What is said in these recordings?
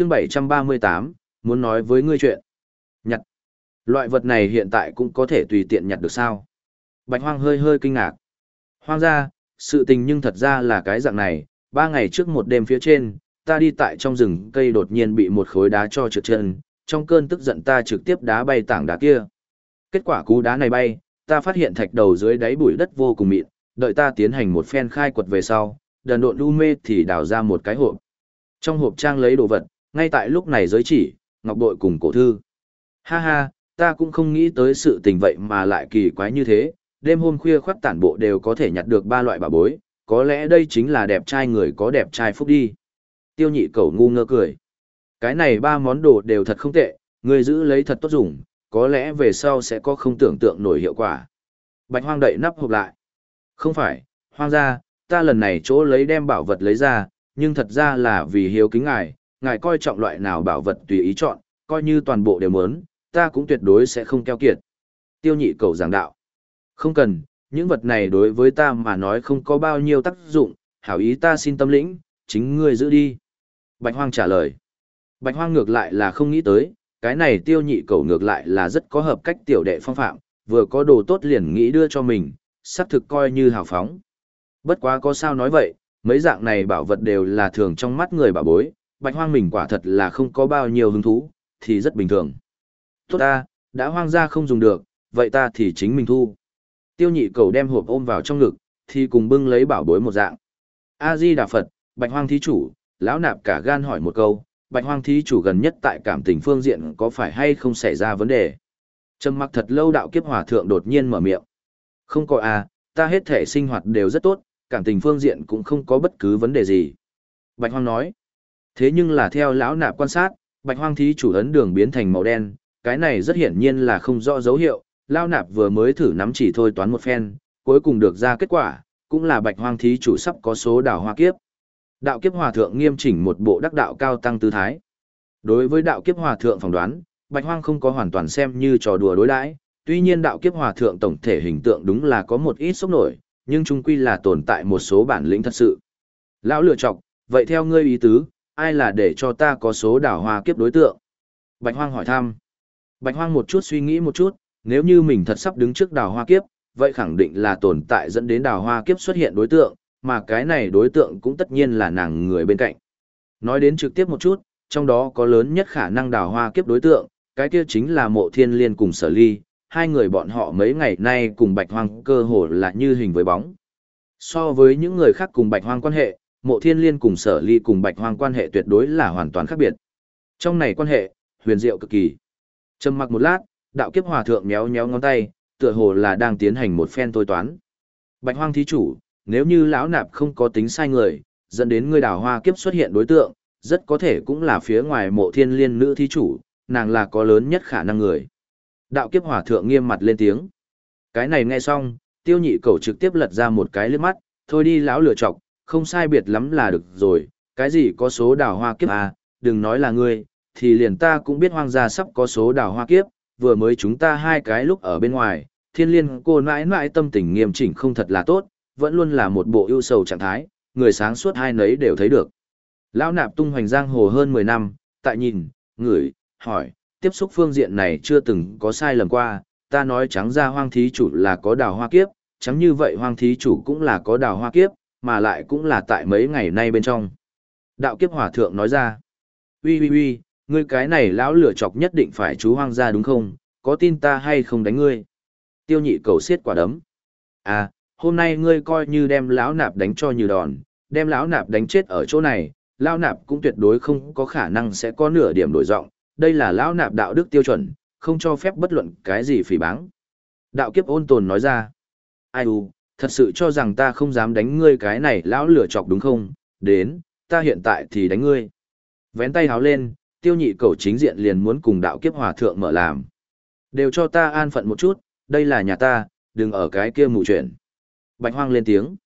chương 738, muốn nói với ngươi chuyện. Nhặt. Loại vật này hiện tại cũng có thể tùy tiện nhặt được sao? Bạch hoang hơi hơi kinh ngạc. Hoang ra, sự tình nhưng thật ra là cái dạng này, ba ngày trước một đêm phía trên, ta đi tại trong rừng cây đột nhiên bị một khối đá cho trượt chân, trong cơn tức giận ta trực tiếp đá bay tảng đá kia. Kết quả cú đá này bay, ta phát hiện thạch đầu dưới đáy bụi đất vô cùng mịn, đợi ta tiến hành một phen khai quật về sau, đần độn đu mê thì đào ra một cái hộp. Trong hộp trang lấy đồ vật, ngay tại lúc này giới chỉ, ngọc bội cùng cổ thư. Ha ha, ta cũng không nghĩ tới sự tình vậy mà lại kỳ quái như thế, đêm hôm khuya khoắt tản bộ đều có thể nhặt được ba loại bảo bối, có lẽ đây chính là đẹp trai người có đẹp trai phúc đi. Tiêu nhị cầu ngu ngơ cười. Cái này ba món đồ đều thật không tệ, người giữ lấy thật tốt dùng, có lẽ về sau sẽ có không tưởng tượng nổi hiệu quả. Bạch hoang đậy nắp hộp lại. Không phải, hoang gia ta lần này chỗ lấy đem bảo vật lấy ra, nhưng thật ra là vì hiếu kính ngài, ngài coi trọng loại nào bảo vật tùy ý chọn, coi như toàn bộ đều muốn, ta cũng tuyệt đối sẽ không keo kiệt. Tiêu nhị cầu giảng đạo. Không cần, những vật này đối với ta mà nói không có bao nhiêu tác dụng, hảo ý ta xin tâm lĩnh, chính ngươi giữ đi. Bạch hoang trả lời. Bạch hoang ngược lại là không nghĩ tới, cái này tiêu nhị cầu ngược lại là rất có hợp cách tiểu đệ phong phạm, vừa có đồ tốt liền nghĩ đưa cho mình, sắp thực coi như hào phóng. Bất quá có sao nói vậy, mấy dạng này bảo vật đều là thường trong mắt người bảo bối, bạch hoang mình quả thật là không có bao nhiêu hứng thú, thì rất bình thường. Tốt ta, đã hoang ra không dùng được, vậy ta thì chính mình thu. Tiêu nhị cầu đem hộp ôm vào trong ngực, thì cùng bưng lấy bảo bối một dạng. A-di Đà Phật, bạch hoang thí chủ, lão nạp cả gan hỏi một câu, bạch hoang thí chủ gần nhất tại cảm tình phương diện có phải hay không xảy ra vấn đề? Trầm mặc thật lâu đạo kiếp hòa thượng đột nhiên mở miệng. Không có à, ta hết thể sinh hoạt đều rất tốt, cảm tình phương diện cũng không có bất cứ vấn đề gì. Bạch hoang nói. Thế nhưng là theo lão nạp quan sát, bạch hoang thí chủ ấn đường biến thành màu đen, cái này rất hiển nhiên là không rõ dấu hiệu, lão nạp vừa mới thử nắm chỉ thôi toán một phen, cuối cùng được ra kết quả, cũng là bạch hoang thí chủ sắp có số đảo hoa kiếp. Đạo kiếp hòa thượng nghiêm chỉnh một bộ đắc đạo cao tăng tư thái. Đối với đạo kiếp hòa thượng phỏng đoán, bạch hoang không có hoàn toàn xem như trò đùa đối đãi, tuy nhiên đạo kiếp hòa thượng tổng thể hình tượng đúng là có một ít sốc nổi, nhưng chung quy là tồn tại một số bản lĩnh thật sự. Lão lựa chọc, vậy theo ngươi ý tứ, ai là để cho ta có số đảo hoa kiếp đối tượng? Bạch hoang hỏi thăm. Bạch hoang một chút suy nghĩ một chút, nếu như mình thật sắp đứng trước đảo hoa kiếp, vậy khẳng định là tồn tại dẫn đến đảo hoa kiếp xuất hiện đối tượng, mà cái này đối tượng cũng tất nhiên là nàng người bên cạnh. Nói đến trực tiếp một chút, trong đó có lớn nhất khả năng đào hoa kiếp đối tượng, cái kia chính là mộ thiên liên cùng sở ly, hai người bọn họ mấy ngày nay cùng bạch hoang cơ hồ là như hình với bóng. So với những người khác cùng bạch hoang quan hệ, mộ thiên liên cùng sở ly cùng bạch hoang quan hệ tuyệt đối là hoàn toàn khác biệt. Trong này quan hệ, huyền diệu cực kỳ. Trầm mặc một lát, đạo kiếp hòa thượng méo méo ngón tay, tựa hồ là đang tiến hành một phen tôi toán. Bạch hoang thí chủ, nếu như lão nạp không có tính sai người, dẫn đến ngươi đào hoa kiếp xuất hiện đối tượng, rất có thể cũng là phía ngoài mộ thiên liên nữ thí chủ, nàng là có lớn nhất khả năng người. Đạo kiếp Hòa thượng nghiêm mặt lên tiếng. Cái này nghe xong, tiêu nhị cầu trực tiếp lật ra một cái lướt mắt, thôi đi lão lửa chọc, không sai biệt lắm là được rồi, cái gì có số đào hoa kiếp à, đừng nói là ngươi, thì liền ta cũng biết hoang gia sắp có số đào hoa kiếp, vừa mới chúng ta hai cái lúc ở bên ngoài, thiên liên cô mãi mãi tâm tình nghiêm chỉnh không thật là tốt, vẫn luôn là một bộ ưu sầu trạng thái, người sáng suốt hai nấy đều thấy được. Lão nạp tung hoành giang hồ hơn 10 năm, tại nhìn, ngửi, hỏi, tiếp xúc phương diện này chưa từng có sai lầm qua, ta nói trắng ra hoang thí chủ là có đào hoa kiếp, trắng như vậy hoang thí chủ cũng là có đào hoa kiếp, mà lại cũng là tại mấy ngày nay bên trong. Đạo kiếp hòa thượng nói ra, uy uy uy, ngươi cái này lão lửa chọc nhất định phải chú hoang ra đúng không, có tin ta hay không đánh ngươi. Tiêu nhị cầu xiết quả đấm. À, hôm nay ngươi coi như đem lão nạp đánh cho như đòn, đem lão nạp đánh chết ở chỗ này, lão nạp cũng tuyệt đối không có khả năng sẽ có nửa điểm đổi giọng, đây là lão nạp đạo đức tiêu chuẩn, không cho phép bất luận cái gì phỉ báng. Đạo kiếp ôn tồn nói ra, ai u, thật sự cho rằng ta không dám đánh ngươi cái này lão lửa chọc đúng không, đến, ta hiện tại thì đánh ngươi. Vén tay háo lên, tiêu nhị cầu chính diện liền muốn cùng đạo kiếp hòa thượng mở làm. Đều cho ta an phận một chút, đây là nhà ta, đừng ở cái kia mù chuyện. Bạch hoang lên tiếng.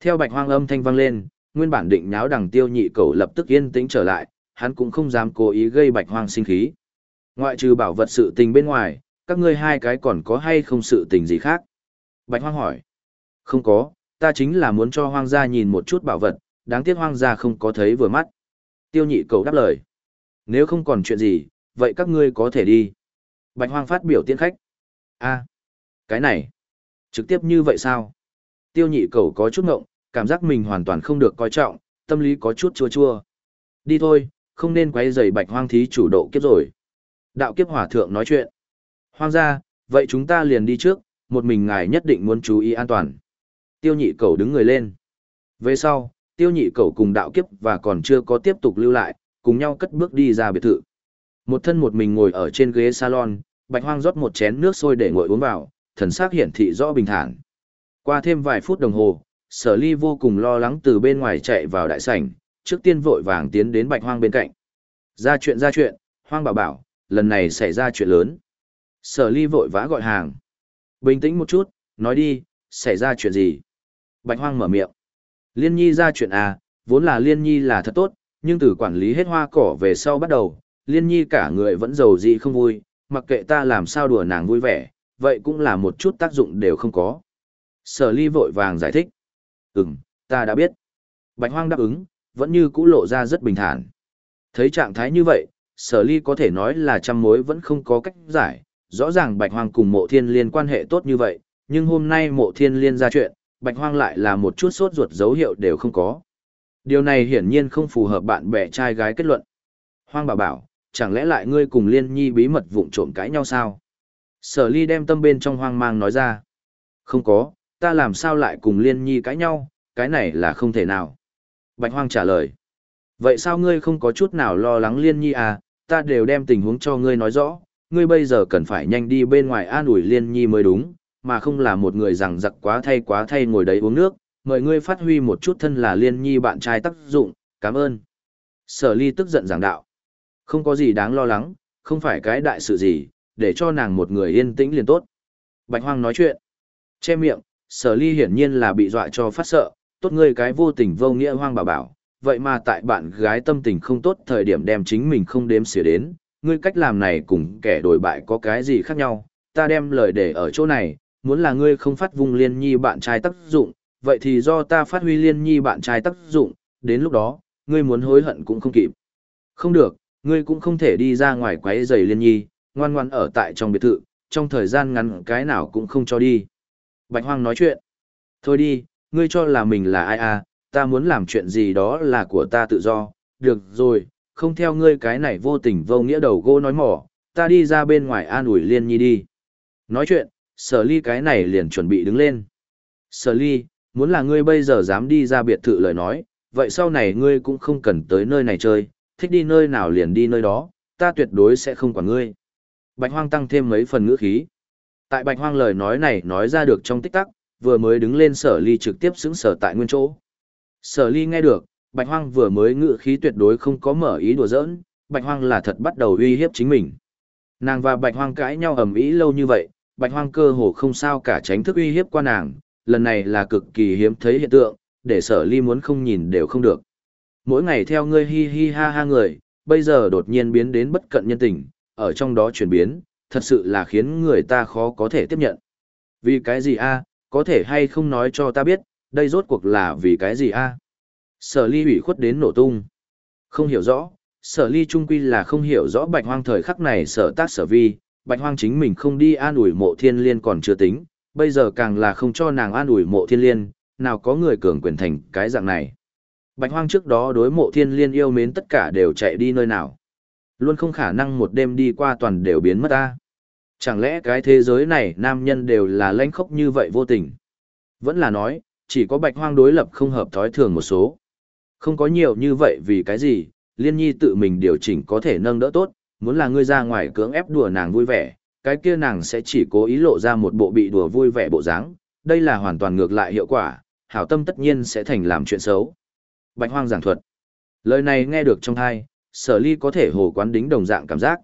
Theo bạch hoang âm thanh vang lên, nguyên bản định nháo đằng tiêu nhị cầu lập tức yên tĩnh trở lại, hắn cũng không dám cố ý gây bạch hoang sinh khí. Ngoại trừ bảo vật sự tình bên ngoài, các ngươi hai cái còn có hay không sự tình gì khác? Bạch hoang hỏi. Không có, ta chính là muốn cho hoang gia nhìn một chút bảo vật, đáng tiếc hoang gia không có thấy vừa mắt. Tiêu nhị cầu đáp lời. Nếu không còn chuyện gì, vậy các ngươi có thể đi. Bạch Hoang phát biểu tiễn khách. a cái này, trực tiếp như vậy sao? Tiêu nhị cầu có chút ngộng, cảm giác mình hoàn toàn không được coi trọng, tâm lý có chút chua chua. Đi thôi, không nên quấy rầy bạch hoang thí chủ độ kiếp rồi. Đạo kiếp hỏa thượng nói chuyện. Hoang gia, vậy chúng ta liền đi trước, một mình ngài nhất định muốn chú ý an toàn. Tiêu nhị cầu đứng người lên. Về sau, tiêu nhị cầu cùng đạo kiếp và còn chưa có tiếp tục lưu lại, cùng nhau cất bước đi ra biệt thự. Một thân một mình ngồi ở trên ghế salon, bạch hoang rót một chén nước sôi để ngồi uống vào, thần sắc hiển thị rõ bình thản. Qua thêm vài phút đồng hồ, sở ly vô cùng lo lắng từ bên ngoài chạy vào đại sảnh, trước tiên vội vàng tiến đến bạch hoang bên cạnh. Ra chuyện ra chuyện, hoang bảo bảo, lần này xảy ra chuyện lớn. Sở ly vội vã gọi hàng. Bình tĩnh một chút, nói đi, xảy ra chuyện gì? Bạch hoang mở miệng. Liên nhi ra chuyện à, vốn là liên nhi là thật tốt, nhưng từ quản lý hết hoa cỏ về sau bắt đầu, liên nhi cả người vẫn giàu gì không vui, mặc kệ ta làm sao đùa nàng vui vẻ, vậy cũng là một chút tác dụng đều không có. Sở ly vội vàng giải thích. Ừm, ta đã biết. Bạch hoang đáp ứng, vẫn như cũ lộ ra rất bình thản. Thấy trạng thái như vậy, sở ly có thể nói là trăm mối vẫn không có cách giải. Rõ ràng bạch hoang cùng mộ thiên liên quan hệ tốt như vậy, nhưng hôm nay mộ thiên liên ra chuyện, bạch hoang lại là một chút sốt ruột dấu hiệu đều không có. Điều này hiển nhiên không phù hợp bạn bè trai gái kết luận. Hoang bảo bảo, chẳng lẽ lại ngươi cùng liên nhi bí mật vụng trộm cãi nhau sao? Sở ly đem tâm bên trong hoang mang nói ra. Không có, ta làm sao lại cùng liên nhi cãi nhau, cái này là không thể nào. Bạch hoang trả lời. Vậy sao ngươi không có chút nào lo lắng liên nhi à, ta đều đem tình huống cho ngươi nói rõ, ngươi bây giờ cần phải nhanh đi bên ngoài an ủi liên nhi mới đúng, mà không là một người rằng giặc quá thay quá thay ngồi đấy uống nước, mời ngươi phát huy một chút thân là liên nhi bạn trai tác dụng, cảm ơn. Sở ly tức giận giảng đạo. Không có gì đáng lo lắng, không phải cái đại sự gì, để cho nàng một người yên tĩnh liền tốt. Bạch hoang nói chuyện. Che miệng, sở ly hiển nhiên là bị dọa cho phát sợ, tốt ngươi cái vô tình vô nghĩa hoang bảo bảo, vậy mà tại bạn gái tâm tình không tốt thời điểm đem chính mình không đếm xỉa đến, ngươi cách làm này cùng kẻ đổi bại có cái gì khác nhau, ta đem lời để ở chỗ này, muốn là ngươi không phát vung liên nhi bạn trai tác dụng, vậy thì do ta phát huy liên nhi bạn trai tác dụng, đến lúc đó, ngươi muốn hối hận cũng không kịp. Không được, ngươi cũng không thể đi ra ngoài quấy giày liên nhi, ngoan ngoan ở tại trong biệt thự, trong thời gian ngắn cái nào cũng không cho đi. Bạch Hoang nói chuyện. Thôi đi, ngươi cho là mình là ai à, ta muốn làm chuyện gì đó là của ta tự do, được rồi, không theo ngươi cái này vô tình vô nghĩa đầu gỗ nói mỏ, ta đi ra bên ngoài an ủi liên nhi đi. Nói chuyện, sở ly cái này liền chuẩn bị đứng lên. Sở ly, muốn là ngươi bây giờ dám đi ra biệt thự lời nói, vậy sau này ngươi cũng không cần tới nơi này chơi, thích đi nơi nào liền đi nơi đó, ta tuyệt đối sẽ không quản ngươi. Bạch hoang tăng thêm mấy phần ngữ khí. Tại bạch hoang lời nói này nói ra được trong tích tắc, vừa mới đứng lên sở ly trực tiếp xứng sở tại nguyên chỗ. Sở ly nghe được, bạch hoang vừa mới ngữ khí tuyệt đối không có mở ý đùa giỡn, bạch hoang là thật bắt đầu uy hiếp chính mình. Nàng và bạch hoang cãi nhau ầm ĩ lâu như vậy, bạch hoang cơ hồ không sao cả tránh thức uy hiếp qua nàng, lần này là cực kỳ hiếm thấy hiện tượng, để sở ly muốn không nhìn đều không được. Mỗi ngày theo ngươi hi hi ha ha người, bây giờ đột nhiên biến đến bất cận nhân tình, ở trong đó chuyển biến, thật sự là khiến người ta khó có thể tiếp nhận. Vì cái gì a? có thể hay không nói cho ta biết, đây rốt cuộc là vì cái gì a? Sở ly ủy khuất đến nổ tung. Không hiểu rõ, sở ly trung quy là không hiểu rõ bạch hoang thời khắc này sở tác sở vi, bạch hoang chính mình không đi an ủi mộ thiên liên còn chưa tính, bây giờ càng là không cho nàng an ủi mộ thiên liên, nào có người cường quyền thành cái dạng này. Bạch hoang trước đó đối mộ thiên liên yêu mến tất cả đều chạy đi nơi nào. Luôn không khả năng một đêm đi qua toàn đều biến mất ta. Chẳng lẽ cái thế giới này nam nhân đều là lãnh khốc như vậy vô tình? Vẫn là nói, chỉ có bạch hoang đối lập không hợp thói thường một số. Không có nhiều như vậy vì cái gì, liên nhi tự mình điều chỉnh có thể nâng đỡ tốt, muốn là ngươi ra ngoài cưỡng ép đùa nàng vui vẻ, cái kia nàng sẽ chỉ cố ý lộ ra một bộ bị đùa vui vẻ bộ dáng, đây là hoàn toàn ngược lại hiệu quả, hảo tâm tất nhiên sẽ thành làm chuyện xấu. Bạch hoang giảng thuật. Lời này nghe được trong tai, sở ly có thể hồ quán đính đồng dạng cảm giác.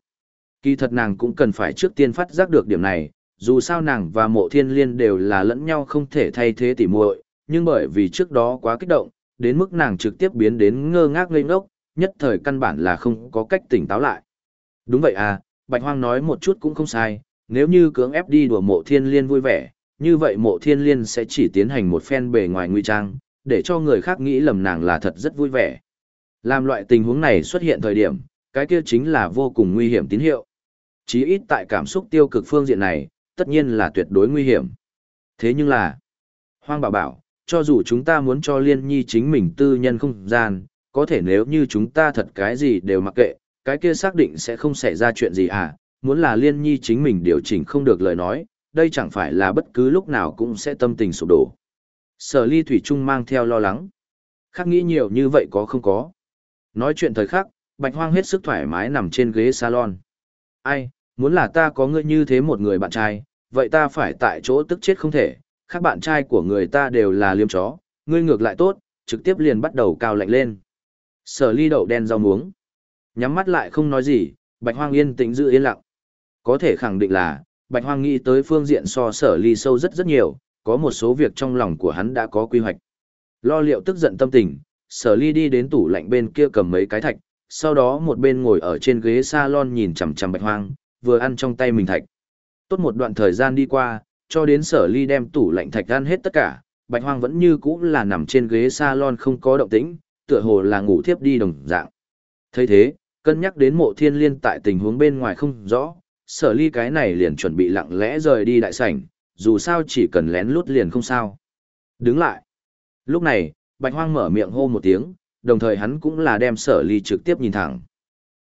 Kỳ thật nàng cũng cần phải trước tiên phát giác được điểm này, dù sao nàng và mộ thiên liên đều là lẫn nhau không thể thay thế tỉ muội, nhưng bởi vì trước đó quá kích động, đến mức nàng trực tiếp biến đến ngơ ngác ngây ngốc, nhất thời căn bản là không có cách tỉnh táo lại. Đúng vậy à, Bạch Hoang nói một chút cũng không sai, nếu như cưỡng ép đi đùa mộ thiên liên vui vẻ, như vậy mộ thiên liên sẽ chỉ tiến hành một phen bề ngoài nguy trang, để cho người khác nghĩ lầm nàng là thật rất vui vẻ. Làm loại tình huống này xuất hiện thời điểm, cái kia chính là vô cùng nguy hiểm tín hiệu. Chí ít tại cảm xúc tiêu cực phương diện này, tất nhiên là tuyệt đối nguy hiểm. Thế nhưng là, Hoang Bảo bảo, cho dù chúng ta muốn cho Liên Nhi chính mình tư nhân không gian, có thể nếu như chúng ta thật cái gì đều mặc kệ, cái kia xác định sẽ không xảy ra chuyện gì à, muốn là Liên Nhi chính mình điều chỉnh không được lời nói, đây chẳng phải là bất cứ lúc nào cũng sẽ tâm tình sụp đổ. Sở ly thủy trung mang theo lo lắng. Khác nghĩ nhiều như vậy có không có. Nói chuyện thời khắc, bạch hoang hết sức thoải mái nằm trên ghế salon. Ai, muốn là ta có ngươi như thế một người bạn trai, vậy ta phải tại chỗ tức chết không thể, các bạn trai của người ta đều là liêm chó, ngươi ngược lại tốt, trực tiếp liền bắt đầu cao lạnh lên. Sở ly đậu đen rau muống. Nhắm mắt lại không nói gì, bạch hoang yên tĩnh giữ yên lặng. Có thể khẳng định là, bạch hoang nghĩ tới phương diện so sở ly sâu rất rất nhiều, có một số việc trong lòng của hắn đã có quy hoạch. Lo liệu tức giận tâm tình, sở ly đi đến tủ lạnh bên kia cầm mấy cái thạch, sau đó một bên ngồi ở trên ghế salon nhìn chằm chằm bạch hoang, vừa ăn trong tay mình thạch. Tốt một đoạn thời gian đi qua, cho đến sở ly đem tủ lạnh thạch ăn hết tất cả, bạch hoang vẫn như cũ là nằm trên ghế salon không có động tĩnh, tựa hồ là ngủ thiếp đi đồng dạng. thấy thế, cân nhắc đến mộ thiên liên tại tình huống bên ngoài không rõ, sở ly cái này liền chuẩn bị lặng lẽ rời đi đại sảnh, dù sao chỉ cần lén lút liền không sao. Đứng lại. Lúc này, bạch hoang mở miệng hô một tiếng, đồng thời hắn cũng là đem sở ly trực tiếp nhìn thẳng.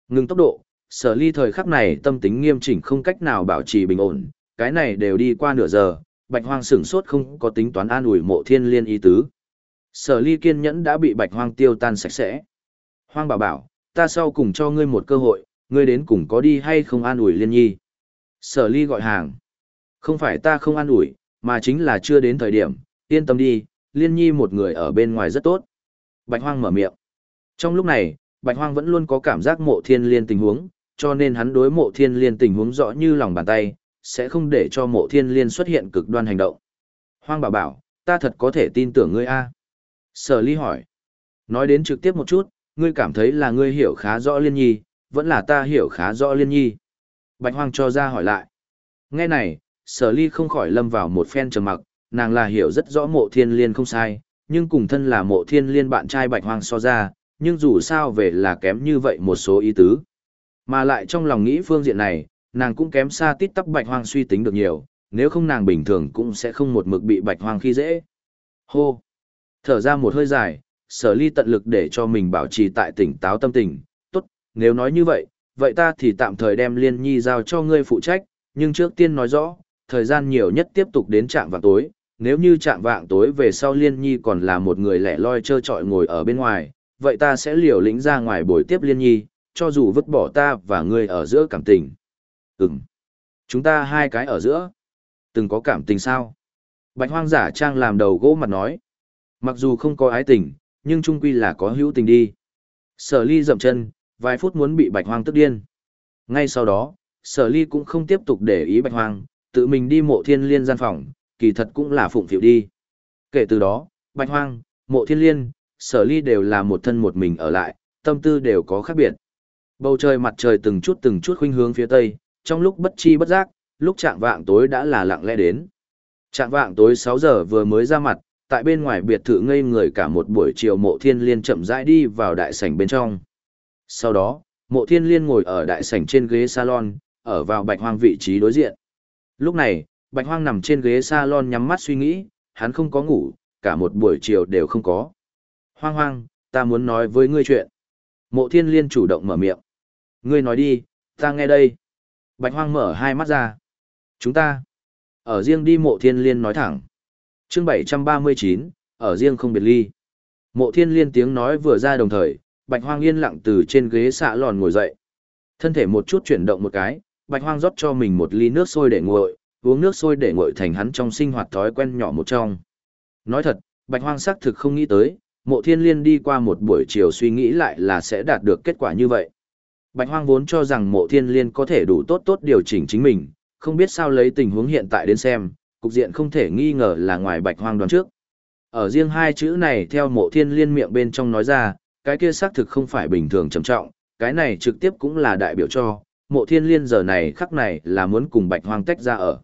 Ngừng tốc độ, sở ly thời khắc này tâm tính nghiêm chỉnh không cách nào bảo trì bình ổn, cái này đều đi qua nửa giờ, bạch hoang sửng sốt không có tính toán an ủi mộ thiên liên ý tứ. Sở ly kiên nhẫn đã bị bạch hoang tiêu tan sạch sẽ. Hoang bảo bảo, ta sau cùng cho ngươi một cơ hội, ngươi đến cùng có đi hay không an ủi liên nhi. Sở ly gọi hàng. Không phải ta không an ủi, mà chính là chưa đến thời điểm, yên tâm đi, liên nhi một người ở bên ngoài rất tốt. Bạch hoang mở miệng. Trong lúc này, bạch hoang vẫn luôn có cảm giác mộ thiên liên tình huống, cho nên hắn đối mộ thiên liên tình huống rõ như lòng bàn tay, sẽ không để cho mộ thiên liên xuất hiện cực đoan hành động. Hoang bảo bảo, ta thật có thể tin tưởng ngươi a Sở ly hỏi. Nói đến trực tiếp một chút, ngươi cảm thấy là ngươi hiểu khá rõ liên nhi, vẫn là ta hiểu khá rõ liên nhi. Bạch hoang cho ra hỏi lại. Nghe này, sở ly không khỏi lâm vào một phen trầm mặc, nàng là hiểu rất rõ mộ thiên liên không sai, nhưng cùng thân là mộ thiên liên bạn trai bạch hoang so ra, nhưng dù sao về là kém như vậy một số ý tứ. Mà lại trong lòng nghĩ phương diện này, nàng cũng kém xa tít tắp bạch hoang suy tính được nhiều, nếu không nàng bình thường cũng sẽ không một mực bị bạch hoang khi dễ. Hô! Thở ra một hơi dài, sở ly tận lực để cho mình bảo trì tại tỉnh táo tâm tình. Tốt, nếu nói như vậy, vậy ta thì tạm thời đem liên nhi giao cho ngươi phụ trách, nhưng trước tiên nói rõ, thời gian nhiều nhất tiếp tục đến trạng vạng tối. Nếu như trạng vạng tối về sau liên nhi còn là một người lẻ loi trơ trọi ngồi ở bên ngoài, vậy ta sẽ liều lĩnh ra ngoài buổi tiếp liên nhi, cho dù vứt bỏ ta và ngươi ở giữa cảm tình. Ừm. Chúng ta hai cái ở giữa. Từng có cảm tình sao? Bạch hoang giả trang làm đầu gỗ mặt nói. Mặc dù không có ái tình, nhưng trung quy là có hữu tình đi. Sở ly dậm chân, vài phút muốn bị bạch hoang tức điên. Ngay sau đó, sở ly cũng không tiếp tục để ý bạch hoang, tự mình đi mộ thiên liên gian phòng, kỳ thật cũng là phụng phiệu đi. Kể từ đó, bạch hoang, mộ thiên liên, sở ly đều là một thân một mình ở lại, tâm tư đều có khác biệt. Bầu trời mặt trời từng chút từng chút khuynh hướng phía tây, trong lúc bất chi bất giác, lúc trạng vạng tối đã là lặng lẽ đến. Trạng vạng tối 6 giờ vừa mới ra mặt, tại bên ngoài biệt thự ngây người cả một buổi chiều mộ thiên liên chậm rãi đi vào đại sảnh bên trong. Sau đó, mộ thiên liên ngồi ở đại sảnh trên ghế salon, ở vào bạch hoang vị trí đối diện. Lúc này, bạch hoang nằm trên ghế salon nhắm mắt suy nghĩ, hắn không có ngủ, cả một buổi chiều đều không có. Hoang hoang, ta muốn nói với ngươi chuyện. Mộ thiên liên chủ động mở miệng. Ngươi nói đi, ta nghe đây. Bạch hoang mở hai mắt ra. Chúng ta, ở riêng đi mộ thiên liên nói thẳng. Chương 739, ở riêng không biệt ly. Mộ thiên liên tiếng nói vừa ra đồng thời, bạch hoang yên lặng từ trên ghế xạ lòn ngồi dậy. Thân thể một chút chuyển động một cái, bạch hoang rót cho mình một ly nước sôi để nguội, uống nước sôi để nguội thành hắn trong sinh hoạt thói quen nhỏ một trong. Nói thật, bạch hoang xác thực không nghĩ tới, mộ thiên liên đi qua một buổi chiều suy nghĩ lại là sẽ đạt được kết quả như vậy. Bạch hoang vốn cho rằng mộ thiên liên có thể đủ tốt tốt điều chỉnh chính mình, không biết sao lấy tình huống hiện tại đến xem, cục diện không thể nghi ngờ là ngoài bạch hoang đoán trước. Ở riêng hai chữ này theo mộ thiên liên miệng bên trong nói ra, cái kia xác thực không phải bình thường trầm trọng, cái này trực tiếp cũng là đại biểu cho, mộ thiên liên giờ này khắc này là muốn cùng bạch hoang tách ra ở.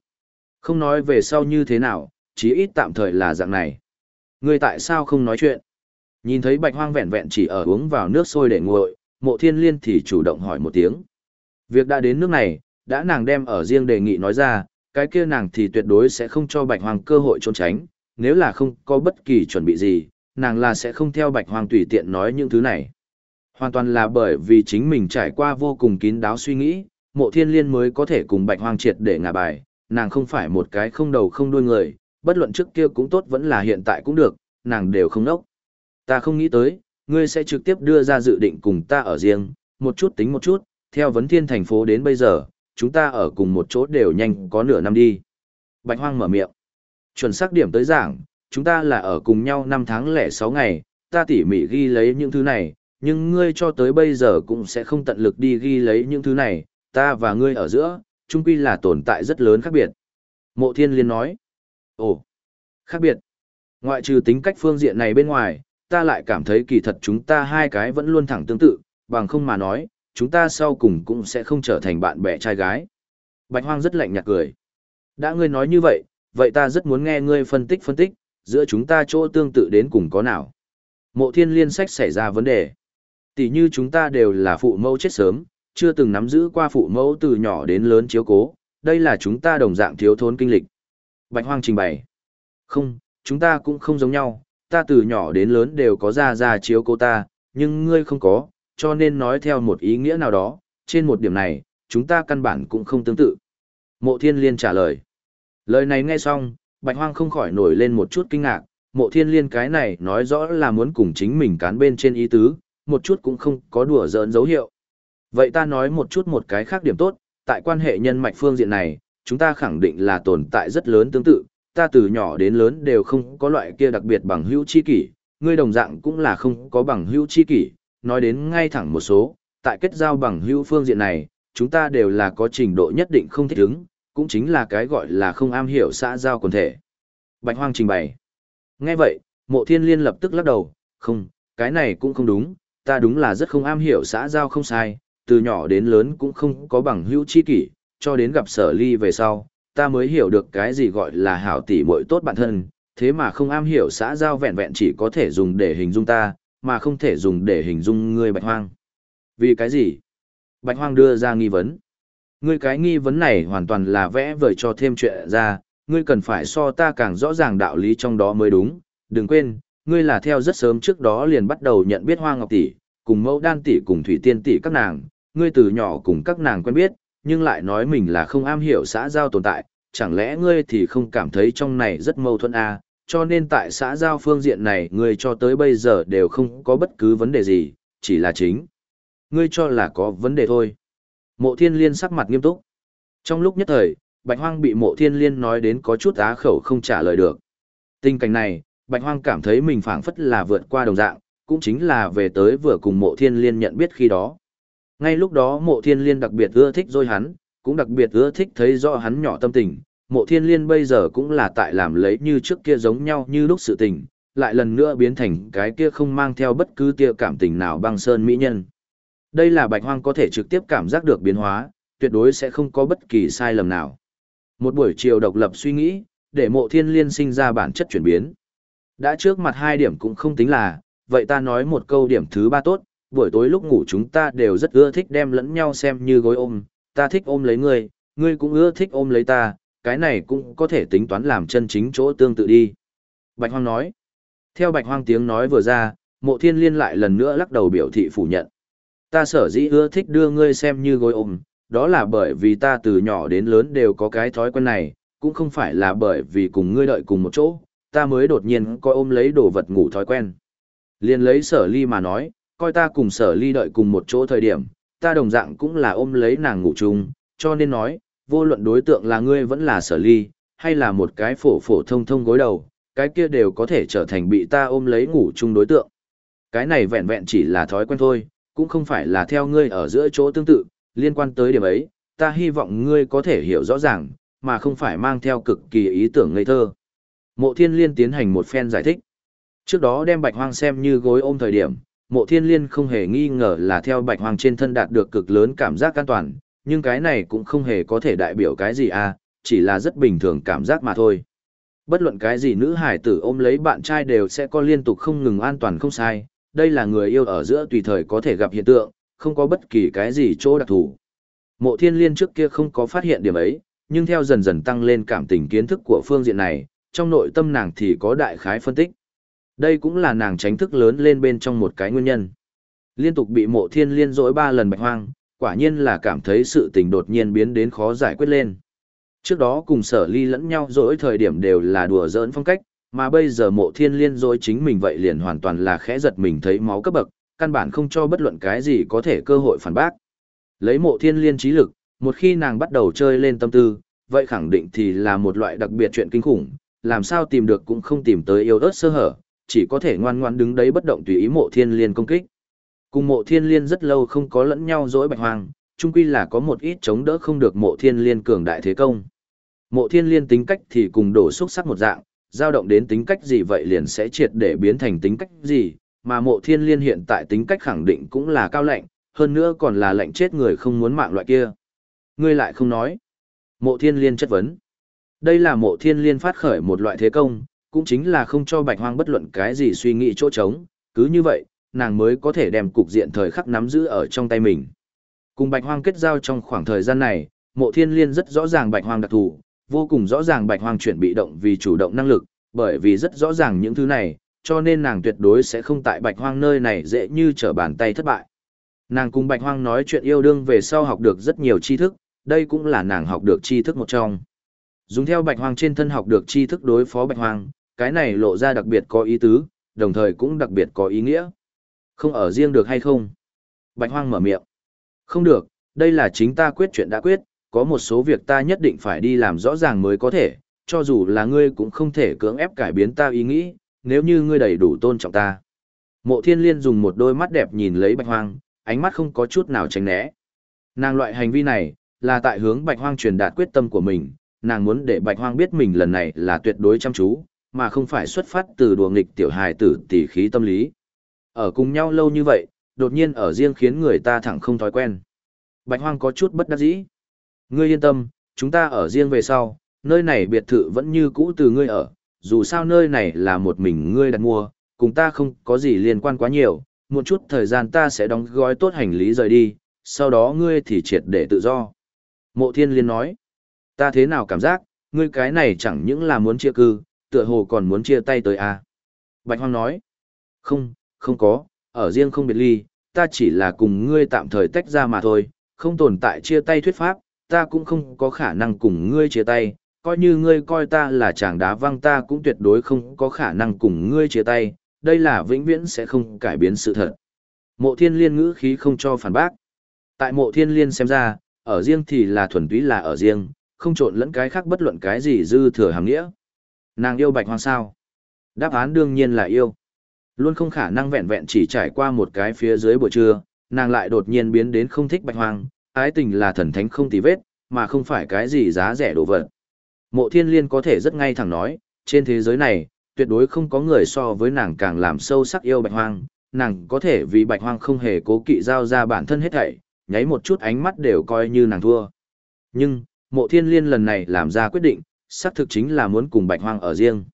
Không nói về sau như thế nào, chí ít tạm thời là dạng này. Ngươi tại sao không nói chuyện? Nhìn thấy bạch hoang vẹn vẹn chỉ ở uống vào nước sôi để nguội, mộ thiên liên thì chủ động hỏi một tiếng. Việc đã đến nước này, đã nàng đem ở riêng đề nghị nói ra, cái kia nàng thì tuyệt đối sẽ không cho bạch hoàng cơ hội trốn tránh, nếu là không có bất kỳ chuẩn bị gì, nàng là sẽ không theo bạch hoàng tùy tiện nói những thứ này. Hoàn toàn là bởi vì chính mình trải qua vô cùng kín đáo suy nghĩ, mộ thiên liên mới có thể cùng bạch hoàng triệt để ngả bài, nàng không phải một cái không đầu không đuôi người, bất luận trước kia cũng tốt vẫn là hiện tại cũng được, nàng đều không nốc. Ta không nghĩ tới, ngươi sẽ trực tiếp đưa ra dự định cùng ta ở riêng, một chút tính một chút, theo vấn thiên thành phố đến bây giờ, chúng ta ở cùng một chỗ đều nhanh có nửa năm đi. Bạch Hoang mở miệng. Chuẩn xác điểm tới giảng, chúng ta là ở cùng nhau 5 tháng lẻ 6 ngày, ta tỉ mỉ ghi lấy những thứ này, nhưng ngươi cho tới bây giờ cũng sẽ không tận lực đi ghi lấy những thứ này, ta và ngươi ở giữa, chung quy là tồn tại rất lớn khác biệt. Mộ thiên liên nói. Ồ, khác biệt. Ngoại trừ tính cách phương diện này bên ngoài, ta lại cảm thấy kỳ thật chúng ta hai cái vẫn luôn thẳng tương tự, bằng không mà nói, chúng ta sau cùng cũng sẽ không trở thành bạn bè trai gái. Bạch Hoang rất lạnh nhạt cười. Đã ngươi nói như vậy, vậy ta rất muốn nghe ngươi phân tích phân tích, giữa chúng ta chỗ tương tự đến cùng có nào. Mộ thiên liên sách xảy ra vấn đề. Tỷ như chúng ta đều là phụ mẫu chết sớm, chưa từng nắm giữ qua phụ mẫu từ nhỏ đến lớn chiếu cố, đây là chúng ta đồng dạng thiếu thốn kinh lịch. Bạch Hoang trình bày. Không, chúng ta cũng không giống nhau, ta từ nhỏ đến lớn đều có ra ra chiếu cố ta, nhưng ngươi không có, cho nên nói theo một ý nghĩa nào đó, trên một điểm này, chúng ta căn bản cũng không tương tự. Mộ thiên liên trả lời. Lời này nghe xong, bạch hoang không khỏi nổi lên một chút kinh ngạc, mộ thiên liên cái này nói rõ là muốn cùng chính mình cán bên trên ý tứ, một chút cũng không có đùa giỡn dấu hiệu. Vậy ta nói một chút một cái khác điểm tốt, tại quan hệ nhân mạch phương diện này, chúng ta khẳng định là tồn tại rất lớn tương tự, ta từ nhỏ đến lớn đều không có loại kia đặc biệt bằng hữu chi kỷ, ngươi đồng dạng cũng là không có bằng hữu chi kỷ, nói đến ngay thẳng một số, tại kết giao bằng hữu phương diện này, chúng ta đều là có trình độ nhất định không thích ứng, cũng chính là cái gọi là không am hiểu xã giao quần thể. Bạch Hoang trình bày. Nghe vậy, mộ thiên liên lập tức lắc đầu, không, cái này cũng không đúng, ta đúng là rất không am hiểu xã giao không sai, từ nhỏ đến lớn cũng không có bằng hữu chi kỷ, cho đến gặp sở ly về sau, ta mới hiểu được cái gì gọi là hảo tỷ muội tốt bản thân, thế mà không am hiểu xã giao vẹn vẹn chỉ có thể dùng để hình dung ta, mà không thể dùng để hình dung ngươi bạch hoang. Vì cái gì? Bạch hoang đưa ra nghi vấn. Ngươi cái nghi vấn này hoàn toàn là vẽ vời cho thêm chuyện ra, ngươi cần phải so ta càng rõ ràng đạo lý trong đó mới đúng. Đừng quên, ngươi là theo rất sớm trước đó liền bắt đầu nhận biết hoa ngọc tỷ, cùng mẫu đan tỷ cùng thủy tiên tỷ các nàng, ngươi từ nhỏ cùng các nàng quen biết, nhưng lại nói mình là không am hiểu xã giao tồn tại, chẳng lẽ ngươi thì không cảm thấy trong này rất mâu thuẫn à, cho nên tại xã giao phương diện này ngươi cho tới bây giờ đều không có bất cứ vấn đề gì, chỉ là chính. Ngươi cho là có vấn đề thôi. Mộ thiên liên sắc mặt nghiêm túc. Trong lúc nhất thời, Bạch Hoang bị mộ thiên liên nói đến có chút á khẩu không trả lời được. Tình cảnh này, Bạch Hoang cảm thấy mình phảng phất là vượt qua đồng dạng, cũng chính là về tới vừa cùng mộ thiên liên nhận biết khi đó. Ngay lúc đó mộ thiên liên đặc biệt ưa thích dôi hắn, cũng đặc biệt ưa thích thấy rõ hắn nhỏ tâm tình. Mộ thiên liên bây giờ cũng là tại làm lấy như trước kia giống nhau như lúc sự tình, lại lần nữa biến thành cái kia không mang theo bất cứ tia cảm tình nào băng sơn mỹ nhân. Đây là bạch hoang có thể trực tiếp cảm giác được biến hóa, tuyệt đối sẽ không có bất kỳ sai lầm nào. Một buổi chiều độc lập suy nghĩ, để mộ thiên liên sinh ra bản chất chuyển biến. Đã trước mặt hai điểm cũng không tính là, vậy ta nói một câu điểm thứ ba tốt, buổi tối lúc ngủ chúng ta đều rất ưa thích đem lẫn nhau xem như gối ôm, ta thích ôm lấy ngươi, ngươi cũng ưa thích ôm lấy ta, cái này cũng có thể tính toán làm chân chính chỗ tương tự đi. Bạch Hoang nói. Theo Bạch Hoang tiếng nói vừa ra, mộ thiên liên lại lần nữa lắc đầu biểu thị phủ nhận. Ta sở dĩ ưa thích đưa ngươi xem như gối ôm, đó là bởi vì ta từ nhỏ đến lớn đều có cái thói quen này, cũng không phải là bởi vì cùng ngươi đợi cùng một chỗ, ta mới đột nhiên coi ôm lấy đồ vật ngủ thói quen. Liên lấy sở ly mà nói, coi ta cùng sở ly đợi cùng một chỗ thời điểm, ta đồng dạng cũng là ôm lấy nàng ngủ chung, cho nên nói, vô luận đối tượng là ngươi vẫn là sở ly, hay là một cái phổ phổ thông thông gối đầu, cái kia đều có thể trở thành bị ta ôm lấy ngủ chung đối tượng. Cái này vẹn vẹn chỉ là thói quen thôi, cũng không phải là theo ngươi ở giữa chỗ tương tự, liên quan tới điểm ấy, ta hy vọng ngươi có thể hiểu rõ ràng, mà không phải mang theo cực kỳ ý tưởng ngây thơ. Mộ thiên liên tiến hành một phen giải thích. Trước đó đem bạch hoang xem như gối ôm thời điểm, mộ thiên liên không hề nghi ngờ là theo bạch hoang trên thân đạt được cực lớn cảm giác an toàn, nhưng cái này cũng không hề có thể đại biểu cái gì à, chỉ là rất bình thường cảm giác mà thôi. Bất luận cái gì nữ hải tử ôm lấy bạn trai đều sẽ có liên tục không ngừng an toàn không sai, đây là người yêu ở giữa tùy thời có thể gặp hiện tượng, không có bất kỳ cái gì chỗ đặc thù. Mộ thiên liên trước kia không có phát hiện điểm ấy, nhưng theo dần dần tăng lên cảm tình kiến thức của phương diện này, trong nội tâm nàng thì có đại khái phân tích. Đây cũng là nàng tránh thức lớn lên bên trong một cái nguyên nhân. Liên tục bị mộ thiên liên dỗi ba lần bạch hoang, quả nhiên là cảm thấy sự tình đột nhiên biến đến khó giải quyết lên. Trước đó cùng sở ly lẫn nhau dỗi thời điểm đều là đùa giỡn phong cách, mà bây giờ mộ thiên liên dối chính mình vậy liền hoàn toàn là khẽ giật mình thấy máu cấp bậc, căn bản không cho bất luận cái gì có thể cơ hội phản bác. Lấy mộ thiên liên trí lực, một khi nàng bắt đầu chơi lên tâm tư, vậy khẳng định thì là một loại đặc biệt chuyện kinh khủng, làm sao tìm được cũng không tìm tới yêu ớt sơ hở, chỉ có thể ngoan ngoan đứng đấy bất động tùy ý mộ thiên liên công kích. Cùng mộ thiên liên rất lâu không có lẫn nhau dỗi bạch hoang, chung quy là có một ít chống đỡ không được mộ thiên liên cường đại thế công. Mộ thiên liên tính cách thì cùng đổ xúc sắc một dạng, dao động đến tính cách gì vậy liền sẽ triệt để biến thành tính cách gì, mà mộ thiên liên hiện tại tính cách khẳng định cũng là cao lạnh, hơn nữa còn là lạnh chết người không muốn mạng loại kia. Ngươi lại không nói. Mộ thiên liên chất vấn. Đây là mộ thiên liên phát khởi một loại thế công, cũng chính là không cho bạch hoang bất luận cái gì suy nghĩ chỗ trống, cứ như vậy, nàng mới có thể đem cục diện thời khắc nắm giữ ở trong tay mình. Cùng bạch hoang kết giao trong khoảng thời gian này, mộ thiên liên rất rõ ràng bạch hoang đặc thù, vô cùng rõ ràng bạch hoang chuyển bị động vì chủ động năng lực, bởi vì rất rõ ràng những thứ này, cho nên nàng tuyệt đối sẽ không tại bạch hoang nơi này dễ như trở bàn tay thất bại. Nàng cùng bạch hoang nói chuyện yêu đương về sau học được rất nhiều tri thức, đây cũng là nàng học được tri thức một trong. Dùng theo bạch hoang trên thân học được tri thức đối phó bạch hoang, cái này lộ ra đặc biệt có ý tứ, đồng thời cũng đặc biệt có ý nghĩa. Không ở riêng được hay không? Bạch hoang mở miệng. Không được, đây là chính ta quyết chuyện đã quyết, có một số việc ta nhất định phải đi làm rõ ràng mới có thể, cho dù là ngươi cũng không thể cưỡng ép cải biến ta ý nghĩ, nếu như ngươi đầy đủ tôn trọng ta. Mộ thiên liên dùng một đôi mắt đẹp nhìn lấy bạch hoang, ánh mắt không có chút nào tránh né. Nàng loại hành vi này, là tại hướng bạch hoang truyền đạt quyết tâm của mình, nàng muốn để bạch hoang biết mình lần này là tuyệt đối chăm chú, mà không phải xuất phát từ đùa nghịch tiểu hài tử tỷ khí tâm lý. Ở cùng nhau lâu như vậy, đột nhiên ở riêng khiến người ta thẳng không thói quen. Bạch hoang có chút bất đắc dĩ. Ngươi yên tâm, chúng ta ở riêng về sau, nơi này biệt thự vẫn như cũ từ ngươi ở, dù sao nơi này là một mình ngươi đặt mua, cùng ta không có gì liên quan quá nhiều, một chút thời gian ta sẽ đóng gói tốt hành lý rời đi, sau đó ngươi thì triệt để tự do. Mộ thiên liên nói, ta thế nào cảm giác, ngươi cái này chẳng những là muốn chia cư, tựa hồ còn muốn chia tay tới à. Bạch Hoang nói, không, không có, ở riêng không biệt ly, ta chỉ là cùng ngươi tạm thời tách ra mà thôi, không tồn tại chia tay thuyết pháp, ta cũng không có khả năng cùng ngươi chia tay, coi như ngươi coi ta là chàng đá văng ta cũng tuyệt đối không có khả năng cùng ngươi chia tay, đây là vĩnh viễn sẽ không cải biến sự thật. Mộ thiên liên ngữ khí không cho phản bác. Tại mộ thiên liên xem ra, ở riêng thì là thuần túy là ở riêng, không trộn lẫn cái khác bất luận cái gì dư thừa hàng nghĩa. Nàng yêu bạch hoang sao? Đáp án đương nhiên là yêu. Luôn không khả năng vẹn vẹn chỉ trải qua một cái phía dưới buổi trưa, nàng lại đột nhiên biến đến không thích bạch hoang, ái tình là thần thánh không tì vết, mà không phải cái gì giá rẻ đồ vật. Mộ thiên liên có thể rất ngay thẳng nói, trên thế giới này, tuyệt đối không có người so với nàng càng làm sâu sắc yêu bạch hoang, nàng có thể vì bạch hoang không hề cố kỵ giao ra bản thân hết thảy, nháy một chút ánh mắt đều coi như nàng thua. Nhưng, mộ thiên liên lần này làm ra quyết định, xác thực chính là muốn cùng bạch hoang ở riêng.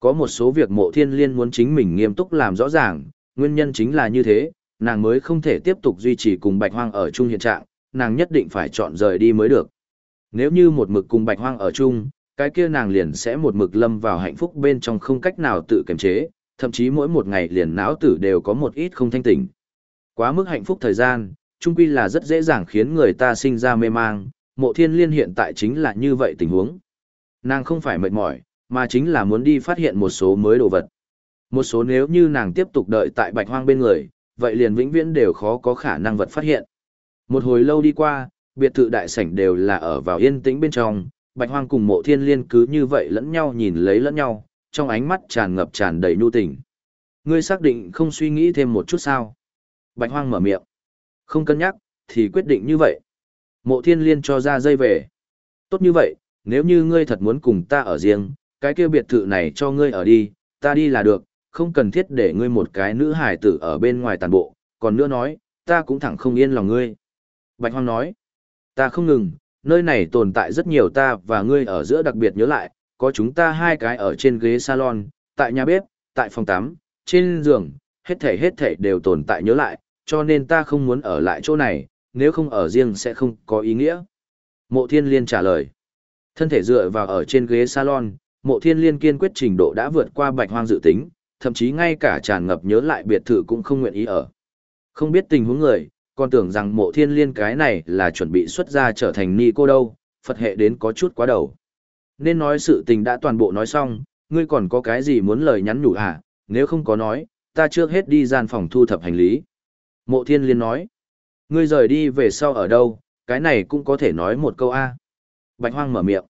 Có một số việc mộ thiên liên muốn chính mình nghiêm túc làm rõ ràng, nguyên nhân chính là như thế, nàng mới không thể tiếp tục duy trì cùng bạch hoang ở chung hiện trạng, nàng nhất định phải chọn rời đi mới được. Nếu như một mực cùng bạch hoang ở chung, cái kia nàng liền sẽ một mực lâm vào hạnh phúc bên trong không cách nào tự kiềm chế, thậm chí mỗi một ngày liền não tử đều có một ít không thanh tỉnh. Quá mức hạnh phúc thời gian, chung quy là rất dễ dàng khiến người ta sinh ra mê mang, mộ thiên liên hiện tại chính là như vậy tình huống. Nàng không phải mệt mỏi, mà chính là muốn đi phát hiện một số mới đồ vật. Một số nếu như nàng tiếp tục đợi tại bạch hoang bên người, vậy liền vĩnh viễn đều khó có khả năng vật phát hiện. Một hồi lâu đi qua, biệt thự đại sảnh đều là ở vào yên tĩnh bên trong, bạch hoang cùng mộ thiên liên cứ như vậy lẫn nhau nhìn lấy lẫn nhau, trong ánh mắt tràn ngập tràn đầy nhu tình. Ngươi xác định không suy nghĩ thêm một chút sao? Bạch hoang mở miệng. Không cân nhắc, thì quyết định như vậy. Mộ thiên liên cho ra dây về. Tốt như vậy, nếu như ngươi thật muốn cùng ta ở riêng, cái kia biệt thự này cho ngươi ở đi, ta đi là được, không cần thiết để ngươi một cái nữ hài tử ở bên ngoài tàn bộ, còn nữa nói, ta cũng thẳng không yên lòng ngươi. Bạch Hoang nói, ta không ngừng, nơi này tồn tại rất nhiều ta và ngươi ở giữa đặc biệt nhớ lại, có chúng ta hai cái ở trên ghế salon, tại nhà bếp, tại phòng tắm, trên giường, hết thảy hết thảy đều tồn tại nhớ lại, cho nên ta không muốn ở lại chỗ này, nếu không ở riêng sẽ không có ý nghĩa. Mộ thiên liên trả lời. Thân thể dựa vào ở trên ghế salon, mộ thiên liên kiên quyết trình độ đã vượt qua bạch hoang dự tính, thậm chí ngay cả tràn ngập nhớ lại biệt thự cũng không nguyện ý ở. Không biết tình huống người, còn tưởng rằng mộ thiên liên cái này là chuẩn bị xuất ra trở thành ni cô đâu, Phật hệ đến có chút quá đầu. Nên nói sự tình đã toàn bộ nói xong, ngươi còn có cái gì muốn lời nhắn nhủ à, nếu không có nói, ta trước hết đi gian phòng thu thập hành lý. Mộ thiên liên nói, ngươi rời đi về sau ở đâu, cái này cũng có thể nói một câu A. Bạch hoang mở miệng.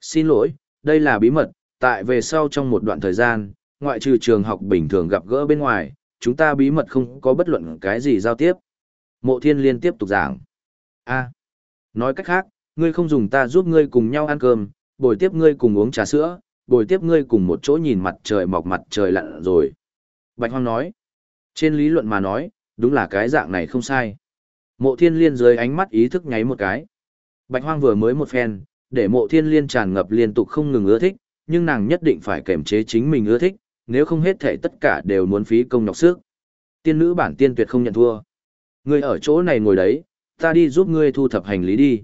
Xin lỗi, đây là bí mật, tại về sau trong một đoạn thời gian, ngoại trừ trường học bình thường gặp gỡ bên ngoài, chúng ta bí mật không có bất luận cái gì giao tiếp. Mộ thiên liên tiếp tục giảng. A. Nói cách khác, ngươi không dùng ta giúp ngươi cùng nhau ăn cơm, bồi tiếp ngươi cùng uống trà sữa, bồi tiếp ngươi cùng một chỗ nhìn mặt trời mọc mặt trời lặn rồi. Bạch Hoang nói. Trên lý luận mà nói, đúng là cái dạng này không sai. Mộ thiên liên dưới ánh mắt ý thức nháy một cái. Bạch Hoang vừa mới một phen, để mộ thiên liên tràn ngập liên tục không ngừng ưa thích, nhưng nàng nhất định phải kềm chế chính mình ưa thích, nếu không hết thể tất cả đều muốn phí công nhọc sức. Tiên nữ bản tiên tuyệt không nhận thua. Ngươi ở chỗ này ngồi đấy, ta đi giúp ngươi thu thập hành lý đi.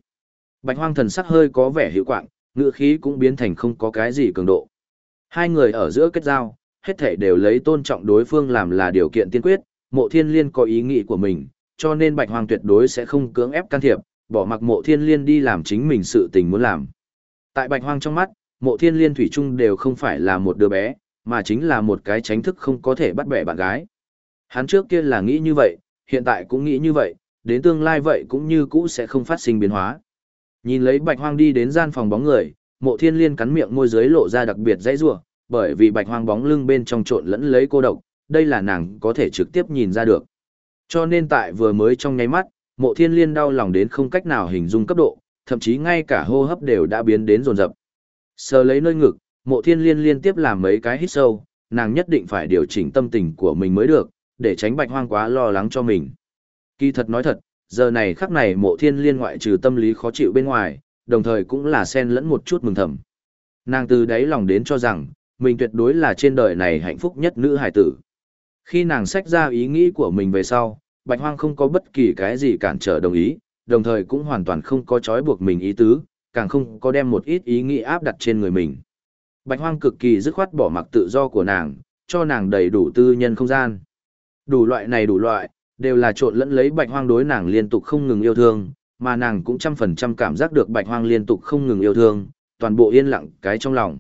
Bạch hoang thần sắc hơi có vẻ hiệu quạng, ngựa khí cũng biến thành không có cái gì cường độ. Hai người ở giữa kết giao, hết thể đều lấy tôn trọng đối phương làm là điều kiện tiên quyết, mộ thiên liên có ý nghĩ của mình, cho nên bạch hoang tuyệt đối sẽ không cưỡng ép can thiệp, bỏ mặc mộ thiên liên đi làm chính mình sự tình muốn làm. Tại bạch hoang trong mắt, mộ thiên liên thủy chung đều không phải là một đứa bé, mà chính là một cái tránh thức không có thể bắt bẻ bạn gái. Hắn trước kia là nghĩ như vậy, hiện tại cũng nghĩ như vậy, đến tương lai vậy cũng như cũ sẽ không phát sinh biến hóa. Nhìn lấy bạch hoang đi đến gian phòng bóng người, mộ thiên liên cắn miệng môi dưới lộ ra đặc biệt dãy rủa bởi vì bạch hoang bóng lưng bên trong trộn lẫn lấy cô độc, đây là nàng có thể trực tiếp nhìn ra được. Cho nên tại vừa mới trong nháy mắt, mộ thiên liên đau lòng đến không cách nào hình dung cấp độ, thậm chí ngay cả hô hấp đều đã biến đến rồn rập. Sờ lấy nơi ngực, mộ thiên liên liên tiếp làm mấy cái hít sâu, nàng nhất định phải điều chỉnh tâm tình của mình mới được, để tránh bạch hoang quá lo lắng cho mình. Kỳ thật nói thật, giờ này khắc này mộ thiên liên ngoại trừ tâm lý khó chịu bên ngoài, đồng thời cũng là xen lẫn một chút mừng thầm. Nàng từ đáy lòng đến cho rằng, mình tuyệt đối là trên đời này hạnh phúc nhất nữ hải tử. Khi nàng xách ra ý nghĩ của mình về sau, bạch hoang không có bất kỳ cái gì cản trở đồng ý, đồng thời cũng hoàn toàn không có trói buộc mình ý tứ, càng không có đem một ít ý nghĩ áp đặt trên người mình. Bạch hoang cực kỳ dứt khoát bỏ mặc tự do của nàng, cho nàng đầy đủ tư nhân không gian. Đủ loại này đủ loại, đều là trộn lẫn lấy bạch hoang đối nàng liên tục không ngừng yêu thương, mà nàng cũng trăm phần trăm cảm giác được bạch hoang liên tục không ngừng yêu thương, toàn bộ yên lặng cái trong lòng.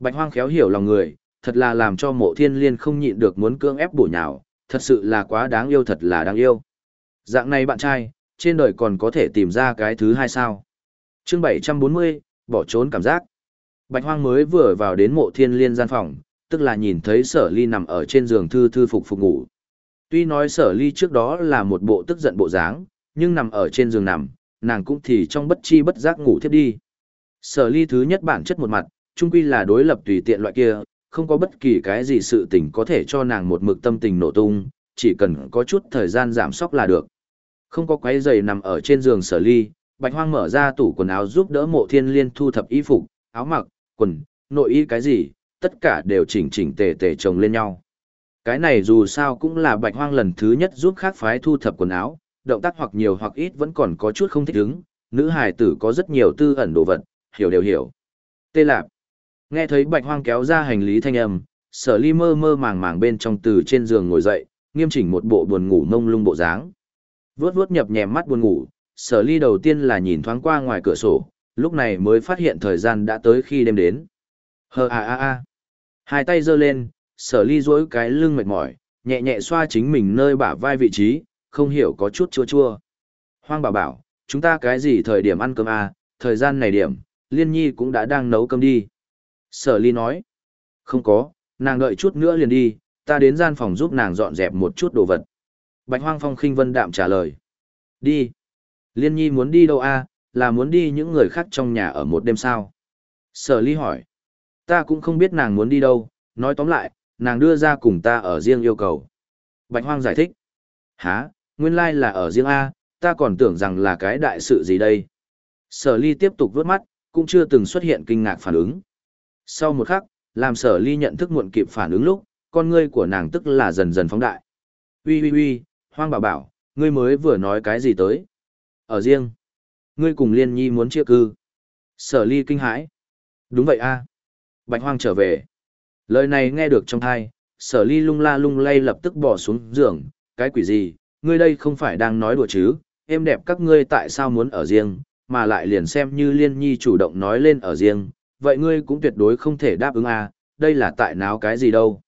Bạch hoang khéo hiểu lòng người, thật là làm cho mộ thiên liên không nhịn được muốn cưỡng ép bổ nhào, thật sự là quá đáng yêu thật là đáng yêu. Dạng này bạn trai, trên đời còn có thể tìm ra cái thứ hai sao. Chương 740, bỏ trốn cảm giác. Bạch hoang mới vừa vào đến mộ thiên liên gian phòng, tức là nhìn thấy sở ly nằm ở trên giường thư thư phục phục ngủ. Tuy nói sở ly trước đó là một bộ tức giận bộ dáng, nhưng nằm ở trên giường nằm, nàng cũng thì trong bất chi bất giác ngủ thiếp đi. Sở ly thứ nhất bản chất một mặt, chung quy là đối lập tùy tiện loại kia, không có bất kỳ cái gì sự tình có thể cho nàng một mực tâm tình nổ tung, chỉ cần có chút thời gian giảm sóc là được. Không có quấy giày nằm ở trên giường sở ly, bạch hoang mở ra tủ quần áo giúp đỡ mộ thiên liên thu thập y phục, áo mặc, quần, nội y cái gì, tất cả đều chỉnh chỉnh tề tề chồng lên nhau. Cái này dù sao cũng là bạch hoang lần thứ nhất giúp khác phái thu thập quần áo, động tác hoặc nhiều hoặc ít vẫn còn có chút không thích ứng, nữ hài tử có rất nhiều tư ẩn đồ vật, hiểu đều hiểu. Tê lạp. Nghe thấy bạch hoang kéo ra hành lý thanh âm, sở ly mơ mơ màng màng bên trong từ trên giường ngồi dậy, nghiêm chỉnh một bộ buồn ngủ mông lung bộ dáng. Vướt vướt nhập nhèm mắt buồn ngủ, sở ly đầu tiên là nhìn thoáng qua ngoài cửa sổ, lúc này mới phát hiện thời gian đã tới khi đêm đến. Hờ à à à. Hai tay giơ lên, sở ly duỗi cái lưng mệt mỏi, nhẹ nhẹ xoa chính mình nơi bả vai vị trí, không hiểu có chút chua chua. Hoang bảo bảo, chúng ta cái gì thời điểm ăn cơm à, thời gian này điểm, liên nhi cũng đã đang nấu cơm đi. Sở ly nói, không có, nàng đợi chút nữa liền đi, ta đến gian phòng giúp nàng dọn dẹp một chút đồ vật. Bạch hoang phong khinh vân đạm trả lời. Đi. Liên nhi muốn đi đâu a? À, là muốn đi những người khác trong nhà ở một đêm sao? Sở ly hỏi. Ta cũng không biết nàng muốn đi đâu, nói tóm lại, nàng đưa ra cùng ta ở riêng yêu cầu. Bạch hoang giải thích. Hả, nguyên lai là ở riêng A, ta còn tưởng rằng là cái đại sự gì đây. Sở ly tiếp tục vướt mắt, cũng chưa từng xuất hiện kinh ngạc phản ứng. Sau một khắc, làm sở ly nhận thức muộn kịp phản ứng lúc, con ngươi của nàng tức là dần dần phóng đại. Ui ui ui, Hoang bảo bảo, ngươi mới vừa nói cái gì tới? Ở riêng. Ngươi cùng liên nhi muốn chia cư. Sở ly kinh hãi. Đúng vậy a Bạch hoang trở về. Lời này nghe được trong thai, sở ly lung la lung lay lập tức bỏ xuống giường. Cái quỷ gì, ngươi đây không phải đang nói đùa chứ, em đẹp các ngươi tại sao muốn ở riêng, mà lại liền xem như liên nhi chủ động nói lên ở riêng, vậy ngươi cũng tuyệt đối không thể đáp ứng a đây là tại náo cái gì đâu.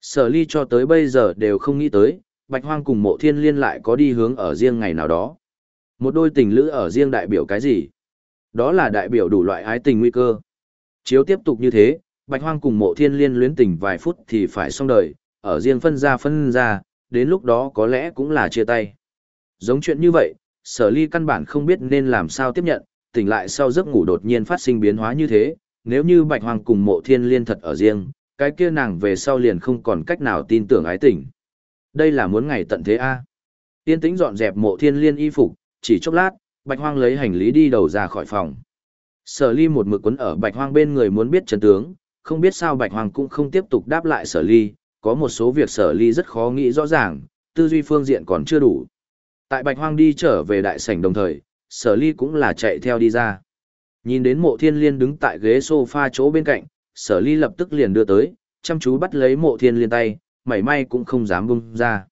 Sở ly cho tới bây giờ đều không nghĩ tới, Bạch Hoang cùng mộ thiên liên lại có đi hướng ở riêng ngày nào đó. Một đôi tình lữ ở riêng đại biểu cái gì? Đó là đại biểu đủ loại ái tình nguy cơ. Chiếu tiếp tục như thế, Bạch Hoang cùng mộ thiên liên luyến tình vài phút thì phải xong đời, ở riêng phân ra phân ra, đến lúc đó có lẽ cũng là chia tay. Giống chuyện như vậy, sở ly căn bản không biết nên làm sao tiếp nhận, tỉnh lại sau giấc ngủ đột nhiên phát sinh biến hóa như thế, nếu như Bạch hoàng cùng mộ thiên liên thật ở riêng, cái kia nàng về sau liền không còn cách nào tin tưởng ái tình. Đây là muốn ngày tận thế A. Tiên tĩnh dọn dẹp mộ thiên liên y phục, chỉ chốc lát, Bạch Hoang lấy hành lý đi đầu ra khỏi phòng. Sở ly một mực quấn ở Bạch Hoang bên người muốn biết chân tướng, không biết sao Bạch Hoang cũng không tiếp tục đáp lại sở ly, có một số việc sở ly rất khó nghĩ rõ ràng, tư duy phương diện còn chưa đủ. Tại Bạch Hoang đi trở về đại sảnh đồng thời, sở ly cũng là chạy theo đi ra. Nhìn đến mộ thiên liên đứng tại ghế sofa chỗ bên cạnh, sở ly lập tức liền đưa tới, chăm chú bắt lấy mộ thiên liên tay, mảy may cũng không dám bung ra.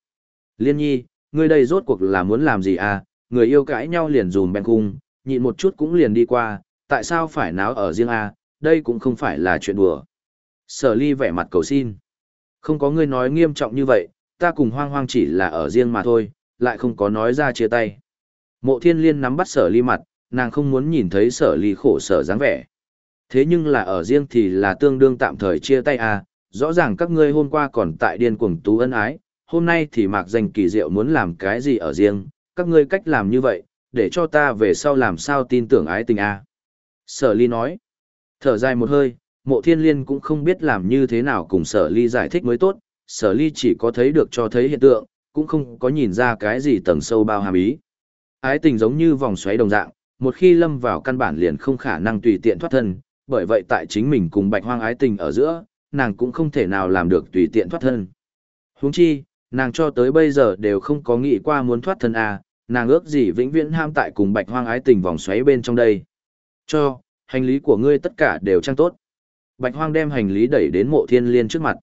Liên nhi, ngươi đây rốt cuộc là muốn làm gì à, người yêu cãi nhau liền dùm bèn cung, nhịn một chút cũng liền đi qua, tại sao phải náo ở riêng à, đây cũng không phải là chuyện đùa. Sở ly vẻ mặt cầu xin. Không có ngươi nói nghiêm trọng như vậy, ta cùng hoang hoang chỉ là ở riêng mà thôi, lại không có nói ra chia tay. Mộ thiên liên nắm bắt sở ly mặt, nàng không muốn nhìn thấy sở ly khổ sở dáng vẻ. Thế nhưng là ở riêng thì là tương đương tạm thời chia tay à, rõ ràng các ngươi hôm qua còn tại điên cuồng tú ân ái, hôm nay thì mạc danh kỳ diệu muốn làm cái gì ở riêng, các ngươi cách làm như vậy, để cho ta về sau làm sao tin tưởng ái tình à. Sở ly nói, thở dài một hơi, mộ thiên liên cũng không biết làm như thế nào cùng sở ly giải thích mới tốt, sở ly chỉ có thấy được cho thấy hiện tượng, cũng không có nhìn ra cái gì tầng sâu bao hàm ý. Ái tình giống như vòng xoáy đồng dạng, một khi lâm vào căn bản liền không khả năng tùy tiện thoát thân, bởi vậy tại chính mình cùng bạch hoang ái tình ở giữa, nàng cũng không thể nào làm được tùy tiện thoát thân. Huống chi, nàng cho tới bây giờ đều không có nghĩ qua muốn thoát thân à, nàng ước gì vĩnh viễn ham tại cùng bạch hoang ái tình vòng xoáy bên trong đây. Cho, hành lý của ngươi tất cả đều trang tốt. Bạch hoang đem hành lý đẩy đến mộ thiên liên trước mặt.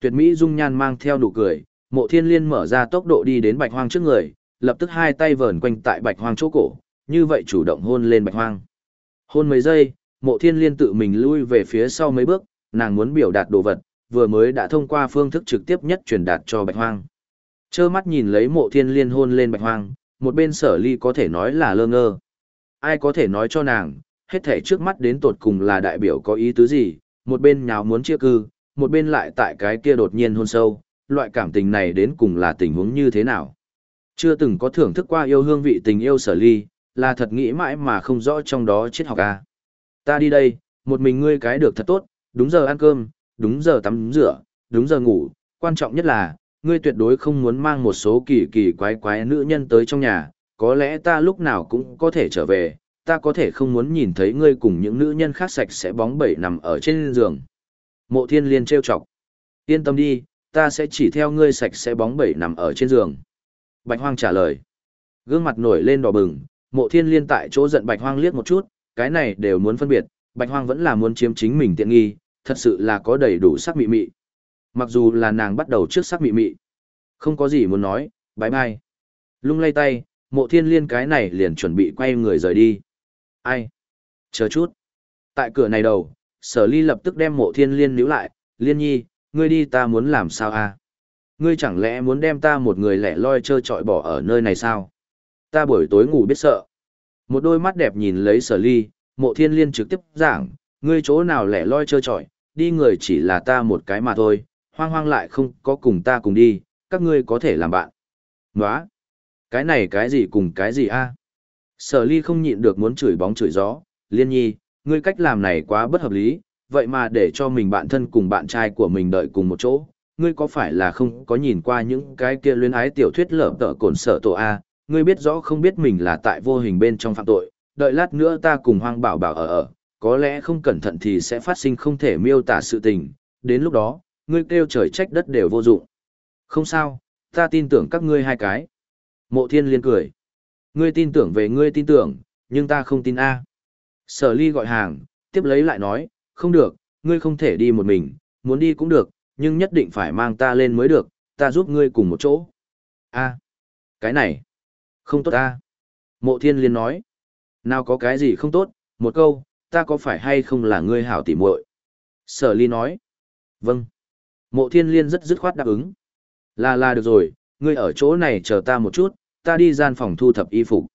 Tuyệt mỹ dung nhan mang theo nụ cười, mộ thiên liên mở ra tốc độ đi đến bạch hoang trước người, lập tức hai tay vờn quanh tại bạch hoang chỗ cổ, như vậy chủ động hôn lên bạch hoang. Hôn mấy giây, mộ thiên liên tự mình lui về phía sau mấy bước, nàng muốn biểu đạt đồ vật, vừa mới đã thông qua phương thức trực tiếp nhất truyền đạt cho bạch hoang. Chơ mắt nhìn lấy mộ thiên liên hôn lên bạch hoang, một bên sở ly có thể nói là lơ ngơ. Ai có thể nói cho nàng, hết thể trước mắt đến tột cùng là đại biểu có ý tứ gì, một bên nhào muốn chia cư, một bên lại tại cái kia đột nhiên hôn sâu, loại cảm tình này đến cùng là tình huống như thế nào. Chưa từng có thưởng thức qua yêu hương vị tình yêu sở ly, là thật nghĩ mãi mà không rõ trong đó triết học à? Ta đi đây, một mình ngươi cái được thật tốt, đúng giờ ăn cơm, đúng giờ tắm rửa, đúng giờ ngủ, quan trọng nhất là, ngươi tuyệt đối không muốn mang một số kỳ kỳ quái quái nữ nhân tới trong nhà, có lẽ ta lúc nào cũng có thể trở về, ta có thể không muốn nhìn thấy ngươi cùng những nữ nhân khác sạch sẽ bóng bẩy nằm ở trên giường. Mộ thiên liên trêu chọc. Yên tâm đi, ta sẽ chỉ theo ngươi sạch sẽ bóng bẩy nằm ở trên giường. Bạch hoang trả lời. Gương mặt nổi lên đỏ bừng, mộ thiên liên tại chỗ giận bạch hoang liếc một chút, cái này đều muốn phân biệt, bạch hoang vẫn là muốn chiếm chính mình tiện nghi, thật sự là có đầy đủ sắc mị mị. Mặc dù là nàng bắt đầu trước sắc mị mị. Không có gì muốn nói, bái bai. Lung lay tay, mộ thiên liên cái này liền chuẩn bị quay người rời đi. Ai? Chờ chút. Tại cửa này đầu, sở ly lập tức đem mộ thiên liên níu lại, liên nhi, ngươi đi ta muốn làm sao à? Ngươi chẳng lẽ muốn đem ta một người lẻ loi chơi trọi bỏ ở nơi này sao? Ta buổi tối ngủ biết sợ. Một đôi mắt đẹp nhìn lấy sở ly, mộ thiên liên trực tiếp giảng, ngươi chỗ nào lẻ loi chơi trọi, đi người chỉ là ta một cái mà thôi, hoang hoang lại không có cùng ta cùng đi, các ngươi có thể làm bạn. Nóa! Cái này cái gì cùng cái gì a? Sở ly không nhịn được muốn chửi bóng chửi gió, liên nhi, ngươi cách làm này quá bất hợp lý, vậy mà để cho mình bạn thân cùng bạn trai của mình đợi cùng một chỗ, ngươi có phải là không có nhìn qua những cái kia luyến ái tiểu thuyết lở tợ cồn sở tổ A, ngươi biết rõ không biết mình là tại vô hình bên trong phạm tội, đợi lát nữa ta cùng hoang bảo bảo ở ở, có lẽ không cẩn thận thì sẽ phát sinh không thể miêu tả sự tình, đến lúc đó, ngươi kêu trời trách đất đều vô dụng. Không sao, ta tin tưởng các ngươi hai cái. Mộ thiên liên cười. Ngươi tin tưởng về ngươi tin tưởng, nhưng ta không tin A. Sở ly gọi hàng, tiếp lấy lại nói, không được, ngươi không thể đi một mình, muốn đi cũng được, nhưng nhất định phải mang ta lên mới được, ta giúp ngươi cùng một chỗ. A, cái này, không tốt ta. Mộ thiên liên nói, nào có cái gì không tốt, một câu, ta có phải hay không là ngươi hảo tỉ muội Sở ly nói, vâng. Mộ thiên liên rất dứt khoát đáp ứng. Là là được rồi, ngươi ở chỗ này chờ ta một chút, ta đi gian phòng thu thập y phục.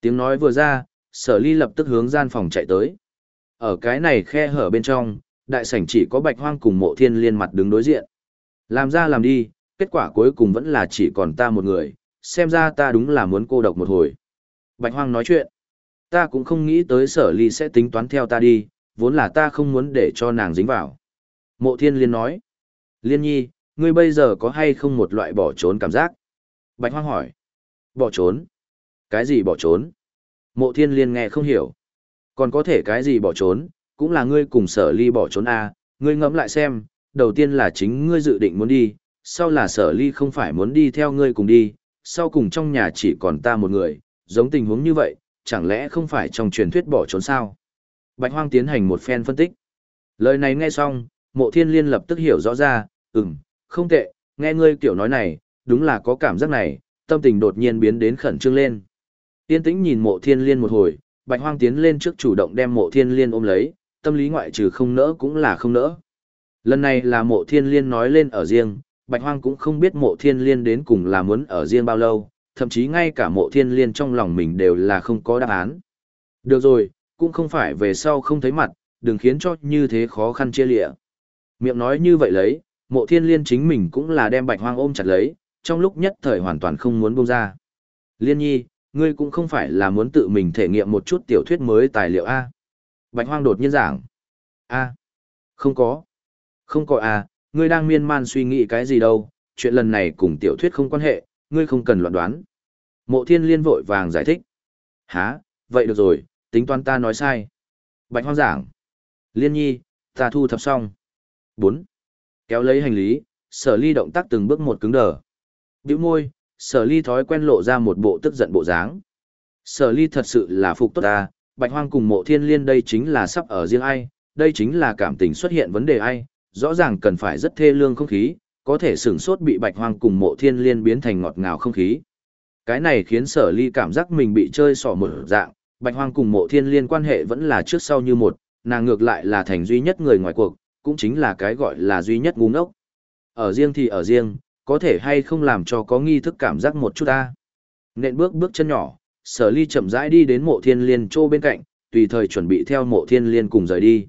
Tiếng nói vừa ra, sở ly lập tức hướng gian phòng chạy tới. Ở cái này khe hở bên trong, đại sảnh chỉ có bạch hoang cùng mộ thiên liên mặt đứng đối diện. Làm ra làm đi, kết quả cuối cùng vẫn là chỉ còn ta một người, xem ra ta đúng là muốn cô độc một hồi. Bạch hoang nói chuyện. Ta cũng không nghĩ tới sở ly sẽ tính toán theo ta đi, vốn là ta không muốn để cho nàng dính vào. Mộ thiên liên nói. Liên nhi, ngươi bây giờ có hay không một loại bỏ trốn cảm giác? Bạch hoang hỏi. Bỏ trốn? Cái gì bỏ trốn? Mộ thiên liên nghe không hiểu. Còn có thể cái gì bỏ trốn, cũng là ngươi cùng sở ly bỏ trốn à, ngươi ngẫm lại xem, đầu tiên là chính ngươi dự định muốn đi, sau là sở ly không phải muốn đi theo ngươi cùng đi, sau cùng trong nhà chỉ còn ta một người, giống tình huống như vậy, chẳng lẽ không phải trong truyền thuyết bỏ trốn sao? Bạch Hoang tiến hành một phen phân tích. Lời này nghe xong, mộ thiên liên lập tức hiểu rõ ra, ừm, không tệ, nghe ngươi kiểu nói này, đúng là có cảm giác này, tâm tình đột nhiên biến đến khẩn trương lên. Tiên tĩnh nhìn mộ thiên liên một hồi, bạch hoang tiến lên trước chủ động đem mộ thiên liên ôm lấy, tâm lý ngoại trừ không nỡ cũng là không nỡ. Lần này là mộ thiên liên nói lên ở riêng, bạch hoang cũng không biết mộ thiên liên đến cùng là muốn ở riêng bao lâu, thậm chí ngay cả mộ thiên liên trong lòng mình đều là không có đáp án. Được rồi, cũng không phải về sau không thấy mặt, đừng khiến cho như thế khó khăn chia lịa. Miệng nói như vậy lấy, mộ thiên liên chính mình cũng là đem bạch hoang ôm chặt lấy, trong lúc nhất thời hoàn toàn không muốn buông ra. Liên nhi, ngươi cũng không phải là muốn tự mình thể nghiệm một chút tiểu thuyết mới tài liệu A. Bạch hoang đột nhiên giảng. A. Không có. Không có A, ngươi đang miên man suy nghĩ cái gì đâu, chuyện lần này cùng tiểu thuyết không quan hệ, ngươi không cần loạn đoán. Mộ thiên liên vội vàng giải thích. Hả, vậy được rồi, tính toán ta nói sai. Bạch hoang giảng. Liên nhi, ta thu thập xong. 4. Kéo lấy hành lý, sở ly động tác từng bước một cứng đờ. Biểu môi, sở ly thói quen lộ ra một bộ tức giận bộ dáng. Sở ly thật sự là phục tốt ta, bạch hoang cùng mộ thiên liên đây chính là sắp ở riêng ai, đây chính là cảm tình xuất hiện vấn đề ai, rõ ràng cần phải rất thê lương không khí, có thể sửng sốt bị bạch hoang cùng mộ thiên liên biến thành ngọt ngào không khí. Cái này khiến sở ly cảm giác mình bị chơi xỏ một dạng, bạch hoang cùng mộ thiên liên quan hệ vẫn là trước sau như một, nàng ngược lại là thành duy nhất người ngoài cuộc, cũng chính là cái gọi là duy nhất ngu ngốc. Ở riêng thì ở riêng, có thể hay không làm cho có nghi thức cảm giác một chút ta. Nện bước bước chân nhỏ, sở ly chậm rãi đi đến mộ thiên liên chỗ bên cạnh, tùy thời chuẩn bị theo mộ thiên liên cùng rời đi.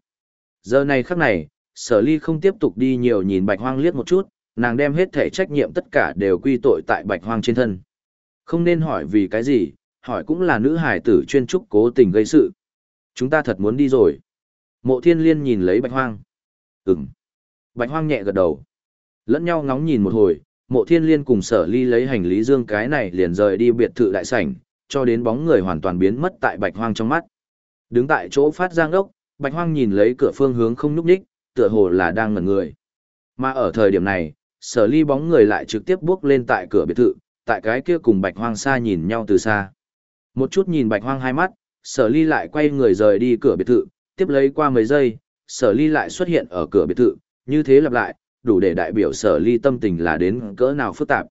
Giờ này khắc này, sở ly không tiếp tục đi nhiều nhìn bạch hoang liếc một chút, nàng đem hết thể trách nhiệm tất cả đều quy tội tại bạch hoang trên thân. Không nên hỏi vì cái gì, hỏi cũng là nữ hải tử chuyên trúc cố tình gây sự. Chúng ta thật muốn đi rồi. Mộ thiên liên nhìn lấy bạch hoang. Ừm. Bạch hoang nhẹ gật đầu. Lẫn nhau ngóng nhìn một hồi, mộ thiên liên cùng sở ly lấy hành lý dương cái này liền rời đi biệt thự đại sảnh, cho đến bóng người hoàn toàn biến mất tại bạch hoang trong mắt. Đứng tại chỗ phát giang đốc, bạch hoang nhìn lấy cửa phương hướng không nhúc nhích, tựa hồ là đang ngẩn người. Mà ở thời điểm này, sở ly bóng người lại trực tiếp bước lên tại cửa biệt thự, tại cái kia cùng bạch hoang xa nhìn nhau từ xa. Một chút nhìn bạch hoang hai mắt, sở ly lại quay người rời đi cửa biệt thự, tiếp lấy qua mấy giây, sở ly lại xuất hiện ở cửa biệt thự, như thế lặp lại, đủ để đại biểu sở ly tâm tình là đến cỡ nào phức tạp.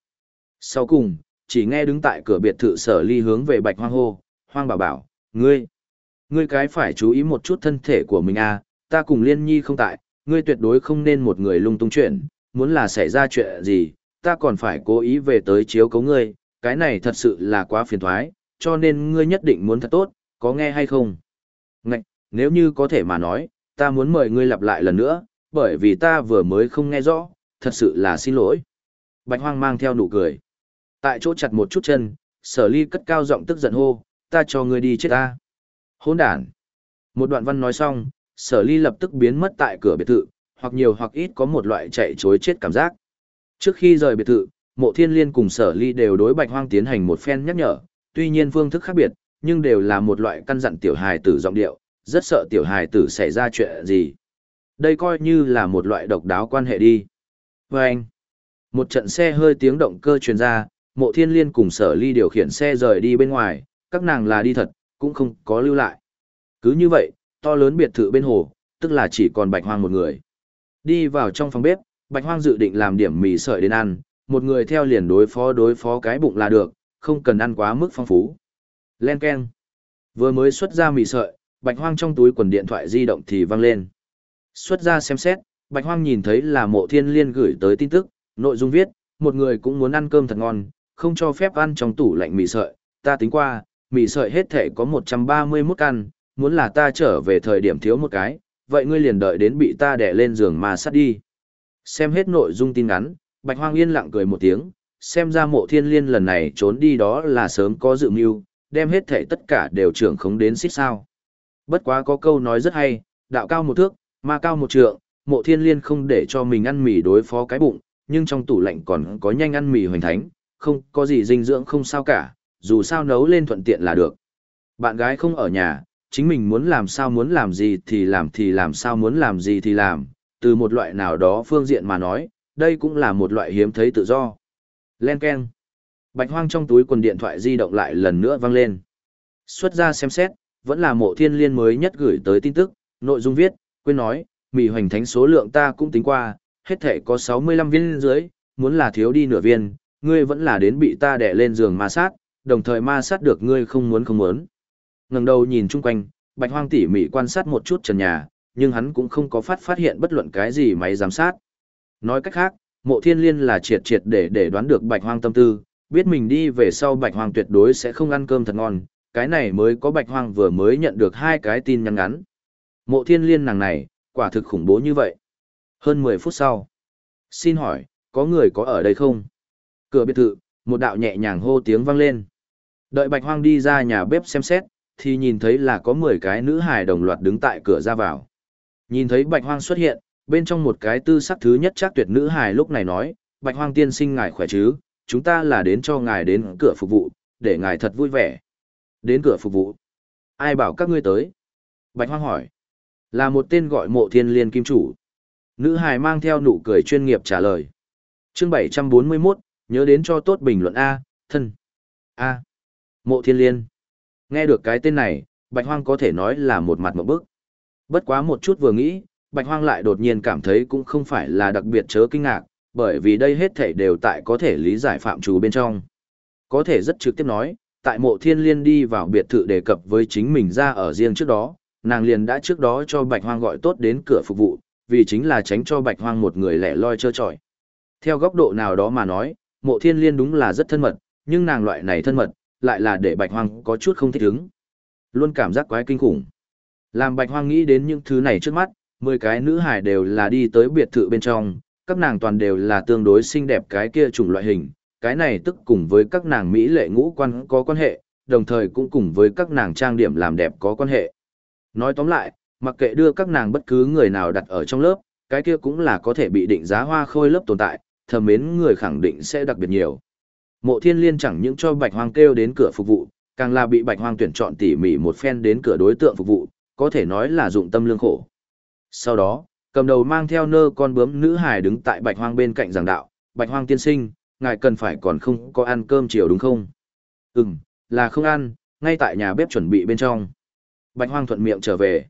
Sau cùng, chỉ nghe đứng tại cửa biệt thự sở ly hướng về bạch hoang hô, hoang bảo bảo, ngươi, ngươi cái phải chú ý một chút thân thể của mình à, ta cùng liên nhi không tại, ngươi tuyệt đối không nên một người lung tung chuyện, muốn là xảy ra chuyện gì, ta còn phải cố ý về tới chiếu cấu ngươi, cái này thật sự là quá phiền thoái, cho nên ngươi nhất định muốn thật tốt, có nghe hay không? Ngạch, nếu như có thể mà nói, ta muốn mời ngươi lặp lại lần nữa, bởi vì ta vừa mới không nghe rõ, thật sự là xin lỗi. Bạch hoang mang theo nụ cười. Tại chỗ chặt một chút chân, sở ly cất cao giọng tức giận hô, ta cho ngươi đi chết ta. Hỗn đản. Một đoạn văn nói xong, sở ly lập tức biến mất tại cửa biệt thự, hoặc nhiều hoặc ít có một loại chạy chối chết cảm giác. Trước khi rời biệt thự, mộ thiên liên cùng sở ly đều đối bạch hoang tiến hành một phen nhắc nhở, tuy nhiên phương thức khác biệt, nhưng đều là một loại căn dặn tiểu hài tử giọng điệu, rất sợ tiểu hài tử xảy ra chuyện gì. Đây coi như là một loại độc đáo quan hệ đi. Và anh, một trận xe hơi tiếng động cơ truyền ra, mộ thiên liên cùng sở ly điều khiển xe rời đi bên ngoài, các nàng là đi thật, cũng không có lưu lại. Cứ như vậy, to lớn biệt thự bên hồ, tức là chỉ còn bạch hoang một người. Đi vào trong phòng bếp, bạch hoang dự định làm điểm mì sợi đến ăn, một người theo liền đối phó đối phó cái bụng là được, không cần ăn quá mức phong phú. Len keng. Vừa mới xuất ra mì sợi, bạch hoang trong túi quần điện thoại di động thì vang lên. Xuất ra xem xét, bạch hoang nhìn thấy là mộ thiên liên gửi tới tin tức, nội dung viết, một người cũng muốn ăn cơm thật ngon, không cho phép ăn trong tủ lạnh mì sợi, ta tính qua, mì sợi hết thể có 131 căn, muốn là ta trở về thời điểm thiếu một cái, vậy ngươi liền đợi đến bị ta đè lên giường mà sát đi. Xem hết nội dung tin ngắn, Bạch Hoang yên lặng cười một tiếng, xem ra mộ thiên liên lần này trốn đi đó là sớm có dự mưu, đem hết thể tất cả đều trưởng khống đến xích sao. Bất quá có câu nói rất hay, đạo cao một thước, ma cao một trượng, mộ thiên liên không để cho mình ăn mì đối phó cái bụng, nhưng trong tủ lạnh còn có nhanh ăn mì hoành thánh, không có gì dinh dưỡng không sao cả, dù sao nấu lên thuận tiện là được. Bạn gái không ở nhà, chính mình muốn làm sao muốn làm gì thì làm thì làm sao muốn làm gì thì làm, từ một loại nào đó phương diện mà nói, đây cũng là một loại hiếm thấy tự do. Len Ken. Bạch hoang trong túi quần điện thoại di động lại lần nữa vang lên. Xuất ra xem xét, vẫn là mộ thiên liên mới nhất gửi tới tin tức, nội dung viết, quên nói, mì hoành thánh số lượng ta cũng tính qua, hết thể có 65 viên dưới, muốn là thiếu đi nửa viên, ngươi vẫn là đến bị ta đè lên giường ma sát, đồng thời ma sát được ngươi không muốn không muốn. Ngẩng đầu nhìn chung quanh, Bạch Hoang tỉ mỉ quan sát một chút trần nhà, nhưng hắn cũng không có phát phát hiện bất luận cái gì máy giám sát. Nói cách khác, Mộ Thiên Liên là triệt triệt để để đoán được Bạch Hoang tâm tư, biết mình đi về sau Bạch Hoang tuyệt đối sẽ không ăn cơm thật ngon, cái này mới có Bạch Hoang vừa mới nhận được hai cái tin nhắn ngắn. Mộ Thiên Liên nàng này, quả thực khủng bố như vậy. Hơn 10 phút sau. Xin hỏi, có người có ở đây không? Cửa biệt thự, một đạo nhẹ nhàng hô tiếng vang lên. Đợi Bạch Hoang đi ra nhà bếp xem xét, thì nhìn thấy là có 10 cái nữ hài đồng loạt đứng tại cửa ra vào. Nhìn thấy Bạch Hoang xuất hiện, bên trong một cái tư sắc thứ nhất chắc tuyệt nữ hài lúc này nói, Bạch Hoang tiên sinh ngài khỏe chứ, chúng ta là đến cho ngài đến cửa phục vụ, để ngài thật vui vẻ. Đến cửa phục vụ. Ai bảo các ngươi tới? Bạch Hoang hỏi. Là một tên gọi mộ thiên liên kim chủ. Nữ hài mang theo nụ cười chuyên nghiệp trả lời. Chương 741, nhớ đến cho tốt bình luận A, thân. A. Mộ thiên liên. Nghe được cái tên này, Bạch Hoang có thể nói là một mặt một bức. Bất quá một chút vừa nghĩ, Bạch Hoang lại đột nhiên cảm thấy cũng không phải là đặc biệt chớ kinh ngạc, bởi vì đây hết thảy đều tại có thể lý giải phạm trù bên trong. Có thể rất trực tiếp nói, tại mộ thiên liên đi vào biệt thự đề cập với chính mình ra ở riêng trước đó, nàng liền đã trước đó cho Bạch Hoang gọi tốt đến cửa phục vụ, vì chính là tránh cho Bạch Hoang một người lẻ loi chơi trọi. Theo góc độ nào đó mà nói, mộ thiên liên đúng là rất thân mật, nhưng nàng loại này thân mật, lại là để Bạch Hoang có chút không thích ứng. Luôn cảm giác quái kinh khủng. Làm Bạch Hoang nghĩ đến những thứ này trước mắt, 10 cái nữ hải đều là đi tới biệt thự bên trong, các nàng toàn đều là tương đối xinh đẹp cái kia chủng loại hình, cái này tức cùng với các nàng mỹ lệ ngũ quan có quan hệ, đồng thời cũng cùng với các nàng trang điểm làm đẹp có quan hệ. Nói tóm lại, mặc kệ đưa các nàng bất cứ người nào đặt ở trong lớp, cái kia cũng là có thể bị định giá hoa khôi lớp tồn tại, thầm mến người khẳng định sẽ đặc biệt nhiều. Mộ thiên liên chẳng những cho bạch hoang kêu đến cửa phục vụ, càng là bị bạch hoang tuyển chọn tỉ mỉ một phen đến cửa đối tượng phục vụ, có thể nói là dụng tâm lương khổ. Sau đó, cầm đầu mang theo nơ con bướm nữ hài đứng tại bạch hoang bên cạnh giảng đạo, bạch hoang tiên sinh, ngài cần phải còn không có ăn cơm chiều đúng không? Ừm, là không ăn, ngay tại nhà bếp chuẩn bị bên trong. Bạch hoang thuận miệng trở về.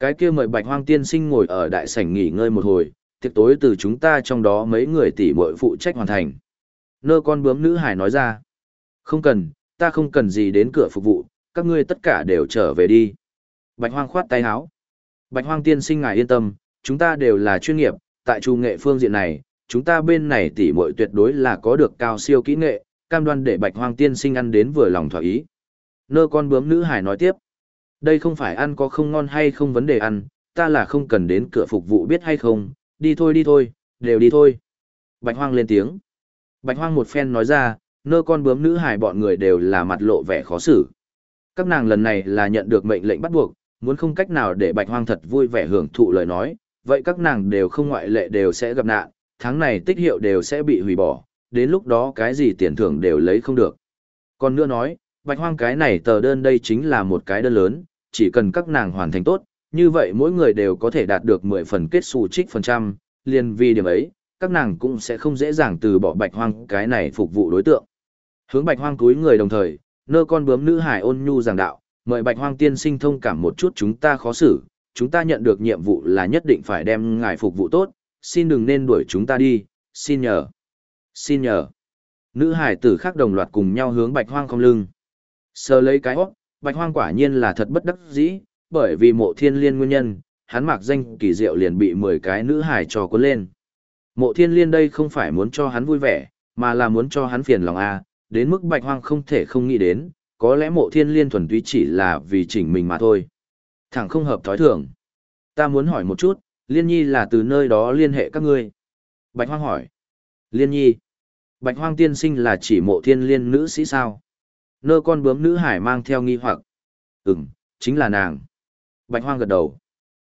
Cái kia mời bạch hoang tiên sinh ngồi ở đại sảnh nghỉ ngơi một hồi, tiệc tối từ chúng ta trong đó mấy người tỷ muội phụ trách hoàn thành. Nơ con bướm nữ hải nói ra. Không cần, ta không cần gì đến cửa phục vụ, các ngươi tất cả đều trở về đi. Bạch hoang khoát tay áo. Bạch hoang tiên sinh ngài yên tâm, chúng ta đều là chuyên nghiệp, tại trung nghệ phương diện này, chúng ta bên này tỷ muội tuyệt đối là có được cao siêu kỹ nghệ, cam đoan để bạch hoang tiên sinh ăn đến vừa lòng thỏa ý. Nơ con bướm nữ hải nói tiếp. Đây không phải ăn có không ngon hay không vấn đề ăn, ta là không cần đến cửa phục vụ biết hay không, đi thôi đi thôi, đều đi thôi. Bạch hoang lên tiếng. Bạch hoang một phen nói ra, nơ con bướm nữ hài bọn người đều là mặt lộ vẻ khó xử. Các nàng lần này là nhận được mệnh lệnh bắt buộc, muốn không cách nào để bạch hoang thật vui vẻ hưởng thụ lời nói, vậy các nàng đều không ngoại lệ đều sẽ gặp nạn, tháng này tích hiệu đều sẽ bị hủy bỏ, đến lúc đó cái gì tiền thưởng đều lấy không được. Còn nữa nói, bạch hoang cái này tờ đơn đây chính là một cái đơn lớn, chỉ cần các nàng hoàn thành tốt, như vậy mỗi người đều có thể đạt được 10 phần kết xù trích phần trăm, liền vì điểm ấy, các nàng cũng sẽ không dễ dàng từ bỏ bạch hoang cái này phục vụ đối tượng. Hướng bạch hoang túi người đồng thời, nơ con bướm nữ hải ôn nhu giảng đạo, mời bạch hoang tiên sinh thông cảm một chút chúng ta khó xử, chúng ta nhận được nhiệm vụ là nhất định phải đem ngài phục vụ tốt, xin đừng nên đuổi chúng ta đi, xin nhờ. Xin nhờ. Nữ hải tử khác đồng loạt cùng nhau hướng bạch hoang không lưng. Sờ lấy cái hót, bạch hoang quả nhiên là thật bất đắc dĩ, bởi vì mộ thiên liên nguyên nhân, hắn mặc danh kỳ diệu liền bị 10 cái nữ hải trò cuốn lên. Mộ thiên liên đây không phải muốn cho hắn vui vẻ, mà là muốn cho hắn phiền lòng a đến mức bạch hoang không thể không nghĩ đến, có lẽ mộ thiên liên thuần túy chỉ là vì chỉnh mình mà thôi. Thẳng không hợp thói thường. Ta muốn hỏi một chút, liên nhi là từ nơi đó liên hệ các ngươi. Bạch hoang hỏi. Liên nhi. Bạch hoang tiên sinh là chỉ mộ thiên liên nữ sĩ sao? Nơ con bướm nữ hải mang theo nghi hoặc. Ừm, chính là nàng. Bạch hoang gật đầu.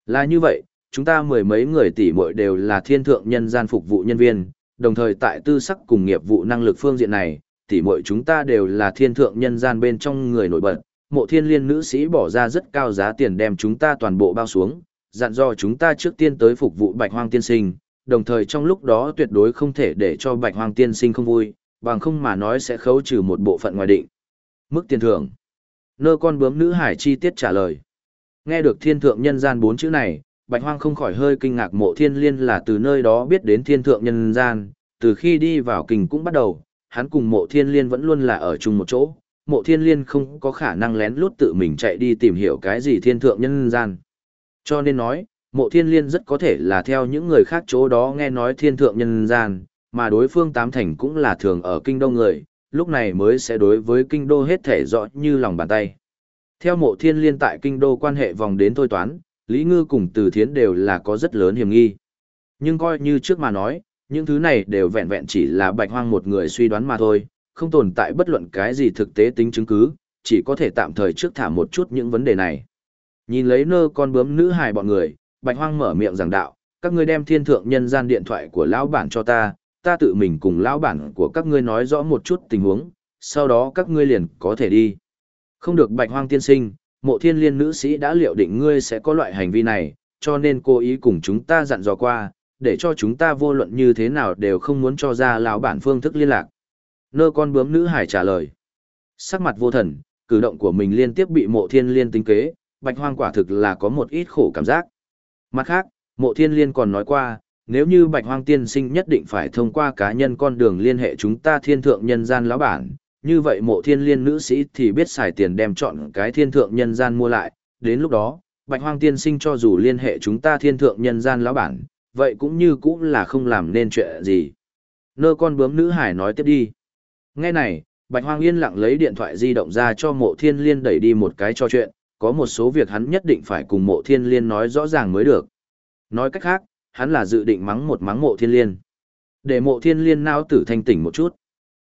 Là như vậy, chúng ta mười mấy người tỷ muội đều là thiên thượng nhân gian phục vụ nhân viên, đồng thời tại tư sắc cùng nghiệp vụ năng lực phương diện này, tỷ muội chúng ta đều là thiên thượng nhân gian bên trong người nổi bật. Mộ thiên liên nữ sĩ bỏ ra rất cao giá tiền đem chúng ta toàn bộ bao xuống, dặn dò chúng ta trước tiên tới phục vụ bạch hoang tiên sinh, đồng thời trong lúc đó tuyệt đối không thể để cho bạch hoang tiên sinh không vui, bằng không mà nói sẽ khấu trừ một bộ phận ngoài định. Mức tiền thưởng. Nơ con bướm nữ hải chi tiết trả lời. Nghe được thiên thượng nhân gian bốn chữ này, bạch hoang không khỏi hơi kinh ngạc mộ thiên liên là từ nơi đó biết đến thiên thượng nhân gian, từ khi đi vào kình cũng bắt đầu, hắn cùng mộ thiên liên vẫn luôn là ở chung một chỗ, mộ thiên liên không có khả năng lén lút tự mình chạy đi tìm hiểu cái gì thiên thượng nhân gian. Cho nên nói, mộ thiên liên rất có thể là theo những người khác chỗ đó nghe nói thiên thượng nhân gian, mà đối phương tám thành cũng là thường ở kinh đô người, lúc này mới sẽ đối với kinh đô hết thể rõ như lòng bàn tay. Theo mộ thiên liên tại kinh đô quan hệ vòng đến thôi toán, Lý Ngư cùng Từ Thiến đều là có rất lớn hiểm nghi. Nhưng coi như trước mà nói, những thứ này đều vẹn vẹn chỉ là bạch hoang một người suy đoán mà thôi, không tồn tại bất luận cái gì thực tế tính chứng cứ, chỉ có thể tạm thời trước thả một chút những vấn đề này. Nhìn lấy nơ con bướm nữ hài bọn người, bạch hoang mở miệng giảng đạo, các ngươi đem thiên thượng nhân gian điện thoại của lão bản cho ta, ta tự mình cùng lão bản của các ngươi nói rõ một chút tình huống, sau đó các ngươi liền có thể đi. Không được bạch hoang tiên sinh, mộ thiên liên nữ sĩ đã liệu định ngươi sẽ có loại hành vi này, cho nên cô ý cùng chúng ta dặn dò qua, để cho chúng ta vô luận như thế nào đều không muốn cho ra lão bản phương thức liên lạc. Nơ con bướm nữ hải trả lời. Sắc mặt vô thần, cử động của mình liên tiếp bị mộ thiên liên tính kế, bạch hoang quả thực là có một ít khổ cảm giác. Mặt khác, mộ thiên liên còn nói qua, nếu như bạch hoang tiên sinh nhất định phải thông qua cá nhân con đường liên hệ chúng ta thiên thượng nhân gian lão bản, như vậy mộ thiên liên nữ sĩ thì biết xài tiền đem chọn cái thiên thượng nhân gian mua lại, đến lúc đó, bạch hoang tiên sinh cho dù liên hệ chúng ta thiên thượng nhân gian lão bản, vậy cũng như cũng là không làm nên chuyện gì. Nơ con bướm nữ hải nói tiếp đi. Nghe này, bạch hoang yên lặng lấy điện thoại di động ra cho mộ thiên liên đẩy đi một cái cho chuyện, có một số việc hắn nhất định phải cùng mộ thiên liên nói rõ ràng mới được. Nói cách khác, hắn là dự định mắng một mắng mộ thiên liên. Để mộ thiên liên nao tử thanh tỉnh một chút.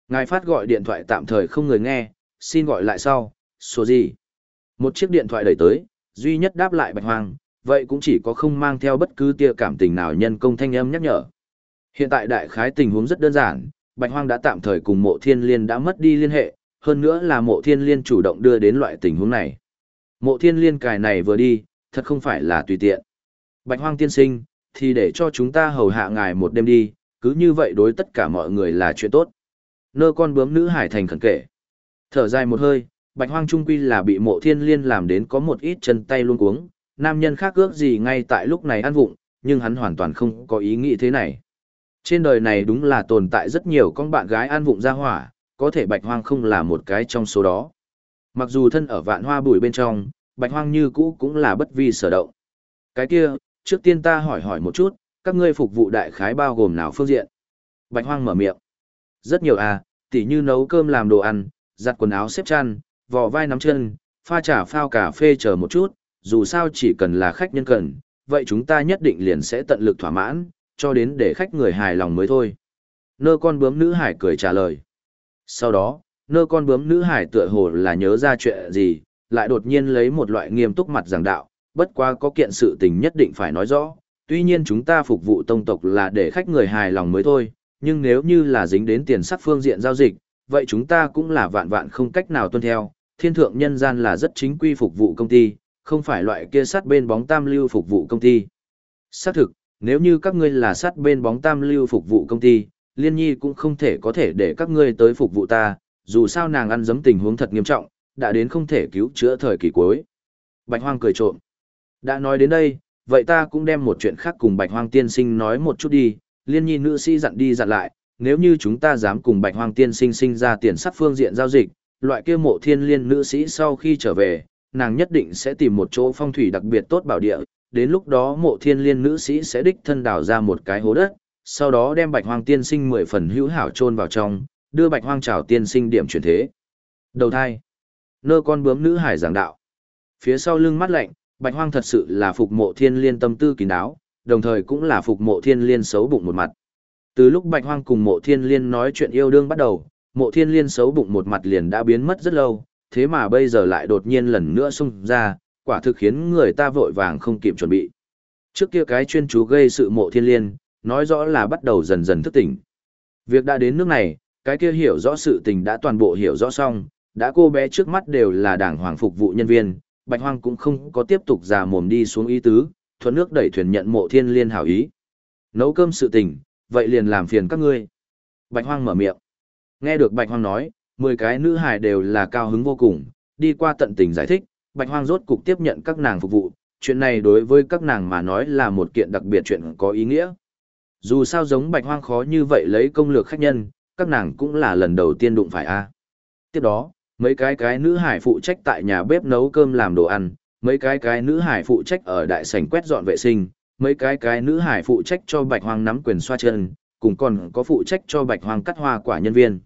Ngài phát gọi điện thoại tạm thời không người nghe, xin gọi lại sau, số gì? Một chiếc điện thoại đẩy tới, duy nhất đáp lại bạch hoang, vậy cũng chỉ có không mang theo bất cứ tia cảm tình nào nhân công thanh âm nhắc nhở. Hiện tại đại khái tình huống rất đơn giản, bạch hoang đã tạm thời cùng mộ thiên liên đã mất đi liên hệ, hơn nữa là mộ thiên liên chủ động đưa đến loại tình huống này. Mộ thiên liên cài này vừa đi, thật không phải là tùy tiện. Bạch hoang tiên sinh, thì để cho chúng ta hầu hạ ngài một đêm đi, cứ như vậy đối tất cả mọi người là chuyện tốt. Nơ con bướm nữ hải thành khẩn kể. Thở dài một hơi, bạch hoang trung quy là bị mộ thiên liên làm đến có một ít chân tay luôn cuống, nam nhân khác ước gì ngay tại lúc này ăn vụng, nhưng hắn hoàn toàn không có ý nghĩ thế này. Trên đời này đúng là tồn tại rất nhiều con bạn gái ăn vụng ra hỏa, có thể bạch hoang không là một cái trong số đó. Mặc dù thân ở vạn hoa bụi bên trong, bạch hoang như cũ cũng là bất vi sở động. Cái kia, trước tiên ta hỏi hỏi một chút, các ngươi phục vụ đại khái bao gồm nào phương diện? Bạch hoang mở miệng. Rất nhiều à, tỉ như nấu cơm làm đồ ăn, giặt quần áo xếp chăn, vò vai nắm chân, pha trà phao cà phê chờ một chút, dù sao chỉ cần là khách nhân cần, vậy chúng ta nhất định liền sẽ tận lực thỏa mãn, cho đến để khách người hài lòng mới thôi. Nơ con bướm nữ hải cười trả lời. Sau đó, nơ con bướm nữ hải tựa hồ là nhớ ra chuyện gì, lại đột nhiên lấy một loại nghiêm túc mặt giảng đạo, bất quá có kiện sự tình nhất định phải nói rõ, tuy nhiên chúng ta phục vụ tông tộc là để khách người hài lòng mới thôi, nhưng nếu như là dính đến tiền sắc phương diện giao dịch, vậy chúng ta cũng là vạn vạn không cách nào tuân theo, thiên thượng nhân gian là rất chính quy phục vụ công ty, không phải loại kia sát bên bóng tam lưu phục vụ công ty. Xác thực, nếu như các ngươi là sát bên bóng tam lưu phục vụ công ty, liên nhi cũng không thể có thể để các ngươi tới phục vụ ta, dù sao nàng ăn dấm tình huống thật nghiêm trọng, đã đến không thể cứu chữa thời kỳ cuối. Bạch Hoang cười trộm. Đã nói đến đây, vậy ta cũng đem một chuyện khác cùng Bạch Hoang tiên sinh nói một chút đi, liên nhi nữ sĩ dặn đi dặn lại, nếu như chúng ta dám cùng Bạch Hoang tiên sinh sinh ra tiền sắt phương diện giao dịch, loại kia mộ thiên liên nữ sĩ sau khi trở về, nàng nhất định sẽ tìm một chỗ phong thủy đặc biệt tốt bảo địa, đến lúc đó mộ thiên liên nữ sĩ sẽ đích thân đào ra một cái hố đất, sau đó đem Bạch Hoang tiên sinh mười phần hữu hảo chôn vào trong, đưa Bạch Hoang trào tiên sinh điểm chuyển thế. Đầu thai. Nơ con bướm nữ hải giảng đạo. Phía sau lưng mắt lạnh, Bạch Hoang thật sự là phục mộ thiên liên tâm tư kín đáo, đồng thời cũng là phục mộ thiên liên xấu bụng một mặt. Từ lúc Bạch Hoang cùng mộ thiên liên nói chuyện yêu đương bắt đầu, mộ thiên liên xấu bụng một mặt liền đã biến mất rất lâu, thế mà bây giờ lại đột nhiên lần nữa xung ra, quả thực khiến người ta vội vàng không kịp chuẩn bị. Trước kia cái chuyên chú gây sự mộ thiên liên, nói rõ là bắt đầu dần dần thức tỉnh. Việc đã đến nước này, cái kia hiểu rõ sự tình đã toàn bộ hiểu rõ xong, đã cô bé trước mắt đều là đảng hoàng phục vụ nhân viên, Bạch Hoang cũng không có tiếp tục già mồm đi xuống ý tứ, thuận nước đẩy thuyền nhận mộ thiên liên hảo ý. Nấu cơm sự tình, vậy liền làm phiền các ngươi. Bạch Hoang mở miệng. Nghe được Bạch Hoang nói, 10 cái nữ hài đều là cao hứng vô cùng, đi qua tận tình giải thích, Bạch Hoang rốt cục tiếp nhận các nàng phục vụ, chuyện này đối với các nàng mà nói là một kiện đặc biệt chuyện có ý nghĩa. Dù sao giống Bạch Hoang khó như vậy lấy công lược khách nhân, các nàng cũng là lần đầu tiên đụng phải a. Tiếp đó, mấy cái cái nữ hải phụ trách tại nhà bếp nấu cơm làm đồ ăn, mấy cái cái nữ hải phụ trách ở đại sảnh quét dọn vệ sinh, mấy cái cái nữ hải phụ trách cho Bạch Hoang nắm quyền xoa chân, cùng còn có phụ trách cho Bạch Hoang cắt hoa quả nhân viên.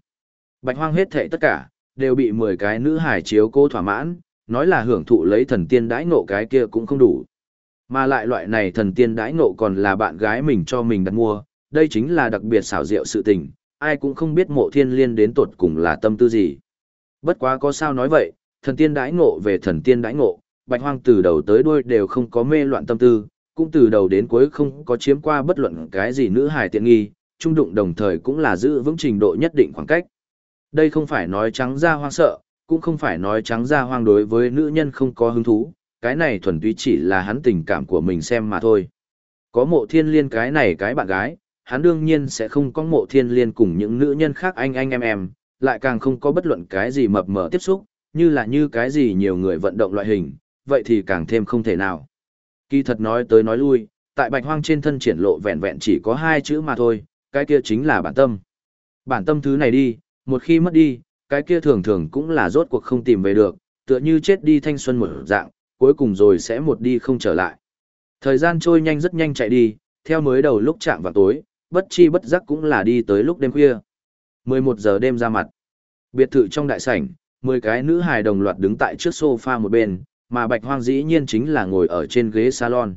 Bạch Hoang hết thảy tất cả đều bị 10 cái nữ hải chiếu cố thỏa mãn, nói là hưởng thụ lấy thần tiên đãi ngộ cái kia cũng không đủ. Mà lại loại này thần tiên đãi ngộ còn là bạn gái mình cho mình đặt mua, đây chính là đặc biệt xảo diệu sự tình, ai cũng không biết mộ thiên liên đến tột cùng là tâm tư gì. Bất quá có sao nói vậy, thần tiên đãi ngộ về thần tiên đãi ngộ, bạch hoang từ đầu tới đuôi đều không có mê loạn tâm tư, cũng từ đầu đến cuối không có chiếm qua bất luận cái gì nữ hài tiện nghi, trung đụng đồng thời cũng là giữ vững trình độ nhất định khoảng cách. Đây không phải nói trắng ra hoang sợ, cũng không phải nói trắng ra hoang đối với nữ nhân không có hứng thú, cái này thuần túy chỉ là hắn tình cảm của mình xem mà thôi. Có mộ thiên liên cái này cái bạn gái, hắn đương nhiên sẽ không có mộ thiên liên cùng những nữ nhân khác anh anh em em, lại càng không có bất luận cái gì mập mờ tiếp xúc, như là như cái gì nhiều người vận động loại hình, vậy thì càng thêm không thể nào. Kỳ thật nói tới nói lui, tại bạch hoang trên thân triển lộ vẹn vẹn chỉ có hai chữ mà thôi, cái kia chính là bản tâm. Bản tâm thứ này đi, một khi mất đi, cái kia thường thường cũng là rốt cuộc không tìm về được, tựa như chết đi thanh xuân một dạng, cuối cùng rồi sẽ một đi không trở lại. Thời gian trôi nhanh rất nhanh chạy đi, theo mới đầu lúc chạm vào tối, bất chi bất giác cũng là đi tới lúc đêm khuya. 11 giờ đêm ra mặt. Biệt thự trong đại sảnh, 10 cái nữ hài đồng loạt đứng tại trước sofa một bên, mà Bạch Hoang dĩ nhiên chính là ngồi ở trên ghế salon.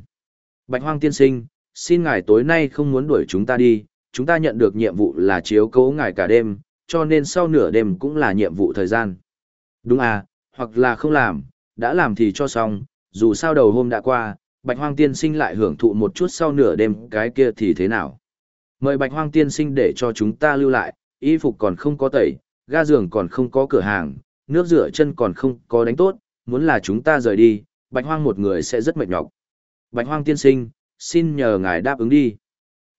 Bạch Hoang tiên sinh, xin ngài tối nay không muốn đuổi chúng ta đi, chúng ta nhận được nhiệm vụ là chiếu cố ngài cả đêm, cho nên sau nửa đêm cũng là nhiệm vụ thời gian. Đúng à, hoặc là không làm, đã làm thì cho xong, dù sao đầu hôm đã qua, Bạch Hoang tiên sinh lại hưởng thụ một chút sau nửa đêm cái kia thì thế nào. Mời Bạch Hoang tiên sinh để cho chúng ta lưu lại, y phục còn không có tẩy, ga giường còn không có cửa hàng, nước rửa chân còn không có đánh tốt, muốn là chúng ta rời đi, Bạch Hoang một người sẽ rất mệt nhọc. Bạch Hoang tiên sinh, xin nhờ ngài đáp ứng đi.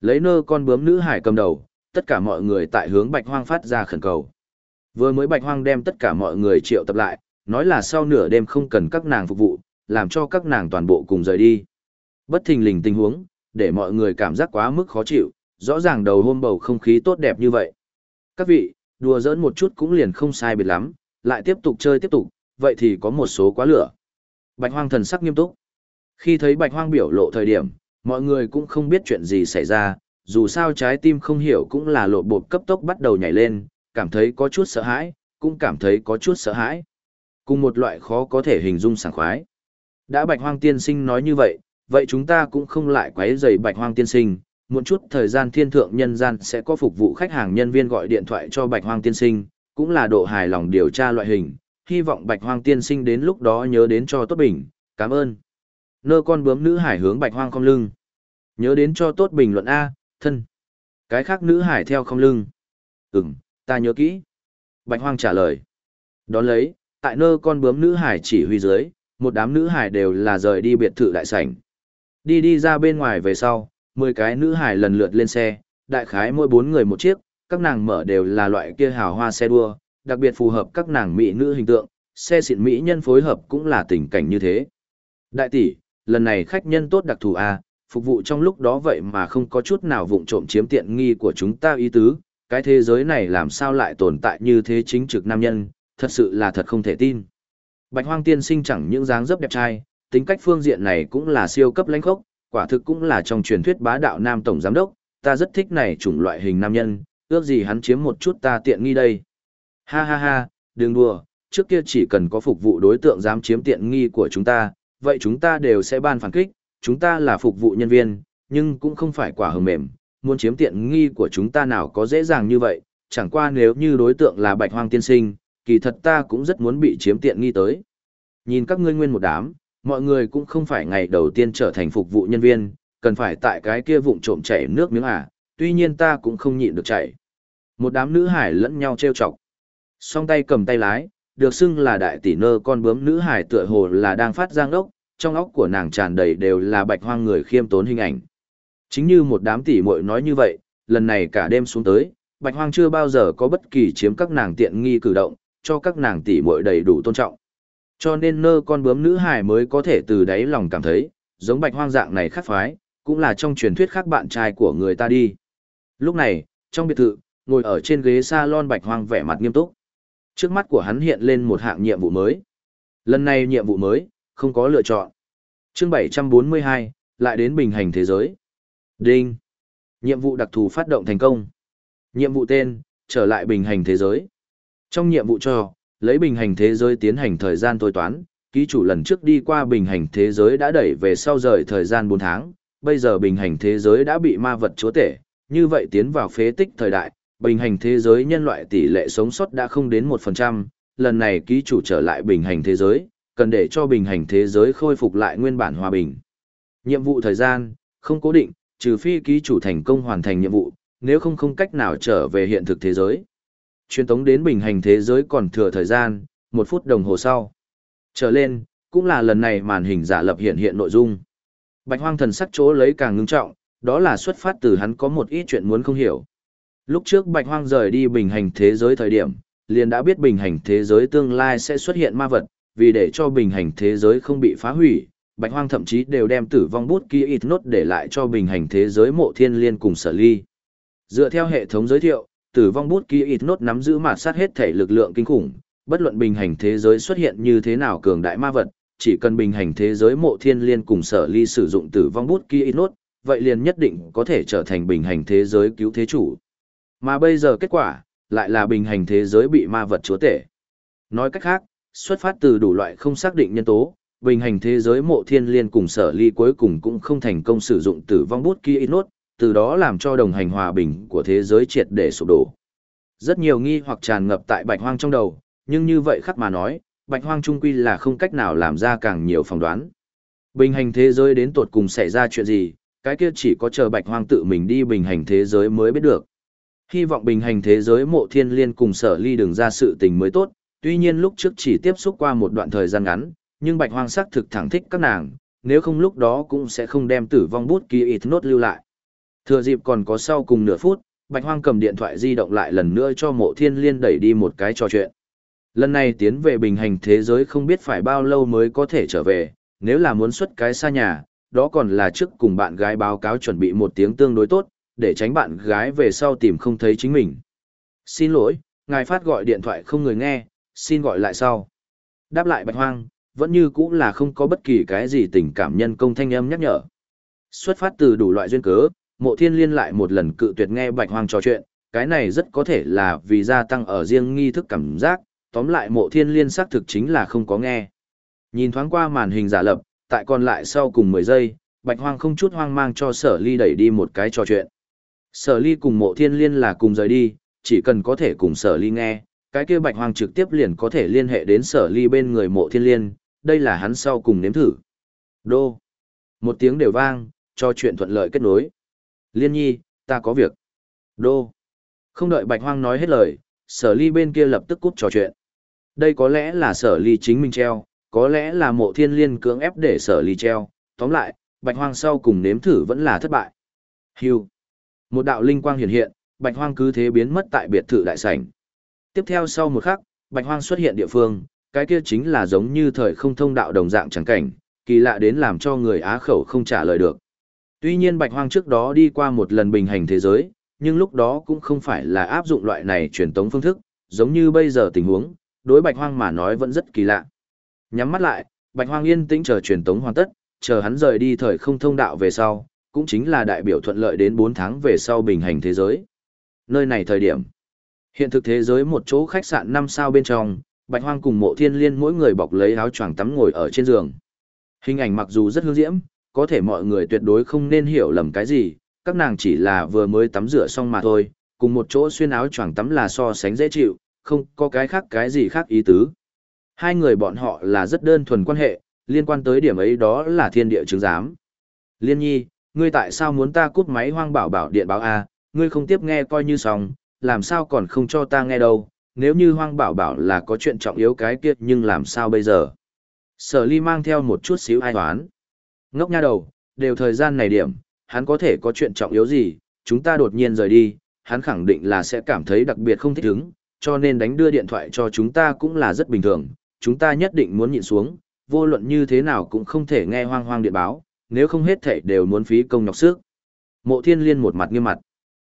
Lấy nơ con bướm nữ hải cầm đầu, tất cả mọi người tại hướng Bạch Hoang phát ra khẩn cầu. Vừa mới Bạch Hoang đem tất cả mọi người triệu tập lại, nói là sau nửa đêm không cần các nàng phục vụ, làm cho các nàng toàn bộ cùng rời đi. Bất thình lình tình huống, để mọi người cảm giác quá mức khó chịu, rõ ràng đầu hôm bầu không khí tốt đẹp như vậy. Các vị, đùa giỡn một chút cũng liền không sai biệt lắm, lại tiếp tục chơi tiếp tục, vậy thì có một số quá lửa. Bạch hoang thần sắc nghiêm túc. Khi thấy bạch hoang biểu lộ thời điểm, mọi người cũng không biết chuyện gì xảy ra, dù sao trái tim không hiểu cũng là lộ bột cấp tốc bắt đầu nhảy lên, cảm thấy có chút sợ hãi, cũng cảm thấy có chút sợ hãi. Cùng một loại khó có thể hình dung sảng khoái. Đã bạch hoang tiên sinh nói như vậy, vậy chúng ta cũng không lại quấy rầy bạch hoang tiên sinh, một chút thời gian thiên thượng nhân gian sẽ có phục vụ khách hàng nhân viên gọi điện thoại cho Bạch Hoang tiên sinh, cũng là độ hài lòng điều tra loại hình, hy vọng Bạch Hoang tiên sinh đến lúc đó nhớ đến cho tốt bình, cảm ơn. Nơ con bướm nữ hải hướng Bạch Hoang không lưng. Nhớ đến cho tốt bình luận A, thân. Cái khác nữ hải theo không lưng. Ừm, ta nhớ kỹ. Bạch Hoang trả lời. Đón lấy, tại nơ con bướm nữ hải chỉ huy dưới, một đám nữ hải đều là rời đi biệt thự đại sảnh. Đi đi ra bên ngoài về sau, 10 cái nữ hải lần lượt lên xe, đại khái mỗi 4 người một chiếc, các nàng mở đều là loại kia hào hoa xe đua, đặc biệt phù hợp các nàng mỹ nữ hình tượng, xe xịn mỹ nhân phối hợp cũng là tình cảnh như thế. Đại tỷ, lần này khách nhân tốt đặc thù a, phục vụ trong lúc đó vậy mà không có chút nào vụng trộm chiếm tiện nghi của chúng ta ý tứ, cái thế giới này làm sao lại tồn tại như thế chính trực nam nhân, thật sự là thật không thể tin. Bạch Hoang tiên sinh chẳng những dáng dấp đẹp trai, tính cách phương diện này cũng là siêu cấp lãnh khốc, quả thực cũng là trong truyền thuyết bá đạo nam tổng giám đốc, ta rất thích này chủng loại hình nam nhân, ước gì hắn chiếm một chút ta tiện nghi đây. Ha ha ha, đừng đùa, trước kia chỉ cần có phục vụ đối tượng dám chiếm tiện nghi của chúng ta, vậy chúng ta đều sẽ ban phản kích, chúng ta là phục vụ nhân viên, nhưng cũng không phải quả hờ mềm, muốn chiếm tiện nghi của chúng ta nào có dễ dàng như vậy, chẳng qua nếu như đối tượng là bạch hoang tiên sinh, kỳ thật ta cũng rất muốn bị chiếm tiện nghi tới. Nhìn các ngươi nguyên một đám, mọi người cũng không phải ngày đầu tiên trở thành phục vụ nhân viên, cần phải tại cái kia vụng trộm chảy nước miếng à, tuy nhiên ta cũng không nhịn được chảy. Một đám nữ hải lẫn nhau trêu chọc. Song tay cầm tay lái, được xưng là đại tỷ nơ con bướm nữ hải tựa hồ là đang phát giang ốc, trong óc của nàng tràn đầy đều là bạch hoang người khiêm tốn hình ảnh. Chính như một đám tỷ muội nói như vậy, lần này cả đêm xuống tới, bạch hoang chưa bao giờ có bất kỳ chiếm các nàng tiện nghi cử động, cho các nàng tỷ muội đầy đủ tôn trọng. Cho nên nơ con bướm nữ hải mới có thể từ đáy lòng cảm thấy, giống bạch hoang dạng này khắc phái, cũng là trong truyền thuyết khác bạn trai của người ta đi. Lúc này, trong biệt thự, ngồi ở trên ghế salon bạch hoang vẻ mặt nghiêm túc. Trước mắt của hắn hiện lên một hạng nhiệm vụ mới. Lần này nhiệm vụ mới, không có lựa chọn. Chương 742, lại đến bình hành thế giới. Đinh. Nhiệm vụ đặc thù phát động thành công. Nhiệm vụ tên, trở lại bình hành thế giới. Trong nhiệm vụ cho, lấy bình hành thế giới tiến hành thời gian tối toán, ký chủ lần trước đi qua bình hành thế giới đã đẩy về sau rời thời gian 4 tháng, bây giờ bình hành thế giới đã bị ma vật chúa tể, như vậy tiến vào phế tích thời đại, bình hành thế giới nhân loại tỷ lệ sống sót đã không đến 1%, lần này ký chủ trở lại bình hành thế giới, cần để cho bình hành thế giới khôi phục lại nguyên bản hòa bình. Nhiệm vụ thời gian, không cố định, trừ phi ký chủ thành công hoàn thành nhiệm vụ, nếu không không cách nào trở về hiện thực thế giới. Truyền tống đến bình hành thế giới còn thừa thời gian, một phút đồng hồ sau. Trở lên, cũng là lần này màn hình giả lập hiện hiện nội dung. Bạch hoang thần sắc chỗ lấy càng ngưng trọng, đó là xuất phát từ hắn có một ít chuyện muốn không hiểu. Lúc trước bạch hoang rời đi bình hành thế giới thời điểm, liền đã biết bình hành thế giới tương lai sẽ xuất hiện ma vật, vì để cho bình hành thế giới không bị phá hủy, Bạch Hoang thậm chí đều đem tử vong bút ký ít nốt để lại cho bình hành thế giới mộ thiên liên cùng sở ly. Dựa theo hệ thống giới thiệu, tử vong bút ký ít nốt nắm giữ mạt sát hết thể lực lượng kinh khủng, bất luận bình hành thế giới xuất hiện như thế nào cường đại ma vật, chỉ cần bình hành thế giới mộ thiên liên cùng sở ly sử dụng tử vong bút ký ít nốt, vậy liền nhất định có thể trở thành bình hành thế giới cứu thế chủ. Mà bây giờ kết quả, lại là bình hành thế giới bị ma vật chúa tể. Nói cách khác, xuất phát từ đủ loại không xác định nhân tố, bình hành thế giới mộ thiên liên cùng sở ly cuối cùng cũng không thành công sử dụng tử vong bút kia nốt, từ đó làm cho đồng hành hòa bình của thế giới triệt để sụp đổ. Rất nhiều nghi hoặc tràn ngập tại bạch hoang trong đầu, nhưng như vậy khắc mà nói, bạch hoang trung quy là không cách nào làm ra càng nhiều phỏng đoán. Bình hành thế giới đến tột cùng xảy ra chuyện gì, cái kia chỉ có chờ bạch hoang tự mình đi bình hành thế giới mới biết được. Hy vọng bình hành thế giới mộ thiên liên cùng sở ly đừng ra sự tình mới tốt, tuy nhiên lúc trước chỉ tiếp xúc qua một đoạn thời gian ngắn, nhưng bạch hoang sắc thực thẳng thích các nàng, nếu không lúc đó cũng sẽ không đem tử vong bút ký ít nốt lưu lại. Thừa dịp còn có sau cùng nửa phút, bạch hoang cầm điện thoại di động lại lần nữa cho mộ thiên liên đẩy đi một cái trò chuyện. Lần này tiến về bình hành thế giới không biết phải bao lâu mới có thể trở về, nếu là muốn xuất cái xa nhà, đó còn là trước cùng bạn gái báo cáo chuẩn bị một tiếng tương đối tốt, để tránh bạn gái về sau tìm không thấy chính mình. Xin lỗi, ngài phát gọi điện thoại không người nghe, xin gọi lại sau. Đáp lại bạch hoang, vẫn như cũng là không có bất kỳ cái gì tình cảm nhân công thanh âm nhắc nhở. Xuất phát từ đủ loại duyên cớ, mộ thiên liên lại một lần cự tuyệt nghe bạch hoang trò chuyện, cái này rất có thể là vì gia tăng ở riêng nghi thức cảm giác, tóm lại mộ thiên liên xác thực chính là không có nghe. Nhìn thoáng qua màn hình giả lập, tại còn lại sau cùng 10 giây, bạch hoang không chút hoang mang cho sở ly đẩy đi một cái trò chuyện. Sở ly cùng mộ thiên liên là cùng rời đi, chỉ cần có thể cùng sở ly nghe, cái kia bạch hoang trực tiếp liền có thể liên hệ đến sở ly bên người mộ thiên liên, đây là hắn sau cùng nếm thử. Đô. Một tiếng đều vang, cho chuyện thuận lợi kết nối. Liên nhi, ta có việc. Đô. Không đợi bạch hoang nói hết lời, sở ly bên kia lập tức cúp trò chuyện. Đây có lẽ là sở ly chính mình treo, có lẽ là mộ thiên liên cưỡng ép để sở ly treo. Tóm lại, bạch hoang sau cùng nếm thử vẫn là thất bại. Hưu. Một đạo linh quang hiện hiện, bạch hoang cứ thế biến mất tại biệt thự đại sảnh. Tiếp theo sau một khắc, Bạch Hoang xuất hiện địa phương, cái kia chính là giống như thời không thông đạo đồng dạng chẳng cảnh, kỳ lạ đến làm cho người á khẩu không trả lời được. Tuy nhiên Bạch Hoang trước đó đi qua một lần bình hành thế giới, nhưng lúc đó cũng không phải là áp dụng loại này truyền tống phương thức, giống như bây giờ tình huống, đối Bạch Hoang mà nói vẫn rất kỳ lạ. Nhắm mắt lại, Bạch Hoang yên tĩnh chờ truyền tống hoàn tất, chờ hắn rời đi thời không thông đạo về sau, cũng chính là đại biểu thuận lợi đến 4 tháng về sau bình hành thế giới. Nơi này thời điểm, hiện thực thế giới một chỗ khách sạn 5 sao bên trong, Bạch Hoang cùng Mộ Thiên Liên mỗi người bọc lấy áo choàng tắm ngồi ở trên giường. Hình ảnh mặc dù rất hương diễm, có thể mọi người tuyệt đối không nên hiểu lầm cái gì, các nàng chỉ là vừa mới tắm rửa xong mà thôi, cùng một chỗ xuyên áo choàng tắm là so sánh dễ chịu, không có cái khác cái gì khác ý tứ. Hai người bọn họ là rất đơn thuần quan hệ, liên quan tới điểm ấy đó là thiên địa chứng giám. Liên nhi, ngươi tại sao muốn ta cúp máy hoang bảo bảo điện báo A, ngươi không tiếp nghe coi như xong, làm sao còn không cho ta nghe đâu, nếu như hoang bảo bảo là có chuyện trọng yếu cái kia nhưng làm sao bây giờ. Sở ly mang theo một chút xíu ai toán. Ngốc nha đầu, đều thời gian này điểm, hắn có thể có chuyện trọng yếu gì, chúng ta đột nhiên rời đi, hắn khẳng định là sẽ cảm thấy đặc biệt không thích ứng, cho nên đánh đưa điện thoại cho chúng ta cũng là rất bình thường, chúng ta nhất định muốn nhịn xuống, vô luận như thế nào cũng không thể nghe hoang hoang điện báo, nếu không hết thảy đều muốn phí công nhọc sức. Mộ thiên liên một mặt nghiêm mặt.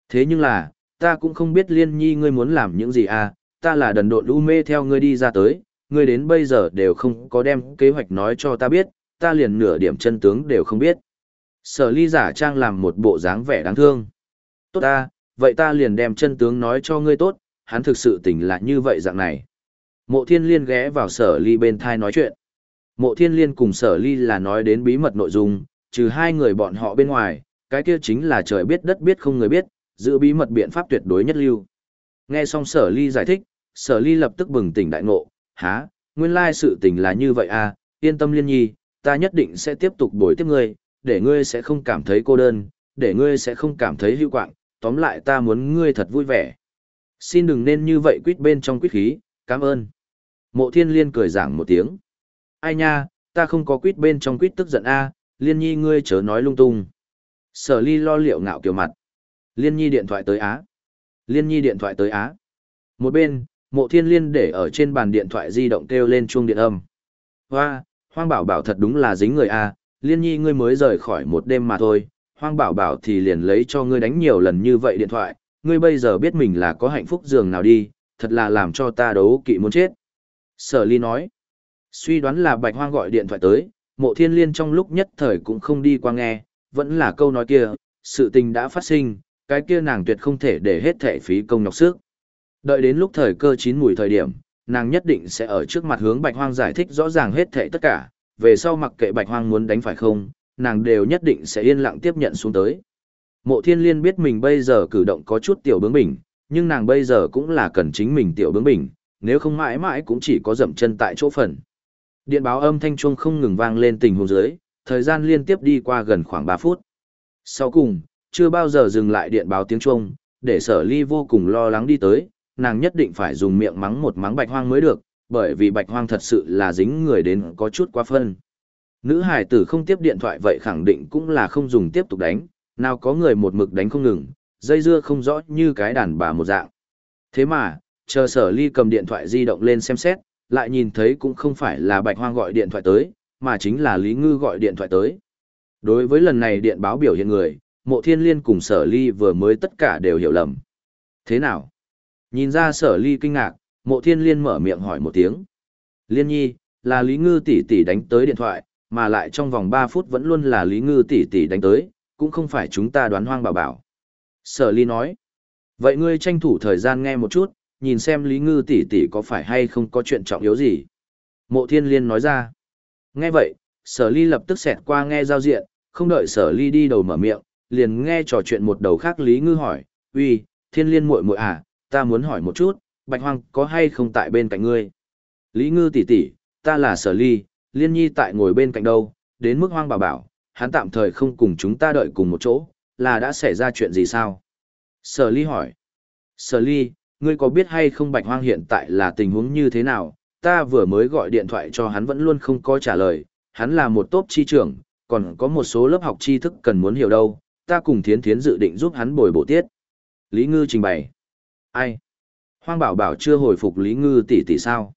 Thế nhưng là, ta cũng không biết liên nhi ngươi muốn làm những gì à, ta là đần độn u mê theo ngươi đi ra tới, ngươi đến bây giờ đều không có đem kế hoạch nói cho ta biết, ta liền nửa điểm chân tướng đều không biết. Sở ly giả trang làm một bộ dáng vẻ đáng thương. Tốt ta, vậy ta liền đem chân tướng nói cho ngươi tốt, hắn thực sự tỉnh là như vậy dạng này. Mộ thiên liên ghé vào sở ly bên thai nói chuyện. Mộ thiên liên cùng sở ly là nói đến bí mật nội dung, trừ hai người bọn họ bên ngoài, cái kia chính là trời biết đất biết không người biết, giữ bí mật biện pháp tuyệt đối nhất lưu. Nghe xong sở ly giải thích, sở ly lập tức bừng tỉnh đại ngộ, há, nguyên lai sự tình là như vậy à, yên tâm liên nhi, ta nhất định sẽ tiếp tục bồi tiếp ngươi, để ngươi sẽ không cảm thấy cô đơn, để ngươi sẽ không cảm thấy hữu quạng, tóm lại ta muốn ngươi thật vui vẻ. Xin đừng nên như vậy quýt bên trong quýt khí, cảm ơn. Mộ thiên liên cười giảng một tiếng. Ai nha, ta không có quýt bên trong quýt tức giận a liên nhi ngươi chớ nói lung tung. Sở ly lo liệu ngạo kiểu mặt. Liên nhi điện thoại tới Á. Liên nhi điện thoại tới Á. Một bên, mộ thiên liên để ở trên bàn điện thoại di động kêu lên chuông điện âm. Hoa, hoang bảo bảo thật đúng là dính người a liên nhi ngươi mới rời khỏi một đêm mà thôi, hoang bảo bảo thì liền lấy cho ngươi đánh nhiều lần như vậy điện thoại, ngươi bây giờ biết mình là có hạnh phúc giường nào đi, thật là làm cho ta đấu kỵ muốn chết. Sở ly nói, suy đoán là bạch hoang gọi điện thoại tới, mộ thiên liên trong lúc nhất thời cũng không đi qua nghe, vẫn là câu nói kia, sự tình đã phát sinh, cái kia nàng tuyệt không thể để hết thể phí công nhọc sức. Đợi đến lúc thời cơ chín mùi thời điểm, nàng nhất định sẽ ở trước mặt hướng bạch hoang giải thích rõ ràng hết thể tất cả, về sau mặc kệ bạch hoang muốn đánh phải không, nàng đều nhất định sẽ yên lặng tiếp nhận xuống tới. Mộ thiên liên biết mình bây giờ cử động có chút tiểu bướng bỉnh, nhưng nàng bây giờ cũng là cần chính mình tiểu bướng bỉnh, nếu không mãi mãi cũng chỉ có dậm chân tại chỗ phần. Điện báo âm thanh chuông không ngừng vang lên tình huống dưới, thời gian liên tiếp đi qua gần khoảng 3 phút. Sau cùng, chưa bao giờ dừng lại điện báo tiếng chuông, để sở ly vô cùng lo lắng đi tới, nàng nhất định phải dùng miệng mắng một mắng bạch hoang mới được, bởi vì bạch hoang thật sự là dính người đến có chút quá phân. Nữ hải tử không tiếp điện thoại vậy khẳng định cũng là không dùng tiếp tục đánh, nào có người một mực đánh không ngừng, dây dưa không rõ như cái đàn bà một dạng. Thế mà, chờ sở ly cầm điện thoại di động lên xem xét, lại nhìn thấy cũng không phải là bạch hoang gọi điện thoại tới, mà chính là Lý Ngư gọi điện thoại tới. Đối với lần này điện báo biểu hiện người, mộ thiên liên cùng sở ly vừa mới tất cả đều hiểu lầm. Thế nào? Nhìn ra sở ly kinh ngạc, mộ thiên liên mở miệng hỏi một tiếng. Liên nhi, là Lý Ngư tỷ tỷ đánh tới điện thoại, mà lại trong vòng 3 phút vẫn luôn là Lý Ngư tỷ tỷ đánh tới, cũng không phải chúng ta đoán hoang bảo bảo. Sở ly nói. Vậy ngươi tranh thủ thời gian nghe một chút, nhìn xem Lý Ngư tỷ tỷ có phải hay không có chuyện trọng yếu gì. Mộ thiên liên nói ra. Nghe vậy, sở ly lập tức xẹt qua nghe giao diện, không đợi sở ly đi đầu mở miệng, liền nghe trò chuyện một đầu khác Lý Ngư hỏi, uy, thiên liên muội muội à, ta muốn hỏi một chút, bạch hoang có hay không tại bên cạnh ngươi? Lý Ngư tỷ tỷ, ta là sở ly, liên nhi tại ngồi bên cạnh đâu, đến mức hoang bảo bảo, hắn tạm thời không cùng chúng ta đợi cùng một chỗ, là đã xảy ra chuyện gì sao? Sở ly hỏi. Sở ly, ngươi có biết hay không bạch hoang hiện tại là tình huống như thế nào? Ta vừa mới gọi điện thoại cho hắn vẫn luôn không có trả lời, hắn là một tốt chi trưởng, còn có một số lớp học tri thức cần muốn hiểu đâu, ta cùng thiến thiến dự định giúp hắn bồi bổ tiết. Lý Ngư trình bày. Ai? Hoang bảo bảo chưa hồi phục Lý Ngư tỷ tỷ sao?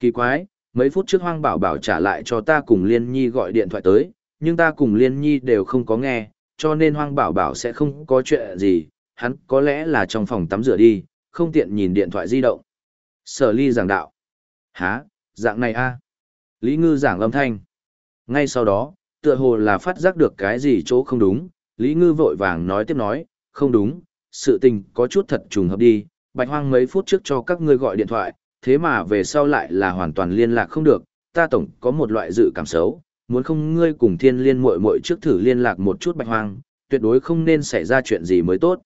Kỳ quái, mấy phút trước Hoang bảo bảo trả lại cho ta cùng Liên Nhi gọi điện thoại tới, nhưng ta cùng Liên Nhi đều không có nghe, cho nên Hoang bảo bảo sẽ không có chuyện gì, hắn có lẽ là trong phòng tắm rửa đi, không tiện nhìn điện thoại di động. Sở ly giảng đạo. Hả, dạng này a Lý Ngư giảng âm thanh. Ngay sau đó, tựa hồ là phát giác được cái gì chỗ không đúng, Lý Ngư vội vàng nói tiếp nói, không đúng, sự tình có chút thật trùng hợp đi, bạch hoang mấy phút trước cho các ngươi gọi điện thoại, thế mà về sau lại là hoàn toàn liên lạc không được, ta tổng có một loại dự cảm xấu, muốn không ngươi cùng thiên liên muội muội trước thử liên lạc một chút bạch hoang, tuyệt đối không nên xảy ra chuyện gì mới tốt.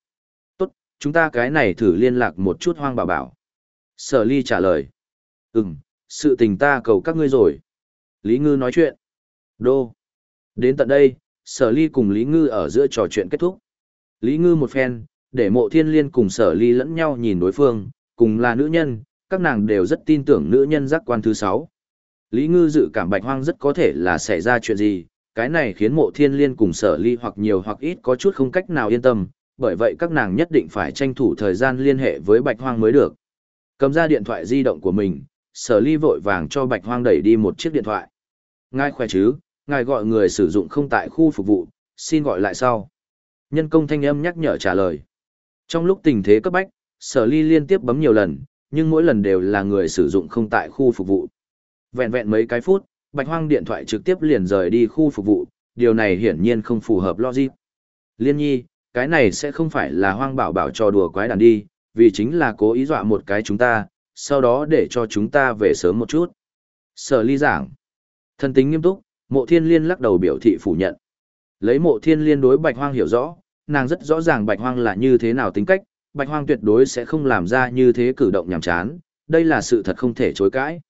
Chúng ta cái này thử liên lạc một chút hoang bảo bảo. Sở ly trả lời. Ừm, sự tình ta cầu các ngươi rồi. Lý Ngư nói chuyện. Đô. Đến tận đây, sở ly cùng Lý Ngư ở giữa trò chuyện kết thúc. Lý Ngư một phen, để mộ thiên liên cùng sở ly lẫn nhau nhìn đối phương, cùng là nữ nhân, các nàng đều rất tin tưởng nữ nhân giác quan thứ sáu. Lý Ngư dự cảm bạch hoang rất có thể là xảy ra chuyện gì, cái này khiến mộ thiên liên cùng sở ly hoặc nhiều hoặc ít có chút không cách nào yên tâm, bởi vậy các nàng nhất định phải tranh thủ thời gian liên hệ với bạch hoang mới được. Cầm ra điện thoại di động của mình, sở ly vội vàng cho bạch hoang đẩy đi một chiếc điện thoại. Ngài khỏe chứ, ngài gọi người sử dụng không tại khu phục vụ, xin gọi lại sau. Nhân công thanh âm nhắc nhở trả lời. Trong lúc tình thế cấp bách, sở ly liên tiếp bấm nhiều lần, nhưng mỗi lần đều là người sử dụng không tại khu phục vụ. Vẹn vẹn mấy cái phút, bạch hoang điện thoại trực tiếp liền rời đi khu phục vụ, điều này hiển nhiên không phù hợp logic. Liên nhi, cái này sẽ không phải là hoang bảo bảo trò đùa quái đàn đi, vì chính là cố ý dọa một cái chúng ta, sau đó để cho chúng ta về sớm một chút. Sở ly giảng. Thân tính nghiêm túc, mộ thiên liên lắc đầu biểu thị phủ nhận. Lấy mộ thiên liên đối bạch hoang hiểu rõ, nàng rất rõ ràng bạch hoang là như thế nào tính cách, bạch hoang tuyệt đối sẽ không làm ra như thế cử động nhảm chán, đây là sự thật không thể chối cãi.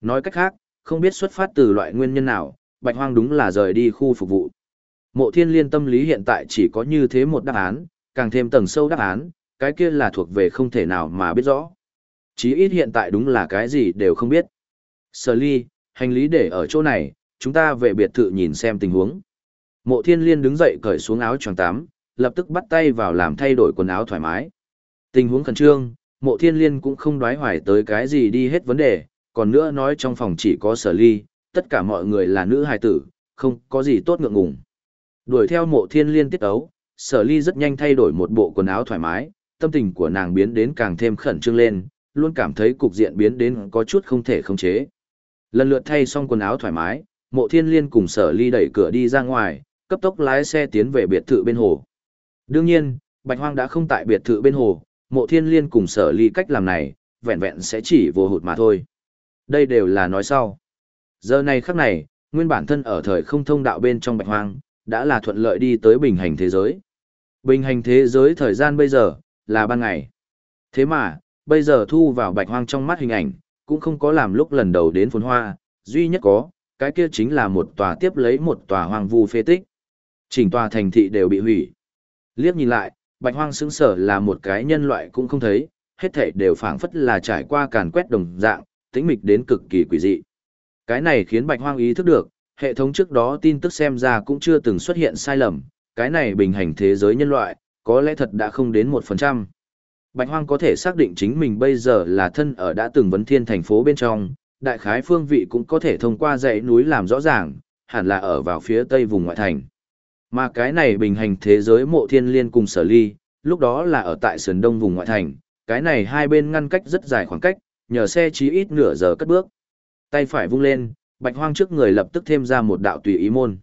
Nói cách khác, không biết xuất phát từ loại nguyên nhân nào, bạch hoang đúng là rời đi khu phục vụ. Mộ thiên liên tâm lý hiện tại chỉ có như thế một đáp án, càng thêm tầng sâu đáp án, cái kia là thuộc về không thể nào mà biết rõ. Chí ít hiện tại đúng là cái gì đều không biết. Sở ly, hành lý để ở chỗ này, chúng ta về biệt thự nhìn xem tình huống. Mộ thiên liên đứng dậy cởi xuống áo choàng tắm, lập tức bắt tay vào làm thay đổi quần áo thoải mái. Tình huống khẩn trương, mộ thiên liên cũng không đoái hoài tới cái gì đi hết vấn đề, còn nữa nói trong phòng chỉ có sở ly, tất cả mọi người là nữ hài tử, không có gì tốt ngượng ngùng. Đuổi theo mộ thiên liên tiết ấu, sở ly rất nhanh thay đổi một bộ quần áo thoải mái, tâm tình của nàng biến đến càng thêm khẩn trương lên, luôn cảm thấy cục diện biến đến có chút không thể khống chế. Lần lượt thay xong quần áo thoải mái, mộ thiên liên cùng sở ly đẩy cửa đi ra ngoài, cấp tốc lái xe tiến về biệt thự bên hồ. Đương nhiên, Bạch Hoang đã không tại biệt thự bên hồ, mộ thiên liên cùng sở ly cách làm này, vẹn vẹn sẽ chỉ vô hụt mà thôi. Đây đều là nói sau. Giờ này khắc này, nguyên bản thân ở thời không thông đạo bên trong Bạch Hoang, đã là thuận lợi đi tới bình hành thế giới. Bình hành thế giới thời gian bây giờ, là ban ngày. Thế mà, bây giờ thu vào Bạch Hoang trong mắt hình ảnh, cũng không có làm lúc lần đầu đến phồn hoa, duy nhất có, cái kia chính là một tòa tiếp lấy một tòa hoang vu phế tích. Chỉnh tòa thành thị đều bị hủy. Liếc nhìn lại, bạch hoang sững sở là một cái nhân loại cũng không thấy, hết thảy đều phảng phất là trải qua càn quét đồng dạng, tĩnh mịch đến cực kỳ quỷ dị. Cái này khiến bạch hoang ý thức được, hệ thống trước đó tin tức xem ra cũng chưa từng xuất hiện sai lầm, cái này bình hành thế giới nhân loại, có lẽ thật đã không đến 1%. Bạch hoang có thể xác định chính mình bây giờ là thân ở đã từng vấn thiên thành phố bên trong, đại khái phương vị cũng có thể thông qua dãy núi làm rõ ràng, hẳn là ở vào phía tây vùng ngoại thành. Mà cái này bình hành thế giới mộ thiên liên cùng sở ly, lúc đó là ở tại sườn đông vùng ngoại thành, cái này hai bên ngăn cách rất dài khoảng cách, nhờ xe chí ít nửa giờ cất bước. Tay phải vung lên, bạch hoang trước người lập tức thêm ra một đạo tùy ý môn.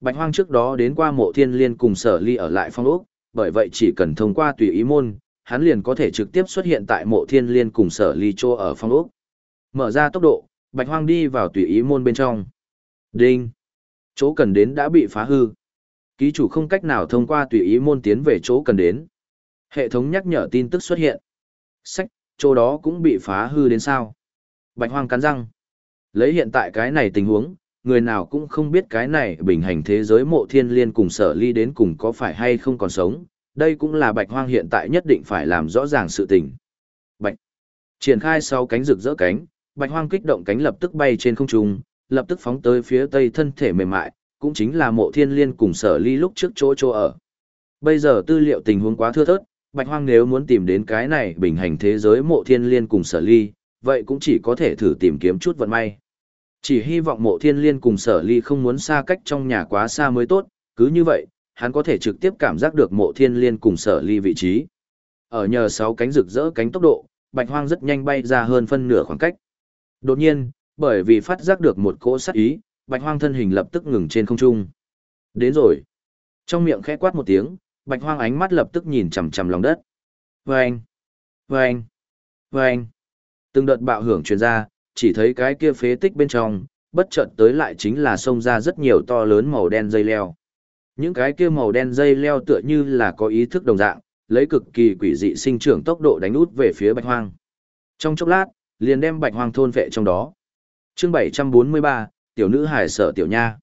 Bạch hoang trước đó đến qua mộ thiên liên cùng sở ly ở lại phong ốc, bởi vậy chỉ cần thông qua tùy ý môn, hắn liền có thể trực tiếp xuất hiện tại mộ thiên liên cùng sở ly chô ở phong ốc. Mở ra tốc độ, bạch hoang đi vào tùy ý môn bên trong. Đinh! Chỗ cần đến đã bị phá hư. Ký chủ không cách nào thông qua tùy ý môn tiến về chỗ cần đến. Hệ thống nhắc nhở tin tức xuất hiện. Sách, chỗ đó cũng bị phá hư đến sao. Bạch hoang cắn răng. Lấy hiện tại cái này tình huống, người nào cũng không biết cái này bình hành thế giới mộ thiên liên cùng sở ly đến cùng có phải hay không còn sống. Đây cũng là bạch hoang hiện tại nhất định phải làm rõ ràng sự tình. Bạch. Triển khai sau cánh rực rỡ cánh, bạch hoang kích động cánh lập tức bay trên không trung, lập tức phóng tới phía tây thân thể mềm mại, cũng chính là mộ thiên liên cùng sở ly lúc trước chỗ chỗ ở. Bây giờ tư liệu tình huống quá thưa thớt, Bạch Hoang nếu muốn tìm đến cái này bình hành thế giới mộ thiên liên cùng sở ly, vậy cũng chỉ có thể thử tìm kiếm chút vận may. Chỉ hy vọng mộ thiên liên cùng sở ly không muốn xa cách trong nhà quá xa mới tốt, cứ như vậy, hắn có thể trực tiếp cảm giác được mộ thiên liên cùng sở ly vị trí. Ở nhờ sáu cánh rực rỡ cánh tốc độ, bạch hoang rất nhanh bay ra hơn phân nửa khoảng cách. Đột nhiên, bởi vì phát giác được một cỗ sát ý, bạch hoang thân hình lập tức ngừng trên không trung. Đến rồi. Trong miệng khẽ quát một tiếng, bạch hoang ánh mắt lập tức nhìn chằm chằm lòng đất. Vâng! Vâng! Vâng! Từng đợt bạo hưởng truyền ra, chỉ thấy cái kia phế tích bên trong, bất chợt tới lại chính là xông ra rất nhiều to lớn màu đen dây leo. Những cái kia màu đen dây leo tựa như là có ý thức đồng dạng, lấy cực kỳ quỷ dị sinh trưởng tốc độ đánh út về phía bạch hoang. Trong chốc lát, liền đem bạch hoang thôn vệ trong đó. Chương 743, tiểu nữ hải sợ tiểu nha.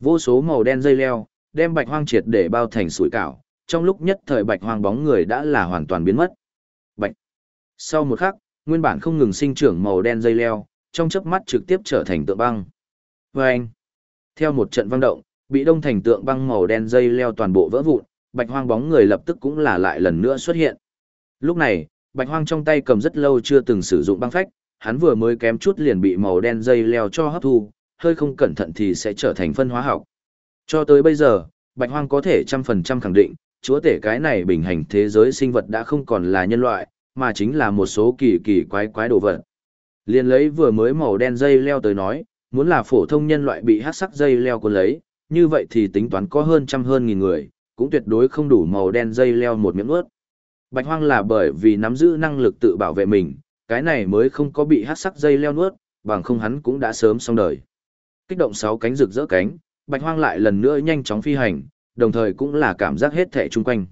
Vô số màu đen dây leo, đem bạch hoang triệt để bao thành sủi cảo, trong lúc nhất thời bạch hoang bóng người đã là hoàn toàn biến mất. Bạch. Sau một khắc, nguyên bản không ngừng sinh trưởng màu đen dây leo, trong chớp mắt trực tiếp trở thành tượng băng. Vâng! Theo một trận vang động, bị đông thành tượng băng màu đen dây leo toàn bộ vỡ vụn, bạch hoang bóng người lập tức cũng là lại lần nữa xuất hiện. Lúc này, bạch hoang trong tay cầm rất lâu chưa từng sử dụng băng phách, hắn vừa mới kém chút liền bị màu đen dây leo cho hấp thu, hơi không cẩn thận thì sẽ trở thành phân hóa học. Cho tới bây giờ, bạch hoang có thể trăm phần trăm khẳng định, chúa tể cái này bình hành thế giới sinh vật đã không còn là nhân loại, mà chính là một số kỳ kỳ quái quái đồ vật. Liên lấy vừa mới màu đen dây leo tới nói, muốn là phổ thông nhân loại bị hắc sắc dây leo cuốn lấy, như vậy thì tính toán có hơn trăm hơn nghìn người, cũng tuyệt đối không đủ màu đen dây leo một miếng ướt. Bạch hoang là bởi vì nắm giữ năng lực tự bảo vệ mình, cái này mới không có bị hắc sắc dây leo nuốt, bằng không hắn cũng đã sớm xong đời. Kích động sáu cánh rực rỡ cánh, bạch hoang lại lần nữa nhanh chóng phi hành, đồng thời cũng là cảm giác hết thể chung quanh.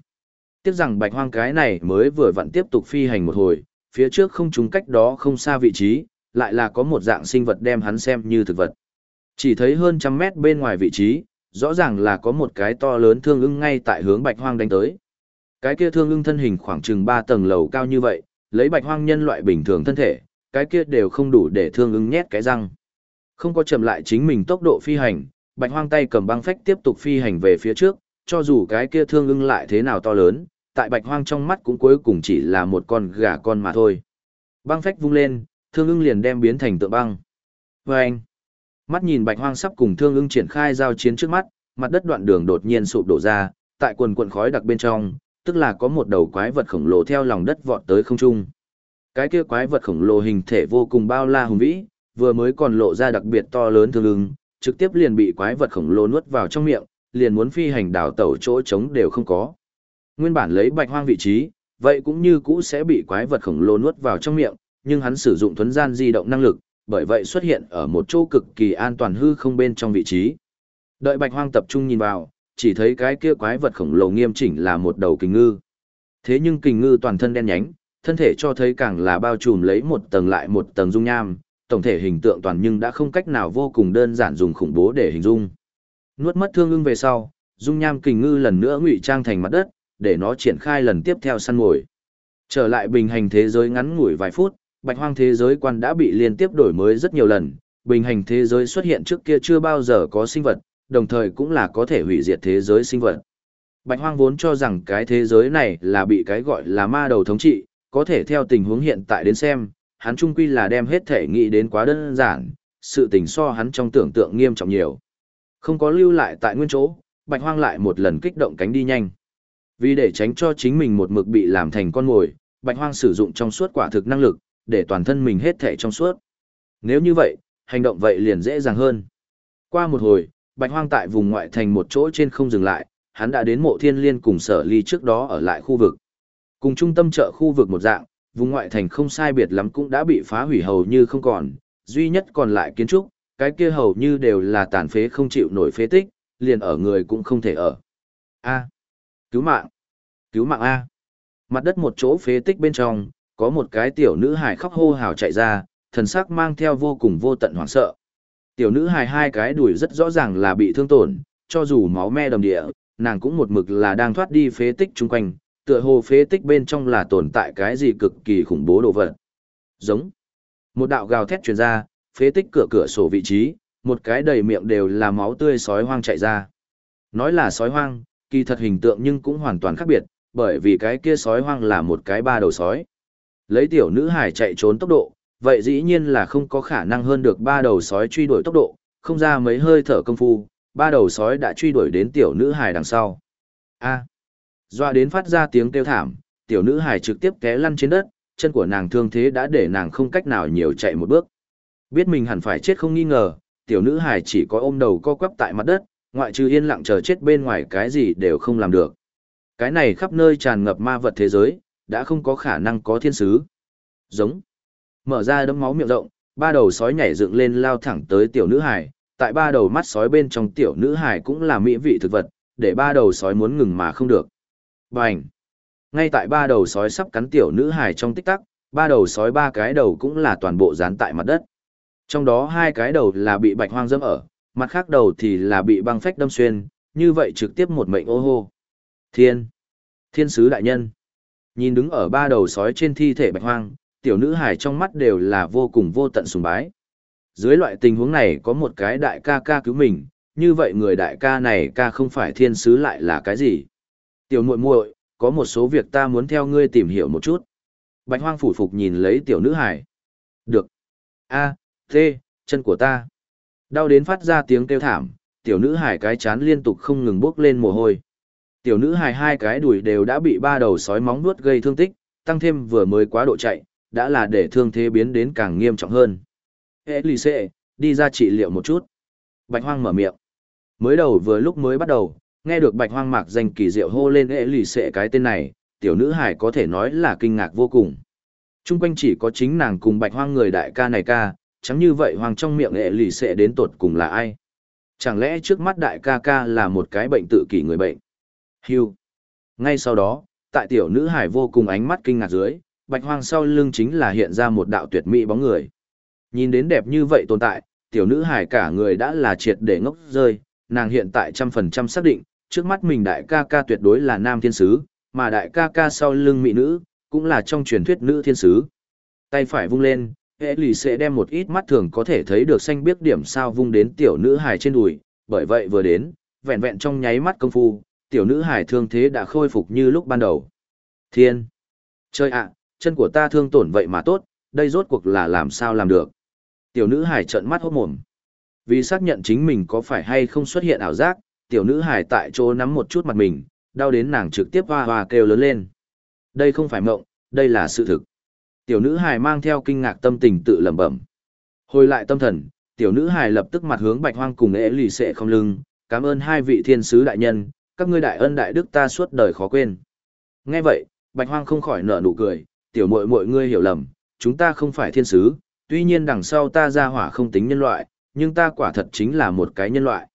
Tiếc rằng bạch hoang cái này mới vừa vặn tiếp tục phi hành một hồi, phía trước không trúng cách đó không xa vị trí, lại là có một dạng sinh vật đem hắn xem như thực vật. Chỉ thấy hơn trăm mét bên ngoài vị trí, rõ ràng là có một cái to lớn thương ưng ngay tại hướng bạch hoang đánh tới. Cái kia thương ưng thân hình khoảng chừng 3 tầng lầu cao như vậy, lấy bạch hoang nhân loại bình thường thân thể, cái kia đều không đủ để thương ưng nhét cái răng. Không có chậm lại chính mình tốc độ phi hành, bạch hoang tay cầm băng phách tiếp tục phi hành về phía trước, cho dù cái kia thương ưng lại thế nào to lớn, tại bạch hoang trong mắt cũng cuối cùng chỉ là một con gà con mà thôi. Băng phách vung lên, thương ưng liền đem biến thành tượng băng. Và anh, mắt nhìn bạch hoang sắp cùng thương ưng triển khai giao chiến trước mắt, mặt đất đoạn đường đột nhiên sụp đổ ra, tại quần quần khói đặc bên trong, tức là có một đầu quái vật khổng lồ theo lòng đất vọt tới không trung. Cái kia quái vật khổng lồ hình thể vô cùng bao la hùng vĩ, vừa mới còn lộ ra đặc biệt to lớn thương ưng, trực tiếp liền bị quái vật khổng lồ nuốt vào trong miệng, liền muốn phi hành đảo tẩu chỗ trống đều không có. Nguyên bản lấy bạch hoang vị trí, vậy cũng như cũ sẽ bị quái vật khổng lồ nuốt vào trong miệng, nhưng hắn sử dụng thuấn gian di động năng lực, bởi vậy xuất hiện ở một chỗ cực kỳ an toàn hư không bên trong vị trí. Đợi bạch hoang tập trung nhìn vào, chỉ thấy cái kia quái vật khổng lồ nghiêm chỉnh là một đầu kình ngư. Thế nhưng kình ngư toàn thân đen nhánh, thân thể cho thấy càng là bao trùm lấy một tầng lại một tầng dung nham, tổng thể hình tượng toàn nhưng đã không cách nào vô cùng đơn giản dùng khủng bố để hình dung. Nuốt mất thương ưng về sau, dung nham kình ngư lần nữa ngụy trang thành mặt đất, để nó triển khai lần tiếp theo săn mồi. Trở lại bình hành thế giới ngắn ngủi vài phút, bạch hoang thế giới quan đã bị liên tiếp đổi mới rất nhiều lần, bình hành thế giới xuất hiện trước kia chưa bao giờ có sinh vật, đồng thời cũng là có thể hủy diệt thế giới sinh vật. Bạch hoang vốn cho rằng cái thế giới này là bị cái gọi là ma đầu thống trị, có thể theo tình huống hiện tại đến xem, hắn trung quy là đem hết thể nghĩ đến quá đơn giản, sự tình so hắn trong tưởng tượng nghiêm trọng nhiều. Không có lưu lại tại nguyên chỗ, bạch hoang lại một lần kích động cánh đi nhanh. Vì để tránh cho chính mình một mực bị làm thành con mồi, bạch hoang sử dụng trong suốt quả thực năng lực, để toàn thân mình hết thể trong suốt. Nếu như vậy, hành động vậy liền dễ dàng hơn. Qua một hồi, bạch hoang tại vùng ngoại thành một chỗ trên không dừng lại, hắn đã đến mộ thiên liên cùng sở ly trước đó ở lại khu vực. Cùng trung tâm chợ khu vực một dạng, vùng ngoại thành không sai biệt lắm cũng đã bị phá hủy hầu như không còn, duy nhất còn lại kiến trúc, cái kia hầu như đều là tàn phế không chịu nổi phế tích, liền ở người cũng không thể ở. A. Cứu mạng! Cứu mạng A! Mặt đất một chỗ phế tích bên trong, có một cái tiểu nữ hài khóc hô hào chạy ra, thần sắc mang theo vô cùng vô tận hoảng sợ. Tiểu nữ hài hai cái đùi rất rõ ràng là bị thương tổn, cho dù máu me đầm địa, nàng cũng một mực là đang thoát đi phế tích chung quanh, tựa hồ phế tích bên trong là tồn tại cái gì cực kỳ khủng bố đồ vật. Giống. Một đạo gào thét truyền ra, phế tích cửa cửa sổ vị trí, một cái đầy miệng đều là máu tươi sói hoang chạy ra. Nói là sói hoang, kỳ thật hình tượng nhưng cũng hoàn toàn khác biệt, bởi vì cái kia sói hoang là một cái ba đầu sói. Lấy tiểu nữ hải chạy trốn tốc độ, vậy dĩ nhiên là không có khả năng hơn được ba đầu sói truy đuổi tốc độ, không ra mấy hơi thở công phu, ba đầu sói đã truy đuổi đến tiểu nữ hải đằng sau. A. Doa đến phát ra tiếng kêu thảm, tiểu nữ hải trực tiếp té lăn trên đất, chân của nàng thương thế đã để nàng không cách nào nhiều chạy một bước. Biết mình hẳn phải chết không nghi ngờ, tiểu nữ hải chỉ có ôm đầu co quắp tại mặt đất, ngoại trừ yên lặng chờ chết bên ngoài cái gì đều không làm được. Cái này khắp nơi tràn ngập ma vật thế giới, đã không có khả năng có thiên sứ. Giống. Mở ra đấm máu miệng rộng, ba đầu sói nhảy dựng lên lao thẳng tới tiểu nữ hải, tại ba đầu mắt sói bên trong tiểu nữ hải cũng là mỹ vị thực vật, để ba đầu sói muốn ngừng mà không được. Bành! Ngay tại ba đầu sói sắp cắn tiểu nữ hải trong tích tắc, ba đầu sói ba cái đầu cũng là toàn bộ dán tại mặt đất. Trong đó hai cái đầu là bị bạch hoang dâm ở, mặt khác đầu thì là bị băng phách đâm xuyên, như vậy trực tiếp một mệnh ô hô. Thiên! Thiên sứ đại nhân! Nhìn đứng ở ba đầu sói trên thi thể bạch hoang, tiểu nữ hải trong mắt đều là vô cùng vô tận sùng bái. Dưới loại tình huống này có một cái đại ca ca cứu mình, như vậy người đại ca này ca không phải thiên sứ lại là cái gì? Tiểu muội muội, có một số việc ta muốn theo ngươi tìm hiểu một chút. Bạch hoang phủ phục nhìn lấy tiểu nữ hải. Được. A, T, chân của ta. Đau đến phát ra tiếng kêu thảm, tiểu nữ hải cái chán liên tục không ngừng bốc lên mồ hôi. Tiểu nữ hải hai cái đùi đều đã bị ba đầu sói móng nuốt gây thương tích, tăng thêm vừa mới quá độ chạy, đã là để thương thế biến đến càng nghiêm trọng hơn. Ê lì xệ, đi ra trị liệu một chút. Bạch hoang mở miệng. Mới đầu vừa lúc mới bắt đầu, nghe được bạch hoang mạc danh kỳ diệu hô lên ê lì xệ cái tên này, tiểu nữ hải có thể nói là kinh ngạc vô cùng. Trung quanh chỉ có chính nàng cùng bạch hoang người đại ca này ca, chẳng như vậy hoàng trong miệng ê lì xệ đến tột cùng là ai. Chẳng lẽ trước mắt đại ca ca là một cái bệnh tự kỷ người bệnh? Hưu. Ngay sau đó, tại tiểu nữ hải vô cùng ánh mắt kinh ngạc dưới, bạch hoang sau lưng chính là hiện ra một đạo tuyệt mỹ bóng người. Nhìn đến đẹp như vậy tồn tại, tiểu nữ hải cả người đã là triệt để ngốc rơi, nàng hiện tại trăm phần trăm xác định, trước mắt mình đại ca ca tuyệt đối là nam thiên sứ, mà đại ca ca sau lưng mỹ nữ, cũng là trong truyền thuyết nữ thiên sứ. Tay phải vung lên, hệ lì sẽ đem một ít mắt thường có thể thấy được xanh biết điểm sao vung đến tiểu nữ hải trên đùi, bởi vậy vừa đến, vẹn vẹn trong nháy mắt công phu, tiểu nữ hải thương thế đã khôi phục như lúc ban đầu. Thiên! Chơi ạ, chân của ta thương tổn vậy mà tốt, đây rốt cuộc là làm sao làm được. Tiểu nữ hải trợn mắt hốt mồm. Vì xác nhận chính mình có phải hay không xuất hiện ảo giác, tiểu nữ hải tại chỗ nắm một chút mặt mình, đau đến nàng trực tiếp hoa hoa kêu lớn lên. Đây không phải mộng, đây là sự thực. Tiểu nữ hài mang theo kinh ngạc tâm tình tự lẩm bẩm. Hồi lại tâm thần, tiểu nữ hài lập tức mặt hướng bạch hoang cùng ế lì xệ không lưng, cảm ơn hai vị thiên sứ đại nhân, các ngươi đại ân đại đức ta suốt đời khó quên. Nghe vậy, bạch hoang không khỏi nở nụ cười, tiểu muội muội ngươi hiểu lầm, chúng ta không phải thiên sứ, tuy nhiên đằng sau ta ra hỏa không tính nhân loại, nhưng ta quả thật chính là một cái nhân loại.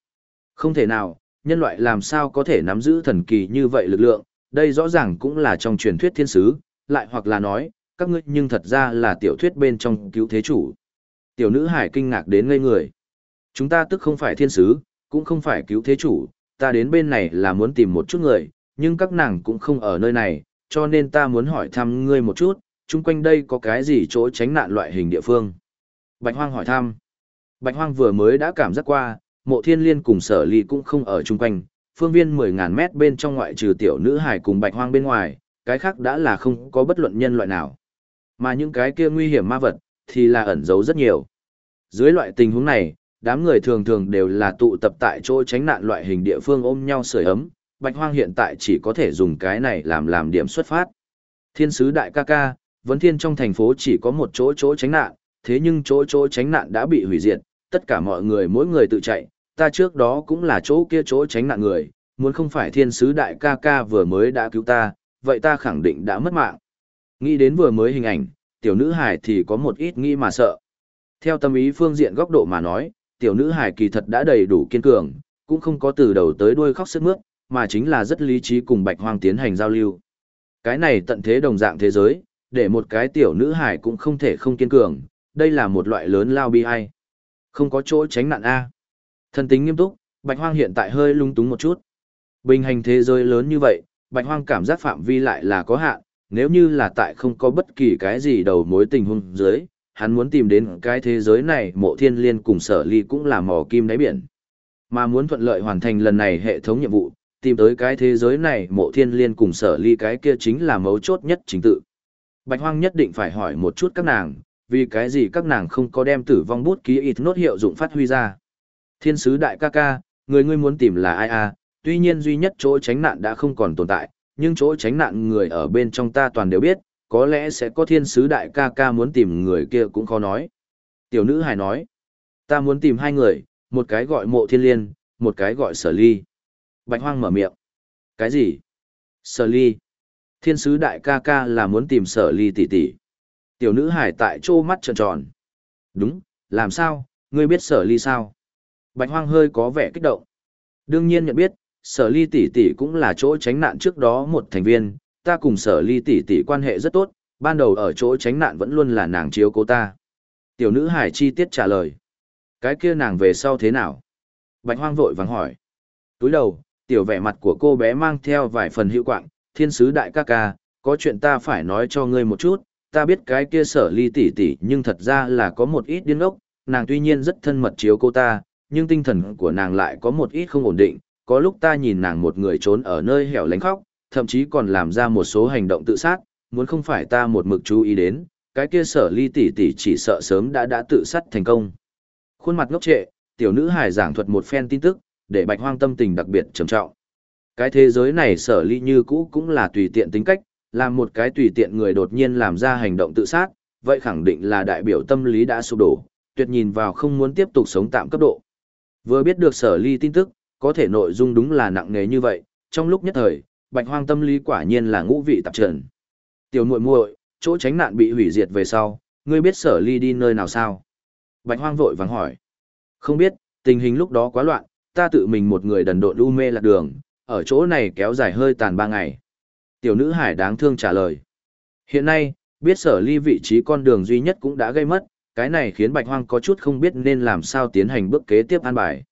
Không thể nào, nhân loại làm sao có thể nắm giữ thần kỳ như vậy lực lượng, đây rõ ràng cũng là trong truyền thuyết thiên sứ, lại hoặc là nói, các ngươi nhưng thật ra là tiểu thuyết bên trong cứu thế chủ. Tiểu nữ hải kinh ngạc đến ngây người. Chúng ta tức không phải thiên sứ, cũng không phải cứu thế chủ, ta đến bên này là muốn tìm một chút người, nhưng các nàng cũng không ở nơi này, cho nên ta muốn hỏi thăm ngươi một chút, chung quanh đây có cái gì chỗ tránh nạn loại hình địa phương. Bạch Hoang hỏi thăm. Bạch Hoang vừa mới đã cảm giác qua, mộ thiên liên cùng sở ly cũng không ở chung quanh, phương viên 10.000 mét bên trong ngoại trừ tiểu nữ hải cùng Bạch Hoang bên ngoài, cái khác đã là không có bất luận nhân loại nào. Mà những cái kia nguy hiểm ma vật, thì là ẩn giấu rất nhiều. Dưới loại tình huống này, đám người thường thường đều là tụ tập tại chỗ tránh nạn loại hình địa phương ôm nhau sưởi ấm, Bạch Hoang hiện tại chỉ có thể dùng cái này làm làm điểm xuất phát. Thiên sứ đại ca ca, vấn thiên trong thành phố chỉ có một chỗ chỗ tránh nạn, thế nhưng chỗ chỗ tránh nạn đã bị hủy diệt, tất cả mọi người mỗi người tự chạy, ta trước đó cũng là chỗ kia chỗ tránh nạn người, muốn không phải thiên sứ đại ca ca vừa mới đã cứu ta, vậy ta khẳng định đã mất mạng. Nghĩ đến vừa mới hình ảnh, tiểu nữ hải thì có một ít nghĩ mà sợ. Theo tâm ý phương diện góc độ mà nói, tiểu nữ hải kỳ thật đã đầy đủ kiên cường, cũng không có từ đầu tới đuôi khóc sức mướt, mà chính là rất lý trí cùng bạch hoang tiến hành giao lưu. Cái này tận thế đồng dạng thế giới, để một cái tiểu nữ hải cũng không thể không kiên cường, đây là một loại lớn lao bi ai. Không có chỗ tránh nạn A. Thân tính nghiêm túc, bạch hoang hiện tại hơi lung túng một chút. Bình hành thế giới lớn như vậy, bạch hoang cảm giác phạm vi lại là có hạn, nếu như là tại không có bất kỳ cái gì đầu mối tình huống dưới, hắn muốn tìm đến cái thế giới này mộ thiên liên cùng sở ly cũng là mò kim đáy biển. Mà muốn thuận lợi hoàn thành lần này hệ thống nhiệm vụ, tìm tới cái thế giới này mộ thiên liên cùng sở ly cái kia chính là mấu chốt nhất chính tự. Bạch hoang nhất định phải hỏi một chút các nàng, vì cái gì các nàng không có đem tử vong bút ký ít nốt hiệu dụng phát huy ra. Thiên sứ đại ca ca, người ngươi muốn tìm là ai à, tuy nhiên duy nhất chỗ tránh nạn đã không còn tồn tại, nhưng chỗ tránh nạn người ở bên trong ta toàn đều biết, có lẽ sẽ có thiên sứ đại ca ca muốn tìm người kia cũng khó nói. Tiểu nữ hài nói, ta muốn tìm hai người, một cái gọi mộ thiên liên, một cái gọi sở ly. Bạch hoang mở miệng. Cái gì? Sở ly. Thiên sứ đại ca ca là muốn tìm sở ly tỷ tỷ. Tiểu nữ hải tại chỗ mắt tròn tròn. Đúng, làm sao, ngươi biết sở ly sao? Bạch hoang hơi có vẻ kích động. Đương nhiên nhận biết, sở ly tỷ tỷ cũng là chỗ tránh nạn trước đó một thành viên, ta cùng sở ly tỷ tỷ quan hệ rất tốt, ban đầu ở chỗ tránh nạn vẫn luôn là nàng chiếu cố ta. Tiểu nữ hải chi tiết trả lời. Cái kia nàng về sau thế nào? Bạch hoang vội vàng hỏi. Túi đầu, tiểu vẻ mặt của cô bé mang theo vài phần hữu quạng, thiên sứ đại ca ca, có chuyện ta phải nói cho ngươi một chút, ta biết cái kia sở ly tỷ tỷ nhưng thật ra là có một ít điên ốc, nàng tuy nhiên rất thân mật chiếu cô ta, nhưng tinh thần của nàng lại có một ít không ổn định, có lúc ta nhìn nàng một người trốn ở nơi hẻo lánh khóc, thậm chí còn làm ra một số hành động tự sát, muốn không phải ta một mực chú ý đến, cái kia sở ly tỷ tỷ chỉ sợ sớm đã đã tự sát thành công. Khuôn mặt ngốc trệ, tiểu nữ hài giảng thuật một phen tin tức, để bạch hoang tâm tình đặc biệt trầm trọng. Cái thế giới này sở ly như cũ cũng là tùy tiện tính cách, làm một cái tùy tiện người đột nhiên làm ra hành động tự sát, vậy khẳng định là đại biểu tâm lý đã sụp đổ, tuyệt nhìn vào không muốn tiếp tục sống tạm cấp độ. Vừa biết được sở ly tin tức, có thể nội dung đúng là nặng nề như vậy, trong lúc nhất thời, bạch hoang tâm lý quả nhiên là ngũ vị tạp trần. Tiểu muội muội, chỗ tránh nạn bị hủy diệt về sau, ngươi biết sở ly đi nơi nào sao? Bạch hoang vội vàng hỏi. Không biết, tình hình lúc đó quá loạn, ta tự mình một người đần độn u mê lạc đường, ở chỗ này kéo dài hơi tàn ba ngày. Tiểu nữ hải đáng thương trả lời. Hiện nay, biết sở ly vị trí con đường duy nhất cũng đã gây mất, cái này khiến bạch hoang có chút không biết nên làm sao tiến hành bước kế tiếp an bài.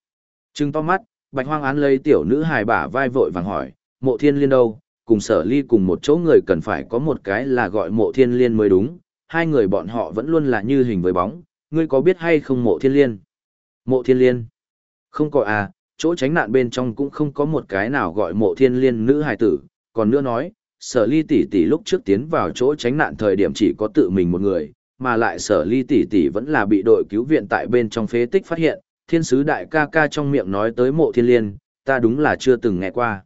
Trưng to mắt, bạch hoang án lấy tiểu nữ hài bả vai vội vàng hỏi, mộ thiên liên đâu, cùng sở ly cùng một chỗ người cần phải có một cái là gọi mộ thiên liên mới đúng, hai người bọn họ vẫn luôn là như hình với bóng, ngươi có biết hay không mộ thiên liên? Mộ thiên liên? Không có à, chỗ tránh nạn bên trong cũng không có một cái nào gọi mộ thiên liên nữ hài tử, còn nữa nói, sở ly tỷ tỷ lúc trước tiến vào chỗ tránh nạn thời điểm chỉ có tự mình một người, mà lại sở ly tỷ tỷ vẫn là bị đội cứu viện tại bên trong phế tích phát hiện, thiên sứ đại ca ca trong miệng nói tới mộ thiên liên, ta đúng là chưa từng nghe qua.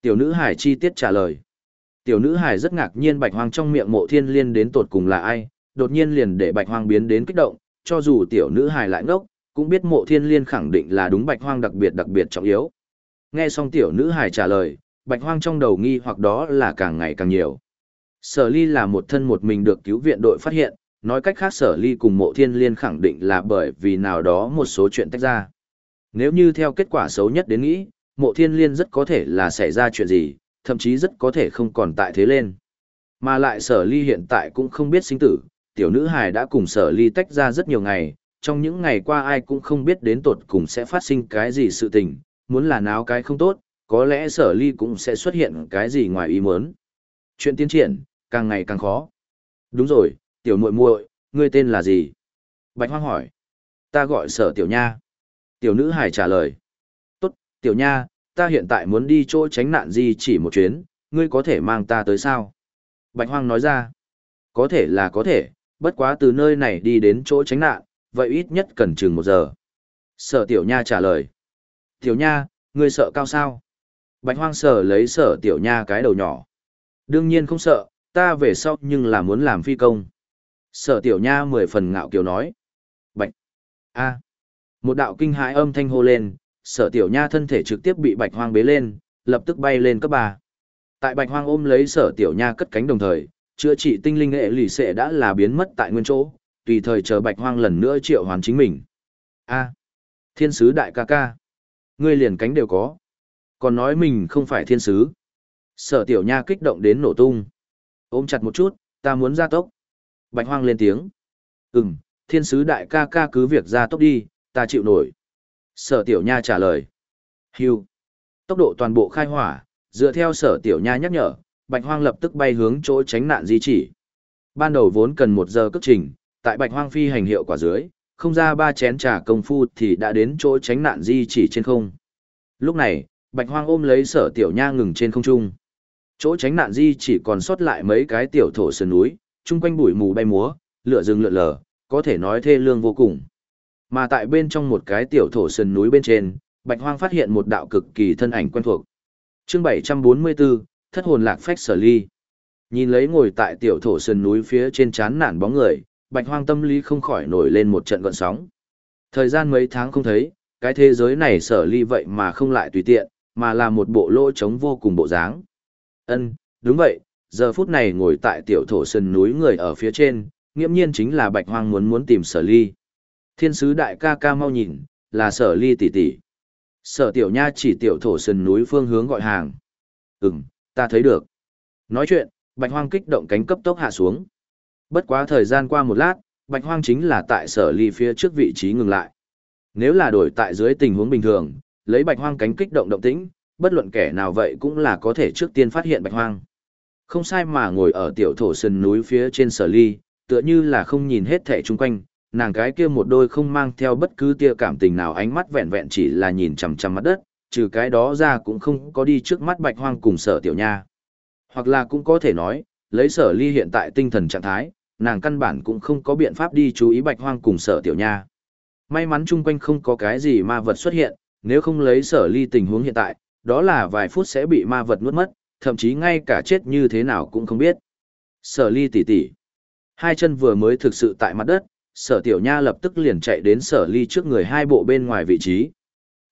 Tiểu nữ hải chi tiết trả lời. Tiểu nữ hải rất ngạc nhiên bạch hoang trong miệng mộ thiên liên đến tột cùng là ai, đột nhiên liền để bạch hoang biến đến kích động, cho dù tiểu nữ hải lại ngốc, cũng biết mộ thiên liên khẳng định là đúng bạch hoang đặc biệt đặc biệt trọng yếu. Nghe xong tiểu nữ hải trả lời, bạch hoang trong đầu nghi hoặc đó là càng ngày càng nhiều. Sở ly là một thân một mình được cứu viện đội phát hiện, nói cách khác sở ly cùng mộ thiên liên khẳng định là bởi vì nào đó một số chuyện tách ra. Nếu như theo kết quả xấu nhất đến nghĩ, mộ thiên liên rất có thể là xảy ra chuyện gì, thậm chí rất có thể không còn tại thế lên. Mà lại sở ly hiện tại cũng không biết sinh tử, tiểu nữ hài đã cùng sở ly tách ra rất nhiều ngày, trong những ngày qua ai cũng không biết đến tột cùng sẽ phát sinh cái gì sự tình, muốn là náo cái không tốt, có lẽ sở ly cũng sẽ xuất hiện cái gì ngoài ý muốn. Chuyện tiến triển, càng ngày càng khó. Đúng rồi, tiểu muội muội, ngươi tên là gì? Bạch Hoang hỏi. Ta gọi sở tiểu nha. Tiểu nữ hải trả lời. Tốt, tiểu nha, ta hiện tại muốn đi chỗ tránh nạn gì chỉ một chuyến, ngươi có thể mang ta tới sao? Bạch Hoang nói ra. Có thể là có thể, bất quá từ nơi này đi đến chỗ tránh nạn, vậy ít nhất cần chừng một giờ. Sở tiểu nha trả lời. Tiểu nha, ngươi sợ cao sao? Bạch hoang sở lấy sở tiểu nha cái đầu nhỏ. Đương nhiên không sợ, ta về sau nhưng là muốn làm phi công. Sở tiểu nha mười phần ngạo kiều nói. Bạch. a Một đạo kinh hãi âm thanh hô lên, sở tiểu nha thân thể trực tiếp bị bạch hoang bế lên, lập tức bay lên cấp ba. Tại bạch hoang ôm lấy sở tiểu nha cất cánh đồng thời, chữa trị tinh linh nghệ lì xệ đã là biến mất tại nguyên chỗ, tùy thời chờ bạch hoang lần nữa triệu hoàn chính mình. A, thiên sứ đại ca ca, ngươi liền cánh đều có, còn nói mình không phải thiên sứ. Sở tiểu nha kích động đến nổ tung. Ôm chặt một chút, ta muốn ra tốc. Bạch hoang lên tiếng. Ừm, thiên sứ đại ca ca cứ việc ra tốc đi, ta chịu nổi. Sở tiểu nha trả lời. Hưu. Tốc độ toàn bộ khai hỏa, dựa theo sở tiểu nha nhắc nhở, bạch hoang lập tức bay hướng chỗ tránh nạn di chỉ. Ban đầu vốn cần một giờ cất trình, tại bạch hoang phi hành hiệu quả dưới, không ra ba chén trà công phu thì đã đến chỗ tránh nạn di chỉ trên không. Lúc này, bạch hoang ôm lấy sở tiểu nha ngừng trên không trung. Chỗ tránh nạn di chỉ còn sót lại mấy cái tiểu thổ sườn núi, chung quanh bụi mù bay múa, lửa rừng lượn lờ, có thể nói thê lương vô cùng. Mà tại bên trong một cái tiểu thổ sườn núi bên trên, bạch hoang phát hiện một đạo cực kỳ thân ảnh quen thuộc. Chương 744, thất hồn lạc phách sở ly. Nhìn lấy ngồi tại tiểu thổ sườn núi phía trên chán nản bóng người, bạch hoang tâm lý không khỏi nổi lên một trận gợn sóng. Thời gian mấy tháng không thấy, cái thế giới này sở ly vậy mà không lại tùy tiện, mà là một bộ lỗ trống vô cùng bộ dáng. Ân, đúng vậy, giờ phút này ngồi tại tiểu thổ sườn núi người ở phía trên, nghiễm nhiên chính là bạch hoang muốn muốn tìm sở ly. Thiên sứ đại ca ca mau nhìn, là sở ly tỷ tỷ. Sở tiểu nha chỉ tiểu thổ sườn núi phương hướng gọi hàng. Ừm, ta thấy được. Nói chuyện, bạch hoang kích động cánh cấp tốc hạ xuống. Bất quá thời gian qua một lát, bạch hoang chính là tại sở ly phía trước vị trí ngừng lại. Nếu là đổi tại dưới tình huống bình thường, lấy bạch hoang cánh kích động động tĩnh, bất luận kẻ nào vậy cũng là có thể trước tiên phát hiện bạch hoang. Không sai mà ngồi ở tiểu thổ sườn núi phía trên sở ly, tựa như là không nhìn hết thẻ chung quanh, nàng cái kia một đôi không mang theo bất cứ tia cảm tình nào ánh mắt vẹn vẹn chỉ là nhìn chằm chằm mặt đất, trừ cái đó ra cũng không có đi trước mắt bạch hoang cùng sở tiểu nha. Hoặc là cũng có thể nói, lấy sở ly hiện tại tinh thần trạng thái, nàng căn bản cũng không có biện pháp đi chú ý bạch hoang cùng sở tiểu nha. May mắn chung quanh không có cái gì ma vật xuất hiện, nếu không lấy sở ly tình huống hiện tại, đó là vài phút sẽ bị ma vật nuốt mất, thậm chí ngay cả chết như thế nào cũng không biết. Sở ly tỉ tỉ. Hai chân vừa mới thực sự tại mặt đất, sở tiểu nha lập tức liền chạy đến sở ly trước người hai bộ bên ngoài vị trí.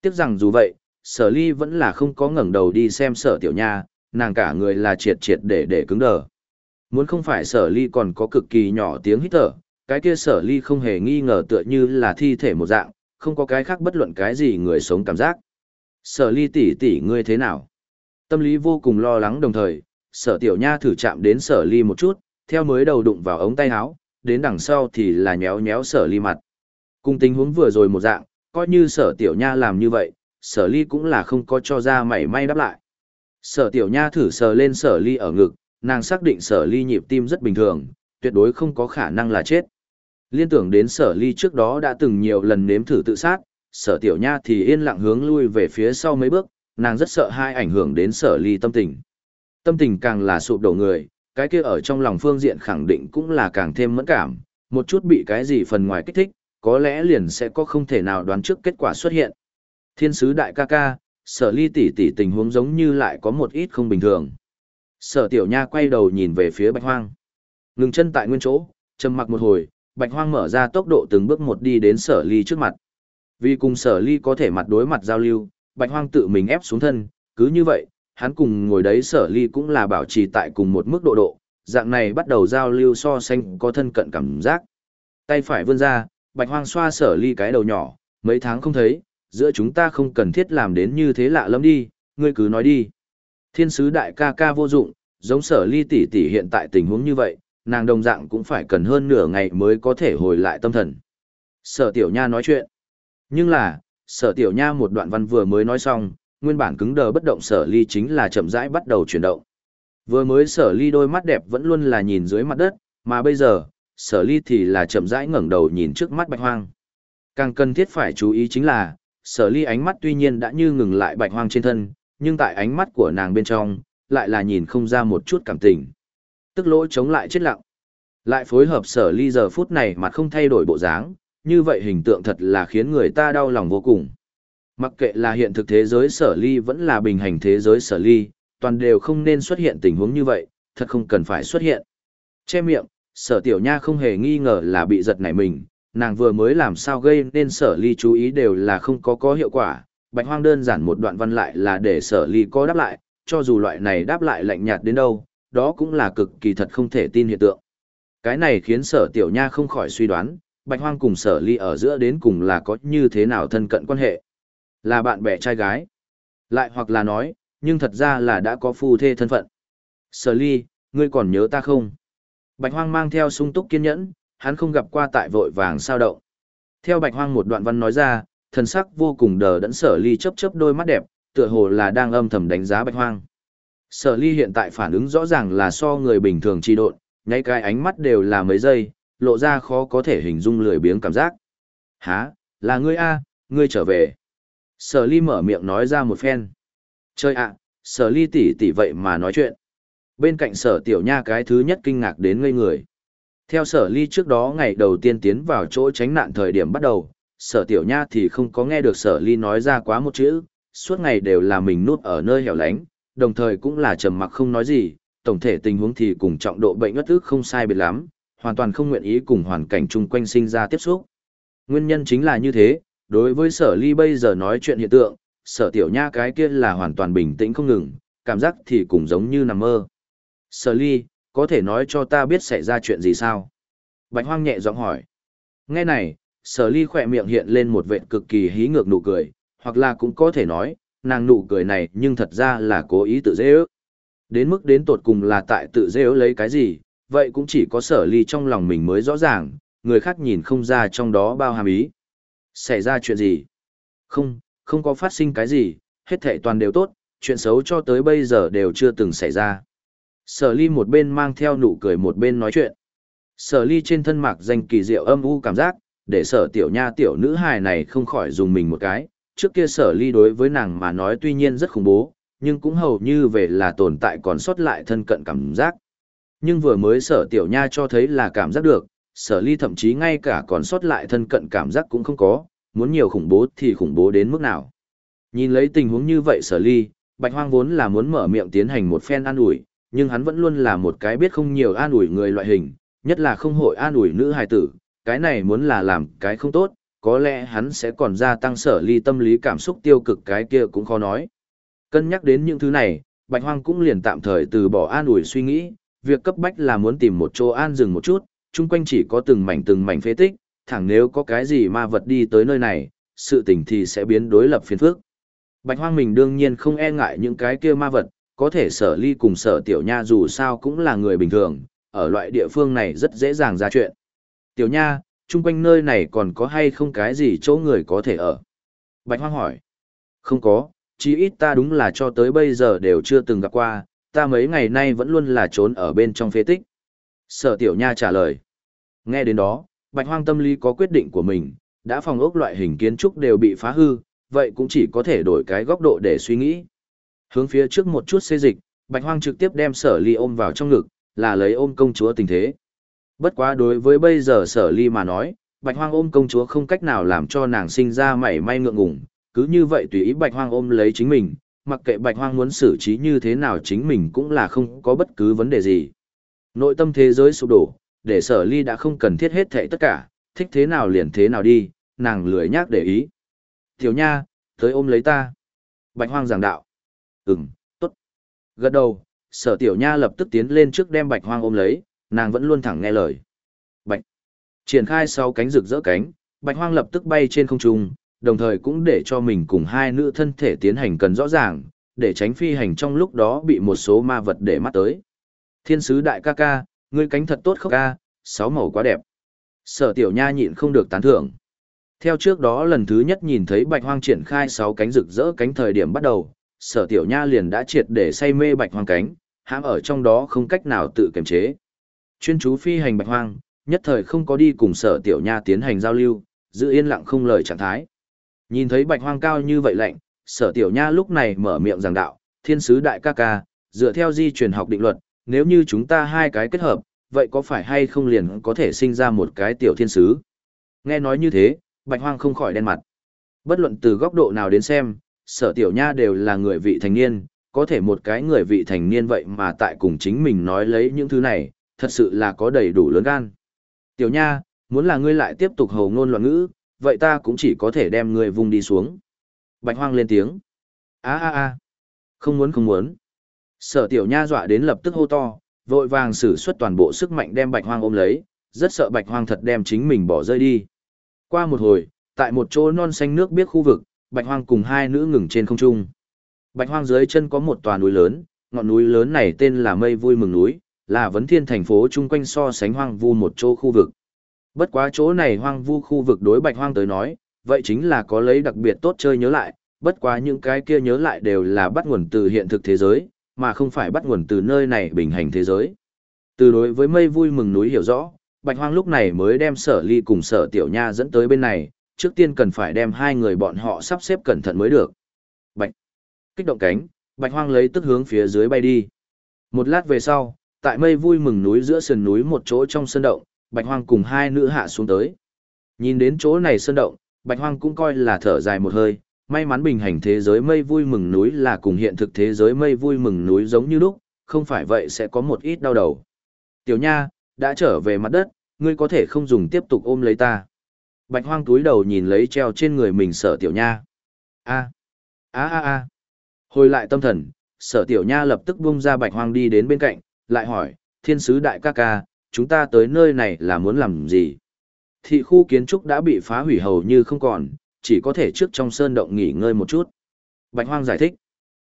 Tiếc rằng dù vậy, sở ly vẫn là không có ngẩng đầu đi xem sở tiểu nha, nàng cả người là triệt triệt để để cứng đờ. Muốn không phải sở ly còn có cực kỳ nhỏ tiếng hít thở, cái kia sở ly không hề nghi ngờ tựa như là thi thể một dạng, không có cái khác bất luận cái gì người sống cảm giác. Sở ly tỷ tỷ ngươi thế nào? Tâm lý vô cùng lo lắng đồng thời, sở tiểu nha thử chạm đến sở ly một chút, theo mới đầu đụng vào ống tay áo, đến đằng sau thì là nhéo nhéo sở ly mặt. Cùng tình huống vừa rồi một dạng, coi như sở tiểu nha làm như vậy, sở ly cũng là không có cho ra mảy may đáp lại. Sở tiểu nha thử sờ lên sở ly ở ngực, nàng xác định sở ly nhịp tim rất bình thường, tuyệt đối không có khả năng là chết. Liên tưởng đến sở ly trước đó đã từng nhiều lần nếm thử tự sát, sở tiểu nha thì yên lặng hướng lui về phía sau mấy bước, nàng rất sợ hai ảnh hưởng đến sở ly tâm tình. Tâm tình càng là sụp đổ người, cái kia ở trong lòng phương diện khẳng định cũng là càng thêm mẫn cảm, một chút bị cái gì phần ngoài kích thích, có lẽ liền sẽ có không thể nào đoán trước kết quả xuất hiện. Thiên sứ đại ca ca, sở ly tỷ tỷ tình huống giống như lại có một ít không bình thường. Sở tiểu nha quay đầu nhìn về phía bạch hoang. Ngừng chân tại nguyên chỗ, trầm mặc một hồi, bạch hoang mở ra tốc độ từng bước một đi đến sở ly trước mặt. Vì cùng sở ly có thể mặt đối mặt giao lưu, bạch hoang tự mình ép xuống thân, cứ như vậy, hắn cùng ngồi đấy sở ly cũng là bảo trì tại cùng một mức độ độ, dạng này bắt đầu giao lưu so sánh có thân cận cảm giác. Tay phải vươn ra, bạch hoang xoa sở ly cái đầu nhỏ, mấy tháng không thấy, giữa chúng ta không cần thiết làm đến như thế lạ lắm đi, ngươi cứ nói đi. Thiên sứ đại ca ca vô dụng, giống sở ly tỷ tỷ hiện tại tình huống như vậy, nàng đồng dạng cũng phải cần hơn nửa ngày mới có thể hồi lại tâm thần. Sở tiểu nha nói chuyện. Nhưng là, sở tiểu nha một đoạn văn vừa mới nói xong, nguyên bản cứng đờ bất động sở ly chính là chậm rãi bắt đầu chuyển động. Vừa mới sở ly đôi mắt đẹp vẫn luôn là nhìn dưới mặt đất, mà bây giờ, sở ly thì là chậm rãi ngẩng đầu nhìn trước mắt bạch hoang. Càng cần thiết phải chú ý chính là, sở ly ánh mắt tuy nhiên đã như ngừng lại bạch hoang trên thân, nhưng tại ánh mắt của nàng bên trong, lại là nhìn không ra một chút cảm tình. Tức lỗi chống lại chết lặng. Lại phối hợp sở ly giờ phút này mà không thay đổi bộ dáng, như vậy hình tượng thật là khiến người ta đau lòng vô cùng. Mặc kệ là hiện thực thế giới sở ly vẫn là bình hành thế giới sở ly, toàn đều không nên xuất hiện tình huống như vậy, thật không cần phải xuất hiện. Che miệng, sở tiểu nha không hề nghi ngờ là bị giật nảy mình, nàng vừa mới làm sao gây nên sở ly chú ý đều là không có có hiệu quả, bạch hoang đơn giản một đoạn văn lại là để sở ly có đáp lại, cho dù loại này đáp lại lạnh nhạt đến đâu, đó cũng là cực kỳ thật không thể tin hiện tượng. Cái này khiến sở tiểu nha không khỏi suy đoán, bạch hoang cùng sở ly ở giữa đến cùng là có như thế nào thân cận quan hệ. Là bạn bè trai gái. Lại hoặc là nói, nhưng thật ra là đã có phu thê thân phận. Sở ly, ngươi còn nhớ ta không? Bạch hoang mang theo sung túc kiên nhẫn, hắn không gặp qua tại vội vàng sao động. Theo bạch hoang một đoạn văn nói ra, thần sắc vô cùng đờ đẫn sở ly chớp chớp đôi mắt đẹp, tựa hồ là đang âm thầm đánh giá bạch hoang. Sở ly hiện tại phản ứng rõ ràng là so người bình thường chi độn, ngay cái ánh mắt đều là mấy giây, lộ ra khó có thể hình dung lười biếng cảm giác. Hả, là ngươi a, ngươi trở về. Sở ly mở miệng nói ra một phen. Chơi ạ, sở ly tỷ tỷ vậy mà nói chuyện. Bên cạnh sở tiểu nha cái thứ nhất kinh ngạc đến ngây người. Theo sở ly trước đó ngày đầu tiên tiến vào chỗ tránh nạn thời điểm bắt đầu, sở tiểu nha thì không có nghe được sở ly nói ra quá một chữ, suốt ngày đều là mình nút ở nơi hẻo lánh, đồng thời cũng là trầm mặc không nói gì, tổng thể tình huống thì cùng trọng độ bệnh ngất ức không sai biệt lắm, hoàn toàn không nguyện ý cùng hoàn cảnh chung quanh sinh ra tiếp xúc. Nguyên nhân chính là như thế, đối với sở ly bây giờ nói chuyện hiện tượng, sở tiểu nha cái kia là hoàn toàn bình tĩnh không ngừng, cảm giác thì cũng giống như nằm mơ. Sở ly, có thể nói cho ta biết xảy ra chuyện gì sao? Bạch hoang nhẹ giọng hỏi. Nghe này, sở ly khỏe miệng hiện lên một vệt cực kỳ hí ngược nụ cười, hoặc là cũng có thể nói, nàng nụ cười này nhưng thật ra là cố ý tự dễ ước. Đến mức đến tột cùng là tại tự dễ ước lấy cái gì, vậy cũng chỉ có sở ly trong lòng mình mới rõ ràng, người khác nhìn không ra trong đó bao hàm ý. Xảy ra chuyện gì? Không, không có phát sinh cái gì, hết thảy toàn đều tốt, chuyện xấu cho tới bây giờ đều chưa từng xảy ra. Sở ly một bên mang theo nụ cười một bên nói chuyện. Sở ly trên thân mạc danh kỳ diệu âm u cảm giác, để sở tiểu nha tiểu nữ hài này không khỏi dùng mình một cái. Trước kia sở ly đối với nàng mà nói tuy nhiên rất khủng bố, nhưng cũng hầu như về là tồn tại còn sót lại thân cận cảm giác. Nhưng vừa mới sở tiểu nha cho thấy là cảm giác được, sở ly thậm chí ngay cả còn sót lại thân cận cảm giác cũng không có, muốn nhiều khủng bố thì khủng bố đến mức nào. Nhìn lấy tình huống như vậy sở ly, bạch hoang vốn là muốn mở miệng tiến hành một phen an ủi, nhưng hắn vẫn luôn là một cái biết không nhiều an ủi người loại hình, nhất là không hội an ủi nữ hài tử, cái này muốn là làm cái không tốt, có lẽ hắn sẽ còn gia tăng sở ly tâm lý cảm xúc tiêu cực cái kia cũng khó nói. Cân nhắc đến những thứ này, Bạch Hoang cũng liền tạm thời từ bỏ an ủi suy nghĩ, việc cấp bách là muốn tìm một chỗ an dừng một chút, chung quanh chỉ có từng mảnh từng mảnh phế tích, thẳng nếu có cái gì ma vật đi tới nơi này, sự tình thì sẽ biến đối lập phiền phức. Bạch Hoang mình đương nhiên không e ngại những cái kia ma vật, có thể sở ly cùng sở tiểu nha dù sao cũng là người bình thường, ở loại địa phương này rất dễ dàng ra chuyện. Tiểu nha, chung quanh nơi này còn có hay không cái gì chỗ người có thể ở? Bạch Hoang hỏi. Không có, chí ít ta đúng là cho tới bây giờ đều chưa từng gặp qua, ta mấy ngày nay vẫn luôn là trốn ở bên trong phế tích. Sở tiểu nha trả lời. Nghe đến đó, bạch hoang tâm lý có quyết định của mình, đã phòng ốc loại hình kiến trúc đều bị phá hư, vậy cũng chỉ có thể đổi cái góc độ để suy nghĩ. Hướng phía trước một chút xê dịch, bạch hoang trực tiếp đem sở ly ôm vào trong ngực, là lấy ôm công chúa tình thế. Bất quá đối với bây giờ sở ly mà nói, bạch hoang ôm công chúa không cách nào làm cho nàng sinh ra mảy may ngượng ngùng, cứ như vậy tùy ý bạch hoang ôm lấy chính mình, mặc kệ bạch hoang muốn xử trí như thế nào chính mình cũng là không có bất cứ vấn đề gì. Nội tâm thế giới sụp đổ, để sở ly đã không cần thiết hết thệ tất cả, thích thế nào liền thế nào đi, nàng lười nhác để ý. Tiểu nha, tới ôm lấy ta. Bạch hoang giảng đạo. Ừm, tốt. Gật đầu, sở tiểu nha lập tức tiến lên trước đem bạch hoang ôm lấy, nàng vẫn luôn thẳng nghe lời. Bạch. Triển khai sau cánh rực rỡ cánh, bạch hoang lập tức bay trên không trung, đồng thời cũng để cho mình cùng hai nữ thân thể tiến hành cần rõ ràng, để tránh phi hành trong lúc đó bị một số ma vật để mắt tới. Thiên sứ đại ca ca, ngươi cánh thật tốt khóc ca, sáu màu quá đẹp. Sở tiểu nha nhịn không được tán thưởng. Theo trước đó lần thứ nhất nhìn thấy bạch hoang triển khai sáu cánh rực rỡ cánh thời điểm bắt đầu, sở tiểu nha liền đã triệt để say mê bạch hoang cánh, hãm ở trong đó không cách nào tự kiềm chế. Chuyên chú phi hành bạch hoang, nhất thời không có đi cùng sở tiểu nha tiến hành giao lưu, giữ yên lặng không lời trạng thái. Nhìn thấy bạch hoang cao như vậy lạnh, sở tiểu nha lúc này mở miệng giảng đạo, thiên sứ đại ca ca, dựa theo di truyền học định luật, nếu như chúng ta hai cái kết hợp, vậy có phải hay không liền có thể sinh ra một cái tiểu thiên sứ? Nghe nói như thế, bạch hoang không khỏi đen mặt. Bất luận từ góc độ nào đến xem, sở tiểu nha đều là người vị thành niên, có thể một cái người vị thành niên vậy mà tại cùng chính mình nói lấy những thứ này, thật sự là có đầy đủ lớn gan. Tiểu nha, muốn là ngươi lại tiếp tục hầu ngôn loạn ngữ, vậy ta cũng chỉ có thể đem ngươi vùng đi xuống. Bạch hoang lên tiếng. a a a không muốn không muốn. Sở tiểu nha dọa đến lập tức hô to, vội vàng sử xuất toàn bộ sức mạnh đem bạch hoang ôm lấy, rất sợ bạch hoang thật đem chính mình bỏ rơi đi. Qua một hồi, tại một chỗ non xanh nước biết khu vực, bạch hoang cùng hai nữ ngừng trên không trung. Bạch hoang dưới chân có một tòa núi lớn, ngọn núi lớn này tên là mây vui mừng núi, là vấn thiên thành phố chung quanh so sánh hoang vu một chỗ khu vực. Bất quá chỗ này hoang vu khu vực đối bạch hoang tới nói, vậy chính là có lấy đặc biệt tốt chơi nhớ lại, bất quá những cái kia nhớ lại đều là bắt nguồn từ hiện thực thế giới, mà không phải bắt nguồn từ nơi này bình hành thế giới. Từ đối với mây vui mừng núi hiểu rõ, bạch hoang lúc này mới đem sở ly cùng sở tiểu nha dẫn tới bên này, trước tiên cần phải đem hai người bọn họ sắp xếp cẩn thận mới được. Bạch! Kích động cánh, Bạch hoang lấy tức hướng phía dưới bay đi. Một lát về sau, tại mây vui mừng núi giữa sườn núi một chỗ trong sân động, Bạch hoang cùng hai nữ hạ xuống tới. Nhìn đến chỗ này sơn động, Bạch hoang cũng coi là thở dài một hơi, may mắn bình hành thế giới mây vui mừng núi là cùng hiện thực thế giới mây vui mừng núi giống như lúc, không phải vậy sẽ có một ít đau đầu. Tiểu nha, đã trở về mặt đất, ngươi có thể không dùng tiếp tục ôm lấy ta. Bạch hoang túi đầu nhìn lấy treo trên người mình sở tiểu nha. A, a a a. Hồi lại tâm thần, sở tiểu nha lập tức buông ra bạch hoang đi đến bên cạnh, lại hỏi, thiên sứ đại ca ca, chúng ta tới nơi này là muốn làm gì? Thị khu kiến trúc đã bị phá hủy hầu như không còn, chỉ có thể trước trong sơn động nghỉ ngơi một chút. Bạch hoang giải thích.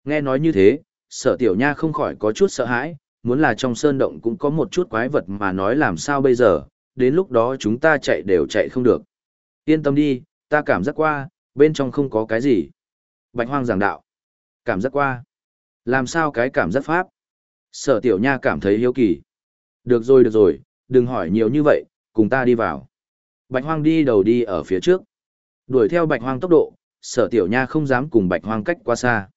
Nghe nói như thế, sở tiểu nha không khỏi có chút sợ hãi, muốn là trong sơn động cũng có một chút quái vật mà nói làm sao bây giờ, đến lúc đó chúng ta chạy đều chạy không được. Yên tâm đi, ta cảm giác qua, bên trong không có cái gì. Bạch hoang giảng đạo. Cảm giác qua. Làm sao cái cảm giác pháp? Sở tiểu nha cảm thấy hiếu kỳ. Được rồi được rồi, đừng hỏi nhiều như vậy, cùng ta đi vào. Bạch hoang đi đầu đi ở phía trước. Đuổi theo bạch hoang tốc độ, sở tiểu nha không dám cùng bạch hoang cách quá xa.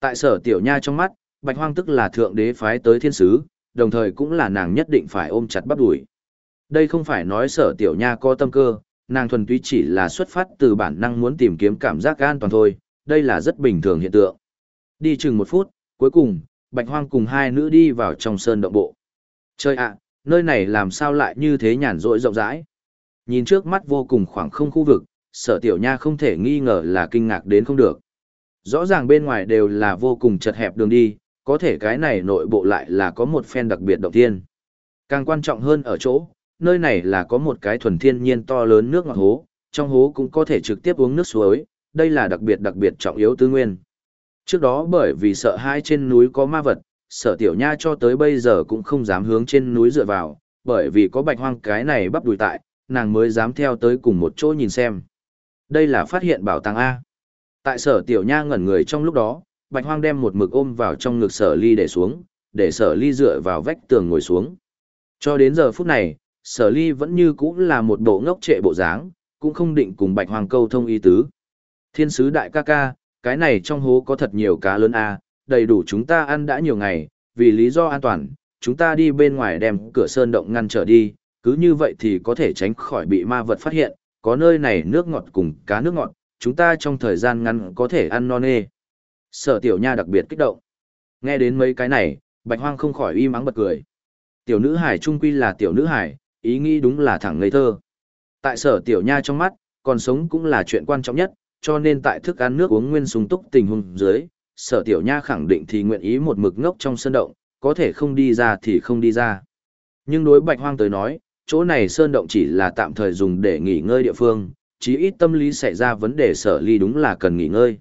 Tại sở tiểu nha trong mắt, bạch hoang tức là thượng đế phái tới thiên sứ, đồng thời cũng là nàng nhất định phải ôm chặt bắp đuổi. Đây không phải nói sở tiểu nha có tâm cơ, nàng thuần túy chỉ là xuất phát từ bản năng muốn tìm kiếm cảm giác an toàn thôi, đây là rất bình thường hiện tượng. Đi chừng một phút, cuối cùng, bạch hoang cùng hai nữ đi vào trong sơn động bộ. Trời ạ, nơi này làm sao lại như thế nhàn rỗi rộng rãi. Nhìn trước mắt vô cùng khoảng không khu vực, sở tiểu nha không thể nghi ngờ là kinh ngạc đến không được. Rõ ràng bên ngoài đều là vô cùng chật hẹp đường đi, có thể cái này nội bộ lại là có một phen đặc biệt động thiên. Càng quan trọng hơn ở chỗ, nơi này là có một cái thuần thiên nhiên to lớn nước ngọt hố, trong hố cũng có thể trực tiếp uống nước suối, đây là đặc biệt đặc biệt trọng yếu tư nguyên. Trước đó bởi vì sợ hai trên núi có ma vật, sở tiểu nha cho tới bây giờ cũng không dám hướng trên núi dựa vào, bởi vì có bạch hoang cái này bắp đùi tại, nàng mới dám theo tới cùng một chỗ nhìn xem. Đây là phát hiện bảo tàng A. Tại sở tiểu nha ngẩn người trong lúc đó, bạch hoang đem một mực ôm vào trong ngực sở ly để xuống, để sở ly dựa vào vách tường ngồi xuống. Cho đến giờ phút này, sở ly vẫn như cũ là một bộ ngốc trệ bộ dáng, cũng không định cùng bạch hoang câu thông ý tứ. Thiên sứ đại ca ca, cái này trong hố có thật nhiều cá lớn a, đầy đủ chúng ta ăn đã nhiều ngày, vì lý do an toàn, chúng ta đi bên ngoài đem cửa sơn động ngăn trở đi, cứ như vậy thì có thể tránh khỏi bị ma vật phát hiện, có nơi này nước ngọt cùng cá nước ngọt, chúng ta trong thời gian ngắn có thể ăn non nê. Sở tiểu nha đặc biệt kích động. Nghe đến mấy cái này, bạch hoang không khỏi im mắng bật cười. Tiểu nữ hải trung quy là tiểu nữ hải, ý nghĩ đúng là thẳng ngây thơ. Tại sở tiểu nha trong mắt, còn sống cũng là chuyện quan trọng nhất, cho nên tại thức ăn nước uống nguyên sung túc tình huống dưới, sở tiểu nha khẳng định thì nguyện ý một mực ngốc trong sơn động, có thể không đi ra thì không đi ra. Nhưng đối bạch hoang tới nói, chỗ này sơn động chỉ là tạm thời dùng để nghỉ ngơi địa phương, chí ít tâm lý xảy ra vấn đề sở ly đúng là cần nghỉ ngơi.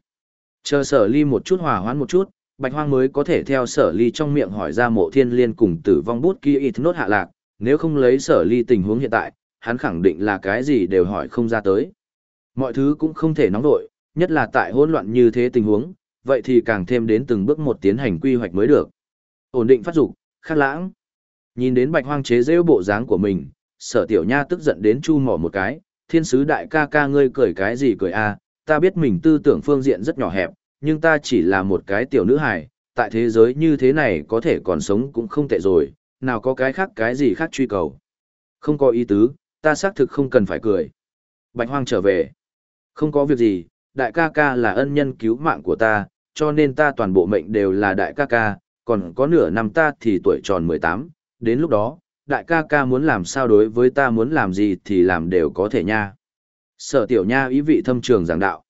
Chờ sở ly một chút hòa hoãn một chút, bạch hoang mới có thể theo sở ly trong miệng hỏi ra mộ thiên liên cùng tử vong bút kia ít nốt hạ lạc, nếu không lấy sở ly tình huống hiện tại, hắn khẳng định là cái gì đều hỏi không ra tới. Mọi thứ cũng không thể nóng đội, nhất là tại hỗn loạn như thế tình huống, vậy thì càng thêm đến từng bước một tiến hành quy hoạch mới được. Ổn định phát dục, khắc lãng. Nhìn đến bạch hoang chế rêu bộ dáng của mình, sở tiểu nha tức giận đến chu mỏ một cái, thiên sứ đại ca ca ngươi cười cái gì cười a? À, ta biết mình tư tưởng phương diện rất nhỏ hẹp, nhưng ta chỉ là một cái tiểu nữ hài, tại thế giới như thế này có thể còn sống cũng không tệ rồi, nào có cái khác cái gì khác truy cầu. Không có ý tứ, ta xác thực không cần phải cười. Bạch hoang trở về. Không có việc gì, đại ca ca là ân nhân cứu mạng của ta, cho nên ta toàn bộ mệnh đều là đại ca ca, còn có nửa năm ta thì tuổi tròn 18, đến lúc đó, đại ca ca muốn làm sao đối với ta muốn làm gì thì làm đều có thể nha. Sở tiểu nha ý vị thâm trường giảng đạo.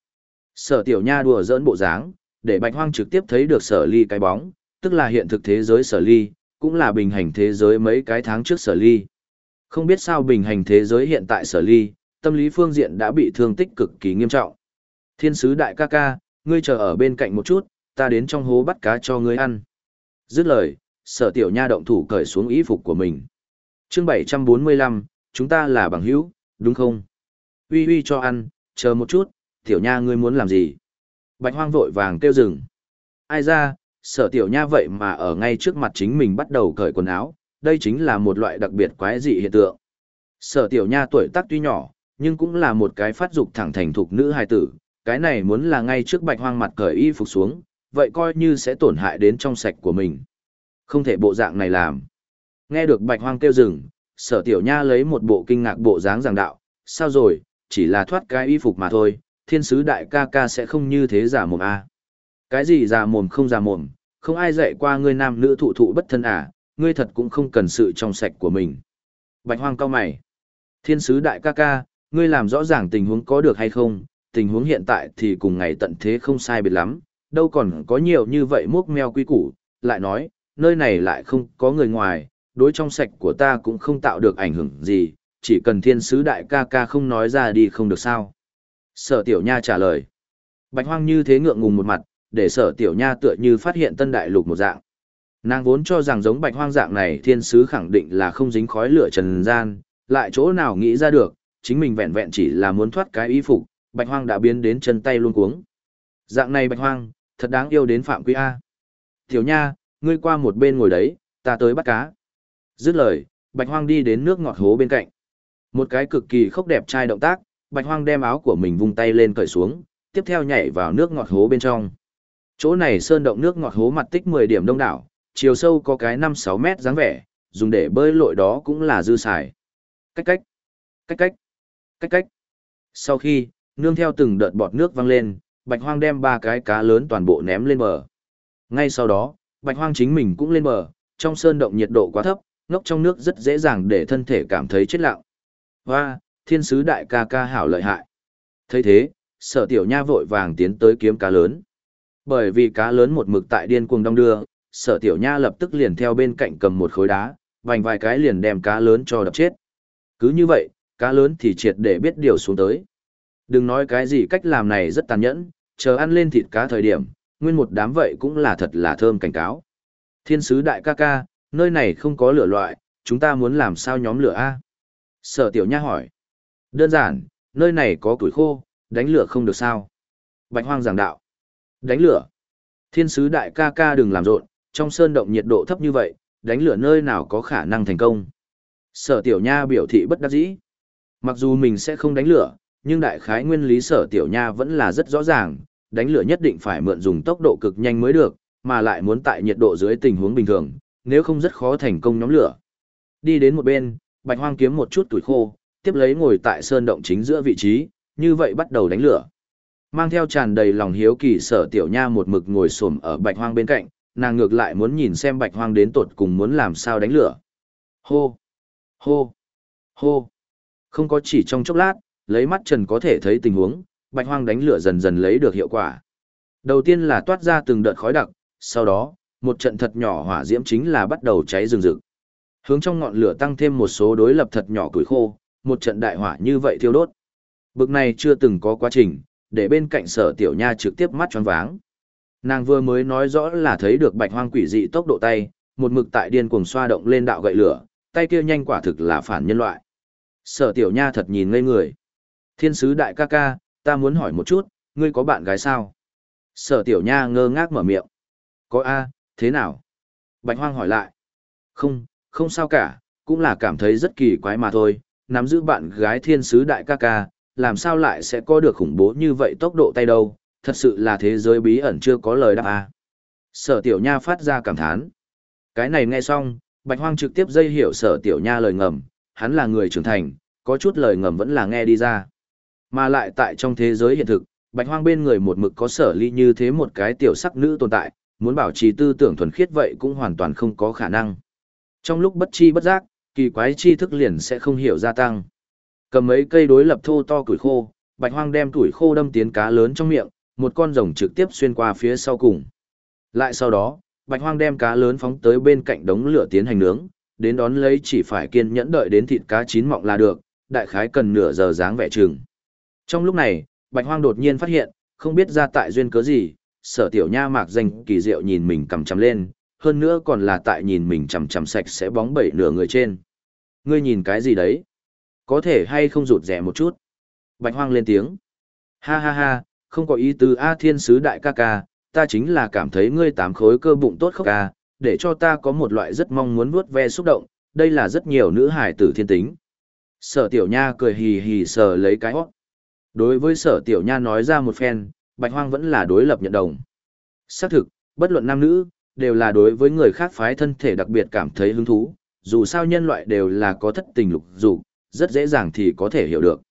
Sở tiểu nha đùa giỡn bộ dáng, để bạch hoang trực tiếp thấy được sở ly cái bóng, tức là hiện thực thế giới sở ly, cũng là bình hành thế giới mấy cái tháng trước sở ly. Không biết sao bình hành thế giới hiện tại sở ly, tâm lý phương diện đã bị thương tích cực kỳ nghiêm trọng. Thiên sứ đại ca ca, ngươi chờ ở bên cạnh một chút, ta đến trong hố bắt cá cho ngươi ăn. Dứt lời, sở tiểu nha động thủ cởi xuống y phục của mình. chương 745, chúng ta là bằng hữu, đúng không? Uy uy cho ăn, chờ một chút, tiểu nha ngươi muốn làm gì? Bạch hoang vội vàng kêu rừng. Ai ra, sở tiểu nha vậy mà ở ngay trước mặt chính mình bắt đầu cởi quần áo, đây chính là một loại đặc biệt quái dị hiện tượng. Sở tiểu nha tuổi tác tuy nhỏ, nhưng cũng là một cái phát dục thẳng thành thục nữ hài tử, cái này muốn là ngay trước bạch hoang mặt cởi y phục xuống, vậy coi như sẽ tổn hại đến trong sạch của mình. Không thể bộ dạng này làm. Nghe được bạch hoang kêu dừng sở tiểu nha lấy một bộ kinh ngạc bộ dáng giảng đạo, sao rồi, chỉ là thoát cái y phục mà thôi, thiên sứ đại ca ca sẽ không như thế giả mồm à. Cái gì giả mồm không giả mồm, không ai dạy qua ngươi nam nữ thụ thụ bất thân à, ngươi thật cũng không cần sự trong sạch của mình. Bạch hoang cao mày. Thiên sứ đại ca ca, ngươi làm rõ ràng tình huống có được hay không, tình huống hiện tại thì cùng ngày tận thế không sai biệt lắm, đâu còn có nhiều như vậy mốc meo quy củ, lại nói, nơi này lại không có người ngoài, đối trong sạch của ta cũng không tạo được ảnh hưởng gì, chỉ cần thiên sứ đại ca ca không nói ra đi không được sao. Sở tiểu nha trả lời. Bạch hoang như thế ngượng ngùng một mặt, để sở tiểu nha tựa như phát hiện tân đại lục một dạng. Nàng vốn cho rằng giống bạch hoang dạng này thiên sứ khẳng định là không dính khói lửa trần gian, lại chỗ nào nghĩ ra được, chính mình vẹn vẹn chỉ là muốn thoát cái y phục, bạch hoang đã biến đến chân tay luôn cuống. Dạng này bạch hoang, thật đáng yêu đến phạm quý A. Tiểu nha, ngươi qua một bên ngồi đấy, ta tới bắt cá. Dứt lời, bạch hoang đi đến nước ngọt hố bên cạnh. Một cái cực kỳ khốc đẹp trai động tác, bạch hoang đem áo của mình vung tay lên cởi xuống, tiếp theo nhảy vào nước ngọt hố bên trong. Chỗ này sơn động nước ngọt hố mặt tích 10 điểm đông đảo, chiều sâu có cái 5-6 mét dáng vẻ, dùng để bơi lội đó cũng là dư xài. Cách cách, cách cách, cách cách. Sau khi, nương theo từng đợt bọt nước văng lên, bạch hoang đem ba cái cá lớn toàn bộ ném lên bờ. Ngay sau đó, bạch hoang chính mình cũng lên bờ, trong sơn động nhiệt độ quá thấp, ngốc trong nước rất dễ dàng để thân thể cảm thấy chết lặng. Hoa, thiên sứ đại ca ca hảo lợi hại. thấy thế, sở tiểu nha vội vàng tiến tới kiếm cá lớn. Bởi vì cá lớn một mực tại điên cuồng đông đưa, sở tiểu nha lập tức liền theo bên cạnh cầm một khối đá, vành vài cái liền đem cá lớn cho đập chết. Cứ như vậy, cá lớn thì triệt để biết điều xuống tới. Đừng nói cái gì cách làm này rất tàn nhẫn, chờ ăn lên thịt cá thời điểm, nguyên một đám vậy cũng là thật là thơm cảnh cáo. Thiên sứ đại ca ca, nơi này không có lửa loại, chúng ta muốn làm sao nhóm lửa A? Sở tiểu nha hỏi. Đơn giản, nơi này có củi khô, đánh lửa không được sao? Bạch hoang giảng đạo. Đánh lửa. Thiên sứ đại ca ca đừng làm rộn, trong sơn động nhiệt độ thấp như vậy, đánh lửa nơi nào có khả năng thành công. Sở tiểu nha biểu thị bất đắc dĩ. Mặc dù mình sẽ không đánh lửa, nhưng đại khái nguyên lý sở tiểu nha vẫn là rất rõ ràng, đánh lửa nhất định phải mượn dùng tốc độ cực nhanh mới được, mà lại muốn tại nhiệt độ dưới tình huống bình thường, nếu không rất khó thành công nhóm lửa. Đi đến một bên, Bạch Hoang kiếm một chút tuổi khô, tiếp lấy ngồi tại sơn động chính giữa vị trí, như vậy bắt đầu đánh lửa. Mang theo tràn đầy lòng hiếu kỳ sở tiểu nha một mực ngồi xổm ở Bạch Hoang bên cạnh, nàng ngược lại muốn nhìn xem Bạch Hoang đến tột cùng muốn làm sao đánh lửa. Hô! Hô! Hô! Không có chỉ trong chốc lát, lấy mắt trần có thể thấy tình huống, Bạch Hoang đánh lửa dần dần lấy được hiệu quả. Đầu tiên là toát ra từng đợt khói đặc, sau đó, một trận thật nhỏ hỏa diễm chính là bắt đầu cháy rừng rực. Hướng trong ngọn lửa tăng thêm một số đối lập thật nhỏ củi khô, một trận đại hỏa như vậy thiêu đốt. Bực này chưa từng có quá trình, để bên cạnh sở tiểu nha trực tiếp mắt tròn váng. Nàng vừa mới nói rõ là thấy được bạch hoang quỷ dị tốc độ tay, một mực tại điên cuồng xoa động lên đạo gậy lửa, tay kia nhanh quả thực là phản nhân loại. Sở tiểu nha thật nhìn ngây người. Thiên sứ đại ca ca, ta muốn hỏi một chút, ngươi có bạn gái sao? Sở tiểu nha ngơ ngác mở miệng. Có A, thế nào? Bạch hoang hỏi lại. Không, không sao cả, cũng là cảm thấy rất kỳ quái mà thôi, nắm giữ bạn gái thiên sứ đại ca ca, làm sao lại sẽ có được khủng bố như vậy tốc độ tay đâu, thật sự là thế giới bí ẩn chưa có lời đáp à. Sở tiểu nha phát ra cảm thán. Cái này nghe xong, bạch hoang trực tiếp dây hiểu sở tiểu nha lời ngầm, hắn là người trưởng thành, có chút lời ngầm vẫn là nghe đi ra. Mà lại tại trong thế giới hiện thực, bạch hoang bên người một mực có sở ly như thế một cái tiểu sắc nữ tồn tại, muốn bảo trì tư tưởng thuần khiết vậy cũng hoàn toàn không có khả năng. Trong lúc bất chi bất giác, kỳ quái chi thức liền sẽ không hiểu gia tăng. Cầm mấy cây đối lập thô to củi khô, bạch hoang đem củi khô đâm tiến cá lớn trong miệng, một con rồng trực tiếp xuyên qua phía sau cùng. Lại sau đó, bạch hoang đem cá lớn phóng tới bên cạnh đống lửa tiến hành nướng, đến đón lấy chỉ phải kiên nhẫn đợi đến thịt cá chín mọng là được, đại khái cần nửa giờ dáng vẻ chừng. Trong lúc này, bạch hoang đột nhiên phát hiện, không biết ra tại duyên cớ gì, sở tiểu nha mạc danh kỳ diệu nhìn mình cầm chằm lên, hơn nữa còn là tại nhìn mình chằm chằm sạch sẽ bóng bẩy nửa người trên. Ngươi nhìn cái gì đấy? Có thể hay không rụt rẻ một chút? Bạch hoang lên tiếng. Ha ha ha, không có ý tứ A thiên sứ đại ca ca, ta chính là cảm thấy ngươi tám khối cơ bụng tốt khóc ca, để cho ta có một loại rất mong muốn vuốt ve xúc động, đây là rất nhiều nữ hải tử thiên tính. Sở tiểu nha cười hì hì sờ lấy cái hót. Đối với sở tiểu nha nói ra một phen, bạch hoang vẫn là đối lập nhận đồng. Xác thực, bất luận nam nữ, đều là đối với người khác phái thân thể đặc biệt cảm thấy hứng thú, dù sao nhân loại đều là có thất tình lục dục, rất dễ dàng thì có thể hiểu được.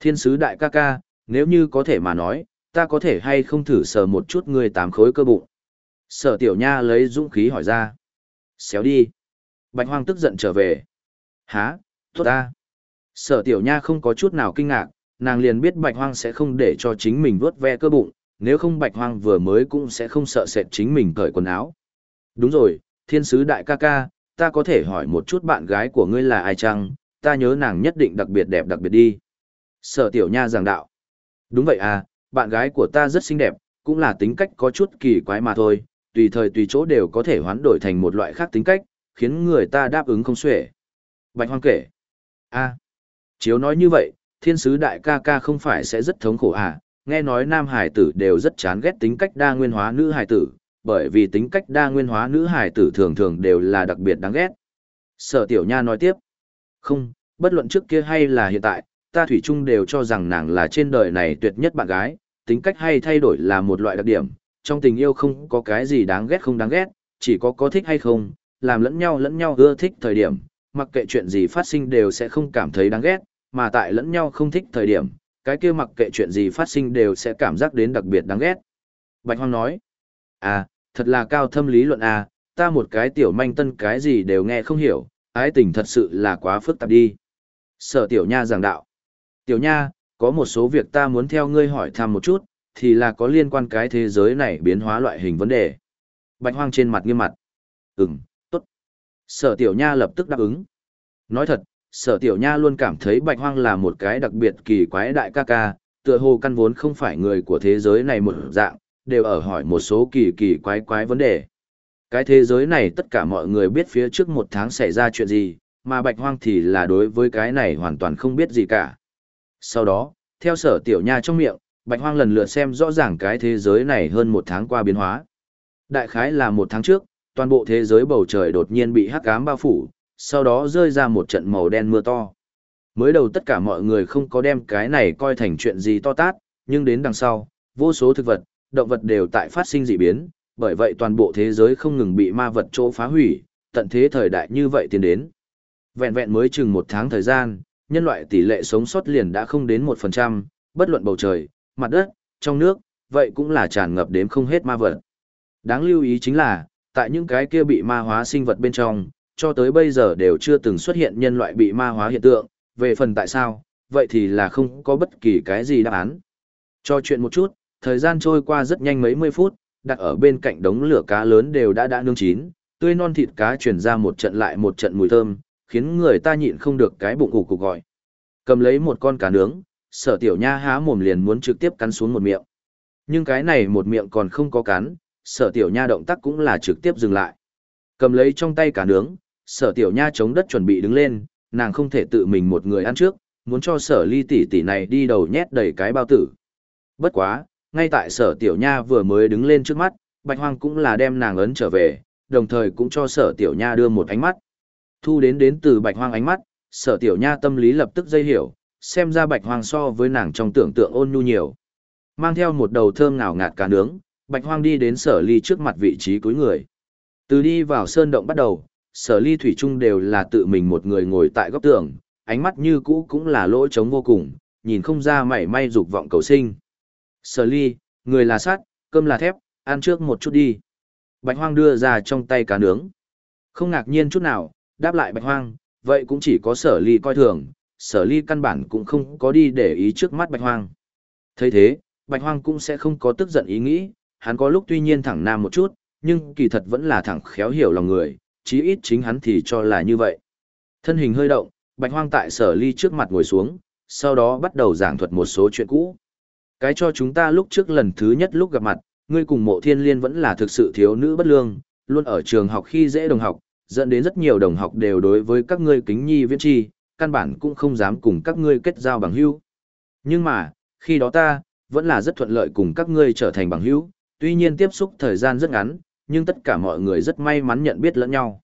Thiên sứ đại ca ca, nếu như có thể mà nói, ta có thể hay không thử sờ một chút người tám khối cơ bụng. Sở tiểu nha lấy dũng khí hỏi ra. Xéo đi. Bạch hoang tức giận trở về. hả, tốt ta. Sở tiểu nha không có chút nào kinh ngạc, nàng liền biết bạch hoang sẽ không để cho chính mình vớt ve cơ bụng, nếu không bạch hoang vừa mới cũng sẽ không sợ sệt chính mình cởi quần áo. Đúng rồi, thiên sứ đại ca ca, ta có thể hỏi một chút bạn gái của ngươi là ai chăng, ta nhớ nàng nhất định đặc biệt đẹp đặc biệt đi. Sở tiểu nha giảng đạo. Đúng vậy à, bạn gái của ta rất xinh đẹp, cũng là tính cách có chút kỳ quái mà thôi, tùy thời tùy chỗ đều có thể hoán đổi thành một loại khác tính cách, khiến người ta đáp ứng không xuể. Bạch hoang kể. a chiếu nói như vậy, thiên sứ đại ca ca không phải sẽ rất thống khổ à, nghe nói nam hải tử đều rất chán ghét tính cách đa nguyên hóa nữ hải tử, bởi vì tính cách đa nguyên hóa nữ hải tử thường thường đều là đặc biệt đáng ghét. Sở tiểu nha nói tiếp. Không, bất luận trước kia hay là hiện tại, ta thủy chung đều cho rằng nàng là trên đời này tuyệt nhất bạn gái, tính cách hay thay đổi là một loại đặc điểm, trong tình yêu không có cái gì đáng ghét không đáng ghét, chỉ có có thích hay không, làm lẫn nhau lẫn nhau ưa thích thời điểm, mặc kệ chuyện gì phát sinh đều sẽ không cảm thấy đáng ghét, mà tại lẫn nhau không thích thời điểm, cái kia mặc kệ chuyện gì phát sinh đều sẽ cảm giác đến đặc biệt đáng ghét. Bạch Hoang nói, à, thật là cao thâm lý luận à, ta một cái tiểu manh tân cái gì đều nghe không hiểu, ái tình thật sự là quá phức tạp đi. Sở tiểu nha giảng đạo, tiểu nha, có một số việc ta muốn theo ngươi hỏi thăm một chút, thì là có liên quan cái thế giới này biến hóa loại hình vấn đề. Bạch Hoang trên mặt nghiêm mặt. Ừm, tốt. Sở Tiểu Nha lập tức đáp ứng. Nói thật, Sở Tiểu Nha luôn cảm thấy Bạch Hoang là một cái đặc biệt kỳ quái đại ca ca, tựa hồ căn vốn không phải người của thế giới này một dạng, đều ở hỏi một số kỳ kỳ quái quái vấn đề. Cái thế giới này tất cả mọi người biết phía trước một tháng xảy ra chuyện gì, mà Bạch Hoang thì là đối với cái này hoàn toàn không biết gì cả. Sau đó, theo sở tiểu nha trong miệng, Bạch Hoang lần lượt xem rõ ràng cái thế giới này hơn một tháng qua biến hóa. Đại khái là một tháng trước, toàn bộ thế giới bầu trời đột nhiên bị hắc ám bao phủ, sau đó rơi ra một trận màu đen mưa to. Mới đầu tất cả mọi người không có đem cái này coi thành chuyện gì to tát, nhưng đến đằng sau, vô số thực vật, động vật đều tại phát sinh dị biến, bởi vậy toàn bộ thế giới không ngừng bị ma vật chỗ phá hủy, tận thế thời đại như vậy tiến đến. Vẹn vẹn mới chừng một tháng thời gian, nhân loại tỷ lệ sống sót liền đã không đến 1%, bất luận bầu trời, mặt đất, trong nước, vậy cũng là tràn ngập đến không hết ma vật. Đáng lưu ý chính là, tại những cái kia bị ma hóa sinh vật bên trong, cho tới bây giờ đều chưa từng xuất hiện nhân loại bị ma hóa hiện tượng, về phần tại sao, vậy thì là không có bất kỳ cái gì đáp án. Cho chuyện một chút, thời gian trôi qua rất nhanh mấy mươi phút, đặt ở bên cạnh đống lửa cá lớn đều đã đã nướng chín, tươi non thịt cá truyền ra một trận lại một trận mùi thơm, khiến người ta nhịn không được cái bụng ủ cục gọi. Cầm lấy một con cá nướng, sở tiểu nha há mồm liền muốn trực tiếp cắn xuống một miệng. Nhưng cái này một miệng còn không có cắn, sở tiểu nha động tác cũng là trực tiếp dừng lại. Cầm lấy trong tay cá nướng, sở tiểu nha chống đất chuẩn bị đứng lên, nàng không thể tự mình một người ăn trước, muốn cho sở ly tỷ tỷ này đi đầu nhét đầy cái bao tử. Bất quá, ngay tại sở tiểu nha vừa mới đứng lên trước mắt, bạch hoang cũng là đem nàng ấn trở về, đồng thời cũng cho sở tiểu nha đưa một ánh mắt. Thu đến đến từ bạch hoang ánh mắt, sở tiểu nha tâm lý lập tức dây hiểu, xem ra bạch hoang so với nàng trong tưởng tượng ôn nhu nhiều. Mang theo một đầu thơm ngào ngạt cá nướng, bạch hoang đi đến sở ly trước mặt vị trí cuối người. Từ đi vào sơn động bắt đầu, sở ly thủy trung đều là tự mình một người ngồi tại góc tường, ánh mắt như cũ cũng là lỗ trống vô cùng, nhìn không ra mảy may dục vọng cầu sinh. Sở ly, người là sắt, cơm là thép, ăn trước một chút đi. Bạch hoang đưa ra trong tay cá nướng. Không ngạc nhiên chút nào, đáp lại bạch hoang, vậy cũng chỉ có sở ly coi thường, sở ly căn bản cũng không có đi để ý trước mắt bạch hoang. thấy thế, bạch hoang cũng sẽ không có tức giận ý nghĩ, hắn có lúc tuy nhiên thẳng nam một chút, nhưng kỳ thật vẫn là thẳng khéo hiểu lòng người, chí ít chính hắn thì cho là như vậy. Thân hình hơi động, bạch hoang tại sở ly trước mặt ngồi xuống, sau đó bắt đầu giảng thuật một số chuyện cũ. Cái cho chúng ta lúc trước lần thứ nhất lúc gặp mặt, ngươi cùng mộ thiên liên vẫn là thực sự thiếu nữ bất lương, luôn ở trường học khi dễ đồng học, dẫn đến rất nhiều đồng học đều đối với các ngươi kính nhi viễn chi, căn bản cũng không dám cùng các ngươi kết giao bằng hữu. Nhưng mà, khi đó ta, vẫn là rất thuận lợi cùng các ngươi trở thành bằng hữu, tuy nhiên tiếp xúc thời gian rất ngắn, nhưng tất cả mọi người rất may mắn nhận biết lẫn nhau.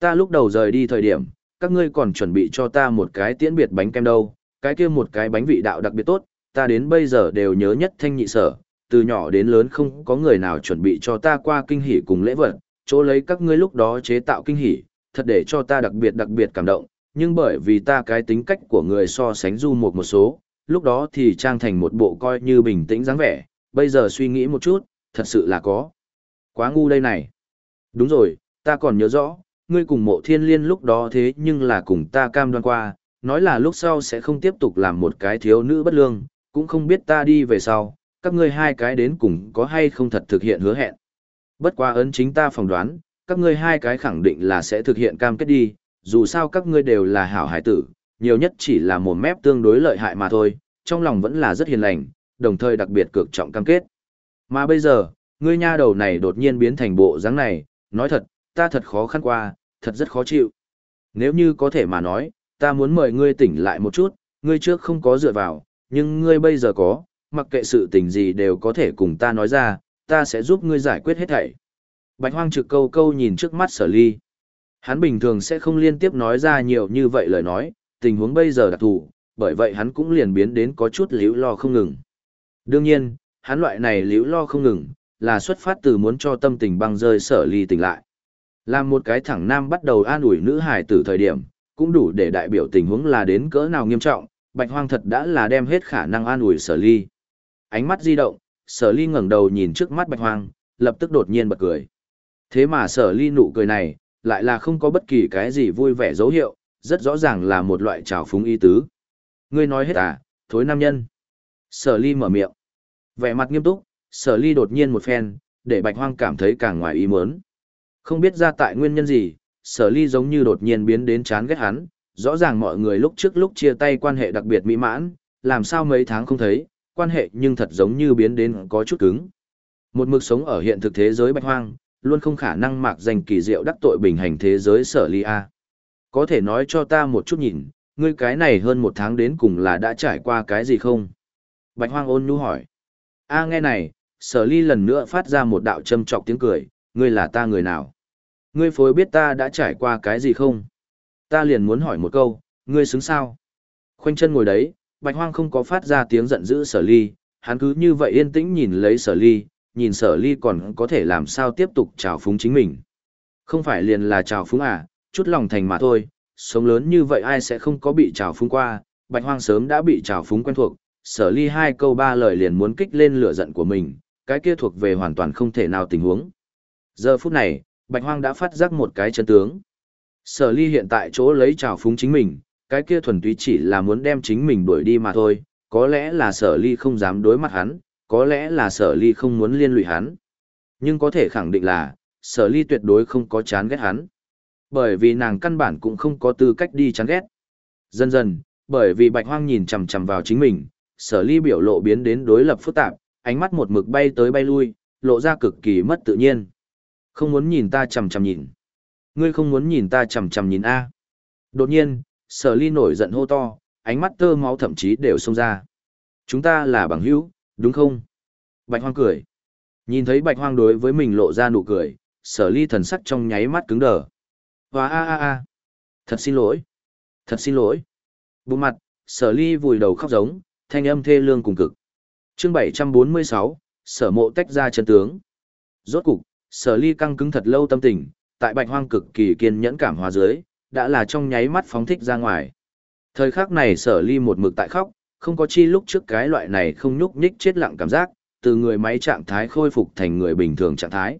Ta lúc đầu rời đi thời điểm, các ngươi còn chuẩn bị cho ta một cái tiễn biệt bánh kem đâu, cái kia một cái bánh vị đạo đặc biệt tốt, ta đến bây giờ đều nhớ nhất thanh nhị sở, từ nhỏ đến lớn không có người nào chuẩn bị cho ta qua kinh hỉ cùng lễ vật, chỗ lấy các ngươi lúc đó chế tạo kinh hỉ, thật để cho ta đặc biệt đặc biệt cảm động, nhưng bởi vì ta cái tính cách của người so sánh du một một số, lúc đó thì trang thành một bộ coi như bình tĩnh dáng vẻ, bây giờ suy nghĩ một chút, thật sự là có. Quá ngu đây này. Đúng rồi, ta còn nhớ rõ, ngươi cùng mộ thiên liên lúc đó thế nhưng là cùng ta cam đoan qua, nói là lúc sau sẽ không tiếp tục làm một cái thiếu nữ bất lương, cũng không biết ta đi về sau, các ngươi hai cái đến cùng có hay không thật thực hiện hứa hẹn. Bất quá ấn chính ta phỏng đoán, các ngươi hai cái khẳng định là sẽ thực hiện cam kết đi, dù sao các ngươi đều là hảo hải tử, nhiều nhất chỉ là một mép tương đối lợi hại mà thôi, trong lòng vẫn là rất hiền lành, đồng thời đặc biệt cực trọng cam kết. Mà bây giờ, ngươi nha đầu này đột nhiên biến thành bộ dáng này, nói thật, ta thật khó khăn qua, thật rất khó chịu. Nếu như có thể mà nói, ta muốn mời ngươi tỉnh lại một chút, ngươi trước không có dựa vào, nhưng ngươi bây giờ có, mặc kệ sự tình gì đều có thể cùng ta nói ra, ta sẽ giúp ngươi giải quyết hết thảy. Bạch hoang trực câu câu nhìn trước mắt sở ly. Hắn bình thường sẽ không liên tiếp nói ra nhiều như vậy lời nói, tình huống bây giờ đặc thù, bởi vậy hắn cũng liền biến đến có chút liễu lo không ngừng. Đương nhiên, hắn loại này liễu lo không ngừng, là xuất phát từ muốn cho tâm tình băng rơi sở ly tỉnh lại. Làm một cái thẳng nam bắt đầu an ủi nữ hài từ thời điểm, cũng đủ để đại biểu tình huống là đến cỡ nào nghiêm trọng, bạch hoang thật đã là đem hết khả năng an ủi sở ly. Ánh mắt di động, sở ly ngẩng đầu nhìn trước mắt bạch hoang, lập tức đột nhiên bật cười. Thế mà sở ly nụ cười này, lại là không có bất kỳ cái gì vui vẻ dấu hiệu, rất rõ ràng là một loại trào phúng y tứ. Ngươi nói hết à, thối nam nhân. Sở ly mở miệng. Vẻ mặt nghiêm túc, sở ly đột nhiên một phen, để bạch hoang cảm thấy càng ngoài ý muốn. Không biết ra tại nguyên nhân gì, sở ly giống như đột nhiên biến đến chán ghét hắn, rõ ràng mọi người lúc trước lúc chia tay quan hệ đặc biệt mỹ mãn, làm sao mấy tháng không thấy, quan hệ nhưng thật giống như biến đến có chút cứng. Một mực sống ở hiện thực thế giới bạch hoang, luôn không khả năng mạc danh kỳ diệu đắc tội bình hành thế giới sở ly A. Có thể nói cho ta một chút nhìn, ngươi cái này hơn một tháng đến cùng là đã trải qua cái gì không? Bạch hoang ôn nhu hỏi. A nghe này, sở ly lần nữa phát ra một đạo châm trọc tiếng cười, ngươi là ta người nào? Ngươi phối biết ta đã trải qua cái gì không? Ta liền muốn hỏi một câu, ngươi xứng sao? Khoanh chân ngồi đấy, bạch hoang không có phát ra tiếng giận dữ sở ly, hắn cứ như vậy yên tĩnh nhìn lấy sở ly, nhìn sở ly còn có thể làm sao tiếp tục trào phúng chính mình. Không phải liền là trào phúng à, chút lòng thành mà thôi, sống lớn như vậy ai sẽ không có bị trào phúng qua, bạch hoang sớm đã bị trào phúng quen thuộc, sở ly hai câu ba lời liền muốn kích lên lửa giận của mình, cái kia thuộc về hoàn toàn không thể nào tình huống. Giờ phút này, bạch hoang đã phát giác một cái chân tướng. Sở ly hiện tại chỗ lấy trào phúng chính mình, cái kia thuần túy chỉ là muốn đem chính mình đuổi đi mà thôi, có lẽ là sở ly không dám đối mặt hắn, có lẽ là sở ly không muốn liên lụy hắn. Nhưng có thể khẳng định là, sở ly tuyệt đối không có chán ghét hắn. Bởi vì nàng căn bản cũng không có tư cách đi chán ghét. Dần dần, bởi vì bạch hoang nhìn chằm chằm vào chính mình, sở ly biểu lộ biến đến đối lập phức tạp, ánh mắt một mực bay tới bay lui, lộ ra cực kỳ mất tự nhiên. Không muốn nhìn ta chằm chằm nhìn. Ngươi không muốn nhìn ta chằm chằm nhìn A. Đột nhiên, sở ly nổi giận hô to, ánh mắt tơ máu thậm chí đều xông ra. Chúng ta là bằng hữu, đúng không? Bạch hoang cười. Nhìn thấy bạch hoang đối với mình lộ ra nụ cười, sở ly thần sắc trong nháy mắt cứng đờ. Hoa a a a. Thật xin lỗi. Thật xin lỗi. Bụng mặt, sở ly vùi đầu khóc giống, thanh âm thê lương cùng cực. Chương 746, sở mộ tách ra chân tướng. Rốt cục, sở ly căng cứng thật lâu tâm tình, tại bạch hoang cực kỳ kiên nhẫn cảm hóa dưới, đã là trong nháy mắt phóng thích ra ngoài. Thời khắc này sở ly một mực tại khóc, không có chi lúc trước cái loại này không nhúc nhích chết lặng cảm giác, từ người máy trạng thái khôi phục thành người bình thường trạng thái.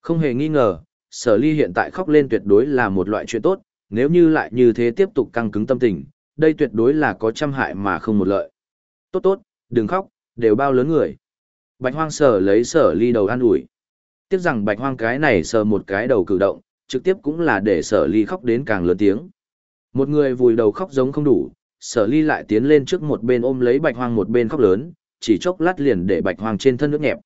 Không hề nghi ngờ, sở ly hiện tại khóc lên tuyệt đối là một loại chuyện tốt, nếu như lại như thế tiếp tục căng cứng tâm tình, đây tuyệt đối là có trăm hại mà không một lợi. Tốt tốt, đừng khóc, đều bao lớn người. Bạch hoang sở lấy sở ly đầu an ủi. Tiếc rằng bạch hoang cái này sờ một cái đầu cử động, trực tiếp cũng là để sở ly khóc đến càng lớn tiếng. Một người vùi đầu khóc giống không đủ, sở ly lại tiến lên trước một bên ôm lấy bạch hoang một bên khóc lớn, chỉ chốc lát liền để bạch hoang trên thân nước nhẹp.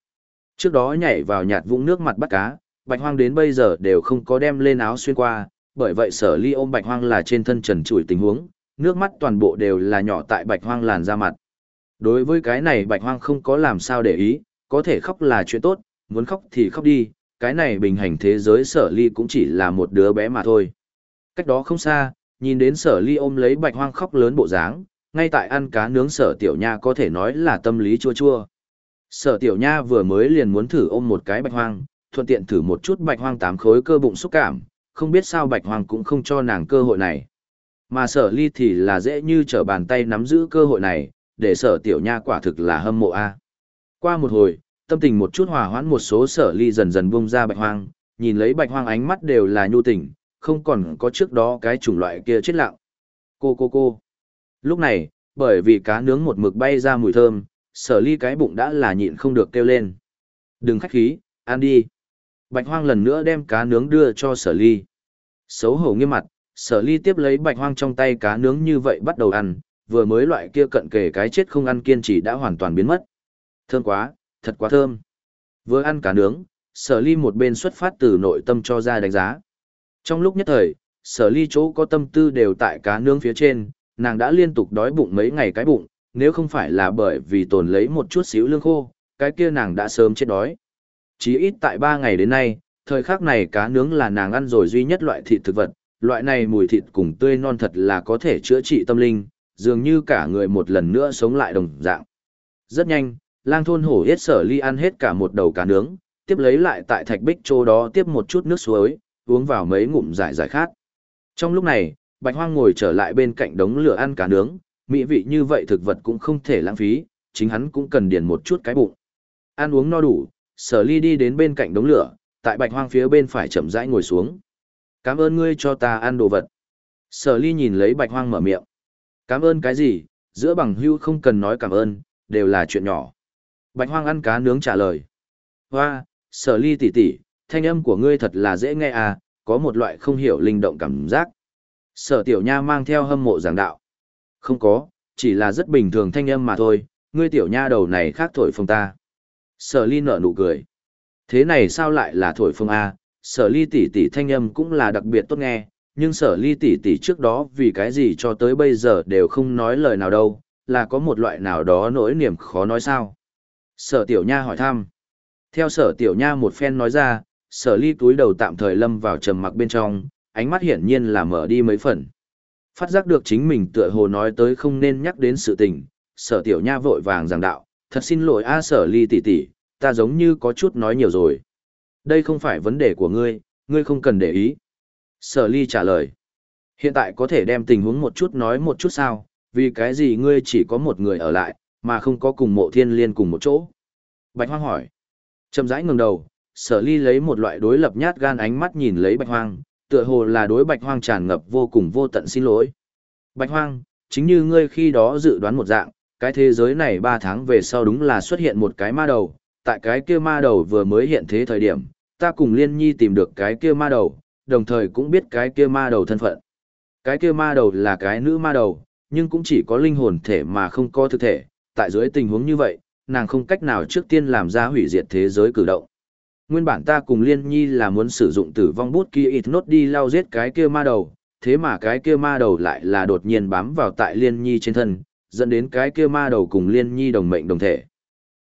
Trước đó nhảy vào nhạt vũng nước mặt bắt cá, bạch hoang đến bây giờ đều không có đem lên áo xuyên qua, bởi vậy sở ly ôm bạch hoang là trên thân trần trụi tình huống, nước mắt toàn bộ đều là nhỏ tại bạch hoang làn da mặt. Đối với cái này bạch hoang không có làm sao để ý, có thể khóc là chuyện tốt, muốn khóc thì khóc đi, cái này bình hành thế giới sở ly cũng chỉ là một đứa bé mà thôi. Cách đó không xa, nhìn đến sở ly ôm lấy bạch hoang khóc lớn bộ dáng, ngay tại ăn cá nướng sở tiểu nha có thể nói là tâm lý chua chua. Sở tiểu nha vừa mới liền muốn thử ôm một cái bạch hoang, thuận tiện thử một chút bạch hoang tám khối cơ bụng xúc cảm, không biết sao bạch hoang cũng không cho nàng cơ hội này. Mà sở ly thì là dễ như trở bàn tay nắm giữ cơ hội này, để sở tiểu nha quả thực là hâm mộ a. Qua một hồi, tâm tình một chút hòa hoãn một số sở ly dần dần buông ra bạch hoang, nhìn lấy bạch hoang ánh mắt đều là nhu tình, không còn có trước đó cái chủng loại kia chết lặng. Cô cô cô. Lúc này, bởi vì cá nướng một mực bay ra mùi thơm, sở ly cái bụng đã là nhịn không được kêu lên. Đừng khách khí, ăn đi. Bạch hoang lần nữa đem cá nướng đưa cho sở ly. Xấu hổ nghiêm mặt, sở ly tiếp lấy bạch hoang trong tay cá nướng như vậy bắt đầu ăn, vừa mới loại kia cận kề cái chết không ăn kiên trì đã hoàn toàn biến mất. Thơm quá, thật quá thơm. Vừa ăn cá nướng, sở ly một bên xuất phát từ nội tâm cho ra đánh giá. Trong lúc nhất thời, sở ly chỗ có tâm tư đều tại cá nướng phía trên, nàng đã liên tục đói bụng mấy ngày cái bụng, nếu không phải là bởi vì tồn lấy một chút xíu lương khô, cái kia nàng đã sớm chết đói. Chỉ ít tại ba ngày đến nay, thời khắc này cá nướng là nàng ăn rồi duy nhất loại thịt thực vật, loại này mùi thịt cùng tươi non thật là có thể chữa trị tâm linh, dường như cả người một lần nữa sống lại đồng dạng. Rất nhanh, lang thôn hổ hết sở ly ăn hết cả một đầu cá nướng, tiếp lấy lại tại thạch bích chỗ đó tiếp một chút nước suối, uống vào mấy ngụm giải giải khát. Trong lúc này, bạch hoang ngồi trở lại bên cạnh đống lửa ăn cá nướng, mỹ vị như vậy thực vật cũng không thể lãng phí, chính hắn cũng cần điền một chút cái bụng. Ăn uống no đủ, sở ly đi đến bên cạnh đống lửa, tại bạch hoang phía bên phải chậm rãi ngồi xuống. Cảm ơn ngươi cho ta ăn đồ vật. Sở ly nhìn lấy bạch hoang mở miệng. Cảm ơn cái gì, giữa bằng hưu không cần nói cảm ơn, đều là chuyện nhỏ. Bạch hoang ăn cá nướng trả lời. Hoa, sở ly tỷ tỷ, thanh âm của ngươi thật là dễ nghe à, có một loại không hiểu linh động cảm giác. Sở tiểu nha mang theo hâm mộ giảng đạo. Không có, chỉ là rất bình thường thanh âm mà thôi, ngươi tiểu nha đầu này khác thổi phồng ta. Sở ly nở nụ cười. Thế này sao lại là thổi phồng A, sở ly tỷ tỷ thanh âm cũng là đặc biệt tốt nghe, nhưng sở ly tỷ tỷ trước đó vì cái gì cho tới bây giờ đều không nói lời nào đâu, là có một loại nào đó nỗi niềm khó nói sao. Sở tiểu nha hỏi thăm. Theo sở tiểu nha một phen nói ra, sở ly túi đầu tạm thời lâm vào trầm mặc bên trong, ánh mắt hiển nhiên là mở đi mấy phần. Phát giác được chính mình tựa hồ nói tới không nên nhắc đến sự tình, sở tiểu nha vội vàng giảng đạo, thật xin lỗi a sở ly tỷ tỷ, ta giống như có chút nói nhiều rồi. Đây không phải vấn đề của ngươi, ngươi không cần để ý. Sở ly trả lời. Hiện tại có thể đem tình huống một chút nói một chút sao, vì cái gì ngươi chỉ có một người ở lại, mà không có cùng mộ thiên liên cùng một chỗ. Bạch hoang hỏi. Chậm rãi ngẩng đầu, sở ly lấy một loại đối lập nhát gan ánh mắt nhìn lấy bạch hoang, tựa hồ là đối bạch hoang tràn ngập vô cùng vô tận xin lỗi. Bạch hoang, chính như ngươi khi đó dự đoán một dạng, cái thế giới này ba tháng về sau đúng là xuất hiện một cái ma đầu, tại cái kia ma đầu vừa mới hiện thế thời điểm, ta cùng liên nhi tìm được cái kia ma đầu, đồng thời cũng biết cái kia ma đầu thân phận. Cái kia ma đầu là cái nữ ma đầu, nhưng cũng chỉ có linh hồn thể mà không có thực thể, tại dưới tình huống như vậy, nàng không cách nào trước tiên làm ra hủy diệt thế giới cử động. Nguyên bản ta cùng Liên Nhi là muốn sử dụng tử vong bút kia ít nốt đi lao giết cái kia ma đầu, thế mà cái kia ma đầu lại là đột nhiên bám vào tại Liên Nhi trên thân, dẫn đến cái kia ma đầu cùng Liên Nhi đồng mệnh đồng thể.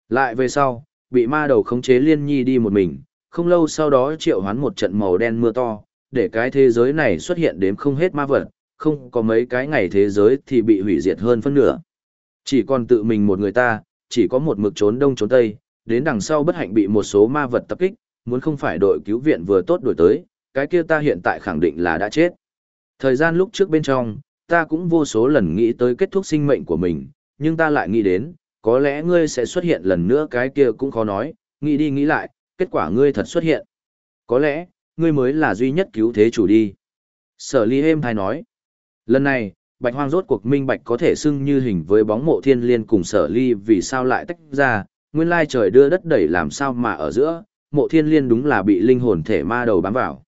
Lại về sau, bị ma đầu khống chế Liên Nhi đi một mình, không lâu sau đó triệu hoán một trận màu đen mưa to, để cái thế giới này xuất hiện đếm không hết ma vật, không có mấy cái ngày thế giới thì bị hủy diệt hơn phân nửa. Chỉ còn tự mình một người ta, chỉ có một mực trốn đông trốn tây, đến đằng sau bất hạnh bị một số ma vật tập kích, muốn không phải đội cứu viện vừa tốt đổi tới, cái kia ta hiện tại khẳng định là đã chết. Thời gian lúc trước bên trong, ta cũng vô số lần nghĩ tới kết thúc sinh mệnh của mình, nhưng ta lại nghĩ đến, có lẽ ngươi sẽ xuất hiện lần nữa cái kia cũng khó nói, nghĩ đi nghĩ lại, kết quả ngươi thật xuất hiện. Có lẽ, ngươi mới là duy nhất cứu thế chủ đi. Sở ly êm thai nói. Lần này, bạch hoang rốt cuộc minh bạch có thể xưng như hình với bóng mộ thiên liên cùng sở ly vì sao lại tách ra, nguyên lai trời đưa đất đẩy làm sao mà ở giữa, mộ thiên liên đúng là bị linh hồn thể ma đầu bám vào.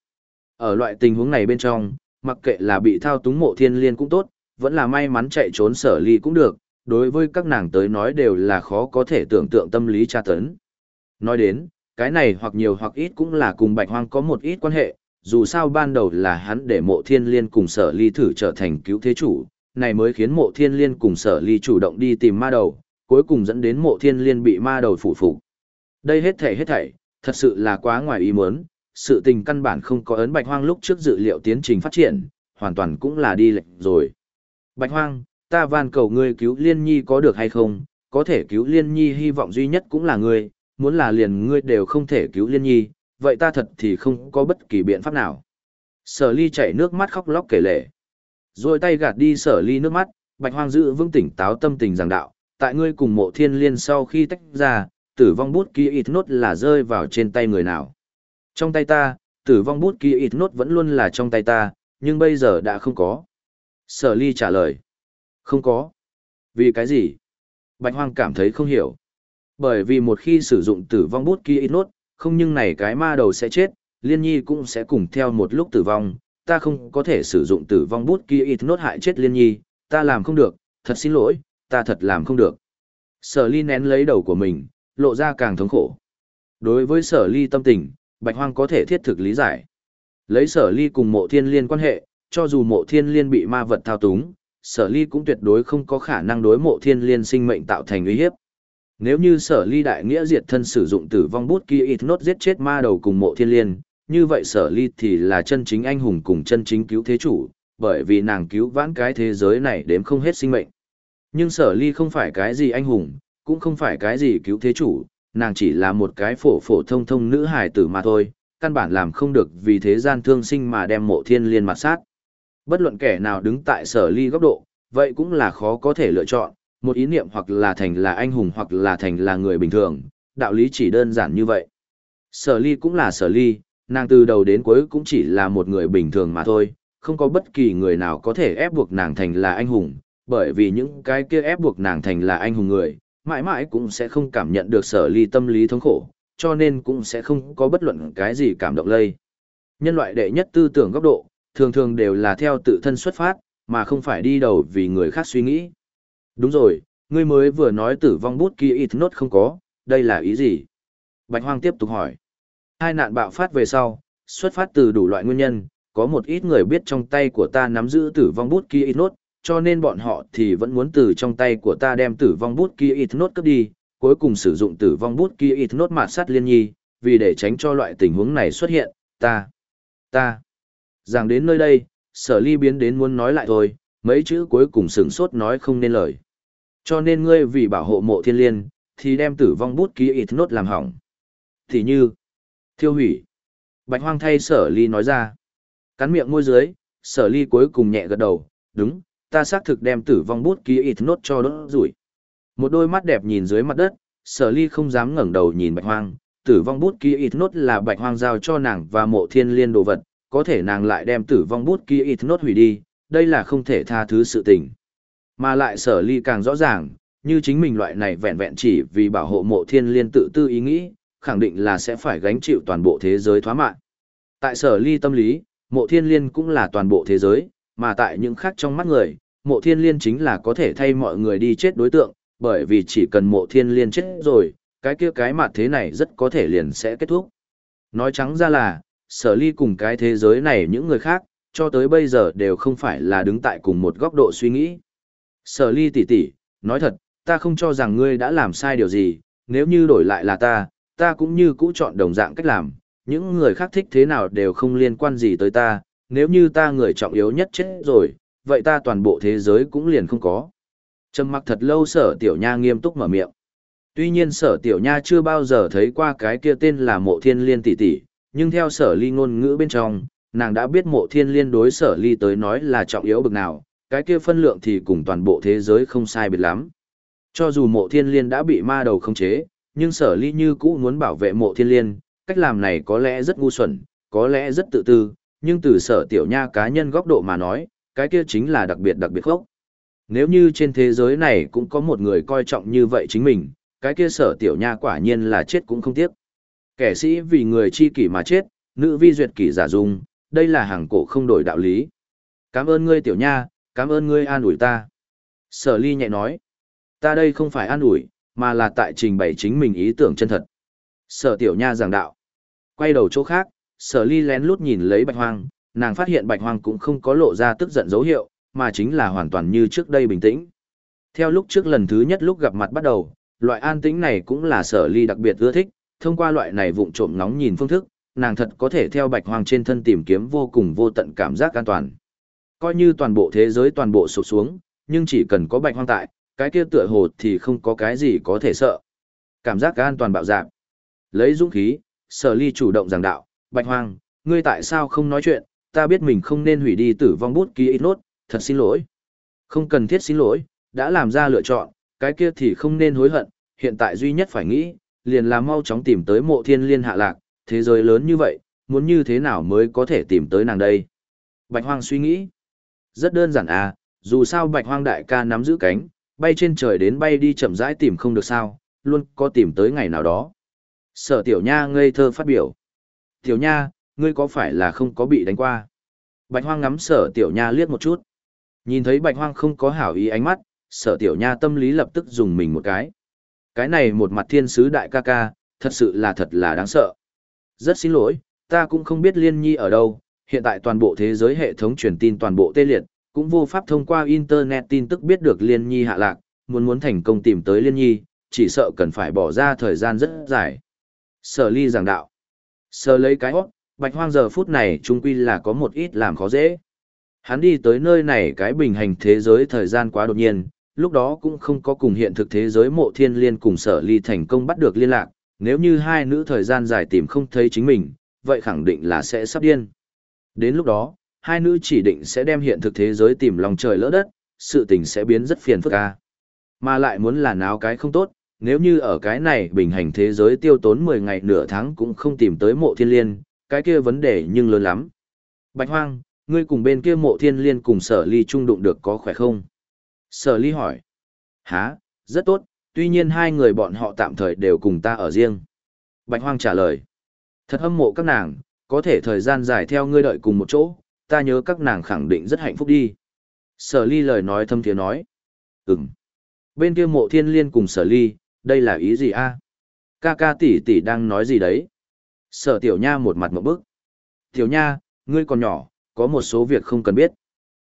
Ở loại tình huống này bên trong, mặc kệ là bị thao túng mộ thiên liên cũng tốt, vẫn là may mắn chạy trốn sở ly cũng được, đối với các nàng tới nói đều là khó có thể tưởng tượng tâm lý tra tấn. Nói đến, cái này hoặc nhiều hoặc ít cũng là cùng bạch hoang có một ít quan hệ, dù sao ban đầu là hắn để mộ thiên liên cùng sở ly thử trở thành cứu thế chủ, này mới khiến mộ thiên liên cùng sở ly chủ động đi tìm ma đầu, cuối cùng dẫn đến mộ thiên liên bị ma đầu phủ phục. Đây hết thảy hết thảy, thật sự là quá ngoài ý muốn, sự tình căn bản không có ấn bạch hoang lúc trước dự liệu tiến trình phát triển, hoàn toàn cũng là đi lệch rồi. Bạch hoang, ta van cầu ngươi cứu liên nhi có được hay không, có thể cứu Liên Nhi hy vọng duy nhất cũng là ngươi, muốn là liền ngươi đều không thể cứu Liên Nhi, vậy ta thật thì không có bất kỳ biện pháp nào. Sở ly chảy nước mắt khóc lóc kể lể. Rồi tay gạt đi sở ly nước mắt, bạch hoang giữ vững tỉnh táo tâm tình giảng đạo, tại ngươi cùng mộ thiên liên sau khi tách ra, tử vong bút ký ít nốt là rơi vào trên tay người nào. Trong tay ta, tử vong bút ký ít nốt vẫn luôn là trong tay ta, nhưng bây giờ đã không có. Sở ly trả lời. Không có. Vì cái gì? Bạch hoang cảm thấy không hiểu. Bởi vì một khi sử dụng tử vong bút ký ít nốt, không nhưng này cái ma đầu sẽ chết, liên nhi cũng sẽ cùng theo một lúc tử vong, ta không có thể sử dụng tử vong bút ký ít nốt hại chết liên nhi, ta làm không được, thật xin lỗi, ta thật làm không được. Sở ly nén lấy đầu của mình, lộ ra càng thống khổ. Đối với sở ly tâm tình, bạch hoang có thể thiết thực lý giải. Lấy sở ly cùng mộ thiên liên quan hệ, cho dù mộ thiên liên bị ma vật thao túng, sở ly cũng tuyệt đối không có khả năng đối mộ thiên liên sinh mệnh tạo thành uy hiếp. Nếu như sở ly đại nghĩa diệt thân sử dụng tử vong bút kia ít nốt giết chết ma đầu cùng mộ thiên liên, như vậy sở ly thì là chân chính anh hùng cùng chân chính cứu thế chủ, bởi vì nàng cứu vãn cái thế giới này đếm không hết sinh mệnh. Nhưng sở ly không phải cái gì anh hùng, cũng không phải cái gì cứu thế chủ, nàng chỉ là một cái phổ phổ thông thông nữ hài tử mà thôi, căn bản làm không được vì thế gian thương sinh mà đem mộ thiên liên mặt sát. Bất luận kẻ nào đứng tại sở ly góc độ, vậy cũng là khó có thể lựa chọn, một ý niệm hoặc là thành là anh hùng hoặc là thành là người bình thường, đạo lý chỉ đơn giản như vậy. Sở ly cũng là sở ly, nàng từ đầu đến cuối cũng chỉ là một người bình thường mà thôi, không có bất kỳ người nào có thể ép buộc nàng thành là anh hùng, bởi vì những cái kia ép buộc nàng thành là anh hùng người, mãi mãi cũng sẽ không cảm nhận được sở ly tâm lý thống khổ, cho nên cũng sẽ không có bất luận cái gì cảm động lây. Nhân loại đệ nhất tư tưởng góc độ, thường thường đều là theo tự thân xuất phát, mà không phải đi đầu vì người khác suy nghĩ. Đúng rồi, ngươi mới vừa nói tử vong bút kia ít nốt không có, đây là ý gì? Bạch Hoang tiếp tục hỏi. Hai nạn bạo phát về sau, xuất phát từ đủ loại nguyên nhân, có một ít người biết trong tay của ta nắm giữ tử vong bút kia ít nốt, cho nên bọn họ thì vẫn muốn từ trong tay của ta đem tử vong bút kia ít nốt cấp đi, cuối cùng sử dụng tử vong bút kia ít nốt mạt sát liên nhi, vì để tránh cho loại tình huống này xuất hiện, ta, ta. Giảng đến nơi đây, sở ly biến đến muốn nói lại thôi, mấy chữ cuối cùng sửng sốt nói không nên lời. Cho nên ngươi vì bảo hộ mộ thiên liên, thì đem tử vong bút ký ít nốt làm hỏng. Thì như, thiêu hủy. Bạch hoang thay sở ly nói ra. Cắn miệng môi dưới, sở ly cuối cùng nhẹ gật đầu, đúng, ta xác thực đem tử vong bút ký ít nốt cho đốt rủi. Một đôi mắt đẹp nhìn dưới mặt đất, sở ly không dám ngẩng đầu nhìn bạch hoang, tử vong bút ký ít nốt là bạch hoang giao cho nàng và mộ thiên liên đồ vật, có thể nàng lại đem tử vong bút ký ít nốt hủy đi, đây là không thể tha thứ sự tình. Mà lại sở ly càng rõ ràng, như chính mình loại này vẹn vẹn chỉ vì bảo hộ mộ thiên liên tự tư ý nghĩ, khẳng định là sẽ phải gánh chịu toàn bộ thế giới thoá mạng. Tại sở ly tâm lý, mộ thiên liên cũng là toàn bộ thế giới, mà tại những khác trong mắt người, mộ thiên liên chính là có thể thay mọi người đi chết đối tượng, bởi vì chỉ cần mộ thiên liên chết rồi, cái kia cái mặt thế này rất có thể liền sẽ kết thúc. Nói trắng ra là, sở ly cùng cái thế giới này những người khác, cho tới bây giờ đều không phải là đứng tại cùng một góc độ suy nghĩ. Sở ly tỷ tỷ, nói thật, ta không cho rằng ngươi đã làm sai điều gì, nếu như đổi lại là ta, ta cũng như cũ chọn đồng dạng cách làm, những người khác thích thế nào đều không liên quan gì tới ta, nếu như ta người trọng yếu nhất chết rồi, vậy ta toàn bộ thế giới cũng liền không có. Trầm mặc thật lâu sở tiểu nha nghiêm túc mở miệng. Tuy nhiên sở tiểu nha chưa bao giờ thấy qua cái kia tên là mộ thiên liên tỷ tỷ, nhưng theo sở ly ngôn ngữ bên trong, nàng đã biết mộ thiên liên đối sở ly tới nói là trọng yếu bực nào, cái kia phân lượng thì cùng toàn bộ thế giới không sai biệt lắm. Cho dù mộ thiên liên đã bị ma đầu khống chế, nhưng sở ly như cũ muốn bảo vệ mộ thiên liên, cách làm này có lẽ rất ngu xuẩn, có lẽ rất tự tư, nhưng từ sở tiểu nha cá nhân góc độ mà nói, cái kia chính là đặc biệt đặc biệt khốc. Nếu như trên thế giới này cũng có một người coi trọng như vậy chính mình, cái kia sở tiểu nha quả nhiên là chết cũng không tiếc. Kẻ sĩ vì người chi kỷ mà chết, nữ vi duyệt kỷ giả dung, đây là hàng cổ không đổi đạo lý. Cảm ơn ngươi tiểu nha, cảm ơn ngươi an ủi ta. Sở ly nhẹ nói, ta đây không phải an ủi, mà là tại trình bày chính mình ý tưởng chân thật. Sở tiểu nha giảng đạo. Quay đầu chỗ khác, sở ly lén lút nhìn lấy bạch hoang, nàng phát hiện bạch hoang cũng không có lộ ra tức giận dấu hiệu, mà chính là hoàn toàn như trước đây bình tĩnh. Theo lúc trước lần thứ nhất lúc gặp mặt bắt đầu, loại an tĩnh này cũng là sở ly đặc biệt ưa thích, thông qua loại này vụng trộm nóng nhìn phương thức, nàng thật có thể theo bạch hoang trên thân tìm kiếm vô cùng vô tận cảm giác an toàn. Coi như toàn bộ thế giới toàn bộ sụp xuống, nhưng chỉ cần có bạch hoang tại, cái kia tựa hồ thì không có cái gì có thể sợ. Cảm giác an toàn bạo dạp. Lấy dũng khí, sở ly chủ động giảng đạo, bạch hoang, ngươi tại sao không nói chuyện, ta biết mình không nên hủy đi tử vong bút ký ít nốt, thật xin lỗi. Không cần thiết xin lỗi, đã làm ra lựa chọn, cái kia thì không nên hối hận, hiện tại duy nhất phải nghĩ, liền là mau chóng tìm tới mộ thiên liên hạ lạc, thế giới lớn như vậy, muốn như thế nào mới có thể tìm tới nàng đây. Bạch hoang suy nghĩ, rất đơn giản à, dù sao bạch hoang đại ca nắm giữ cánh, bay trên trời đến bay đi chậm rãi tìm không được sao, luôn có tìm tới ngày nào đó. Sở tiểu nha ngây thơ phát biểu. Tiểu nha, ngươi có phải là không có bị đánh qua? Bạch hoang ngắm sở tiểu nha liếc một chút. Nhìn thấy bạch hoang không có hảo ý ánh mắt, sở tiểu nha tâm lý lập tức dùng mình một cái. Cái này một mặt thiên sứ đại ca ca, thật sự là thật là đáng sợ. Rất xin lỗi, ta cũng không biết liên nhi ở đâu, hiện tại toàn bộ thế giới hệ thống truyền tin toàn bộ tê liệt, cũng vô pháp thông qua internet tin tức biết được liên nhi hạ lạc, muốn muốn thành công tìm tới liên nhi, chỉ sợ cần phải bỏ ra thời gian rất dài. Sở ly giảng đạo. Sở lấy cái hót, bạch hoang giờ phút này trung quy là có một ít làm khó dễ. Hắn đi tới nơi này cái bình hành thế giới thời gian quá đột nhiên, lúc đó cũng không có cùng hiện thực thế giới mộ thiên liên cùng sở ly thành công bắt được liên lạc, nếu như hai nữ thời gian dài tìm không thấy chính mình, vậy khẳng định là sẽ sắp điên. Đến lúc đó, hai nữ chỉ định sẽ đem hiện thực thế giới tìm lòng trời lỡ đất, sự tình sẽ biến rất phiền phức ca. Mà lại muốn là náo cái không tốt, nếu như ở cái này bình hành thế giới tiêu tốn 10 ngày nửa tháng cũng không tìm tới mộ thiên liên, cái kia vấn đề nhưng lớn lắm. Bạch hoang, ngươi cùng bên kia mộ thiên liên cùng sở ly trung đụng được có khỏe không? Sở ly hỏi. Hả, rất tốt, tuy nhiên hai người bọn họ tạm thời đều cùng ta ở riêng. Bạch hoang trả lời. Thật hâm mộ các nàng, có thể thời gian dài theo ngươi đợi cùng một chỗ, ta nhớ các nàng khẳng định rất hạnh phúc đi. Sở ly lời nói thâm thiế nói. Ừm. Bên kia mộ thiên liên cùng sở ly, đây là ý gì a? Ca ca tỷ tỷ đang nói gì đấy? Sở tiểu nha một mặt một bức. Tiểu nha, ngươi còn nhỏ, có một số việc không cần biết.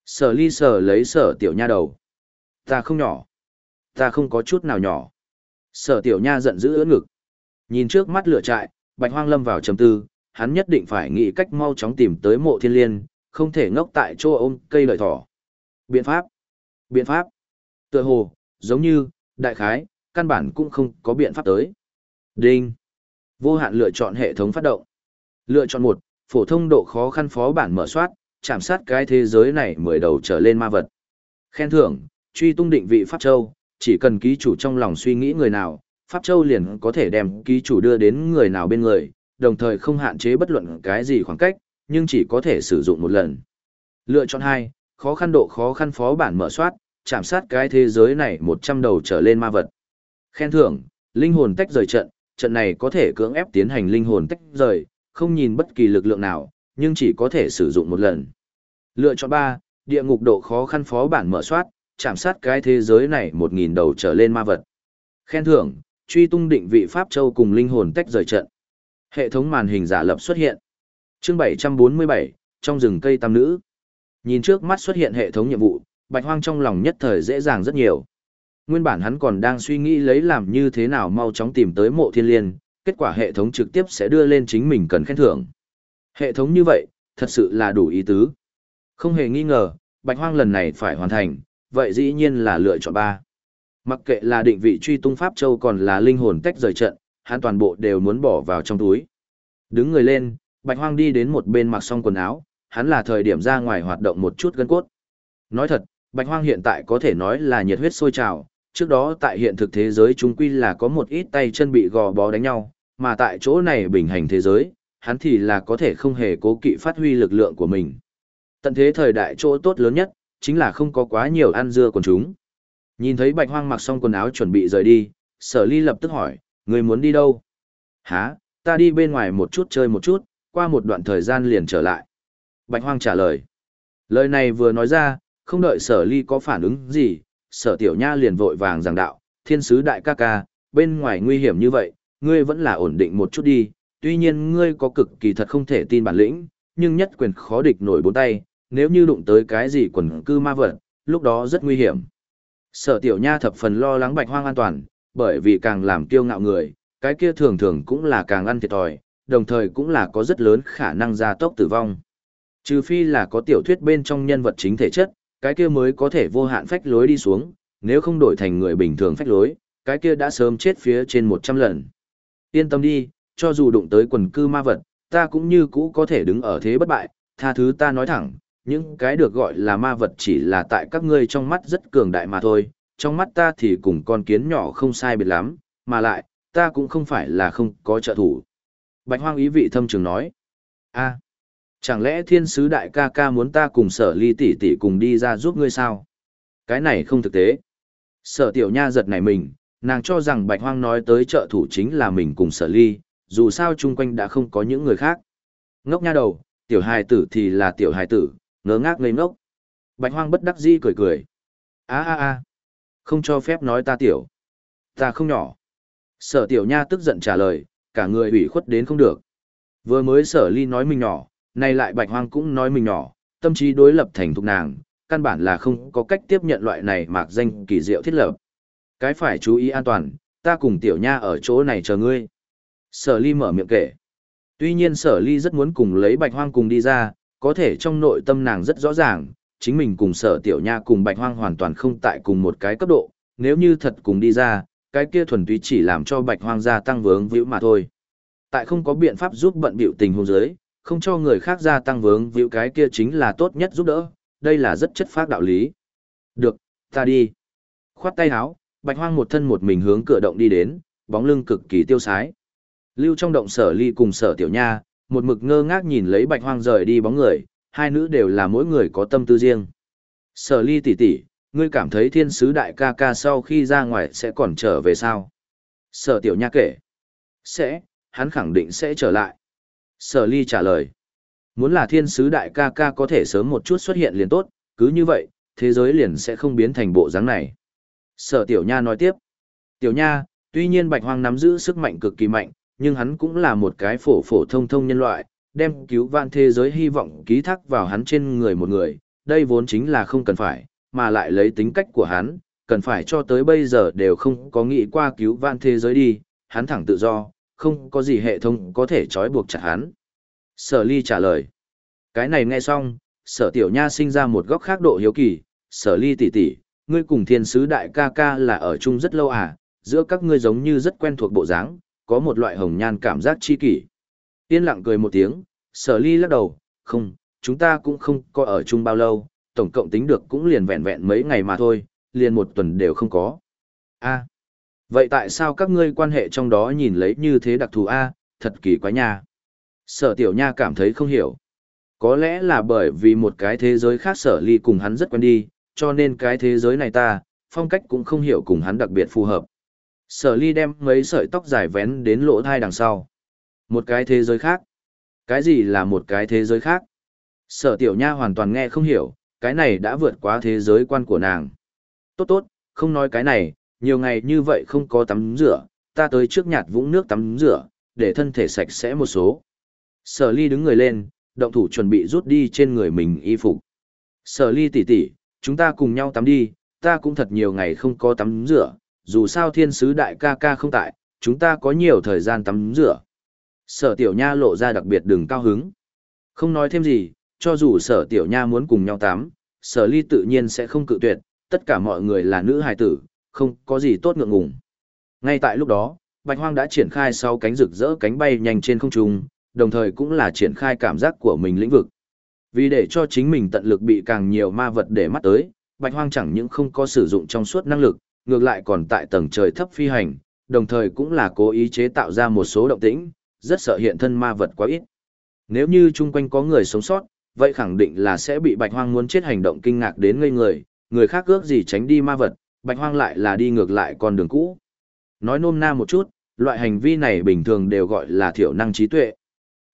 Sở ly sở lấy sở tiểu nha đầu. Ta không nhỏ. Ta không có chút nào nhỏ. Sở tiểu nha giận dữ ưỡn ngực. Nhìn trước mắt lửa trại, bạch hoang lâm vào trầm tư, hắn nhất định phải nghĩ cách mau chóng tìm tới mộ thiên liên, không thể ngốc tại chỗ ôm cây lợi thỏ. Biện pháp. Biện pháp. Tựa hồ, giống như, đại khái, căn bản cũng không có biện pháp tới. Đinh. Vô hạn lựa chọn hệ thống phát động. Lựa chọn một, phổ thông độ khó khăn phó bản mở soát, chạm sát cái thế giới này mười đầu trở lên ma vật. Khen thưởng, truy tung định vị Pháp Châu, chỉ cần ký chủ trong lòng suy nghĩ người nào, Pháp Châu liền có thể đem ký chủ đưa đến người nào bên người, đồng thời không hạn chế bất luận cái gì khoảng cách, nhưng chỉ có thể sử dụng một lần. Lựa chọn hai, khó khăn độ khó khăn phó bản mở soát, chạm sát cái thế giới này 100 đầu trở lên ma vật. Khen thưởng, linh hồn tách rời trận, trận này có thể cưỡng ép tiến hành linh hồn tách rời, không nhìn bất kỳ lực lượng nào, nhưng chỉ có thể sử dụng một lần. Lựa chọn 3, địa ngục độ khó khăn phó bản mở soát, chạm sát cái thế giới này 1.000 đầu trở lên ma vật. Khen thưởng, truy tung định vị Pháp Châu cùng linh hồn tách rời trận. Hệ thống màn hình giả lập xuất hiện. Chương 747, trong rừng cây tam nữ. Nhìn trước mắt xuất hiện hệ thống nhiệm vụ, Bạch Hoang trong lòng nhất thời dễ dàng rất nhiều. Nguyên bản hắn còn đang suy nghĩ lấy làm như thế nào mau chóng tìm tới mộ thiên liên, kết quả hệ thống trực tiếp sẽ đưa lên chính mình cần khen thưởng. Hệ thống như vậy, thật sự là đủ ý tứ. Không hề nghi ngờ, Bạch Hoang lần này phải hoàn thành, vậy dĩ nhiên là lựa chọn ba. Mặc kệ là định vị truy tung Pháp Châu còn là linh hồn tách rời trận, hắn toàn bộ đều muốn bỏ vào trong túi. Đứng người lên, Bạch Hoang đi đến một bên mặc xong quần áo, hắn là thời điểm ra ngoài hoạt động một chút gân cốt. Nói thật, Bạch Hoang hiện tại có thể nói là nhiệt huyết sôi trào, trước đó tại hiện thực thế giới chúng quy là có một ít tay chân bị gò bó đánh nhau, mà tại chỗ này bình hành thế giới, hắn thì là có thể không hề cố kỵ phát huy lực lượng của mình. Tận thế thời đại chỗ tốt lớn nhất, chính là không có quá nhiều ăn dưa quần chúng. Nhìn thấy bạch hoang mặc xong quần áo chuẩn bị rời đi, sở ly lập tức hỏi, người muốn đi đâu? Hả, ta đi bên ngoài một chút chơi một chút, qua một đoạn thời gian liền trở lại. Bạch hoang trả lời. Lời này vừa nói ra, không đợi sở ly có phản ứng gì, sở tiểu nha liền vội vàng giảng đạo, thiên sứ đại ca ca, bên ngoài nguy hiểm như vậy, ngươi vẫn là ổn định một chút đi, tuy nhiên ngươi có cực kỳ thật không thể tin bản lĩnh, nhưng nhất quyền khó địch nổi bốn tay, nếu như đụng tới cái gì quần cư ma vật, lúc đó rất nguy hiểm. Sở tiểu nha thập phần lo lắng bạch hoang an toàn, bởi vì càng làm kiêu ngạo người, cái kia thường thường cũng là càng ăn thiệt thòi, đồng thời cũng là có rất lớn khả năng gia tốc tử vong. Trừ phi là có tiểu thuyết bên trong nhân vật chính thể chất, cái kia mới có thể vô hạn phách lối đi xuống, nếu không đổi thành người bình thường phách lối, cái kia đã sớm chết phía trên 100 lần. Yên tâm đi, cho dù đụng tới quần cư ma vật, ta cũng như cũ có thể đứng ở thế bất bại, tha thứ ta nói thẳng, những cái được gọi là ma vật chỉ là tại các ngươi trong mắt rất cường đại mà thôi, trong mắt ta thì cùng con kiến nhỏ không sai biệt lắm, mà lại, ta cũng không phải là không có trợ thủ. Bạch hoang ý vị thâm trường nói, a, chẳng lẽ thiên sứ đại ca ca muốn ta cùng sở ly tỷ tỷ cùng đi ra giúp ngươi sao? Cái này không thực tế. Sở tiểu nha giật nảy mình, nàng cho rằng bạch hoang nói tới trợ thủ chính là mình cùng sở ly, dù sao chung quanh đã không có những người khác. Ngốc nha đầu, tiểu hài tử thì là tiểu hài tử, ngớ ngác ngây ngốc. Bạch hoang bất đắc dĩ cười cười. a a a không cho phép nói ta tiểu. Ta không nhỏ. Sở tiểu nha tức giận trả lời, cả người ủy khuất đến không được. Vừa mới sở ly nói mình nhỏ, nay lại bạch hoang cũng nói mình nhỏ, tâm trí đối lập thành thục nàng, căn bản là không có cách tiếp nhận loại này mạc danh kỳ diệu thiết lập. Cái phải chú ý an toàn, ta cùng tiểu nha ở chỗ này chờ ngươi. Sở ly mở miệng kể. Tuy nhiên sở ly rất muốn cùng lấy bạch hoang cùng đi ra, có thể trong nội tâm nàng rất rõ ràng, chính mình cùng sở tiểu nha cùng bạch hoang hoàn toàn không tại cùng một cái cấp độ, nếu như thật cùng đi ra, cái kia thuần túy chỉ làm cho bạch hoang gia tăng vướng víu mà thôi. Tại không có biện pháp giúp bận biểu tình hôn giới, không cho người khác gia tăng vướng víu cái kia chính là tốt nhất giúp đỡ, đây là rất chất phác đạo lý. Được, ta đi. Khoát tay áo, bạch hoang một thân một mình hướng cửa động đi đến, bóng lưng cực kỳ tiêu sái. Lưu trong động sở ly cùng sở tiểu nha, một mực ngơ ngác nhìn lấy bạch hoang rời đi bóng người, hai nữ đều là mỗi người có tâm tư riêng. Sở ly tỷ tỷ, ngươi cảm thấy thiên sứ đại ca ca sau khi ra ngoài sẽ còn trở về sao? Sở tiểu nha kể. Sẽ, hắn khẳng định sẽ trở lại. Sở ly trả lời. Muốn là thiên sứ đại ca ca có thể sớm một chút xuất hiện liền tốt, cứ như vậy, thế giới liền sẽ không biến thành bộ dáng này. Sở tiểu nha nói tiếp. Tiểu nha, tuy nhiên bạch hoang nắm giữ sức mạnh cực kỳ mạnh, nhưng hắn cũng là một cái phổ phổ thông thông nhân loại, đem cứu vạn thế giới hy vọng ký thác vào hắn trên người một người, đây vốn chính là không cần phải, mà lại lấy tính cách của hắn, cần phải cho tới bây giờ đều không có nghĩ qua cứu vạn thế giới đi, hắn thẳng tự do, không có gì hệ thống có thể trói buộc chặt hắn. Sở ly trả lời. Cái này nghe xong, sở tiểu nha sinh ra một góc khác độ hiếu kỳ, sở ly tỷ tỷ, ngươi cùng thiên sứ đại ca ca là ở chung rất lâu à, giữa các ngươi giống như rất quen thuộc bộ dáng, có một loại hồng nhan cảm giác chi kỷ. Yên lặng cười một tiếng, sở ly lắc đầu, không, chúng ta cũng không có ở chung bao lâu, tổng cộng tính được cũng liền vẹn vẹn mấy ngày mà thôi, liền một tuần đều không có. a vậy tại sao các ngươi quan hệ trong đó nhìn lấy như thế đặc thù a thật kỳ quái nha. Sở tiểu nha cảm thấy không hiểu. Có lẽ là bởi vì một cái thế giới khác sở ly cùng hắn rất quen đi, cho nên cái thế giới này ta, phong cách cũng không hiểu cùng hắn đặc biệt phù hợp. Sở ly đem mấy sợi tóc dài vén đến lỗ thai đằng sau. Một cái thế giới khác. Cái gì là một cái thế giới khác? Sở tiểu nha hoàn toàn nghe không hiểu, cái này đã vượt quá thế giới quan của nàng. Tốt tốt, không nói cái này, nhiều ngày như vậy không có tắm rửa, ta tới trước nhạt vũng nước tắm rửa, để thân thể sạch sẽ một số. Sở ly đứng người lên, động thủ chuẩn bị rút đi trên người mình y phục. Sở ly tỷ tỷ, chúng ta cùng nhau tắm đi, ta cũng thật nhiều ngày không có tắm rửa, dù sao thiên sứ đại ca ca không tại, chúng ta có nhiều thời gian tắm rửa. Sở tiểu nha lộ ra đặc biệt đừng cao hứng. Không nói thêm gì, cho dù sở tiểu nha muốn cùng nhau tắm, sở ly tự nhiên sẽ không cự tuyệt, tất cả mọi người là nữ hài tử, không có gì tốt ngượng ngùng. Ngay tại lúc đó, bạch hoang đã triển khai sau cánh rực rỡ cánh bay nhanh trên không trung, đồng thời cũng là triển khai cảm giác của mình lĩnh vực. Vì để cho chính mình tận lực bị càng nhiều ma vật để mắt tới, bạch hoang chẳng những không có sử dụng trong suốt năng lực, ngược lại còn tại tầng trời thấp phi hành, đồng thời cũng là cố ý chế tạo ra một số động tĩnh, rất sợ hiện thân ma vật quá ít. Nếu như chung quanh có người sống sót, vậy khẳng định là sẽ bị bạch hoang muốn chết hành động kinh ngạc đến ngây người, người khác ước gì tránh đi ma vật, bạch hoang lại là đi ngược lại con đường cũ. Nói nôm na một chút, loại hành vi này bình thường đều gọi là thiểu năng trí tuệ.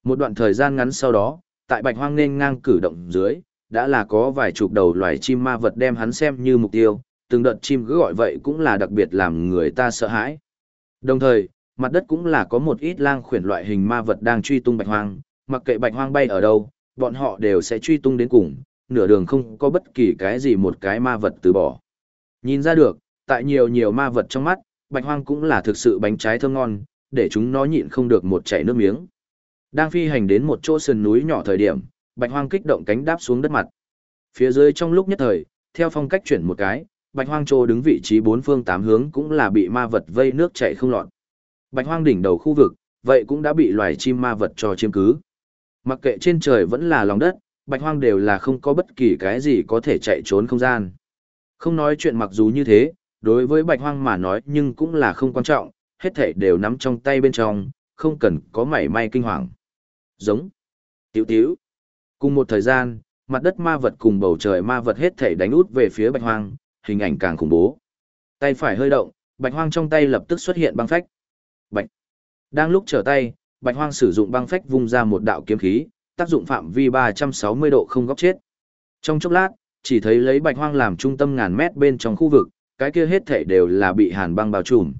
Một đoạn thời gian ngắn sau đó, tại bạch hoang nên ngang cử động dưới, đã là có vài chục đầu loài chim ma vật đem hắn xem như mục tiêu, từng đợt chim cứ gọi vậy cũng là đặc biệt làm người ta sợ hãi. Đồng thời, mặt đất cũng là có một ít lang khuyển loại hình ma vật đang truy tung bạch hoang, mặc kệ bạch hoang bay ở đâu, bọn họ đều sẽ truy tung đến cùng, nửa đường không có bất kỳ cái gì một cái ma vật từ bỏ. Nhìn ra được, tại nhiều nhiều ma vật trong mắt, bạch hoang cũng là thực sự bánh trái thơm ngon, để chúng nó nhịn không được một chảy nước miếng. Đang phi hành đến một chỗ sườn núi nhỏ thời điểm, bạch hoang kích động cánh đáp xuống đất mặt. Phía dưới trong lúc nhất thời, theo phong cách chuyển một cái, bạch hoang trô đứng vị trí bốn phương tám hướng cũng là bị ma vật vây nước chảy không lọt. Bạch hoang đỉnh đầu khu vực, vậy cũng đã bị loài chim ma vật cho chiếm cứ. Mặc kệ trên trời vẫn là lòng đất, bạch hoang đều là không có bất kỳ cái gì có thể chạy trốn không gian. Không nói chuyện mặc dù như thế, đối với bạch hoang mà nói nhưng cũng là không quan trọng, hết thảy đều nắm trong tay bên trong, không cần có mảy may kinh hoàng. Giống. Tiểu tiểu. Cùng một thời gian, mặt đất ma vật cùng bầu trời ma vật hết thảy đánh út về phía bạch hoang, hình ảnh càng khủng bố. Tay phải hơi động, bạch hoang trong tay lập tức xuất hiện băng phách. Bạch. Đang lúc trở tay, bạch hoang sử dụng băng phách vung ra một đạo kiếm khí, tác dụng phạm vi 360 độ không góc chết. Trong chốc lát, chỉ thấy lấy bạch hoang làm trung tâm ngàn mét bên trong khu vực, cái kia hết thảy đều là bị hàn băng bao trùm.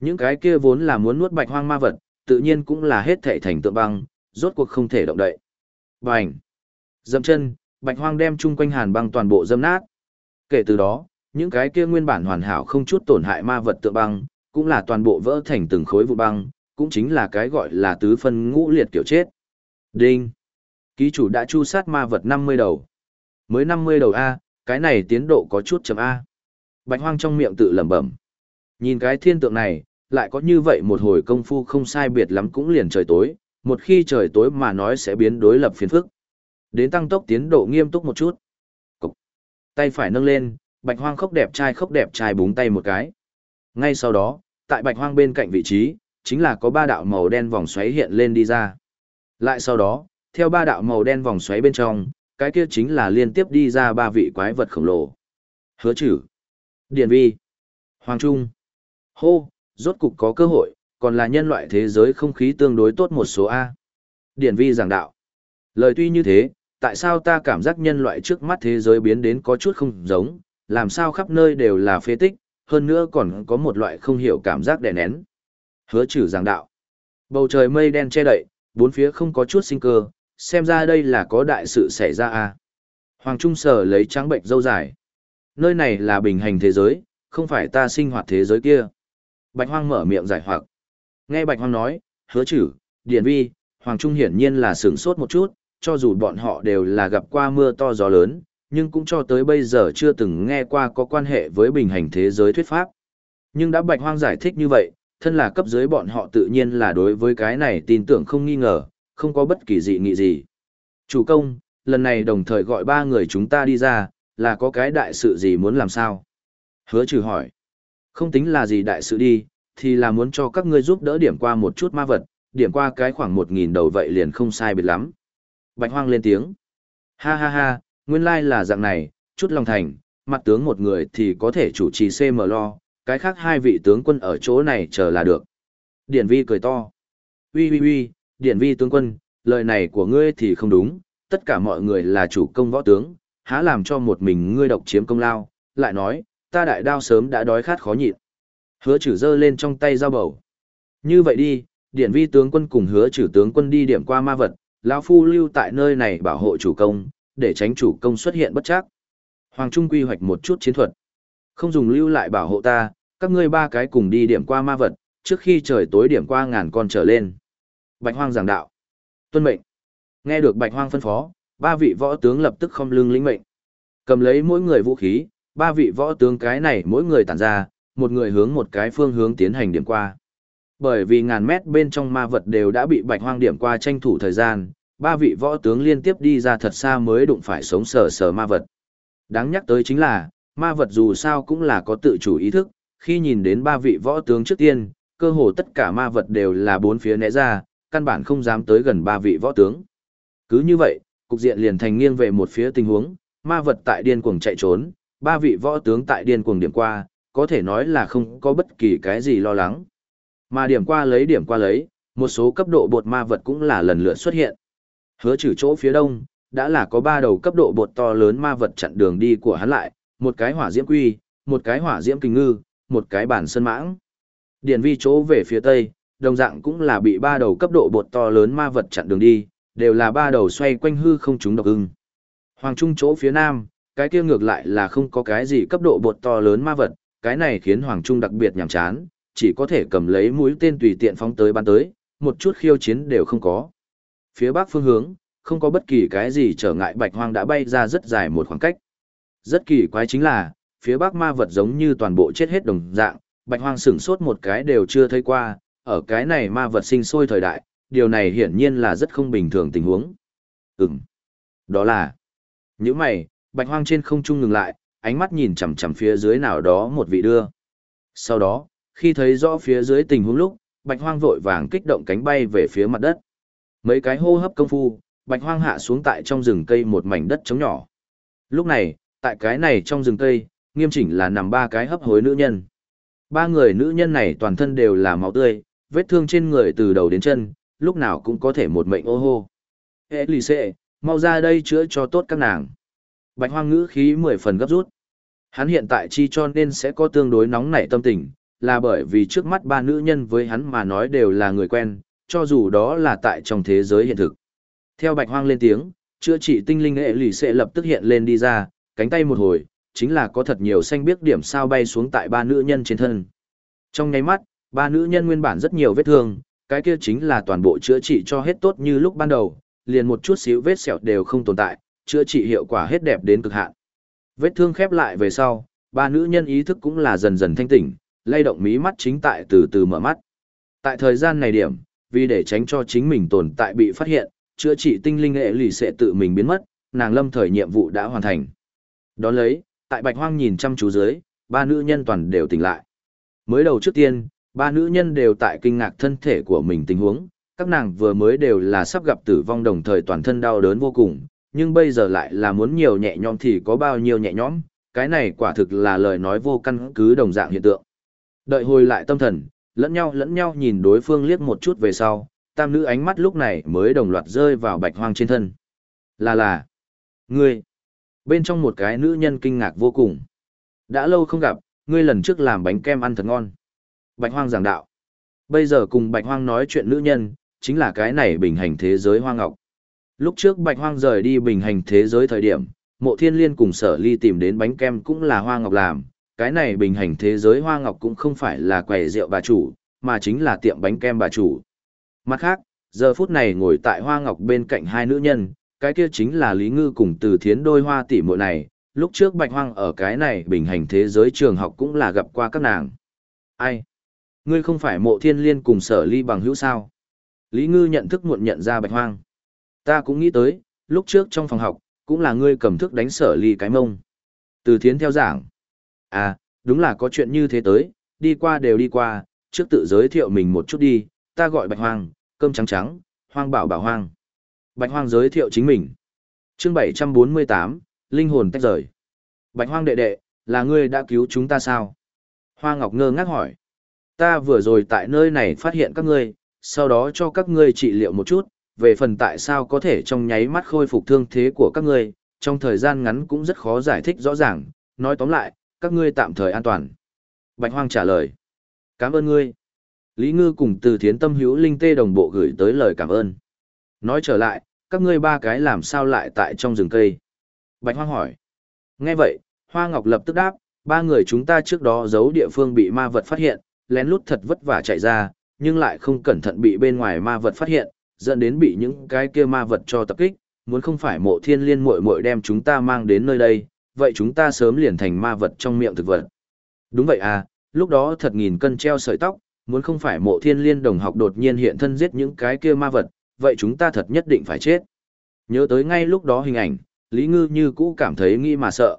Những cái kia vốn là muốn nuốt bạch hoang ma vật, tự nhiên cũng là hết thảy thành tượng băng, rốt cuộc không thể động đậy. Bành! Dậm chân, bạch hoang đem chung quanh hàn băng toàn bộ dâm nát. Kể từ đó, những cái kia nguyên bản hoàn hảo không chút tổn hại ma vật tượng băng, cũng là toàn bộ vỡ thành từng khối vụ băng, cũng chính là cái gọi là tứ phân ngũ liệt kiểu chết. Đinh! Ký chủ đã chu sát ma vật 50 đầu. Mới 50 đầu A, cái này tiến độ có chút chậm A. Bạch hoang trong miệng tự lẩm bẩm. Nhìn cái thiên tượng này, lại có như vậy một hồi công phu không sai biệt lắm cũng liền trời tối, một khi trời tối mà nói sẽ biến đối lập phiền phức. Đến tăng tốc tiến độ nghiêm túc một chút. Cục. Tay phải nâng lên, bạch hoang khóc đẹp trai khóc đẹp trai búng tay một cái. Ngay sau đó, tại bạch hoang bên cạnh vị trí, chính là có ba đạo màu đen vòng xoáy hiện lên đi ra. Lại sau đó, theo ba đạo màu đen vòng xoáy bên trong, cái kia chính là liên tiếp đi ra ba vị quái vật khổng lồ. Hứa chữ, Điền Vi, Hoàng Trung. Hô, rốt cục có cơ hội, còn là nhân loại thế giới không khí tương đối tốt một số A. Điển Vi giảng đạo. Lời tuy như thế, tại sao ta cảm giác nhân loại trước mắt thế giới biến đến có chút không giống, làm sao khắp nơi đều là phế tích, hơn nữa còn có một loại không hiểu cảm giác đè nén. Hứa trừ giảng đạo. Bầu trời mây đen che đậy, bốn phía không có chút sinh cơ, xem ra đây là có đại sự xảy ra à? Hoàng Trung Sở lấy trắng bệnh dâu dài. Nơi này là bình hành thế giới, không phải ta sinh hoạt thế giới kia. Bạch Hoang mở miệng giải hoặc. Nghe Bạch Hoang nói, hứa chử, Điền Vi, Hoàng Trung hiển nhiên là sửng sốt một chút, cho dù bọn họ đều là gặp qua mưa to gió lớn, nhưng cũng cho tới bây giờ chưa từng nghe qua có quan hệ với bình hành thế giới thuyết pháp. Nhưng đã Bạch Hoang giải thích như vậy, thân là cấp dưới bọn họ tự nhiên là đối với cái này tin tưởng không nghi ngờ, không có bất kỳ dị nghị gì. Chủ công, lần này đồng thời gọi ba người chúng ta đi ra, là có cái đại sự gì muốn làm sao? Hứa trừ hỏi. Không tính là gì đại sự đi, thì là muốn cho các ngươi giúp đỡ điểm qua một chút ma vật, điểm qua cái khoảng một nghìn đầu vậy liền không sai biệt lắm. Bạch hoang lên tiếng. Ha ha ha, nguyên lai là dạng này, chút lòng thành, mặt tướng một người thì có thể chủ trì CM lo, cái khác hai vị tướng quân ở chỗ này chờ là được. Điển vi cười to. Ui ui ui, điển vi tướng quân, lời này của ngươi thì không đúng, tất cả mọi người là chủ công võ tướng, há làm cho một mình ngươi độc chiếm công lao, lại nói, ta đại đao sớm đã đói khát khó nhịn. Hứa trừ dơ lên trong tay dao bầu. Như vậy đi, điển vi tướng quân cùng hứa trừ tướng quân đi điểm qua ma vật, lão phu lưu tại nơi này bảo hộ chủ công, để tránh chủ công xuất hiện bất chắc. Hoàng Trung quy hoạch một chút chiến thuật. Không dùng lưu lại bảo hộ ta, các ngươi ba cái cùng đi điểm qua ma vật, trước khi trời tối điểm qua ngàn con trở lên. Bạch Hoang giảng đạo. Tuân mệnh. Nghe được Bạch Hoang phân phó, ba vị võ tướng lập tức không lưng lĩnh mệnh. Cầm lấy mỗi người vũ khí, ba vị võ tướng cái này mỗi người tản ra, một người hướng một cái phương hướng tiến hành điểm qua. Bởi vì ngàn mét bên trong ma vật đều đã bị bạch hoang điểm qua tranh thủ thời gian, ba vị võ tướng liên tiếp đi ra thật xa mới đụng phải sống sờ sờ ma vật. Đáng nhắc tới chính là, ma vật dù sao cũng là có tự chủ ý thức, khi nhìn đến ba vị võ tướng trước tiên, cơ hồ tất cả ma vật đều là bốn phía né ra, căn bản không dám tới gần ba vị võ tướng. Cứ như vậy, cục diện liền thành nghiêng về một phía tình huống, ma vật tại điên cuồng chạy trốn, ba vị võ tướng tại điên cuồng điểm qua, có thể nói là không có bất kỳ cái gì lo lắng. Mà điểm qua lấy điểm qua lấy, một số cấp độ bột ma vật cũng là lần lượt xuất hiện. Hứa trừ chỗ phía đông, đã là có ba đầu cấp độ bột to lớn ma vật chặn đường đi của hắn lại, một cái hỏa diễm quy, một cái hỏa diễm kình ngư, một cái bản sơn mãng. Điển vi chỗ về phía tây, đồng dạng cũng là bị ba đầu cấp độ bột to lớn ma vật chặn đường đi, đều là ba đầu xoay quanh hư không chúng độc ưng. Hoàng trung chỗ phía nam, cái kia ngược lại là không có cái gì cấp độ bột to lớn ma vật, cái này khiến Hoàng Trung đặc biệt nhàm chán, chỉ có thể cầm lấy mũi tên tùy tiện phóng tới bắn tới, một chút khiêu chiến đều không có. Phía bắc phương hướng, không có bất kỳ cái gì trở ngại Bạch Hoang đã bay ra rất dài một khoảng cách. Rất kỳ quái chính là, phía bắc ma vật giống như toàn bộ chết hết đồng dạng, bạch hoang sửng sốt một cái đều chưa thấy qua, ở cái này ma vật sinh sôi thời đại, điều này hiển nhiên là rất không bình thường tình huống. Ừm, đó là, những mày, bạch hoang trên không trung ngừng lại, ánh mắt nhìn chằm chằm phía dưới nào đó một vị đưa. Sau đó, khi thấy rõ phía dưới tình huống lúc, bạch hoang vội vàng kích động cánh bay về phía mặt đất. Mấy cái hô hấp công phu, bạch hoang hạ xuống tại trong rừng cây một mảnh đất trống nhỏ. Lúc này, tại cái này trong rừng cây, nghiêm chỉnh là nằm ba cái hấp hối nữ nhân. Ba người nữ nhân này toàn thân đều là máu tươi, vết thương trên người từ đầu đến chân, lúc nào cũng có thể một mệnh ô hô. Ê lì xệ, mau ra đây chữa cho tốt các nàng. Bạch hoang ngữ khí mười phần gấp rút. Hắn hiện tại chi cho nên sẽ có tương đối nóng nảy tâm tình, là bởi vì trước mắt ba nữ nhân với hắn mà nói đều là người quen, cho dù đó là tại trong thế giới hiện thực. Theo bạch hoang lên tiếng, chữa trị tinh linh hệ lì sẽ lập tức hiện lên đi ra, cánh tay một hồi, chính là có thật nhiều xanh biếc điểm sao bay xuống tại ba nữ nhân trên thân. Trong nháy mắt, ba nữ nhân nguyên bản rất nhiều vết thương, cái kia chính là toàn bộ chữa trị cho hết tốt như lúc ban đầu, liền một chút xíu vết sẹo đều không tồn tại, chữa trị hiệu quả hết đẹp đến cực hạn. Vết thương khép lại về sau, ba nữ nhân ý thức cũng là dần dần thanh tỉnh, lay động mí mắt chính tại từ từ mở mắt. Tại thời gian này điểm, vì để tránh cho chính mình tồn tại bị phát hiện, chữa trị tinh linh hệ lì sẽ tự mình biến mất, nàng lâm thời nhiệm vụ đã hoàn thành. Đón lấy, tại bạch hoang nhìn chăm chú dưới, ba nữ nhân toàn đều tỉnh lại. Mới đầu trước tiên, ba nữ nhân đều tại kinh ngạc thân thể của mình tình huống, các nàng vừa mới đều là sắp gặp tử vong đồng thời toàn thân đau đớn vô cùng, nhưng bây giờ lại là muốn nhiều nhẹ nhõm thì có bao nhiêu nhẹ nhõm, cái này quả thực là lời nói vô căn cứ đồng dạng hiện tượng. Đợi hồi lại tâm thần, lẫn nhau lẫn nhau nhìn đối phương liếc một chút về sau, tam nữ ánh mắt lúc này mới đồng loạt rơi vào bạch hoang trên thân. Là là, ngươi, bên trong một cái nữ nhân kinh ngạc vô cùng. Đã lâu không gặp, ngươi lần trước làm bánh kem ăn thật ngon. Bạch hoang giảng đạo. Bây giờ cùng bạch hoang nói chuyện nữ nhân, chính là cái này bình hành thế giới hoa ngọc. Lúc trước bạch hoang rời đi bình hành thế giới thời điểm, mộ thiên liên cùng sở ly tìm đến bánh kem cũng là hoa ngọc làm. Cái này bình hành thế giới hoa ngọc cũng không phải là quầy rượu bà chủ, mà chính là tiệm bánh kem bà chủ. Mặt khác, giờ phút này ngồi tại hoa ngọc bên cạnh hai nữ nhân, cái kia chính là Lý Ngư cùng từ thiến đôi hoa tỷ muội này, lúc trước bạch hoang ở cái này bình hành thế giới trường học cũng là gặp qua các nàng. Ai? Ngươi không phải mộ thiên liên cùng sở ly bằng hữu sao? Lý Ngư nhận thức muộn nhận ra bạch hoang. Ta cũng nghĩ tới, lúc trước trong phòng học, cũng là ngươi cầm thức đánh sở ly cái mông. Từ thiến theo giảng. À, đúng là có chuyện như thế tới, đi qua đều đi qua, trước tự giới thiệu mình một chút đi, ta gọi bạch hoang, cơm trắng trắng, hoang bảo bảo hoang. Bạch hoang giới thiệu chính mình. Chương 748, Linh hồn tách rời. Bạch hoang đệ đệ, là ngươi đã cứu chúng ta sao? Hoa Ngọc ngơ ngác hỏi. Ta vừa rồi tại nơi này phát hiện các ngươi, sau đó cho các ngươi trị liệu một chút, về phần tại sao có thể trong nháy mắt khôi phục thương thế của các ngươi, trong thời gian ngắn cũng rất khó giải thích rõ ràng, nói tóm lại, các ngươi tạm thời an toàn. Bạch Hoang trả lời. Cảm ơn ngươi. Lý Ngư cùng từ thiến tâm hữu linh tê đồng bộ gửi tới lời cảm ơn. Nói trở lại, các ngươi ba cái làm sao lại tại trong rừng cây? Bạch Hoang hỏi. Nghe vậy, Hoa Ngọc lập tức đáp, ba người chúng ta trước đó giấu địa phương bị ma vật phát hiện, lén lút thật vất vả chạy ra, nhưng lại không cẩn thận bị bên ngoài ma vật phát hiện, dẫn đến bị những cái kia ma vật cho tập kích, muốn không phải mộ thiên liên muội muội đem chúng ta mang đến nơi đây, vậy chúng ta sớm liền thành ma vật trong miệng thực vật. Đúng vậy à, lúc đó thật nghìn cân treo sợi tóc, muốn không phải mộ thiên liên đồng học đột nhiên hiện thân giết những cái kia ma vật, vậy chúng ta thật nhất định phải chết. Nhớ tới ngay lúc đó hình ảnh, Lý Ngư như cũ cảm thấy nghi mà sợ.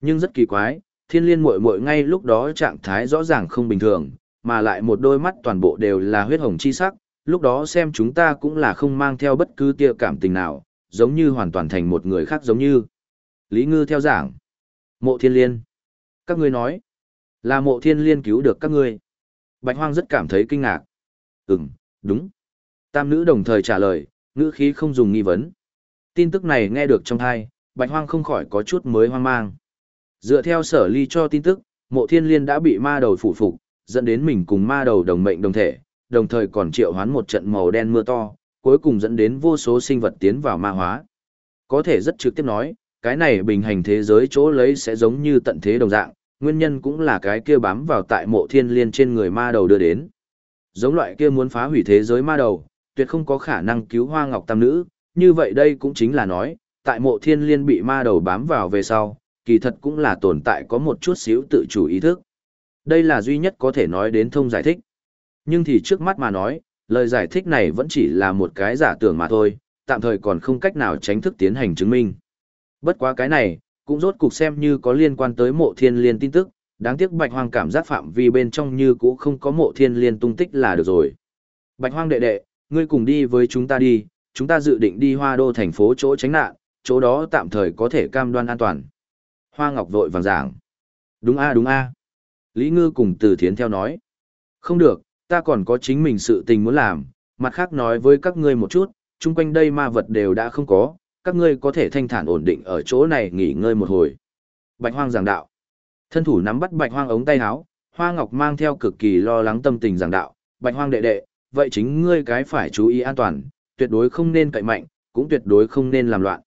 Nhưng rất kỳ quái, thiên liên muội muội ngay lúc đó trạng thái rõ ràng không bình thường, mà lại một đôi mắt toàn bộ đều là huyết hồng chi sắc, lúc đó xem chúng ta cũng là không mang theo bất cứ tia cảm tình nào, giống như hoàn toàn thành một người khác giống như. Lý Ngư theo giảng. Mộ thiên liên. Các ngươi nói. Là mộ thiên liên cứu được các ngươi. Bạch Hoang rất cảm thấy kinh ngạc. Ừm, đúng. Tam nữ đồng thời trả lời, ngữ khí không dùng nghi vấn. Tin tức này nghe được trong thai, Bạch Hoang không khỏi có chút mới hoang mang. Dựa theo sở ly cho tin tức, mộ thiên liên đã bị ma đầu phủ phục, dẫn đến mình cùng ma đầu đồng mệnh đồng thể, đồng thời còn triệu hoán một trận màu đen mưa to, cuối cùng dẫn đến vô số sinh vật tiến vào ma hóa. Có thể rất trực tiếp nói, cái này bình hành thế giới chỗ lấy sẽ giống như tận thế đồng dạng, nguyên nhân cũng là cái kia bám vào tại mộ thiên liên trên người ma đầu đưa đến. Giống loại kia muốn phá hủy thế giới ma đầu, tuyệt không có khả năng cứu hoa ngọc tam nữ, như vậy đây cũng chính là nói, tại mộ thiên liên bị ma đầu bám vào về sau, kỳ thật cũng là tồn tại có một chút xíu tự chủ ý thức. Đây là duy nhất có thể nói đến thông giải thích. Nhưng thì trước mắt mà nói, lời giải thích này vẫn chỉ là một cái giả tưởng mà thôi, tạm thời còn không cách nào tránh thức tiến hành chứng minh. Bất quá cái này, cũng rốt cục xem như có liên quan tới mộ thiên liên tin tức, đáng tiếc bạch hoang cảm giác phạm vi bên trong như cũ không có mộ thiên liên tung tích là được rồi. Bạch hoang đệ đệ, ngươi cùng đi với chúng ta đi, chúng ta dự định đi hoa đô thành phố chỗ tránh nạn, chỗ đó tạm thời có thể cam đoan an toàn. Hoa Ngọc vội vàng giảng. Đúng a đúng a. Lý Ngư cùng Từ Thiến theo nói. Không được, ta còn có chính mình sự tình muốn làm, mặt khác nói với các ngươi một chút, chung quanh đây ma vật đều đã không có, các ngươi có thể thanh thản ổn định ở chỗ này nghỉ ngơi một hồi. Bạch Hoang giảng đạo. Thân thủ nắm bắt Bạch Hoang ống tay áo, Hoa Ngọc mang theo cực kỳ lo lắng tâm tình giảng đạo, Bạch Hoang đệ đệ, vậy chính ngươi cái phải chú ý an toàn, tuyệt đối không nên cậy mạnh, cũng tuyệt đối không nên làm loạn.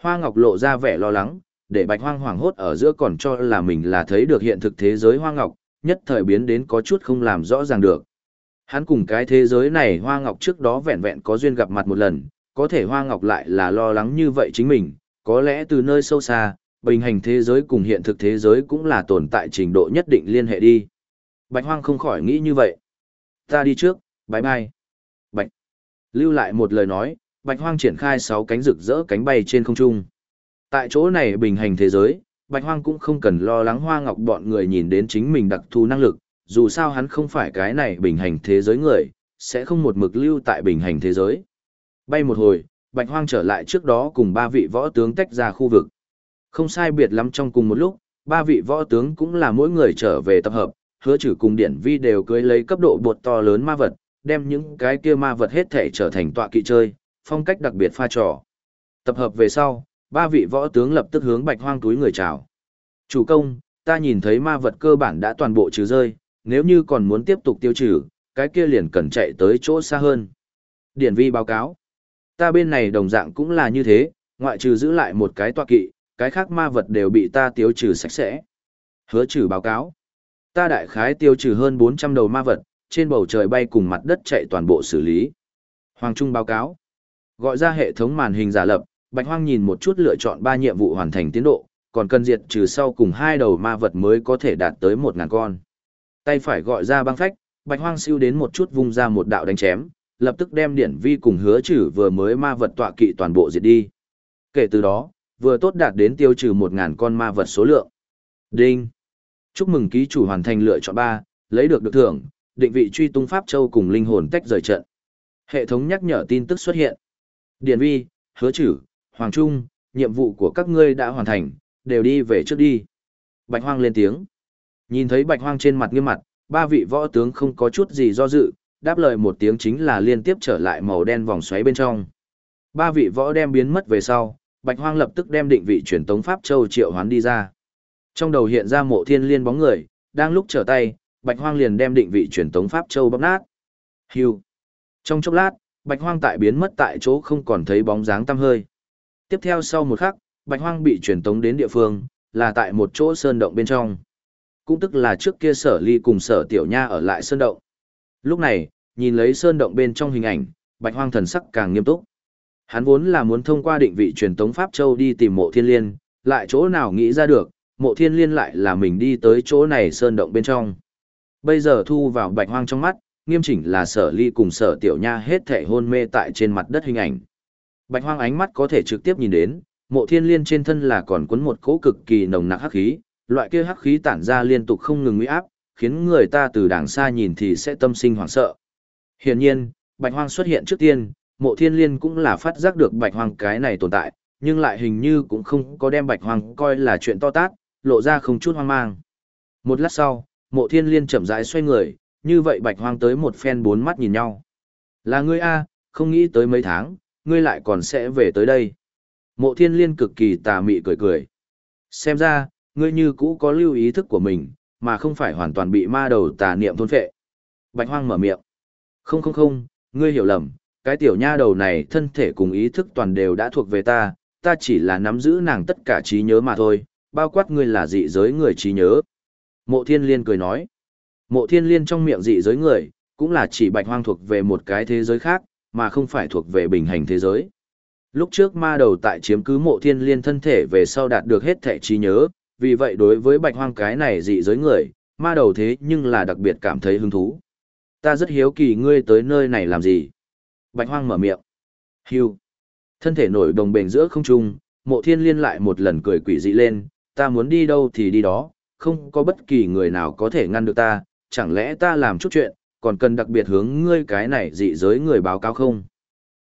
Hoa Ngọc lộ ra vẻ lo lắng, để Bạch Hoang hoảng hốt ở giữa còn cho là mình là thấy được hiện thực thế giới Hoa Ngọc, nhất thời biến đến có chút không làm rõ ràng được. Hắn cùng cái thế giới này Hoa Ngọc trước đó vẹn vẹn có duyên gặp mặt một lần, có thể Hoa Ngọc lại là lo lắng như vậy chính mình, có lẽ từ nơi sâu xa, bình hành thế giới cùng hiện thực thế giới cũng là tồn tại trình độ nhất định liên hệ đi. Bạch Hoang không khỏi nghĩ như vậy. Ta đi trước, bye bye. Bạch. Lưu lại một lời nói, Bạch Hoang triển khai sáu cánh rực rỡ cánh bay trên không trung. Tại chỗ này bình hành thế giới, Bạch Hoang cũng không cần lo lắng Hoa Ngọc bọn người nhìn đến chính mình đặc thù năng lực, dù sao hắn không phải cái này bình hành thế giới người, sẽ không một mực lưu tại bình hành thế giới. Bay một hồi, Bạch Hoang trở lại trước đó cùng ba vị võ tướng tách ra khu vực. Không sai biệt lắm trong cùng một lúc, ba vị võ tướng cũng là mỗi người trở về tập hợp, hứa trừ cùng điển vi đều cưới lấy cấp độ bột to lớn ma vật, đem những cái kia ma vật hết thể trở thành tọa kỵ chơi, phong cách đặc biệt pha trò. Tập hợp về sau, ba vị võ tướng lập tức hướng bạch hoang túi người chào. Chủ công, ta nhìn thấy ma vật cơ bản đã toàn bộ trừ rơi, nếu như còn muốn tiếp tục tiêu trừ, cái kia liền cần chạy tới chỗ xa hơn. Điển vi báo cáo. Ta bên này đồng dạng cũng là như thế, ngoại trừ giữ lại một cái tọa kỵ, cái khác ma vật đều bị ta tiêu trừ sạch sẽ. Hứa trừ báo cáo. Ta đại khái tiêu trừ hơn 400 đầu ma vật, trên bầu trời bay cùng mặt đất chạy toàn bộ xử lý. Hoàng Trung báo cáo. Gọi ra hệ thống màn hình giả lập, Bạch Hoang nhìn một chút lựa chọn ba nhiệm vụ hoàn thành tiến độ, còn cần diệt trừ sau cùng hai đầu ma vật mới có thể đạt tới một ngàn con. Tay phải gọi ra băng phách, Bạch Hoang siêu đến một chút vung ra một đạo đánh chém, lập tức đem điển vi cùng hứa trừ vừa mới ma vật tọa kỵ toàn bộ diệt đi. Kể từ đó, vừa tốt đạt đến tiêu trừ 1.000 con ma vật số lượng. Đinh! Chúc mừng ký chủ hoàn thành lựa chọn 3, lấy được được thưởng, định vị truy tung Pháp Châu cùng linh hồn tách rời trận. Hệ thống nhắc nhở tin tức xuất hiện. Điển vi, hứa chử, Hoàng Trung, nhiệm vụ của các ngươi đã hoàn thành, đều đi về trước đi. Bạch Hoang lên tiếng. Nhìn thấy Bạch Hoang trên mặt nghiêm mặt, ba vị võ tướng không có chút gì do dự, đáp lời một tiếng chính là liên tiếp trở lại màu đen vòng xoáy bên trong. Ba vị võ đem biến mất về sau, Bạch Hoang lập tức đem định vị truyền tống pháp châu triệu hoán đi ra. Trong đầu hiện ra mộ thiên liên bóng người, đang lúc trở tay, Bạch Hoang liền đem định vị truyền tống pháp châu bóp nát. Hưu. Trong chốc lát, Bạch Hoang tại biến mất tại chỗ không còn thấy bóng dáng tăm hơi. Tiếp theo sau một khắc, Bạch Hoang bị truyền tống đến địa phương, là tại một chỗ sơn động bên trong. Cũng tức là trước kia sở ly cùng sở tiểu nha ở lại sơn động. Lúc này, nhìn lấy sơn động bên trong hình ảnh, Bạch Hoang thần sắc càng nghiêm túc. Hắn vốn là muốn thông qua định vị truyền tống Pháp Châu đi tìm mộ thiên liên, lại chỗ nào nghĩ ra được, mộ thiên liên lại là mình đi tới chỗ này sơn động bên trong. Bây giờ thu vào bạch hoang trong mắt, nghiêm chỉnh là sở ly cùng sở tiểu nha hết thể hôn mê tại trên mặt đất hình ảnh. Bạch hoang ánh mắt có thể trực tiếp nhìn đến, mộ thiên liên trên thân là còn cuốn một cỗ cực kỳ nồng nặc hắc khí, loại kia hắc khí tản ra liên tục không ngừng nguy áp, khiến người ta từ đàng xa nhìn thì sẽ tâm sinh hoảng sợ. Hiển nhiên, bạch hoang xuất hiện trước tiên, mộ thiên liên cũng là phát giác được bạch hoang cái này tồn tại, nhưng lại hình như cũng không có đem bạch hoang coi là chuyện to tát, lộ ra không chút hoang mang. Một lát sau, mộ thiên liên chậm rãi xoay người, như vậy bạch hoang tới một phen bốn mắt nhìn nhau. Là ngươi A, không nghĩ tới mấy tháng, ngươi lại còn sẽ về tới đây. Mộ thiên liên cực kỳ tà mị cười cười. Xem ra, ngươi như cũ có lưu ý thức của mình, mà không phải hoàn toàn bị ma đầu tà niệm thôn phệ. Bạch hoang mở miệng. Không không không, ngươi hiểu lầm, cái tiểu nha đầu này thân thể cùng ý thức toàn đều đã thuộc về ta, ta chỉ là nắm giữ nàng tất cả trí nhớ mà thôi, bao quát ngươi là dị giới người trí nhớ. Mộ thiên liên cười nói. Mộ thiên liên trong miệng dị giới người, cũng là chỉ bạch hoang thuộc về một cái thế giới khác, mà không phải thuộc về bình hành thế giới. Lúc trước ma đầu tại chiếm cứ mộ thiên liên thân thể về sau đạt được hết thể trí nhớ, vì vậy đối với bạch hoang cái này dị giới người, ma đầu thế nhưng là đặc biệt cảm thấy hứng thú. Ta rất hiếu kỳ ngươi tới nơi này làm gì? Bạch hoang mở miệng. hiu Thân thể nổi đồng bền giữa không trung, mộ thiên liên lại một lần cười quỷ dị lên, ta muốn đi đâu thì đi đó, không có bất kỳ người nào có thể ngăn được ta, chẳng lẽ ta làm chút chuyện, còn cần đặc biệt hướng ngươi cái này dị giới người báo cáo không?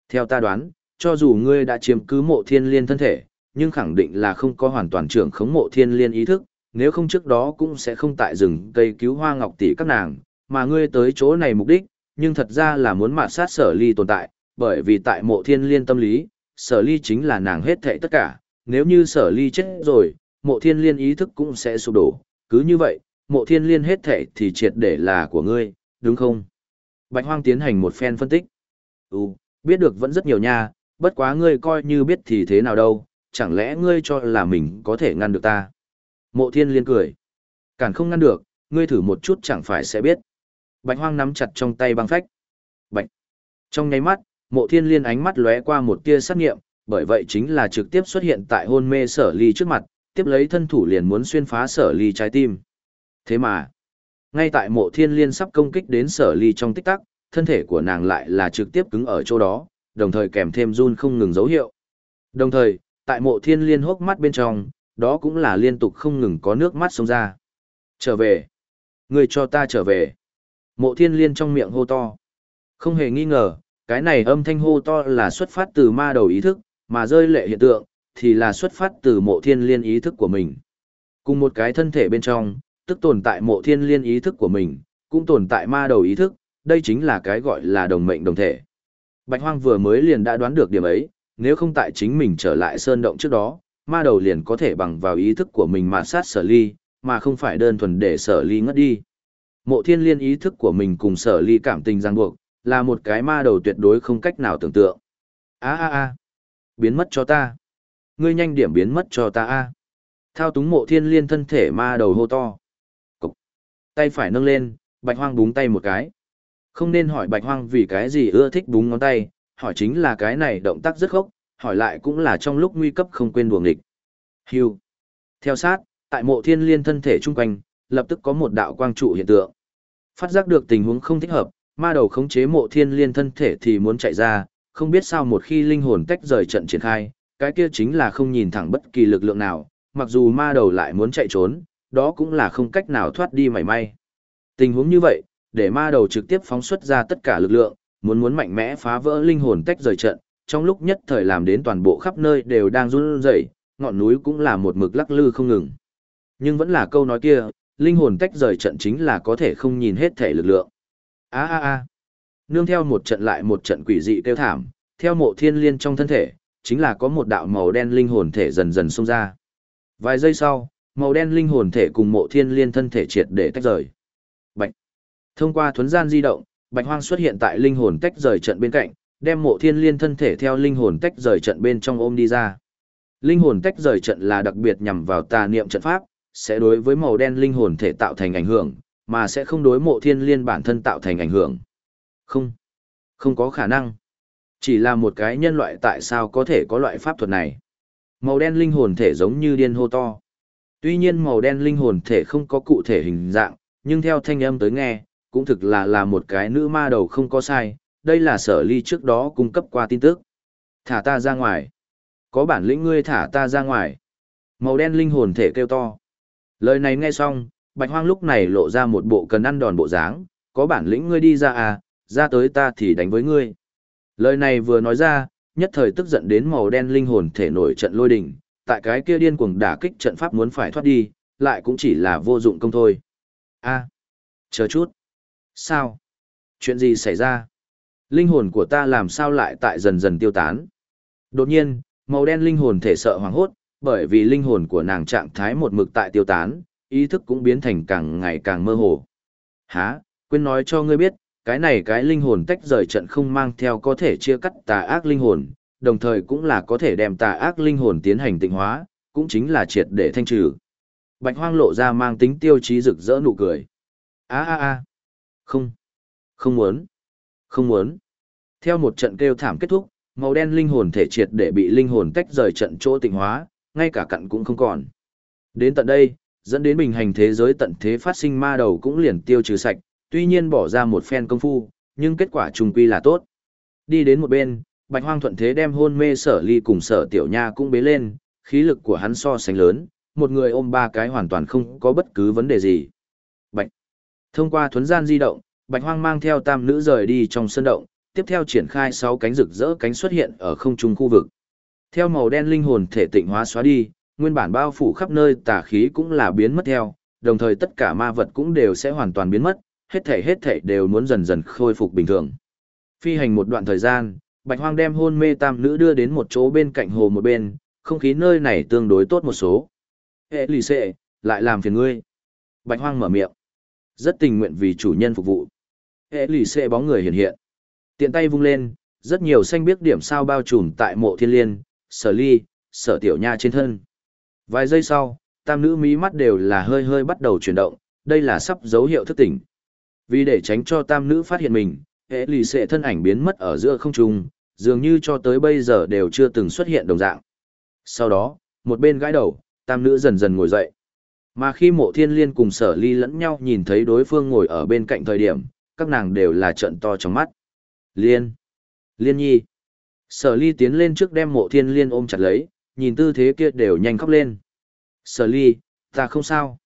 Theo ta đoán, cho dù ngươi đã chiếm cứ mộ thiên liên thân thể, nhưng khẳng định là không có hoàn toàn trưởng khống mộ thiên liên ý thức, nếu không trước đó cũng sẽ không tại rừng cây cứu hoa ngọc tỷ các nàng, mà ngươi tới chỗ này mục đích, nhưng thật ra là muốn mạt sát sở ly tồn tại, bởi vì tại mộ thiên liên tâm lý, sở ly chính là nàng hết thệ tất cả, nếu như sở ly chết rồi, mộ thiên liên ý thức cũng sẽ sụp đổ, cứ như vậy, mộ thiên liên hết thệ thì triệt để là của ngươi, đúng không? Bạch Hoang tiến hành một phen phân tích. Ừ, biết được vẫn rất nhiều nha, bất quá ngươi coi như biết thì thế nào đâu, chẳng lẽ ngươi cho là mình có thể ngăn được ta? Mộ thiên liên cười. Cản không ngăn được, ngươi thử một chút chẳng phải sẽ biết. Bạch hoang nắm chặt trong tay băng phách. Bạch. Trong nháy mắt, mộ thiên liên ánh mắt lóe qua một tia sát nghiệm, bởi vậy chính là trực tiếp xuất hiện tại hôn mê sở ly trước mặt, tiếp lấy thân thủ liền muốn xuyên phá sở ly trái tim. Thế mà, ngay tại mộ thiên liên sắp công kích đến sở ly trong tích tắc, thân thể của nàng lại là trực tiếp cứng ở chỗ đó, đồng thời kèm thêm run không ngừng dấu hiệu. Đồng thời, tại mộ thiên liên hốc mắt bên trong, đó cũng là liên tục không ngừng có nước mắt xông ra. Trở về. Người cho ta trở về. Mộ thiên liên trong miệng hô to. Không hề nghi ngờ, cái này âm thanh hô to là xuất phát từ ma đầu ý thức, mà rơi lệ hiện tượng, thì là xuất phát từ mộ thiên liên ý thức của mình. Cùng một cái thân thể bên trong, tức tồn tại mộ thiên liên ý thức của mình, cũng tồn tại ma đầu ý thức, đây chính là cái gọi là đồng mệnh đồng thể. Bạch Hoang vừa mới liền đã đoán được điểm ấy, nếu không tại chính mình trở lại sơn động trước đó, ma đầu liền có thể bằng vào ý thức của mình mà sát sở ly, mà không phải đơn thuần để sở ly ngất đi. Mộ thiên liên ý thức của mình cùng sở ly cảm tình ràng buộc, là một cái ma đầu tuyệt đối không cách nào tưởng tượng. a a a biến mất cho ta. Ngươi nhanh điểm biến mất cho ta a Thao túng mộ thiên liên thân thể ma đầu hô to. Cục. Tay phải nâng lên, bạch hoang búng tay một cái. Không nên hỏi bạch hoang vì cái gì ưa thích búng ngón tay, hỏi chính là cái này động tác rất khốc, hỏi lại cũng là trong lúc nguy cấp không quên đuồng địch. Hưu. Theo sát, tại mộ thiên liên thân thể chung quanh, lập tức có một đạo quang trụ hiện tượng. Phát giác được tình huống không thích hợp, ma đầu khống chế mộ thiên liên thân thể thì muốn chạy ra, không biết sao một khi linh hồn tách rời trận triển khai, cái kia chính là không nhìn thẳng bất kỳ lực lượng nào, mặc dù ma đầu lại muốn chạy trốn, đó cũng là không cách nào thoát đi mảy may. Tình huống như vậy, để ma đầu trực tiếp phóng xuất ra tất cả lực lượng, muốn muốn mạnh mẽ phá vỡ linh hồn tách rời trận, trong lúc nhất thời làm đến toàn bộ khắp nơi đều đang run rẩy, ngọn núi cũng là một mực lắc lư không ngừng. Nhưng vẫn là câu nói kia, linh hồn tách rời trận chính là có thể không nhìn hết thể lực lượng. A a a. Nương theo một trận lại một trận quỷ dị tiêu thảm, theo mộ thiên liên trong thân thể, chính là có một đạo màu đen linh hồn thể dần dần xông ra. Vài giây sau, màu đen linh hồn thể cùng mộ thiên liên thân thể triệt để tách rời. Bạch. Thông qua thuấn gian di động, Bạch Hoang xuất hiện tại linh hồn tách rời trận bên cạnh, đem mộ thiên liên thân thể theo linh hồn tách rời trận bên trong ôm đi ra. Linh hồn tách rời trận là đặc biệt nhằm vào tà niệm trận pháp, sẽ đối với màu đen linh hồn thể tạo thành ảnh hưởng, mà sẽ không đối mộ thiên liên bản thân tạo thành ảnh hưởng. Không, không có khả năng. Chỉ là một cái nhân loại tại sao có thể có loại pháp thuật này. Màu đen linh hồn thể giống như điên hô to. Tuy nhiên màu đen linh hồn thể không có cụ thể hình dạng, nhưng theo thanh âm tới nghe, cũng thực là là một cái nữ ma đầu không có sai, đây là sở ly trước đó cung cấp qua tin tức. Thả ta ra ngoài. Có bản lĩnh ngươi thả ta ra ngoài. Màu đen linh hồn thể kêu to. Lời này nghe xong, bạch hoang lúc này lộ ra một bộ cần ăn đòn bộ dáng, có bản lĩnh ngươi đi ra à, ra tới ta thì đánh với ngươi. Lời này vừa nói ra, nhất thời tức giận đến màu đen linh hồn thể nổi trận lôi đình, tại cái kia điên cuồng đả kích trận pháp muốn phải thoát đi, lại cũng chỉ là vô dụng công thôi. A, chờ chút. Sao? Chuyện gì xảy ra? Linh hồn của ta làm sao lại tại dần dần tiêu tán? Đột nhiên, màu đen linh hồn thể sợ hoảng hốt, bởi vì linh hồn của nàng trạng thái một mực tại tiêu tán, ý thức cũng biến thành càng ngày càng mơ hồ. Hả? Quên nói cho ngươi biết, cái này cái linh hồn tách rời trận không mang theo có thể chia cắt tà ác linh hồn, đồng thời cũng là có thể đem tà ác linh hồn tiến hành tịnh hóa, cũng chính là triệt để thanh trừ. Bạch Hoang lộ ra mang tính tiêu chí rực rỡ nụ cười. A a a. Không. Không muốn. Không muốn. Theo một trận kêu thảm kết thúc, màu đen linh hồn thể triệt để bị linh hồn tách rời trận chỗ tịnh hóa, ngay cả cặn cũng không còn. Đến tận đây, dẫn đến bình hành thế giới tận thế phát sinh ma đầu cũng liền tiêu trừ sạch, tuy nhiên bỏ ra một phen công phu, nhưng kết quả trùng quy là tốt. Đi đến một bên, Bạch Hoang thuận thế đem hôn mê sở ly cùng sở tiểu nha cũng bế lên, khí lực của hắn so sánh lớn, một người ôm ba cái hoàn toàn không có bất cứ vấn đề gì. Thông qua thuấn gian di động, Bạch Hoang mang theo tam nữ rời đi trong sân động, tiếp theo triển khai sáu cánh rực rỡ cánh xuất hiện ở không trung khu vực. Theo màu đen linh hồn thể tịnh hóa xóa đi, nguyên bản bao phủ khắp nơi tà khí cũng là biến mất theo, đồng thời tất cả ma vật cũng đều sẽ hoàn toàn biến mất, hết thể hết thể đều muốn dần dần khôi phục bình thường. Phi hành một đoạn thời gian, Bạch Hoang đem hôn mê tam nữ đưa đến một chỗ bên cạnh hồ một bên, không khí nơi này tương đối tốt một số. Hệ lì xệ, lại làm phiền ngươi. Bạch Hoang mở miệng. Rất tình nguyện vì chủ nhân phục vụ. Hệ lì xệ bóng người hiện hiện. Tiện tay vung lên, rất nhiều xanh biếc điểm sao bao trùm tại mộ thiên liên, sở ly, sở tiểu nha trên thân. Vài giây sau, tam nữ mí mắt đều là hơi hơi bắt đầu chuyển động, đây là sắp dấu hiệu thức tỉnh. Vì để tránh cho tam nữ phát hiện mình, hệ lì xệ thân ảnh biến mất ở giữa không trung, dường như cho tới bây giờ đều chưa từng xuất hiện đồng dạng. Sau đó, một bên gãi đầu, tam nữ dần dần ngồi dậy. Mà khi mộ thiên liên cùng sở ly lẫn nhau nhìn thấy đối phương ngồi ở bên cạnh thời điểm, các nàng đều là trận to trong mắt. Liên! Liên nhi! Sở ly tiến lên trước đem mộ thiên liên ôm chặt lấy, nhìn tư thế kia đều nhanh khóc lên. Sở ly, ta không sao.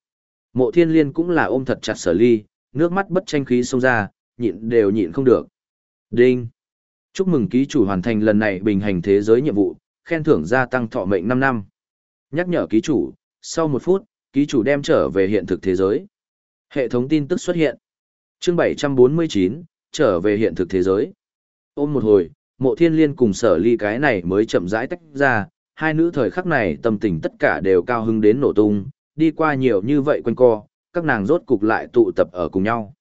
Mộ thiên liên cũng là ôm thật chặt sở ly, nước mắt bất tranh khí xông ra, nhịn đều nhịn không được. Đinh! Chúc mừng ký chủ hoàn thành lần này bình hành thế giới nhiệm vụ, khen thưởng gia tăng thọ mệnh 5 năm. Nhắc nhở ký chủ, sau một phút, ký chủ đem trở về hiện thực thế giới. Hệ thống tin tức xuất hiện. Chương 749, trở về hiện thực thế giới. Ôm một hồi, mộ thiên liên cùng sở ly cái này mới chậm rãi tách ra, hai nữ thời khắc này tâm tình tất cả đều cao hứng đến nổ tung, đi qua nhiều như vậy quanh co, các nàng rốt cục lại tụ tập ở cùng nhau.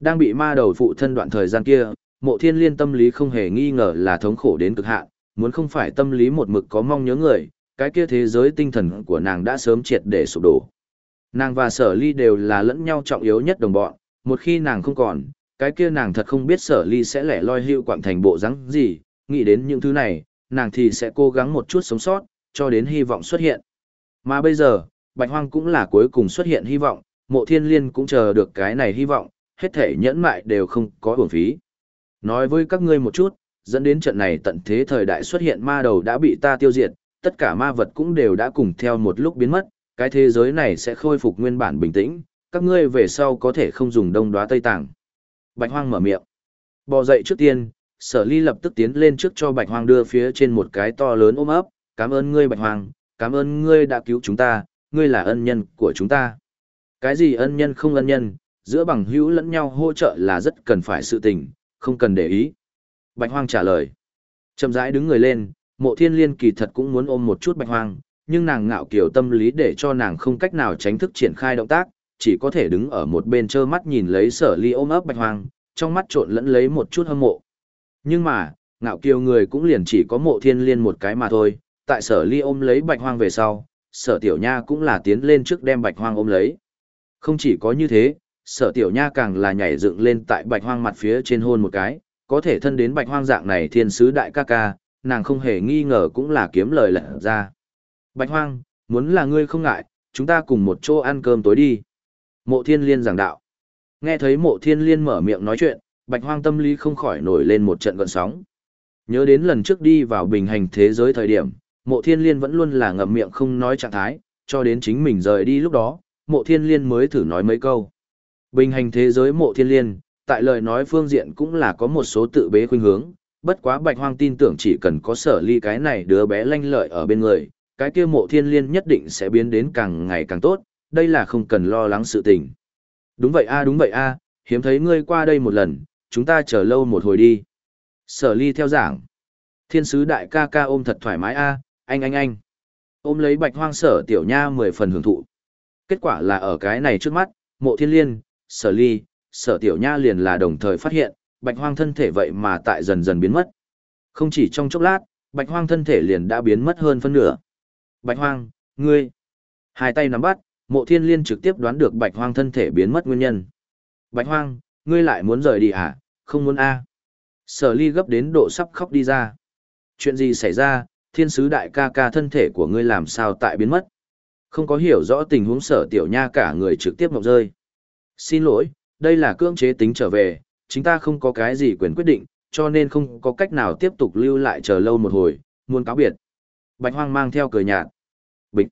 Đang bị ma đầu phụ thân đoạn thời gian kia, mộ thiên liên tâm lý không hề nghi ngờ là thống khổ đến cực hạn, muốn không phải tâm lý một mực có mong nhớ người, cái kia thế giới tinh thần của nàng đã sớm triệt để sụp đổ. Nàng và sở ly đều là lẫn nhau trọng yếu nhất đồng bọn, một khi nàng không còn, cái kia nàng thật không biết sở ly sẽ lẻ loi hưu quạng thành bộ rắn gì, nghĩ đến những thứ này, nàng thì sẽ cố gắng một chút sống sót, cho đến hy vọng xuất hiện. Mà bây giờ, Bạch Hoang cũng là cuối cùng xuất hiện hy vọng, mộ thiên liên cũng chờ được cái này hy vọng, hết thể nhẫn mại đều không có uổng phí. Nói với các ngươi một chút, dẫn đến trận này tận thế thời đại xuất hiện ma đầu đã bị ta tiêu diệt, tất cả ma vật cũng đều đã cùng theo một lúc biến mất, cái thế giới này sẽ khôi phục nguyên bản bình tĩnh, các ngươi về sau có thể không dùng đông đoá tây tạng. Bạch Hoang mở miệng. Bò dậy trước tiên, sở ly lập tức tiến lên trước cho Bạch Hoang đưa phía trên một cái to lớn ôm ấp, cảm ơn ngươi Bạch Hoang, cảm ơn ngươi đã cứu chúng ta, ngươi là ân nhân của chúng ta. Cái gì ân nhân không ân nhân, giữa bằng hữu lẫn nhau hỗ trợ là rất cần phải sự tình, không cần để ý. Bạch Hoang trả lời. Chậm rãi đứng người lên, mộ thiên liên kỳ thật cũng muốn ôm một chút Bạch Hoang, nhưng nàng ngạo kiểu tâm lý để cho nàng không cách nào tránh thức triển khai động tác, chỉ có thể đứng ở một bên trơ mắt nhìn lấy sở ly ôm ấp Bạch Hoang, trong mắt trộn lẫn lấy một chút hâm mộ. Nhưng mà, ngạo kiều người cũng liền chỉ có mộ thiên liên một cái mà thôi, tại sở ly ôm lấy Bạch Hoang về sau, sở tiểu nha cũng là tiến lên trước đem Bạch Hoang ôm lấy. Không chỉ có như thế, sở tiểu nha càng là nhảy dựng lên tại bạch hoang mặt phía trên hôn một cái, có thể thân đến bạch hoang dạng này thiên sứ đại ca ca, nàng không hề nghi ngờ cũng là kiếm lời lật ra. Bạch hoang, muốn là ngươi không ngại, chúng ta cùng một chỗ ăn cơm tối đi. Mộ thiên liên giảng đạo. Nghe thấy mộ thiên liên mở miệng nói chuyện, bạch hoang tâm lý không khỏi nổi lên một trận gợn sóng. Nhớ đến lần trước đi vào bình hành thế giới thời điểm, mộ thiên liên vẫn luôn là ngậm miệng không nói trạng thái, cho đến chính mình rời đi lúc đó, mộ thiên liên mới thử nói mấy câu. Bình hành thế giới mộ thiên liên, tại lời nói phương diện cũng là có một số tự bế khuynh hướng, bất quá bạch hoang tin tưởng chỉ cần có sở ly cái này đứa bé lanh lợi ở bên người, cái kia mộ thiên liên nhất định sẽ biến đến càng ngày càng tốt, đây là không cần lo lắng sự tình. Đúng vậy a đúng vậy a, hiếm thấy ngươi qua đây một lần, chúng ta chờ lâu một hồi đi. Sở ly theo giảng. Thiên sứ đại ca ca ôm thật thoải mái a, anh anh anh. Ôm lấy bạch hoang sở tiểu nha mười phần hưởng thụ. Kết quả là ở cái này trước mắt, mộ thiên liên, sở ly, sở tiểu nha liền là đồng thời phát hiện, bạch hoang thân thể vậy mà tại dần dần biến mất. Không chỉ trong chốc lát, bạch hoang thân thể liền đã biến mất hơn phân nửa. Bạch hoang, ngươi. Hai tay nắm bắt, mộ thiên liên trực tiếp đoán được bạch hoang thân thể biến mất nguyên nhân. Bạch hoang, ngươi lại muốn rời đi à, không muốn a? Sở ly gấp đến độ sắp khóc đi ra. Chuyện gì xảy ra, thiên sứ đại ca ca thân thể của ngươi làm sao tại biến mất? Không có hiểu rõ tình huống sở tiểu nha cả người trực tiếp mộng rơi. Xin lỗi, đây là cưỡng chế tính trở về, chúng ta không có cái gì quyền quyết định, cho nên không có cách nào tiếp tục lưu lại chờ lâu một hồi, muốn cáo biệt. Bạch hoang mang theo cười nhạt. Bịch.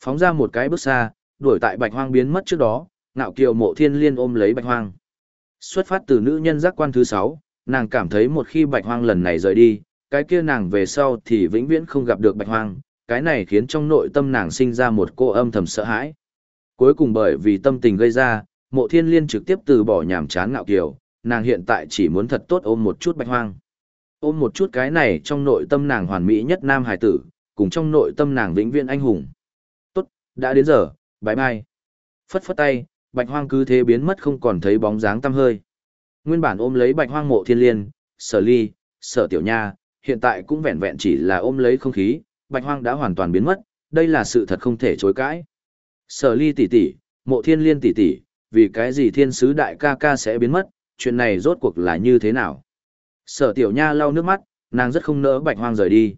Phóng ra một cái bước xa, đuổi tại bạch hoang biến mất trước đó, ngạo kiều mộ thiên liên ôm lấy bạch hoang. Xuất phát từ nữ nhân giác quan thứ 6, nàng cảm thấy một khi bạch hoang lần này rời đi, cái kia nàng về sau thì vĩnh viễn không gặp được bạch hoang, cái này khiến trong nội tâm nàng sinh ra một cô âm thầm sợ hãi. Cuối cùng bởi vì tâm tình gây ra, mộ thiên liên trực tiếp từ bỏ nhảm chán ngạo kiều, nàng hiện tại chỉ muốn thật tốt ôm một chút bạch hoang. Ôm một chút cái này trong nội tâm nàng hoàn mỹ nhất nam hải tử, cùng trong nội tâm nàng vĩnh viễn anh hùng. Tốt, đã đến giờ, bye bye. Phất phất tay, bạch hoang cứ thế biến mất không còn thấy bóng dáng tăm hơi. Nguyên bản ôm lấy bạch hoang mộ thiên liên, sở ly, sở tiểu nha, hiện tại cũng vẹn vẹn chỉ là ôm lấy không khí, bạch hoang đã hoàn toàn biến mất, đây là sự thật không thể chối cãi. Sở ly tỷ tỷ, mộ thiên liên tỷ tỷ, vì cái gì thiên sứ đại ca ca sẽ biến mất, chuyện này rốt cuộc là như thế nào? Sở tiểu nha lau nước mắt, nàng rất không nỡ bạch hoang rời đi.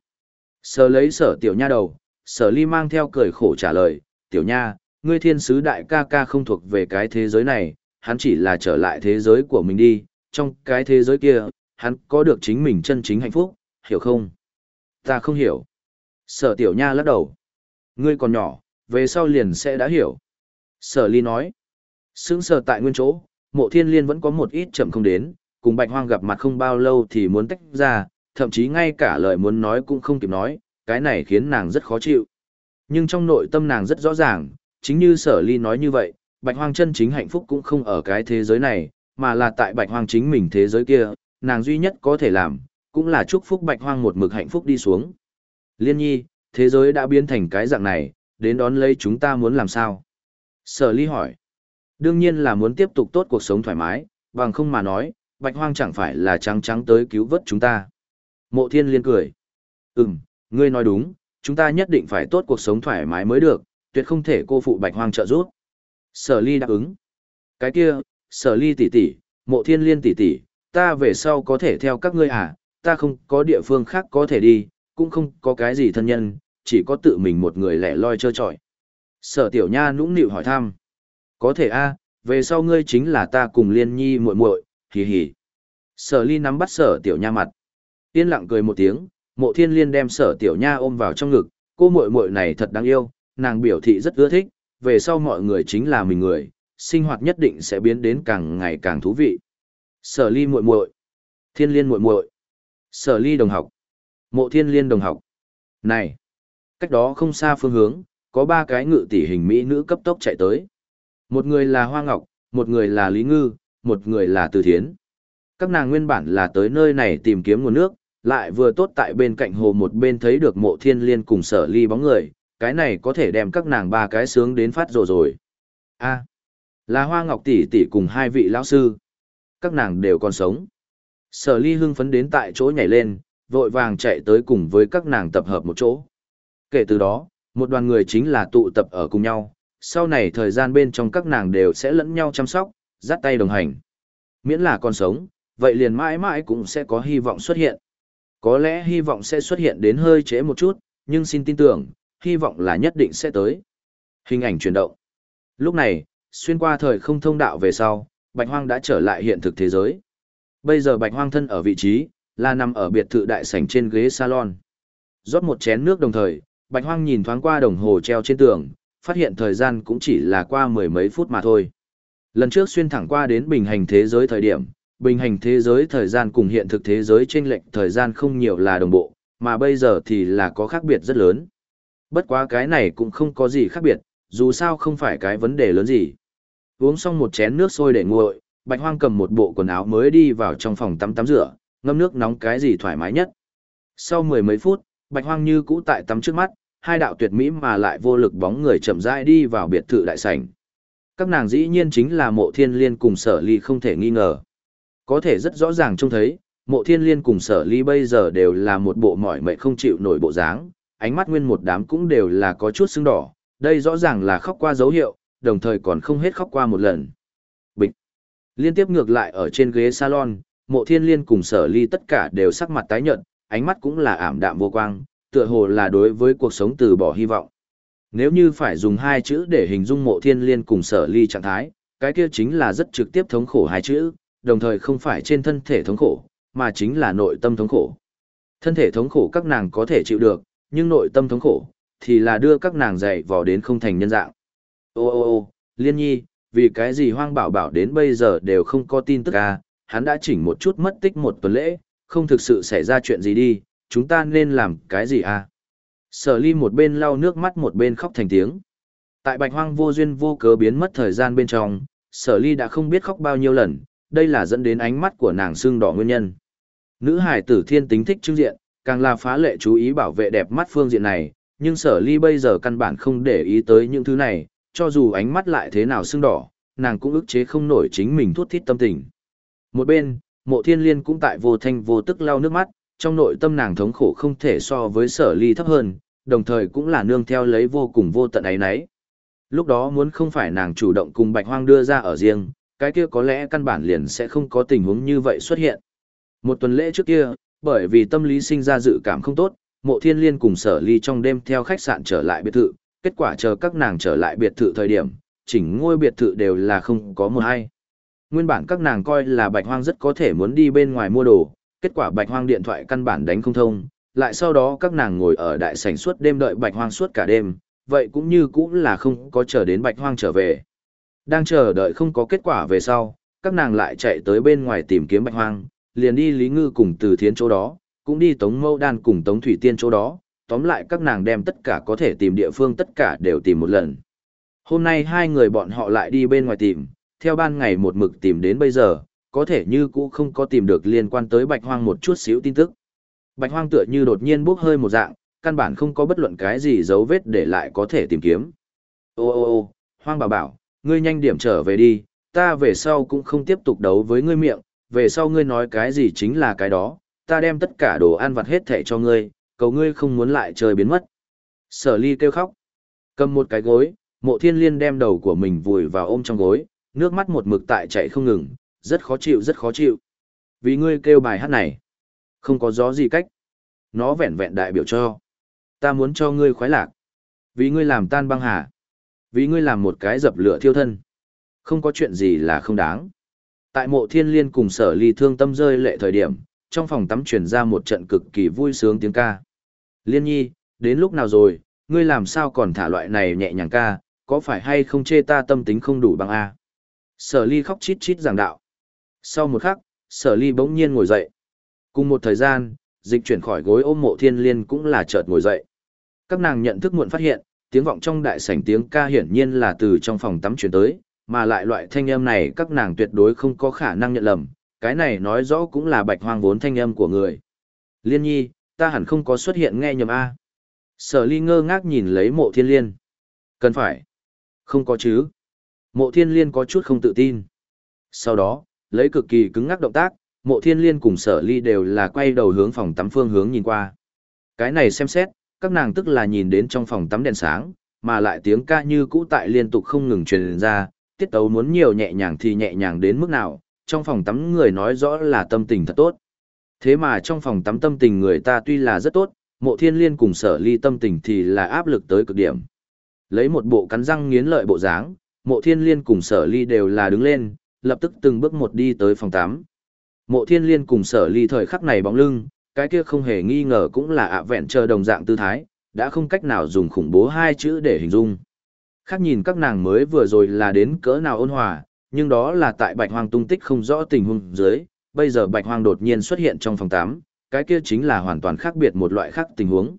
Sở lấy sở tiểu nha đầu, sở ly mang theo cười khổ trả lời, tiểu nha, ngươi thiên sứ đại ca ca không thuộc về cái thế giới này, hắn chỉ là trở lại thế giới của mình đi, trong cái thế giới kia, hắn có được chính mình chân chính hạnh phúc, hiểu không? Ta không hiểu. Sở tiểu nha lắc đầu. Ngươi còn nhỏ, về sau liền sẽ đã hiểu. Sở ly nói. Sững sờ tại nguyên chỗ, mộ thiên liên vẫn có một ít chậm không đến, cùng bạch hoang gặp mặt không bao lâu thì muốn tách ra, thậm chí ngay cả lời muốn nói cũng không kịp nói, cái này khiến nàng rất khó chịu. Nhưng trong nội tâm nàng rất rõ ràng, chính như sở ly nói như vậy, bạch hoang chân chính hạnh phúc cũng không ở cái thế giới này, mà là tại bạch hoang chính mình thế giới kia, nàng duy nhất có thể làm, cũng là chúc phúc bạch hoang một mực hạnh phúc đi xuống. Liên nhi, thế giới đã biến thành cái dạng này, đến đón lấy chúng ta muốn làm sao? Sở ly hỏi. Đương nhiên là muốn tiếp tục tốt cuộc sống thoải mái, bằng không mà nói, bạch hoang chẳng phải là trắng trắng tới cứu vớt chúng ta. Mộ thiên liên cười. Ừm, ngươi nói đúng, chúng ta nhất định phải tốt cuộc sống thoải mái mới được, tuyệt không thể cô phụ bạch hoang trợ giúp. Sở ly đáp ứng. Cái kia, sở ly tỷ tỷ, mộ thiên liên tỷ tỷ, ta về sau có thể theo các ngươi à, ta không có địa phương khác có thể đi, cũng không có cái gì thân nhân, chỉ có tự mình một người lẻ loi trơ trọi. Sở tiểu nha nũng nịu hỏi thăm. Có thể a, về sau ngươi chính là ta cùng liên nhi muội muội, hì hì. Sở ly nắm bắt sở tiểu nha mặt. Yên lặng cười một tiếng, mộ thiên liên đem sở tiểu nha ôm vào trong ngực, cô muội muội này thật đáng yêu, nàng biểu thị rất ưa thích, về sau mọi người chính là mình người, sinh hoạt nhất định sẽ biến đến càng ngày càng thú vị. Sở ly muội muội, thiên liên muội muội, sở ly đồng học, mộ thiên liên đồng học. Này, cách đó không xa phương hướng, có ba cái ngự tỷ hình mỹ nữ cấp tốc chạy tới. Một người là Hoa Ngọc, một người là Lý Ngư, một người là Từ Thiến. Các nàng nguyên bản là tới nơi này tìm kiếm nguồn nước, lại vừa tốt tại bên cạnh hồ một bên thấy được mộ thiên liên cùng sở ly bóng người, cái này có thể đem các nàng ba cái sướng đến phát rồi rồi. a là Hoa Ngọc tỷ tỷ cùng hai vị lão sư. Các nàng đều còn sống. Sở ly hưng phấn đến tại chỗ nhảy lên, vội vàng chạy tới cùng với các nàng tập hợp một chỗ. Kể từ đó, một đoàn người chính là tụ tập ở cùng nhau, sau này thời gian bên trong các nàng đều sẽ lẫn nhau chăm sóc, dắt tay đồng hành. Miễn là còn sống, vậy liền mãi mãi cũng sẽ có hy vọng xuất hiện. Có lẽ hy vọng sẽ xuất hiện đến hơi trễ một chút, nhưng xin tin tưởng, hy vọng là nhất định sẽ tới. Hình ảnh chuyển động. Lúc này, xuyên qua thời không thông đạo về sau, Bạch Hoang đã trở lại hiện thực thế giới. Bây giờ Bạch Hoang thân ở vị trí, là nằm ở biệt thự đại sảnh trên ghế salon. Rót một chén nước đồng thời, Bạch Hoang nhìn thoáng qua đồng hồ treo trên tường, phát hiện thời gian cũng chỉ là qua mười mấy phút mà thôi. Lần trước xuyên thẳng qua đến bình hành thế giới thời điểm, bình hành thế giới thời gian cùng hiện thực thế giới trên lệnh thời gian không nhiều là đồng bộ, mà bây giờ thì là có khác biệt rất lớn. Bất quá cái này cũng không có gì khác biệt, dù sao không phải cái vấn đề lớn gì. Uống xong một chén nước sôi để nguội, Bạch Hoang cầm một bộ quần áo mới đi vào trong phòng tắm tắm rửa, ngâm nước nóng cái gì thoải mái nhất. Sau mười mấy phút, Bạch Hoang như cũ tại tắm trước mắt, hai đạo tuyệt mỹ mà lại vô lực bóng người chậm rãi đi vào biệt thự đại sảnh. Các nàng dĩ nhiên chính là mộ thiên liên cùng sở ly không thể nghi ngờ. Có thể rất rõ ràng trông thấy, mộ thiên liên cùng sở ly bây giờ đều là một bộ mỏi mệt không chịu nổi bộ dáng, ánh mắt nguyên một đám cũng đều là có chút sưng đỏ, đây rõ ràng là khóc qua dấu hiệu, đồng thời còn không hết khóc qua một lần. Bịch. Liên tiếp ngược lại ở trên ghế salon, mộ thiên liên cùng sở ly tất cả đều sắc mặt tái nhợt, ánh mắt cũng là ảm đạm vô quang, tựa hồ là đối với cuộc sống từ bỏ hy vọng. Nếu như phải dùng hai chữ để hình dung mộ thiên liên cùng sở ly trạng thái, cái kia chính là rất trực tiếp thống khổ hai chữ, đồng thời không phải trên thân thể thống khổ, mà chính là nội tâm thống khổ. Thân thể thống khổ các nàng có thể chịu được, nhưng nội tâm thống khổ, thì là đưa các nàng dạy vò đến không thành nhân dạng. Ô ô ô, liên nhi, vì cái gì hoang bảo bảo đến bây giờ đều không có tin tức à, hắn đã chỉnh một chút mất tích một tuần lễ, không thực sự xảy ra chuyện gì đi, chúng ta nên làm cái gì à? Sở ly một bên lau nước mắt một bên khóc thành tiếng. Tại bạch hoang vô duyên vô cớ biến mất thời gian bên trong, sở ly đã không biết khóc bao nhiêu lần, đây là dẫn đến ánh mắt của nàng sưng đỏ nguyên nhân. Nữ hải tử thiên tính thích trưng diện, càng là phá lệ chú ý bảo vệ đẹp mắt phương diện này, nhưng sở ly bây giờ căn bản không để ý tới những thứ này, cho dù ánh mắt lại thế nào sưng đỏ, nàng cũng ức chế không nổi chính mình thuốc thít tâm tình. Một bên, mộ thiên liên cũng tại vô thanh vô tức lau nước mắt, trong nội tâm nàng thống khổ không thể so với sở ly thấp hơn, đồng thời cũng là nương theo lấy vô cùng vô tận ấy nấy. Lúc đó muốn không phải nàng chủ động cùng bạch hoang đưa ra ở riêng, cái kia có lẽ căn bản liền sẽ không có tình huống như vậy xuất hiện. Một tuần lễ trước kia, bởi vì tâm lý sinh ra dự cảm không tốt, mộ thiên liên cùng sở ly trong đêm theo khách sạn trở lại biệt thự, kết quả chờ các nàng trở lại biệt thự thời điểm, chỉnh ngôi biệt thự đều là không có một hay. Nguyên bản các nàng coi là bạch hoang rất có thể muốn đi bên ngoài mua đồ, kết quả bạch hoang điện thoại căn bản đánh không thông, lại sau đó các nàng ngồi ở đại sảnh suốt đêm đợi bạch hoang suốt cả đêm, vậy cũng như cũng là không có chờ đến bạch hoang trở về. Đang chờ đợi không có kết quả về sau, các nàng lại chạy tới bên ngoài tìm kiếm bạch hoang, liền đi Lý Ngư cùng từ thiến chỗ đó, cũng đi Tống Mâu Đan cùng Tống Thủy Tiên chỗ đó, tóm lại các nàng đem tất cả có thể tìm địa phương tất cả đều tìm một lần. Hôm nay hai người bọn họ lại đi bên ngoài tìm, theo ban ngày một mực tìm đến bây giờ, có thể như cũ không có tìm được liên quan tới bạch hoang một chút xíu tin tức. Bạch hoang tựa như đột nhiên bốc hơi một dạng, căn bản không có bất luận cái gì dấu vết để lại có thể tìm kiếm. Ô ô ô, hoang bảo bảo, ngươi nhanh điểm trở về đi, ta về sau cũng không tiếp tục đấu với ngươi miệng, về sau ngươi nói cái gì chính là cái đó, ta đem tất cả đồ ăn vặt hết thẻ cho ngươi, cầu ngươi không muốn lại trời biến mất. Sở ly kêu khóc, cầm một cái gối, mộ thiên liên đem đầu của mình vùi vào ôm trong gối, nước mắt một mực tại chạy không ngừng, rất khó chịu rất khó chịu. Vì ngươi kêu bài hát này, không có gió gì cách. Nó vẹn vẹn đại biểu cho. Ta muốn cho ngươi khoái lạc. Vì ngươi làm tan băng hà. Vì ngươi làm một cái dập lửa thiêu thân. Không có chuyện gì là không đáng. Tại mộ thiên liên cùng sở ly thương tâm rơi lệ thời điểm, trong phòng tắm truyền ra một trận cực kỳ vui sướng tiếng ca. Liên nhi, đến lúc nào rồi, ngươi làm sao còn thả loại này nhẹ nhàng ca, có phải hay không chê ta tâm tính không đủ bằng A. Sở ly khóc chít chít giảng đạo. Sau một khắc, sở ly bỗng nhiên ngồi dậy. Cùng một thời gian, dịch chuyển khỏi gối ôm mộ thiên liên cũng là chợt ngồi dậy. Các nàng nhận thức muộn phát hiện, tiếng vọng trong đại sảnh tiếng ca hiển nhiên là từ trong phòng tắm chuyển tới, mà lại loại thanh âm này các nàng tuyệt đối không có khả năng nhận lầm, cái này nói rõ cũng là bạch hoang vốn thanh âm của người. Liên nhi, ta hẳn không có xuất hiện nghe nhầm A. Sở ly ngơ ngác nhìn lấy mộ thiên liên. Cần phải. Không có chứ. Mộ thiên liên có chút không tự tin. Sau đó, lấy cực kỳ cứng ngắc động tác, mộ thiên liên cùng sở ly đều là quay đầu hướng phòng tắm phương hướng nhìn qua. Cái này xem xét, các nàng tức là nhìn đến trong phòng tắm đèn sáng, mà lại tiếng ca như cũ tại liên tục không ngừng truyền ra, tiết tấu muốn nhiều nhẹ nhàng thì nhẹ nhàng đến mức nào, trong phòng tắm người nói rõ là tâm tình thật tốt. Thế mà trong phòng tắm tâm tình người ta tuy là rất tốt, mộ thiên liên cùng sở ly tâm tình thì là áp lực tới cực điểm. Lấy một bộ cắn răng nghiến lợi bộ dáng, mộ thiên liên cùng sở ly đều là đứng lên, lập tức từng bước một đi tới phòng 8. Mộ thiên liên cùng sở ly thời khắc này bóng lưng, cái kia không hề nghi ngờ cũng là ạ vẹn chờ đồng dạng tư thái, đã không cách nào dùng khủng bố hai chữ để hình dung. Khác nhìn các nàng mới vừa rồi là đến cỡ nào ôn hòa, nhưng đó là tại bạch hoang tung tích không rõ tình huống dưới, bây giờ bạch hoang đột nhiên xuất hiện trong phòng 8, cái kia chính là hoàn toàn khác biệt một loại khác tình huống.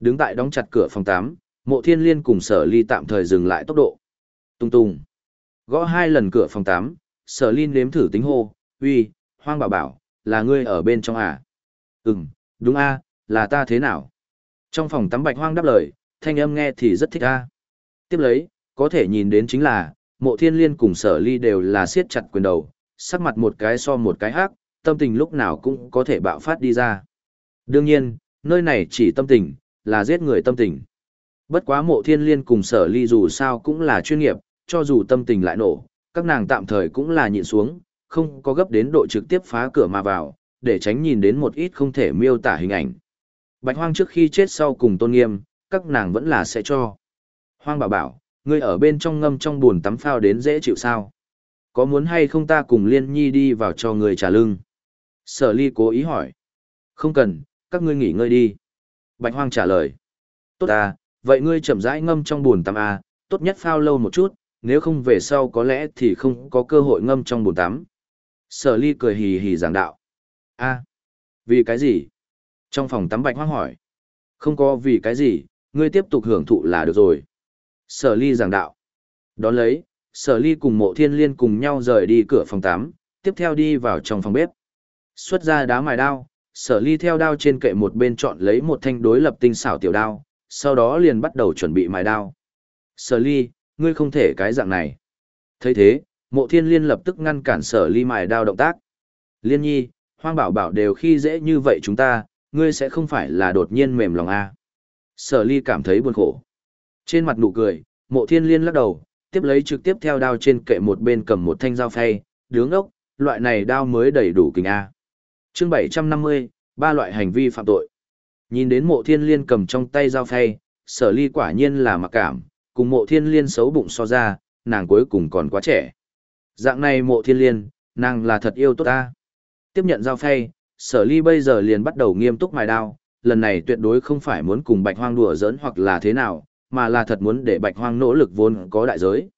Đứng tại đóng chặt cửa phòng 8, mộ thiên liên cùng sở ly tạm thời dừng lại tốc độ. Tung tung. Gõ hai lần cửa phòng 8, sở linh nếm thử tính hô, uy, hoang bảo bảo, là ngươi ở bên trong à? Ừm, đúng a, là ta thế nào? Trong phòng tắm bạch hoang đáp lời, thanh âm nghe thì rất thích a. Tiếp lấy, có thể nhìn đến chính là, mộ thiên liên cùng sở ly đều là siết chặt quyền đầu, sắc mặt một cái so một cái hát, tâm tình lúc nào cũng có thể bạo phát đi ra. Đương nhiên, nơi này chỉ tâm tình, là giết người tâm tình. Bất quá mộ thiên liên cùng sở ly dù sao cũng là chuyên nghiệp, cho dù tâm tình lại nổ, các nàng tạm thời cũng là nhịn xuống, không có gấp đến độ trực tiếp phá cửa mà vào, để tránh nhìn đến một ít không thể miêu tả hình ảnh. Bạch hoang trước khi chết sau cùng tôn nghiêm, các nàng vẫn là sẽ cho. Hoang bảo bảo, ngươi ở bên trong ngâm trong buồn tắm phao đến dễ chịu sao? Có muốn hay không ta cùng Liên Nhi đi vào cho người trả lưng? Sở ly cố ý hỏi. Không cần, các ngươi nghỉ ngơi đi. Bạch hoang trả lời. Tốt à, vậy ngươi chậm rãi ngâm trong buồn tắm à, tốt nhất phao lâu một chút, nếu không về sau có lẽ thì không có cơ hội ngâm trong bồn tắm. Sở ly cười hì hì giảng đạo. a à, vì cái gì? Trong phòng tắm bạch hoang hỏi. Không có vì cái gì, ngươi tiếp tục hưởng thụ là được rồi. Sở ly giảng đạo. Đón lấy, sở ly cùng mộ thiên liên cùng nhau rời đi cửa phòng tắm, tiếp theo đi vào trong phòng bếp. Xuất ra đá mài đao, sở ly theo đao trên kệ một bên chọn lấy một thanh đối lập tinh xảo tiểu đao, sau đó liền bắt đầu chuẩn bị mài đao. Sở ly, ngươi không thể cái dạng này. thấy thế, mộ thiên liên lập tức ngăn cản sở ly mài đao động tác. Liên nhi, hoang bảo bảo đều khi dễ như vậy chúng ta, ngươi sẽ không phải là đột nhiên mềm lòng a. Sở ly cảm thấy buồn khổ. Trên mặt nụ cười, mộ thiên liên lắc đầu, tiếp lấy trực tiếp theo đao trên kệ một bên cầm một thanh dao phay, đứng ốc, loại này đao mới đầy đủ kinh A. chương 750, ba loại hành vi phạm tội. Nhìn đến mộ thiên liên cầm trong tay dao phay, sở ly quả nhiên là mặc cảm, cùng mộ thiên liên xấu bụng so ra, nàng cuối cùng còn quá trẻ. Dạng này mộ thiên liên, nàng là thật yêu tốt ta. Tiếp nhận dao phay, sở ly bây giờ liền bắt đầu nghiêm túc mài đao, lần này tuyệt đối không phải muốn cùng bạch hoang đùa giỡn hoặc là thế nào, mà là thật muốn để bạch hoang nỗ lực vốn có đại giới.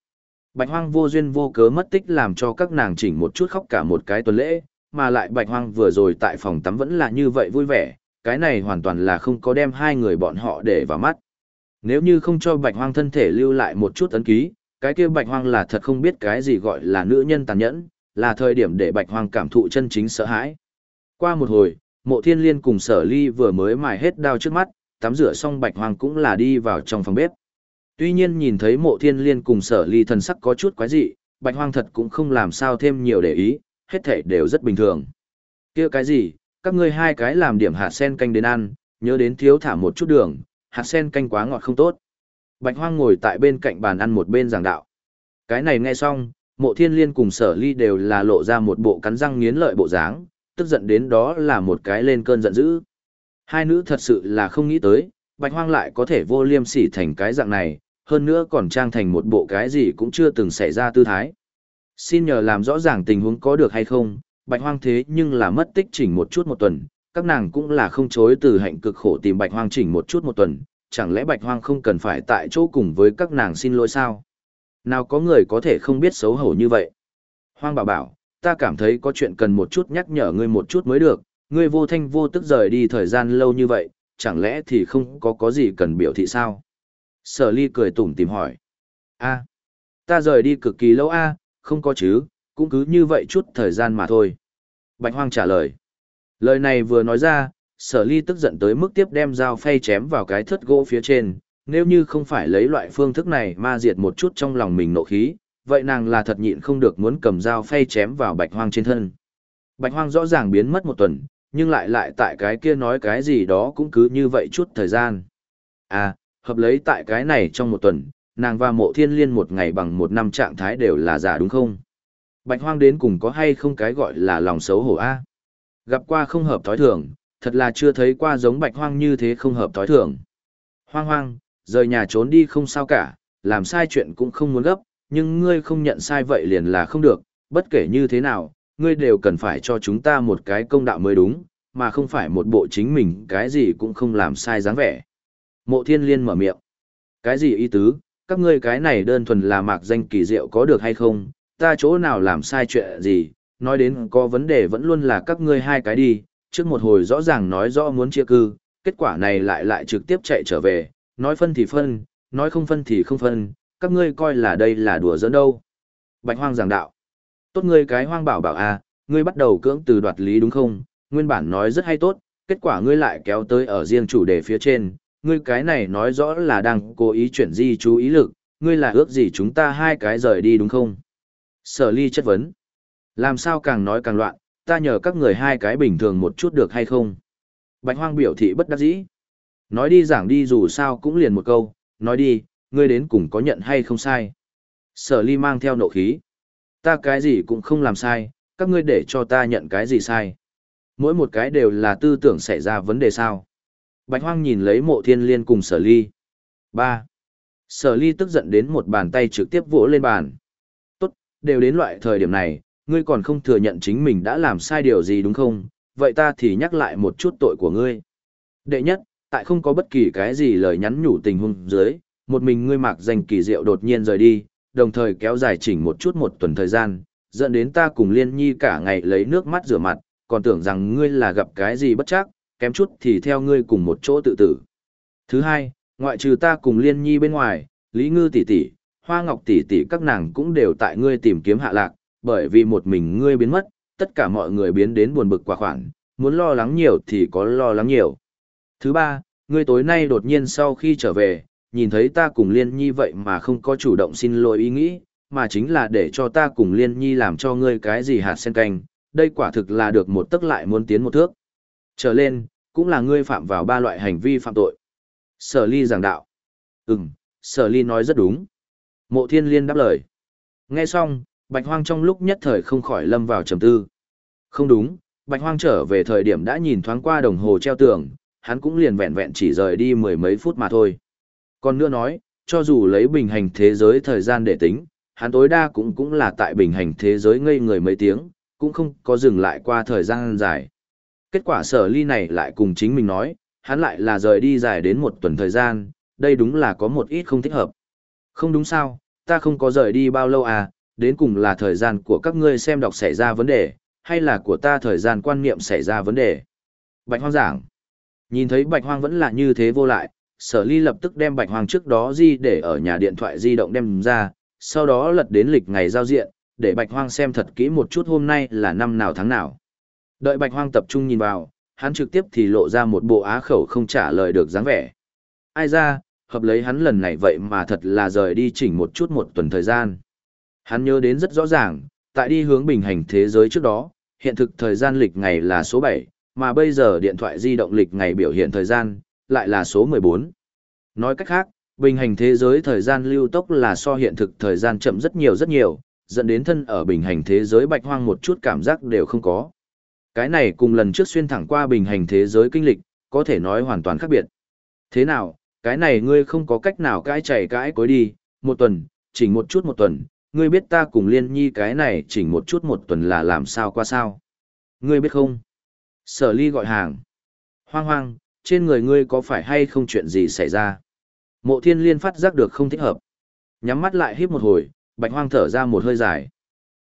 Bạch hoang vô duyên vô cớ mất tích làm cho các nàng chỉnh một chút khóc cả một cái tuần lễ, mà lại bạch hoang vừa rồi tại phòng tắm vẫn là như vậy vui vẻ, cái này hoàn toàn là không có đem hai người bọn họ để vào mắt. Nếu như không cho bạch hoang thân thể lưu lại một chút ấn ký, cái kia bạch hoang là thật không biết cái gì gọi là nữ nhân tàn nhẫn, là thời điểm để bạch hoang cảm thụ chân chính sợ hãi. Qua một hồi, mộ thiên liên cùng sở ly vừa mới mài hết đao trước mắt, tắm rửa xong bạch hoang cũng là đi vào trong phòng bếp. Tuy nhiên nhìn thấy mộ thiên liên cùng sở ly thần sắc có chút quái dị, bạch hoang thật cũng không làm sao thêm nhiều để ý, hết thảy đều rất bình thường. kia cái gì, các ngươi hai cái làm điểm hạt sen canh đến ăn, nhớ đến thiếu thả một chút đường, hạt sen canh quá ngọt không tốt. Bạch hoang ngồi tại bên cạnh bàn ăn một bên giảng đạo. Cái này nghe xong, mộ thiên liên cùng sở ly đều là lộ ra một bộ cắn răng nghiến lợi bộ dáng, tức giận đến đó là một cái lên cơn giận dữ. Hai nữ thật sự là không nghĩ tới, bạch hoang lại có thể vô liêm sỉ thành cái dạng này, hơn nữa còn trang thành một bộ cái gì cũng chưa từng xảy ra tư thái. Xin nhờ làm rõ ràng tình huống có được hay không, bạch hoang thế nhưng là mất tích chỉnh một chút một tuần, các nàng cũng là không chối từ hạnh cực khổ tìm bạch hoang chỉnh một chút một tuần, chẳng lẽ bạch hoang không cần phải tại chỗ cùng với các nàng xin lỗi sao? Nào có người có thể không biết xấu hổ như vậy? Hoang bảo bảo, ta cảm thấy có chuyện cần một chút nhắc nhở ngươi một chút mới được, ngươi vô thanh vô tức rời đi thời gian lâu như vậy, chẳng lẽ thì không có có gì cần biểu thị sao? Sở ly cười tủm tìm hỏi. a ta rời đi cực kỳ lâu a không có chứ, cũng cứ như vậy chút thời gian mà thôi. Bạch hoang trả lời. Lời này vừa nói ra, sở ly tức giận tới mức tiếp đem dao phay chém vào cái thất gỗ phía trên, nếu như không phải lấy loại phương thức này ma diệt một chút trong lòng mình nộ khí, vậy nàng là thật nhịn không được muốn cầm dao phay chém vào bạch hoang trên thân. Bạch hoang rõ ràng biến mất một tuần, nhưng lại lại tại cái kia nói cái gì đó cũng cứ như vậy chút thời gian. À, hợp lấy tại cái này trong một tuần, nàng và mộ thiên liên một ngày bằng một năm trạng thái đều là giả đúng không? Bạch hoang đến cùng có hay không cái gọi là lòng xấu hổ a? Gặp qua không hợp thói thường, thật là chưa thấy qua giống bạch hoang như thế không hợp thói thường. Hoang hoang, rời nhà trốn đi không sao cả, làm sai chuyện cũng không muốn gấp, nhưng ngươi không nhận sai vậy liền là không được, bất kể như thế nào, ngươi đều cần phải cho chúng ta một cái công đạo mới đúng, mà không phải một bộ chính mình cái gì cũng không làm sai dáng vẻ. Mộ thiên liên mở miệng. Cái gì ý tứ, các ngươi cái này đơn thuần là mạc danh kỳ diệu có được hay không, ta chỗ nào làm sai chuyện gì, nói đến có vấn đề vẫn luôn là các ngươi hai cái đi, trước một hồi rõ ràng nói rõ muốn chia cư, kết quả này lại lại trực tiếp chạy trở về, nói phân thì phân, nói không phân thì không phân, các ngươi coi là đây là đùa giỡn đâu. Bạch hoang giảng đạo. Tốt ngươi cái hoang bảo bảo à, ngươi bắt đầu cưỡng từ đoạt lý đúng không, nguyên bản nói rất hay tốt, kết quả ngươi lại kéo tới ở riêng chủ đề phía trên, ngươi cái này nói rõ là đang cố ý chuyển di chú ý lực, ngươi là ước gì chúng ta hai cái rời đi đúng không? Sở ly chất vấn. Làm sao càng nói càng loạn, ta nhờ các người hai cái bình thường một chút được hay không? Bạch hoang biểu thị bất đắc dĩ. Nói đi giảng đi dù sao cũng liền một câu, nói đi, ngươi đến cùng có nhận hay không sai. Sở ly mang theo nộ khí. Ta cái gì cũng không làm sai, các ngươi để cho ta nhận cái gì sai. Mỗi một cái đều là tư tưởng xảy ra vấn đề sao. Bạch hoang nhìn lấy mộ thiên liên cùng sở ly. ba Sở ly tức giận đến một bàn tay trực tiếp vỗ lên bàn. Tốt, đều đến loại thời điểm này, ngươi còn không thừa nhận chính mình đã làm sai điều gì đúng không? Vậy ta thì nhắc lại một chút tội của ngươi. Đệ nhất, tại không có bất kỳ cái gì lời nhắn nhủ tình huống dưới, một mình ngươi mặc danh kỳ diệu đột nhiên rời đi, đồng thời kéo dài chỉnh một chút một tuần thời gian, dẫn đến ta cùng liên nhi cả ngày lấy nước mắt rửa mặt, còn tưởng rằng ngươi là gặp cái gì bất chắc, kém chút thì theo ngươi cùng một chỗ tự tử. Thứ hai, ngoại trừ ta cùng liên nhi bên ngoài, Lý Ngư tỷ tỷ, Hoa Ngọc tỷ tỷ các nàng cũng đều tại ngươi tìm kiếm hạ lạc, bởi vì một mình ngươi biến mất, tất cả mọi người biến đến buồn bực quả khoản, muốn lo lắng nhiều thì có lo lắng nhiều. Thứ ba, ngươi tối nay đột nhiên sau khi trở về, nhìn thấy ta cùng Liên Nhi vậy mà không có chủ động xin lỗi ý nghĩ, mà chính là để cho ta cùng Liên Nhi làm cho ngươi cái gì hạt sen canh, đây quả thực là được một tức lại muốn tiến một thước. Trở lên, cũng là ngươi phạm vào ba loại hành vi phạm tội. Sở ly giảng đạo. Ừm, sở ly nói rất đúng. Mộ thiên liên đáp lời. Nghe xong, bạch hoang trong lúc nhất thời không khỏi lâm vào trầm tư. Không đúng, bạch hoang trở về thời điểm đã nhìn thoáng qua đồng hồ treo tường, hắn cũng liền vẹn vẹn chỉ rời đi mười mấy phút mà thôi. Còn nữa nói, cho dù lấy bình hành thế giới thời gian để tính, hắn tối đa cũng cũng là tại bình hành thế giới ngây người mấy tiếng, cũng không có dừng lại qua thời gian dài. Kết quả sở ly này lại cùng chính mình nói, hắn lại là rời đi dài đến một tuần thời gian, đây đúng là có một ít không thích hợp. Không đúng sao, ta không có rời đi bao lâu à, đến cùng là thời gian của các ngươi xem đọc xảy ra vấn đề, hay là của ta thời gian quan niệm xảy ra vấn đề. Bạch hoang giảng. Nhìn thấy bạch hoang vẫn là như thế vô lại, sở ly lập tức đem bạch hoang trước đó di để ở nhà điện thoại di động đem ra, sau đó lật đến lịch ngày giao diện, để bạch hoang xem thật kỹ một chút hôm nay là năm nào tháng nào. Đợi bạch hoang tập trung nhìn vào, hắn trực tiếp thì lộ ra một bộ á khẩu không trả lời được dáng vẻ. Ai ra, hợp lấy hắn lần này vậy mà thật là rời đi chỉnh một chút một tuần thời gian. Hắn nhớ đến rất rõ ràng, tại đi hướng bình hành thế giới trước đó, hiện thực thời gian lịch ngày là số 7, mà bây giờ điện thoại di động lịch ngày biểu hiện thời gian, lại là số 14. Nói cách khác, bình hành thế giới thời gian lưu tốc là so hiện thực thời gian chậm rất nhiều rất nhiều, dẫn đến thân ở bình hành thế giới bạch hoang một chút cảm giác đều không có. Cái này cùng lần trước xuyên thẳng qua bình hành thế giới kinh lịch, có thể nói hoàn toàn khác biệt. Thế nào, cái này ngươi không có cách nào cãi chảy cãi cối đi, một tuần, chỉnh một chút một tuần, ngươi biết ta cùng liên nhi cái này chỉnh một chút một tuần là làm sao qua sao. Ngươi biết không? Sở ly gọi hàng. Hoang hoang, trên người ngươi có phải hay không chuyện gì xảy ra? Mộ thiên liên phát giác được không thích hợp. Nhắm mắt lại híp một hồi, bạch hoang thở ra một hơi dài.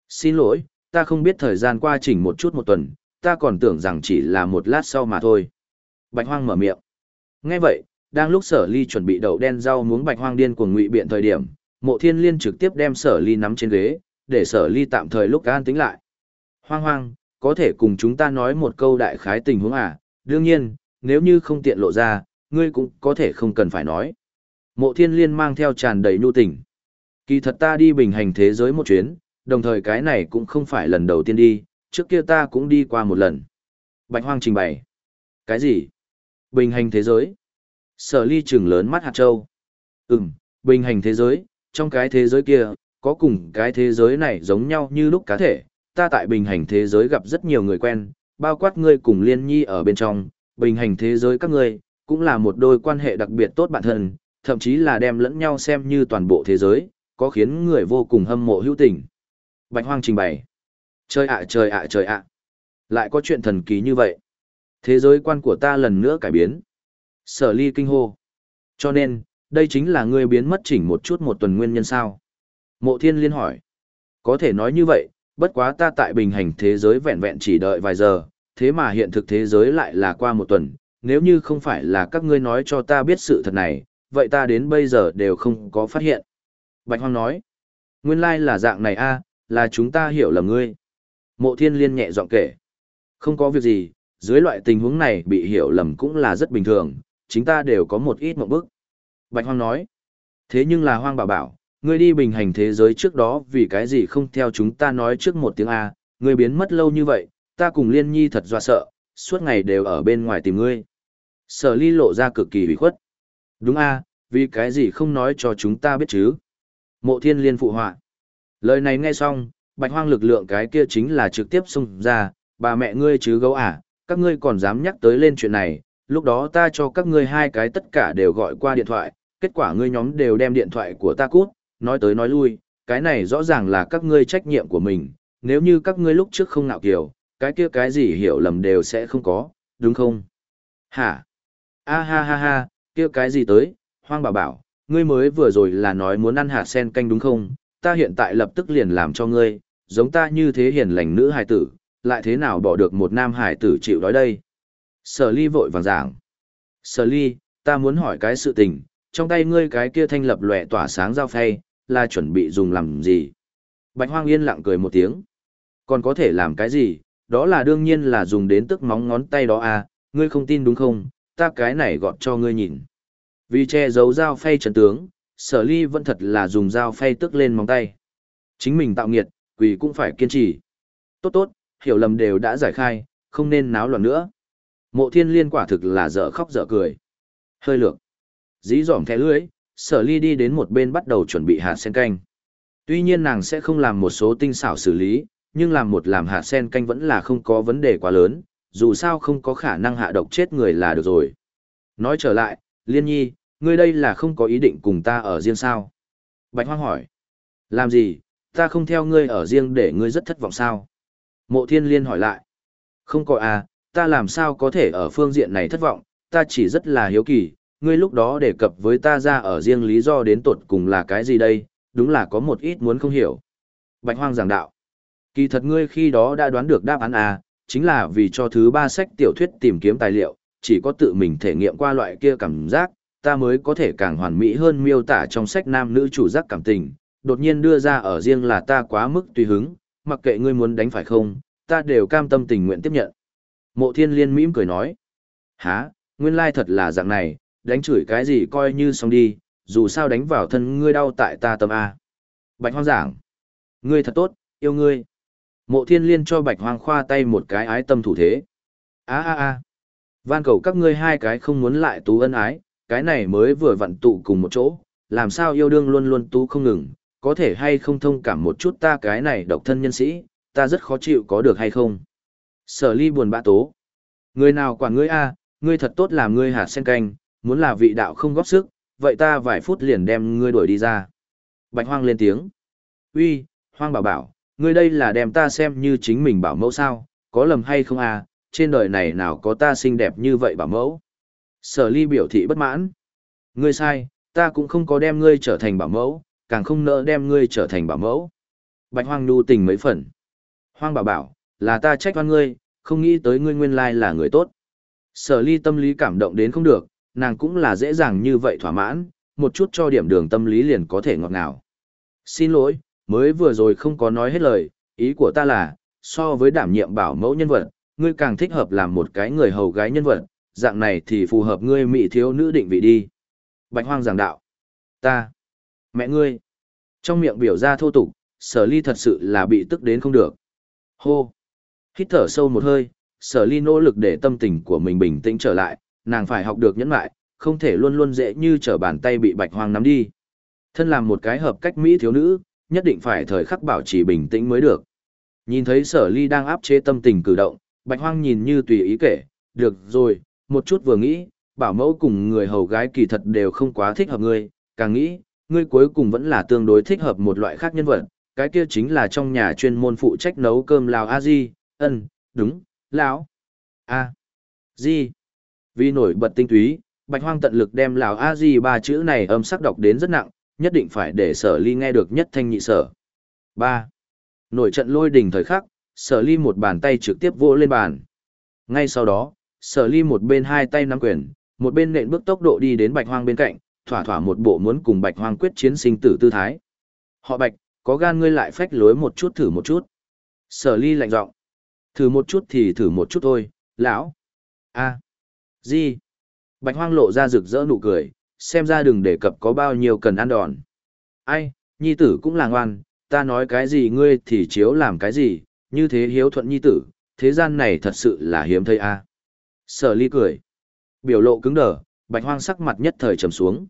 Xin lỗi, ta không biết thời gian qua chỉnh một chút một tuần, ta còn tưởng rằng chỉ là một lát sau mà thôi. Bạch hoang mở miệng. Nghe vậy, đang lúc sở ly chuẩn bị đậu đen rau muống bạch hoang điên cuồng ngụy biện thời điểm, mộ thiên liên trực tiếp đem sở ly nắm trên ghế, để sở ly tạm thời lúc an tính lại. Hoang hoang, có thể cùng chúng ta nói một câu đại khái tình huống à, đương nhiên, nếu như không tiện lộ ra, ngươi cũng có thể không cần phải nói. Mộ thiên liên mang theo tràn đầy nhu tình. Kỳ thật ta đi bình hành thế giới một chuyến, đồng thời cái này cũng không phải lần đầu tiên đi, trước kia ta cũng đi qua một lần. Bạch hoang trình bày. Cái gì? Bình hành thế giới. Sở ly trừng lớn mắt hạt châu. Ừm, bình hành thế giới, trong cái thế giới kia, có cùng cái thế giới này giống nhau như lúc cá thể. Ta tại bình hành thế giới gặp rất nhiều người quen, bao quát ngươi cùng liên nhi ở bên trong, bình hành thế giới các ngươi, cũng là một đôi quan hệ đặc biệt tốt bạn thân, thậm chí là đem lẫn nhau xem như toàn bộ thế giới, có khiến người vô cùng hâm mộ hữu tình. Bạch Hoang trình bày. Trời ạ trời ạ trời ạ. Lại có chuyện thần kỳ như vậy. Thế giới quan của ta lần nữa cải biến. Sở ly kinh hô. Cho nên, đây chính là ngươi biến mất chỉnh một chút một tuần nguyên nhân sao. Mộ thiên liên hỏi. Có thể nói như vậy, bất quá ta tại bình hành thế giới vẹn vẹn chỉ đợi vài giờ, thế mà hiện thực thế giới lại là qua một tuần, nếu như không phải là các ngươi nói cho ta biết sự thật này, vậy ta đến bây giờ đều không có phát hiện. Bạch Hoang nói, nguyên lai là dạng này a, là chúng ta hiểu lầm ngươi. Mộ thiên liên nhẹ giọng kể, không có việc gì, dưới loại tình huống này bị hiểu lầm cũng là rất bình thường, chính ta đều có một ít mộng bức. Bạch Hoang nói, thế nhưng là Hoang bảo bảo, ngươi đi bình hành thế giới trước đó vì cái gì không theo chúng ta nói trước một tiếng A, ngươi biến mất lâu như vậy, ta cùng liên nhi thật dọa sợ, suốt ngày đều ở bên ngoài tìm ngươi. Sở ly lộ ra cực kỳ hủy khuất. Đúng A, vì cái gì không nói cho chúng ta biết chứ? Mộ thiên liên phụ họa. Lời này nghe xong, bạch hoang lực lượng cái kia chính là trực tiếp xung ra, bà mẹ ngươi chứ gấu à, các ngươi còn dám nhắc tới lên chuyện này, lúc đó ta cho các ngươi hai cái tất cả đều gọi qua điện thoại, kết quả ngươi nhóm đều đem điện thoại của ta cút, nói tới nói lui, cái này rõ ràng là các ngươi trách nhiệm của mình, nếu như các ngươi lúc trước không nạo kiều, cái kia cái gì hiểu lầm đều sẽ không có, đúng không? Hả? A ha ha ha, kia cái gì tới, hoang bảo bảo, ngươi mới vừa rồi là nói muốn ăn hạt sen canh đúng không? Ta hiện tại lập tức liền làm cho ngươi, giống ta như thế hiền lành nữ hài tử, lại thế nào bỏ được một nam hài tử chịu đói đây? Sở ly vội vàng giảng. Sở ly, ta muốn hỏi cái sự tình, trong tay ngươi cái kia thanh lập lòe tỏa sáng dao phay, là chuẩn bị dùng làm gì? Bạch hoang yên lặng cười một tiếng. Còn có thể làm cái gì? Đó là đương nhiên là dùng đến tức móng ngón tay đó à, ngươi không tin đúng không? Ta cái này gọt cho ngươi nhìn. Vì che giấu dao phay trần tướng, sở ly vẫn thật là dùng dao phay tức lên móng tay. Chính mình tạo nghiệt, quỷ cũng phải kiên trì. Tốt tốt, hiểu lầm đều đã giải khai, không nên náo loạn nữa. Mộ thiên liên quả thực là dở khóc dở cười. Hơi lược. Dí dỏm thẻ lưới, sở ly đi đến một bên bắt đầu chuẩn bị hạt sen canh. Tuy nhiên nàng sẽ không làm một số tinh xảo xử lý, nhưng làm một làm hạt sen canh vẫn là không có vấn đề quá lớn, dù sao không có khả năng hạ độc chết người là được rồi. Nói trở lại, Liên Nhi, ngươi đây là không có ý định cùng ta ở riêng sao? Bạch Hoang hỏi. Làm gì, ta không theo ngươi ở riêng để ngươi rất thất vọng sao? Mộ Thiên Liên hỏi lại. Không có à, ta làm sao có thể ở phương diện này thất vọng, ta chỉ rất là hiếu kỳ, ngươi lúc đó đề cập với ta ra ở riêng lý do đến tột cùng là cái gì đây, đúng là có một ít muốn không hiểu. Bạch Hoang giảng đạo. Kỳ thật ngươi khi đó đã đoán được đáp án à, chính là vì cho thứ ba sách tiểu thuyết tìm kiếm tài liệu, chỉ có tự mình thể nghiệm qua loại kia cảm giác, ta mới có thể càng hoàn mỹ hơn miêu tả trong sách nam nữ chủ giác cảm tình, đột nhiên đưa ra ở riêng là ta quá mức tùy hứng, mặc kệ ngươi muốn đánh phải không, ta đều cam tâm tình nguyện tiếp nhận. Mộ thiên liên mỉm cười nói, há, nguyên lai thật là dạng này, đánh chửi cái gì coi như xong đi, dù sao đánh vào thân ngươi đau tại ta tâm A. Bạch hoang giảng, ngươi thật tốt, yêu ngươi. Mộ thiên liên cho bạch hoang khoa tay một cái ái tâm thủ thế. a a a van cầu các ngươi hai cái không muốn lại tú ân ái, cái này mới vừa vặn tụ cùng một chỗ, làm sao yêu đương luôn luôn tú không ngừng, có thể hay không thông cảm một chút ta cái này độc thân nhân sĩ, ta rất khó chịu có được hay không. Sở ly buồn bã tố. Người nào quản ngươi a, ngươi thật tốt làm ngươi hạt sen canh, muốn là vị đạo không góp sức, vậy ta vài phút liền đem ngươi đuổi đi ra. Bạch hoang lên tiếng. Uy, hoang bảo bảo, ngươi đây là đem ta xem như chính mình bảo mẫu sao, có lầm hay không à, trên đời này nào có ta xinh đẹp như vậy bảo mẫu. Sở ly biểu thị bất mãn. Ngươi sai, ta cũng không có đem ngươi trở thành bảo mẫu, càng không nỡ đem ngươi trở thành bảo mẫu. Bạch hoang nu tình mấy phần. Hoang bảo bảo, là ta trách oan ngươi, không nghĩ tới ngươi nguyên lai là người tốt. Sở ly tâm lý cảm động đến không được, nàng cũng là dễ dàng như vậy thỏa mãn, một chút cho điểm đường tâm lý liền có thể ngọt ngào. Xin lỗi, mới vừa rồi không có nói hết lời, ý của ta là, so với đảm nhiệm bảo mẫu nhân vật, ngươi càng thích hợp làm một cái người hầu gái nhân vật, dạng này thì phù hợp ngươi mỹ thiếu nữ định vị đi. Bạch hoang giảng đạo. Ta. Mẹ ngươi. Trong miệng biểu ra thô tục, sở ly thật sự là bị tức đến không được. Hô. Hít thở sâu một hơi, sở ly nỗ lực để tâm tình của mình bình tĩnh trở lại, nàng phải học được nhẫn lại, không thể luôn luôn dễ như trở bàn tay bị bạch hoang nắm đi. Thân làm một cái hợp cách mỹ thiếu nữ, nhất định phải thời khắc bảo trì bình tĩnh mới được. Nhìn thấy sở ly đang áp chế tâm tình cử động, bạch hoang nhìn như tùy ý kể, được rồi, một chút vừa nghĩ, bảo mẫu cùng người hầu gái kỳ thật đều không quá thích hợp ngươi, càng nghĩ, ngươi cuối cùng vẫn là tương đối thích hợp một loại khác nhân vật, cái kia chính là trong nhà chuyên môn phụ trách nấu cơm Lào A Di, ân, đúng, Lão, A, Di. Vì nổi bật tinh túy, Bạch Hoang tận lực đem lão A Di ba chữ này âm sắc đọc đến rất nặng, nhất định phải để sở ly nghe được nhất thanh nhị sở. ba Nổi trận lôi đình thời khắc, sở ly một bàn tay trực tiếp vỗ lên bàn. Ngay sau đó, sở ly một bên hai tay nắm quyền, một bên nện bước tốc độ đi đến bạch hoang bên cạnh, thỏa thỏa một bộ muốn cùng bạch hoang quyết chiến sinh tử tư thái. Họ bạch, có gan ngươi lại phách lối một chút thử một chút. Sở ly lạnh giọng. Thử một chút thì thử một chút thôi, lão. a Gì? Bạch hoang lộ ra rực rỡ nụ cười, xem ra đừng đề cập có bao nhiêu cần ăn đòn. Ai, nhi tử cũng là ngoan, ta nói cái gì ngươi thì chiếu làm cái gì, như thế hiếu thuận nhi tử, thế gian này thật sự là hiếm thấy a. Sở ly cười. Biểu lộ cứng đờ, bạch hoang sắc mặt nhất thời trầm xuống.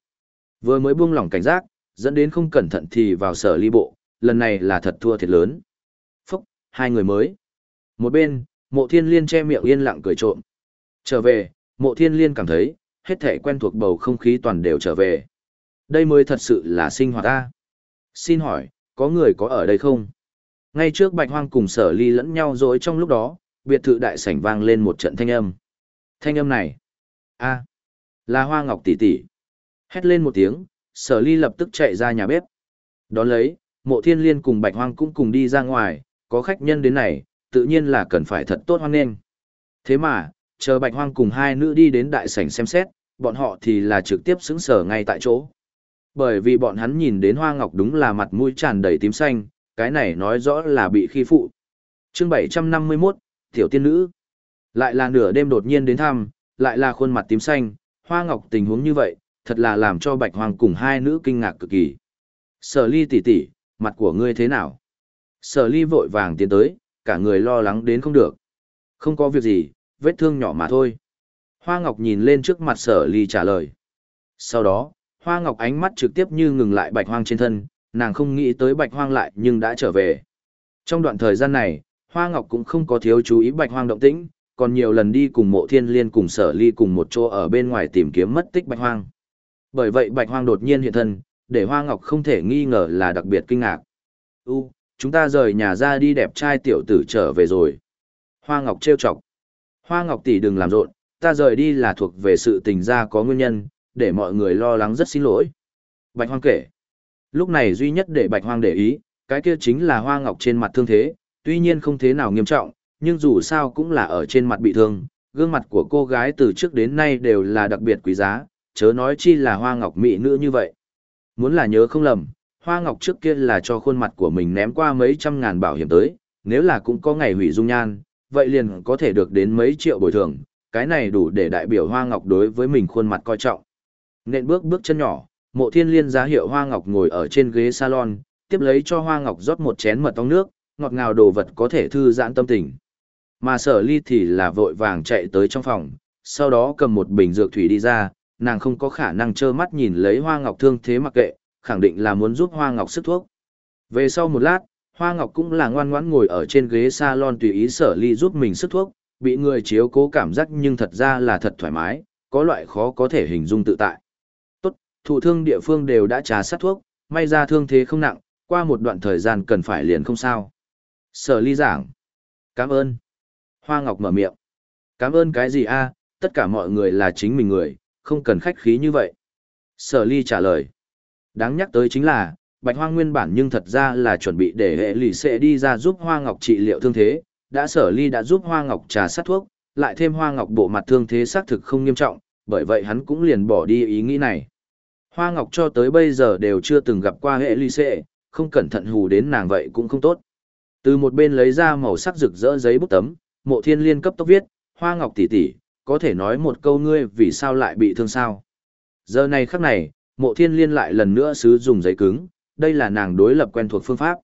Vừa mới buông lỏng cảnh giác, dẫn đến không cẩn thận thì vào sở ly bộ, lần này là thật thua thiệt lớn. Phúc, hai người mới. Một bên, Mộ thiên liên che miệng yên lặng cười trộm. Trở về, mộ thiên liên cảm thấy, hết thể quen thuộc bầu không khí toàn đều trở về. Đây mới thật sự là sinh hoạt ta. Xin hỏi, có người có ở đây không? Ngay trước bạch hoang cùng sở ly lẫn nhau rồi trong lúc đó, biệt thự đại sảnh vang lên một trận thanh âm. Thanh âm này, a, là hoa ngọc tỷ tỷ. Hét lên một tiếng, sở ly lập tức chạy ra nhà bếp. Đón lấy, mộ thiên liên cùng bạch hoang cũng cùng đi ra ngoài, có khách nhân đến này, tự nhiên là cần phải thật tốt hoan nghênh. Thế mà, chờ bạch hoang cùng hai nữ đi đến đại sảnh xem xét, bọn họ thì là trực tiếp xứng sở ngay tại chỗ. Bởi vì bọn hắn nhìn đến hoa ngọc đúng là mặt mũi tràn đầy tím xanh, cái này nói rõ là bị khi phụ. Chương 751, Tiểu Tiên Nữ. Lại là nửa đêm đột nhiên đến thăm, lại là khuôn mặt tím xanh, hoa ngọc tình huống như vậy, thật là làm cho bạch hoàng cùng hai nữ kinh ngạc cực kỳ. Sở ly tỷ tỷ, mặt của ngươi thế nào? Sở ly vội vàng tiến tới, cả người lo lắng đến không được. Không có việc gì, vết thương nhỏ mà thôi. Hoa Ngọc nhìn lên trước mặt sở ly trả lời. Sau đó, Hoa Ngọc ánh mắt trực tiếp như ngừng lại bạch hoang trên thân, nàng không nghĩ tới bạch hoang lại nhưng đã trở về. Trong đoạn thời gian này, Hoa Ngọc cũng không có thiếu chú ý bạch hoang động tĩnh, còn nhiều lần đi cùng mộ thiên liên cùng sở ly cùng một chỗ ở bên ngoài tìm kiếm mất tích bạch hoang. Bởi vậy bạch hoang đột nhiên hiện thân, để Hoa Ngọc không thể nghi ngờ là đặc biệt kinh ngạc. U, chúng ta rời nhà ra đi đẹp trai tiểu tử trở về rồi. Hoa Ngọc trêu chọc. Hoa Ngọc tỷ đừng làm rộn, ta rời đi là thuộc về sự tình ra có nguyên nhân, để mọi người lo lắng rất xin lỗi. Bạch Hoang kể. Lúc này duy nhất để Bạch Hoang để ý, cái kia chính là Hoa Ngọc trên mặt thương thế, tuy nhiên không thế nào nghiêm trọng, nhưng dù sao cũng là ở trên mặt bị thương, gương mặt của cô gái từ trước đến nay đều là đặc biệt quý giá, chớ nói chi là Hoa Ngọc mỹ nữ như vậy. Muốn là nhớ không lầm, Hoa Ngọc trước kia là cho khuôn mặt của mình ném qua mấy trăm ngàn bảo hiểm tới, nếu là cũng có ngày hủy dung nhan, vậy liền có thể được đến mấy triệu bồi thường, cái này đủ để đại biểu Hoa Ngọc đối với mình khuôn mặt coi trọng. Nện bước bước chân nhỏ, mộ thiên liên giá hiệu Hoa Ngọc ngồi ở trên ghế salon, tiếp lấy cho Hoa Ngọc rót một chén mật ong nước, ngọt ngào đồ vật có thể thư giãn tâm tình. Mà sở ly thì là vội vàng chạy tới trong phòng, sau đó cầm một bình dược thủy đi ra, nàng không có khả năng trơ mắt nhìn lấy Hoa Ngọc thương thế mặc kệ, khẳng định là muốn giúp Hoa Ngọc sức thuốc. Về sau một lát, Hoa Ngọc cũng là ngoan ngoãn ngồi ở trên ghế salon tùy ý sở ly giúp mình sức thuốc, bị người chiếu cố cảm giác nhưng thật ra là thật thoải mái, có loại khó có thể hình dung tự tại. Tốt, thụ thương địa phương đều đã trà sát thuốc, may ra thương thế không nặng, qua một đoạn thời gian cần phải liền không sao. Sở ly giảng. Cảm ơn. Hoa Ngọc mở miệng. Cảm ơn cái gì a? tất cả mọi người là chính mình người, không cần khách khí như vậy. Sở ly trả lời. Đáng nhắc tới chính là, Bạch Hoang nguyên bản nhưng thật ra là chuẩn bị để hệ lì sẽ đi ra giúp Hoa Ngọc trị liệu thương thế, đã sở ly đã giúp Hoa Ngọc trà sát thuốc, lại thêm Hoa Ngọc bộ mặt thương thế xác thực không nghiêm trọng, bởi vậy hắn cũng liền bỏ đi ý nghĩ này. Hoa Ngọc cho tới bây giờ đều chưa từng gặp qua hệ lì sẽ, không cẩn thận hù đến nàng vậy cũng không tốt. Từ một bên lấy ra màu sắc rực rỡ giấy bút tấm, mộ thiên liên cấp tốc viết, Hoa Ngọc tỷ tỷ, có thể nói một câu ngươi vì sao lại bị thương sao. Giờ này khắc này, mộ thiên liên lại lần nữa sử dụng giấy cứng, đây là nàng đối lập quen thuộc phương pháp.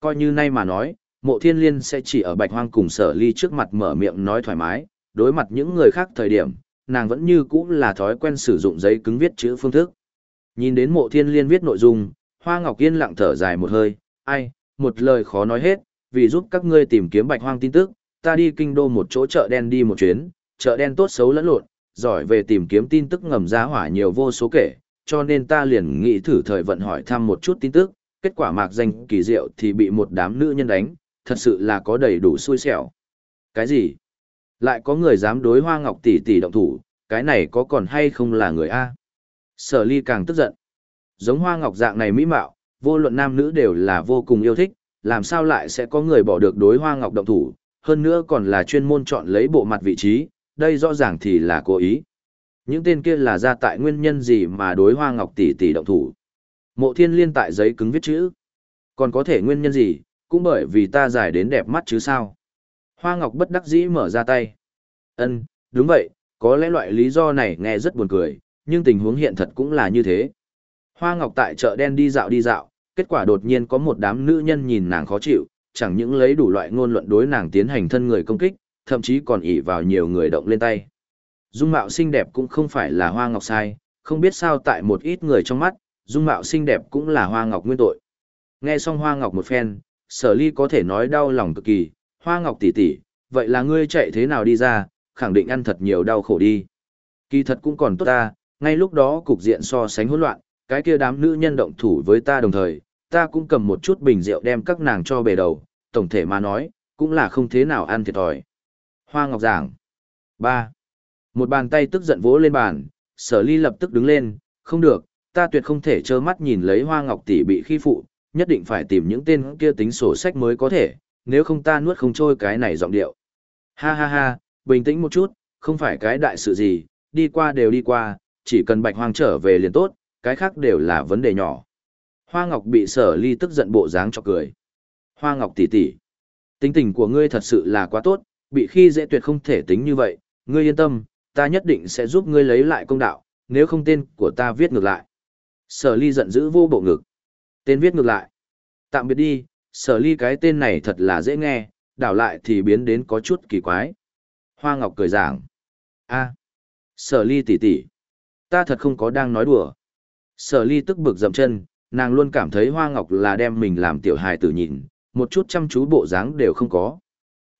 Coi như nay mà nói, mộ thiên liên sẽ chỉ ở bạch hoang cùng sở ly trước mặt mở miệng nói thoải mái, đối mặt những người khác thời điểm, nàng vẫn như cũ là thói quen sử dụng giấy cứng viết chữ phương thức. Nhìn đến mộ thiên liên viết nội dung, hoa ngọc yên lặng thở dài một hơi, ai, một lời khó nói hết, vì giúp các ngươi tìm kiếm bạch hoang tin tức, ta đi kinh đô một chỗ chợ đen đi một chuyến, chợ đen tốt xấu lẫn lộn, giỏi về tìm kiếm tin tức ngầm giá hỏa nhiều vô số kể, cho nên ta liền nghĩ thử thời vận hỏi thăm một chút tin tức, kết quả mạc danh kỳ diệu thì bị một đám nữ nhân đánh, thật sự là có đầy đủ xui xẻo. Cái gì? Lại có người dám đối hoa ngọc tỷ tỷ động thủ, cái này có còn hay không là người A? Sở ly càng tức giận. Giống hoa ngọc dạng này mỹ mạo, vô luận nam nữ đều là vô cùng yêu thích, làm sao lại sẽ có người bỏ được đối hoa ngọc động thủ, hơn nữa còn là chuyên môn chọn lấy bộ mặt vị trí, đây rõ ràng thì là cố ý. Những tên kia là ra tại nguyên nhân gì mà đối hoa ngọc tỷ tỷ động thủ. Mộ thiên liên tại giấy cứng viết chữ. Còn có thể nguyên nhân gì, cũng bởi vì ta giải đến đẹp mắt chứ sao. Hoa ngọc bất đắc dĩ mở ra tay. ân đúng vậy, có lẽ loại lý do này nghe rất buồn cười, nhưng tình huống hiện thật cũng là như thế. Hoa ngọc tại chợ đen đi dạo đi dạo, kết quả đột nhiên có một đám nữ nhân nhìn nàng khó chịu, chẳng những lấy đủ loại ngôn luận đối nàng tiến hành thân người công kích, thậm chí còn ỉ vào nhiều người động lên tay. Dung mạo xinh đẹp cũng không phải là hoa ngọc sai, không biết sao tại một ít người trong mắt, dung mạo xinh đẹp cũng là hoa ngọc nguyên tội. Nghe xong hoa ngọc một phen, sở ly có thể nói đau lòng cực kỳ, hoa ngọc tỷ tỷ, vậy là ngươi chạy thế nào đi ra, khẳng định ăn thật nhiều đau khổ đi. Kỳ thật cũng còn tốt ta, ngay lúc đó cục diện so sánh hỗn loạn, cái kia đám nữ nhân động thủ với ta đồng thời, ta cũng cầm một chút bình rượu đem các nàng cho bề đầu, tổng thể mà nói, cũng là không thế nào ăn thiệt thòi. Hoa Ngọc giảng. 3. Một bàn tay tức giận vỗ lên bàn, sở ly lập tức đứng lên, không được, ta tuyệt không thể trơ mắt nhìn lấy Hoa Ngọc tỷ bị khi phụ, nhất định phải tìm những tên kia tính sổ sách mới có thể, nếu không ta nuốt không trôi cái này giọng điệu. Ha ha ha, bình tĩnh một chút, không phải cái đại sự gì, đi qua đều đi qua, chỉ cần bạch hoang trở về liền tốt, cái khác đều là vấn đề nhỏ. Hoa Ngọc bị sở ly tức giận bộ dáng cho cười. Hoa Ngọc tỷ tỷ, tính tình của ngươi thật sự là quá tốt, bị khi dễ tuyệt không thể tính như vậy, ngươi yên tâm, ta nhất định sẽ giúp ngươi lấy lại công đạo, nếu không tên của ta viết ngược lại. Sở ly giận dữ vô bộ ngực. Tên viết ngược lại. Tạm biệt đi, sở ly cái tên này thật là dễ nghe, đảo lại thì biến đến có chút kỳ quái. Hoa Ngọc cười giảng. a sở ly tỷ tỷ, ta thật không có đang nói đùa. Sở ly tức bực dậm chân, nàng luôn cảm thấy Hoa Ngọc là đem mình làm tiểu hài tử nhìn, một chút chăm chú bộ dáng đều không có.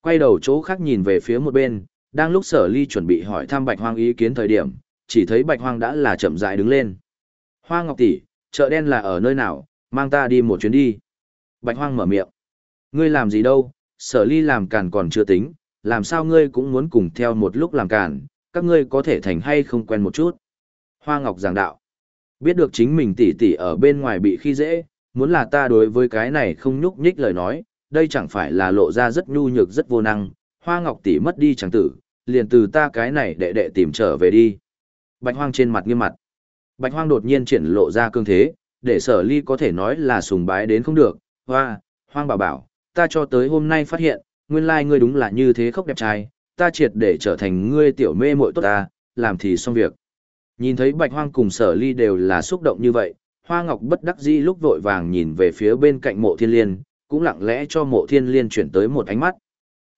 Quay đầu chỗ khác nhìn về phía một bên, đang lúc sở ly chuẩn bị hỏi thăm bạch hoang ý kiến thời điểm, chỉ thấy bạch hoang đã là chậm rãi đứng lên. Hoa Ngọc tỷ, chợ đen là ở nơi nào, mang ta đi một chuyến đi. Bạch hoang mở miệng. Ngươi làm gì đâu, sở ly làm càn còn chưa tính, làm sao ngươi cũng muốn cùng theo một lúc làm càn, các ngươi có thể thành hay không quen một chút. Hoa Ngọc giảng đạo. Biết được chính mình tỷ tỷ ở bên ngoài bị khi dễ, muốn là ta đối với cái này không nhúc nhích lời nói, đây chẳng phải là lộ ra rất nhu nhược rất vô năng, Hoa Ngọc tỷ mất đi chẳng tử, liền từ ta cái này đệ đệ tìm trở về đi. Bạch Hoang trên mặt nghiêm mặt. Bạch Hoang đột nhiên triển lộ ra cương thế, để sở ly có thể nói là sùng bái đến không được. Hoa, Hoang bảo bảo, ta cho tới hôm nay phát hiện, nguyên lai ngươi đúng là như thế khóc đẹp trai, ta triệt để trở thành ngươi tiểu mê muội tốt ta, làm thì xong việc. Nhìn thấy Bạch Hoang cùng sở ly đều là xúc động như vậy, Hoa Ngọc bất đắc dĩ lúc vội vàng nhìn về phía bên cạnh mộ thiên liên, cũng lặng lẽ cho mộ thiên liên chuyển tới một ánh mắt.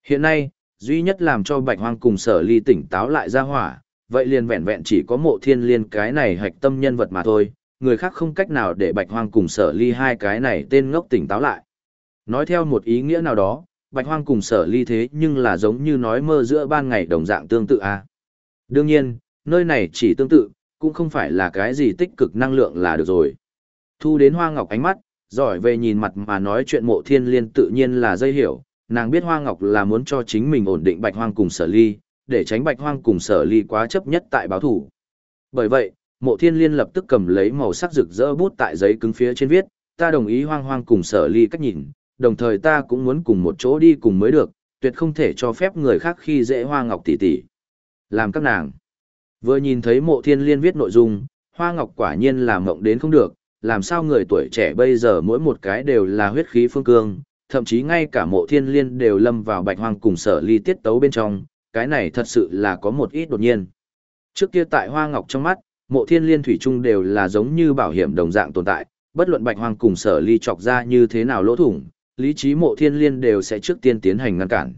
Hiện nay, duy nhất làm cho Bạch Hoang cùng sở ly tỉnh táo lại ra hỏa, vậy liền vẹn vẹn chỉ có mộ thiên liên cái này hạch tâm nhân vật mà thôi, người khác không cách nào để Bạch Hoang cùng sở ly hai cái này tên ngốc tỉnh táo lại. Nói theo một ý nghĩa nào đó, Bạch Hoang cùng sở ly thế nhưng là giống như nói mơ giữa ban ngày đồng dạng tương tự a. À. Đương nhiên, nơi này chỉ tương tự, cũng không phải là cái gì tích cực năng lượng là được rồi. Thu đến Hoa Ngọc ánh mắt, giỏi về nhìn mặt mà nói chuyện mộ thiên liên tự nhiên là dây hiểu, nàng biết Hoa Ngọc là muốn cho chính mình ổn định Bạch Hoang cùng sở ly, để tránh Bạch Hoang cùng sở ly quá chấp nhất tại báo thủ. Bởi vậy, mộ thiên liên lập tức cầm lấy màu sắc rực rỡ bút tại giấy cứng phía trên viết, ta đồng ý hoang hoang cùng sở ly cách nhìn, đồng thời ta cũng muốn cùng một chỗ đi cùng mới được, tuyệt không thể cho phép người khác khi dễ hoa ngọc tỷ tỷ. Làm các nàng. Vừa nhìn thấy mộ thiên liên viết nội dung, hoa ngọc quả nhiên là mộng đến không được, làm sao người tuổi trẻ bây giờ mỗi một cái đều là huyết khí phương cương, thậm chí ngay cả mộ thiên liên đều lâm vào bạch hoang cùng sở ly tiết tấu bên trong, cái này thật sự là có một ít đột nhiên. Trước kia tại hoa ngọc trong mắt, mộ thiên liên thủy chung đều là giống như bảo hiểm đồng dạng tồn tại, bất luận bạch hoang cùng sở ly chọc ra như thế nào lỗ thủng, lý trí mộ thiên liên đều sẽ trước tiên tiến hành ngăn cản.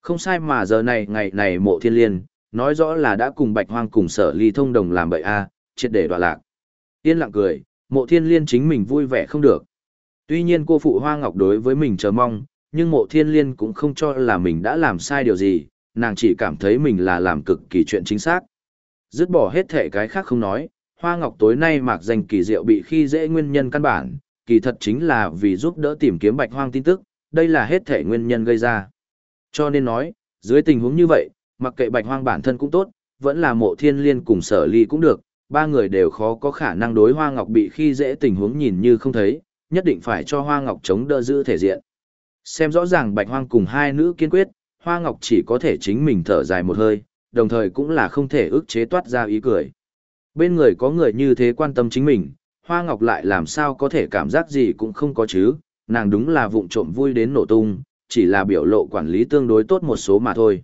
Không sai mà giờ này ngày này mộ thiên liên, nói rõ là đã cùng bạch hoang cùng sở ly thông đồng làm bậy a, triệt để đọa lạc. Yên lặng cười, mộ thiên liên chính mình vui vẻ không được. Tuy nhiên cô phụ hoa ngọc đối với mình chờ mong, nhưng mộ thiên liên cũng không cho là mình đã làm sai điều gì, nàng chỉ cảm thấy mình là làm cực kỳ chuyện chính xác. Dứt bỏ hết thể cái khác không nói, hoa ngọc tối nay mạc danh kỳ diệu bị khi dễ nguyên nhân căn bản, kỳ thật chính là vì giúp đỡ tìm kiếm bạch hoang tin tức, đây là hết thể nguyên nhân gây ra. Cho nên nói, dưới tình huống như vậy, mặc kệ bạch hoang bản thân cũng tốt, vẫn là mộ thiên liên cùng sở ly cũng được, ba người đều khó có khả năng đối hoa ngọc bị khi dễ tình huống nhìn như không thấy, nhất định phải cho hoa ngọc chống đỡ giữ thể diện. Xem rõ ràng bạch hoang cùng hai nữ kiên quyết, hoa ngọc chỉ có thể chính mình thở dài một hơi, đồng thời cũng là không thể ức chế toát ra ý cười. Bên người có người như thế quan tâm chính mình, Hoa Ngọc lại làm sao có thể cảm giác gì cũng không có chứ, nàng đúng là vụng trộm vui đến nổ tung, chỉ là biểu lộ quản lý tương đối tốt một số mà thôi.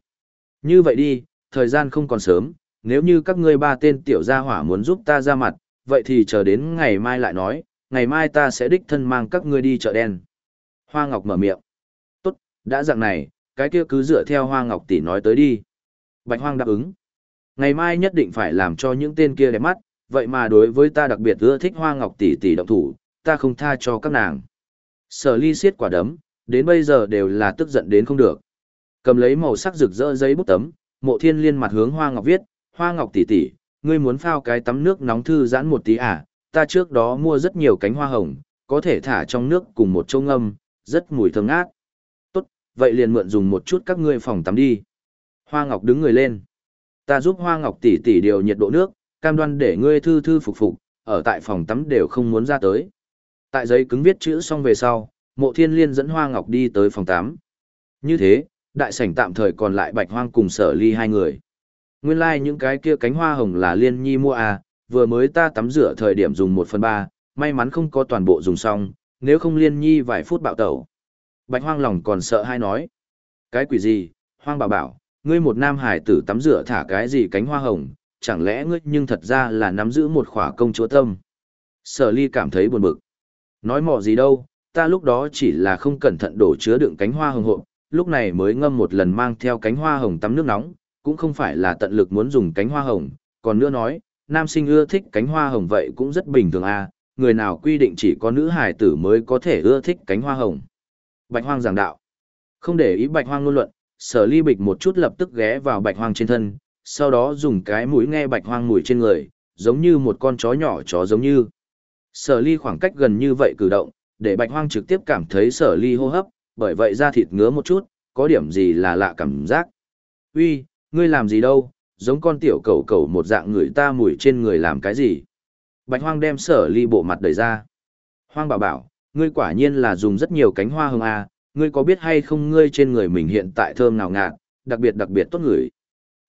Như vậy đi, thời gian không còn sớm, nếu như các ngươi ba tên tiểu gia hỏa muốn giúp ta ra mặt, vậy thì chờ đến ngày mai lại nói, ngày mai ta sẽ đích thân mang các ngươi đi chợ đen. Hoa Ngọc mở miệng. Tốt, đã dạng này, cái kia cứ dựa theo Hoa Ngọc tỷ nói tới đi. Bạch Hoang đáp ứng. Ngày mai nhất định phải làm cho những tên kia đẹp mắt, vậy mà đối với ta đặc biệt ưa thích hoa ngọc tỷ tỷ động thủ, ta không tha cho các nàng. Sở ly siết quả đấm, đến bây giờ đều là tức giận đến không được. Cầm lấy màu sắc rực rỡ giấy bút tấm, mộ thiên liên mặt hướng hoa ngọc viết, hoa ngọc tỷ tỷ, ngươi muốn phao cái tắm nước nóng thư giãn một tí à, ta trước đó mua rất nhiều cánh hoa hồng, có thể thả trong nước cùng một châu ngâm, rất mùi thơm ngát. Tốt, vậy liền mượn dùng một chút các ngươi phòng tắm đi. Hoa ngọc đứng người lên. Ta giúp hoa ngọc tỷ tỷ điều nhiệt độ nước, cam đoan để ngươi thư thư phục phục, ở tại phòng tắm đều không muốn ra tới. Tại giấy cứng viết chữ xong về sau, mộ thiên liên dẫn hoa ngọc đi tới phòng tắm. Như thế, đại sảnh tạm thời còn lại bạch hoang cùng sở ly hai người. Nguyên lai like những cái kia cánh hoa hồng là liên nhi mua à, vừa mới ta tắm rửa thời điểm dùng một phần ba, may mắn không có toàn bộ dùng xong, nếu không liên nhi vài phút bạo tẩu. Bạch hoang lòng còn sợ hai nói. Cái quỷ gì, hoang bảo bảo, ngươi một nam hải tử tắm rửa thả cái gì cánh hoa hồng, chẳng lẽ ngươi nhưng thật ra là nắm giữ một khỏa công chúa tâm. Sở ly cảm thấy buồn bực. Nói mò gì đâu, ta lúc đó chỉ là không cẩn thận đổ chứa đựng cánh hoa hồng hộp, lúc này mới ngâm một lần mang theo cánh hoa hồng tắm nước nóng, cũng không phải là tận lực muốn dùng cánh hoa hồng, còn nữa nói, nam sinh ưa thích cánh hoa hồng vậy cũng rất bình thường à, người nào quy định chỉ có nữ hài tử mới có thể ưa thích cánh hoa hồng. Bạch hoang giảng đạo. Không để ý bạch hoang ngôn luận, sở ly bịch một chút lập tức ghé vào bạch hoang trên thân, sau đó dùng cái mũi nghe bạch hoang mùi trên người, giống như một con chó nhỏ chó giống như. Sở ly khoảng cách gần như vậy cử động, để bạch hoang trực tiếp cảm thấy sở ly hô hấp, bởi vậy da thịt ngứa một chút, có điểm gì là lạ cảm giác. Uy, ngươi làm gì đâu, giống con tiểu cầu cầu một dạng người ta mùi trên người làm cái gì. Bạch hoang đem sở ly bộ mặt đẩy ra. Hoang bảo bảo, ngươi quả nhiên là dùng rất nhiều cánh hoa hồng à, ngươi có biết hay không ngươi trên người mình hiện tại thơm nào ngạt, đặc biệt đặc biệt tốt người.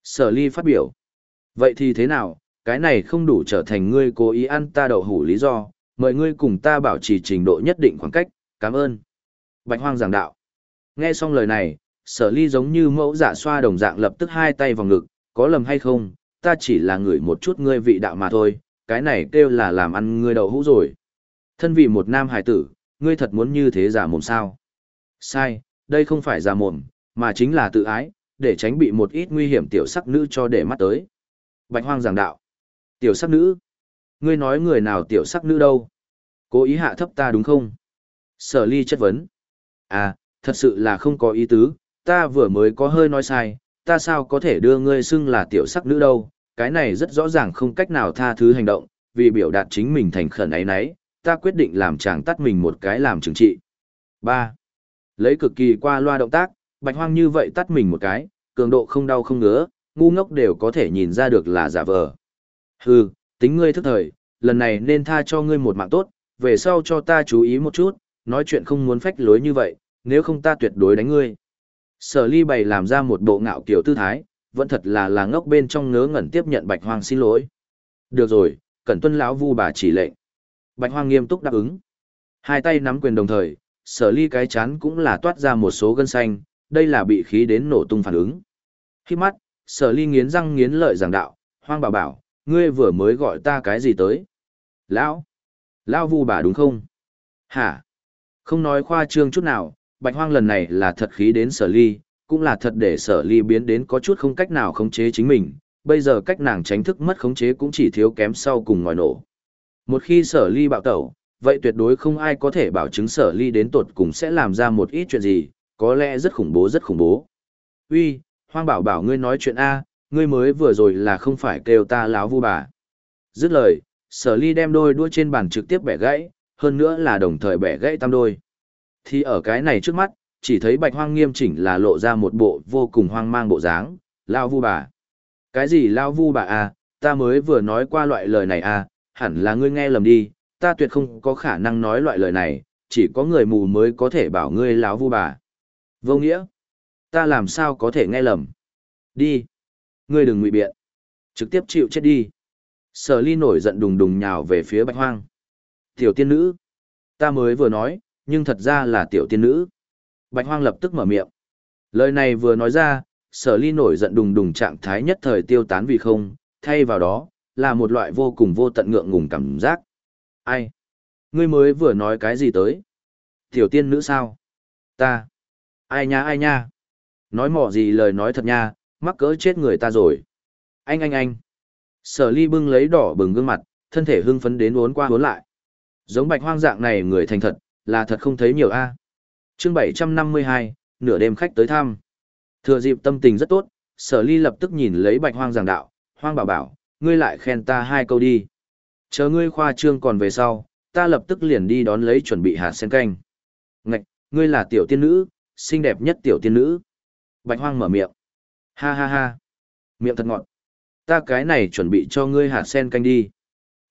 Sở ly phát biểu. Vậy thì thế nào, cái này không đủ trở thành ngươi cố ý ăn ta đậu hủ lý do, mời ngươi cùng ta bảo trì trình độ nhất định khoảng cách, cảm ơn. Bạch hoang giảng đạo. Nghe xong lời này, sở ly giống như mẫu giả xoa đồng dạng lập tức hai tay vào ngực, có lầm hay không, ta chỉ là người một chút ngươi vị đạo mà thôi, cái này kêu là làm ăn ngươi đậu hũ rồi. Thân vị một nam hài tử, ngươi thật muốn như thế giả mồm sao? Sai, đây không phải giả mồm, mà chính là tự ái, để tránh bị một ít nguy hiểm tiểu sắc nữ cho để mắt tới. Bạch hoang giảng đạo. Tiểu sắc nữ? Ngươi nói người nào tiểu sắc nữ đâu? Cố ý hạ thấp ta đúng không? Sở ly chất vấn. À, thật sự là không có ý tứ, ta vừa mới có hơi nói sai, ta sao có thể đưa ngươi xưng là tiểu sắc nữ đâu, cái này rất rõ ràng không cách nào tha thứ hành động, vì biểu đạt chính mình thành khẩn ấy nấy, ta quyết định làm chàng tắt mình một cái làm chứng trị. 3. Lấy cực kỳ qua loa động tác, bạch hoang như vậy tắt mình một cái, cường độ không đau không ngứa, ngu ngốc đều có thể nhìn ra được là giả vờ. Hừ, tính ngươi thức thời, lần này nên tha cho ngươi một mạng tốt, về sau cho ta chú ý một chút, nói chuyện không muốn phách lối như vậy, nếu không ta tuyệt đối đánh ngươi. Sở ly bày làm ra một bộ ngạo kiểu tư thái, vẫn thật là là ngốc bên trong ngớ ngẩn tiếp nhận bạch hoang xin lỗi. Được rồi, cẩn tuân lão vu bà chỉ lệnh. Bạch hoang nghiêm túc đáp ứng. Hai tay nắm quyền đồng thời, sở ly cái chán cũng là toát ra một số gân xanh, đây là bị khí đến nổ tung phản ứng. Khi mắt, sở ly nghiến răng nghiến lợi giảng đạo, hoang bảo bảo, ngươi vừa mới gọi ta cái gì tới? Lão! Lão vu bà đúng không? Hả? Không nói khoa trương chút nào, bạch hoang lần này là thật khí đến sở ly, cũng là thật để sở ly biến đến có chút không cách nào khống chế chính mình, bây giờ cách nàng tránh thức mất khống chế cũng chỉ thiếu kém sau cùng ngòi nổ. Một khi sở ly bạo tẩu, vậy tuyệt đối không ai có thể bảo chứng sở ly đến tột cùng sẽ làm ra một ít chuyện gì, có lẽ rất khủng bố rất khủng bố. Uy, hoang bảo bảo ngươi nói chuyện A, ngươi mới vừa rồi là không phải kêu ta láo vu bà. Dứt lời, sở ly đem đôi đuôi trên bàn trực tiếp bẻ gãy, hơn nữa là đồng thời bẻ gãy tam đôi. Thì ở cái này trước mắt, chỉ thấy bạch hoang nghiêm chỉnh là lộ ra một bộ vô cùng hoang mang bộ dáng, lao vu bà. Cái gì lao vu bà à, ta mới vừa nói qua loại lời này à, hẳn là ngươi nghe lầm đi, ta tuyệt không có khả năng nói loại lời này, chỉ có người mù mới có thể bảo ngươi láo vu bà. Vô nghĩa, ta làm sao có thể nghe lầm. Đi, ngươi đừng ngụy biện, trực tiếp chịu chết đi. Sở ly nổi giận đùng đùng nhào về phía bạch hoang. Tiểu tiên nữ, ta mới vừa nói, nhưng thật ra là tiểu tiên nữ. Bạch hoang lập tức mở miệng. Lời này vừa nói ra, sở ly nổi giận đùng đùng trạng thái nhất thời tiêu tán vì không, thay vào đó, là một loại vô cùng vô tận ngượng ngùng cảm giác. Ai? Ngươi mới vừa nói cái gì tới? Tiểu tiên nữ sao? Ta? Ai nha ai nha? Nói mỏ gì lời nói thật nha, mắc cỡ chết người ta rồi. Anh anh anh. Sở ly bưng lấy đỏ bừng gương mặt, thân thể hưng phấn đến uốn qua uốn lại. Giống bạch hoang dạng này người thành thật, là thật không thấy nhiều a. Chương 752, nửa đêm khách tới thăm. Thừa dịp tâm tình rất tốt, sở ly lập tức nhìn lấy bạch hoang giảng đạo, hoang bảo bảo, ngươi lại khen ta hai câu đi. Chờ ngươi khoa trương còn về sau, ta lập tức liền đi đón lấy chuẩn bị hạt sen canh. Ngạch, ngươi là tiểu tiên nữ, xinh đẹp nhất tiểu tiên nữ. Bạch hoang mở miệng. Ha ha ha. Miệng thật ngọt. Ta cái này chuẩn bị cho ngươi hạt sen canh đi.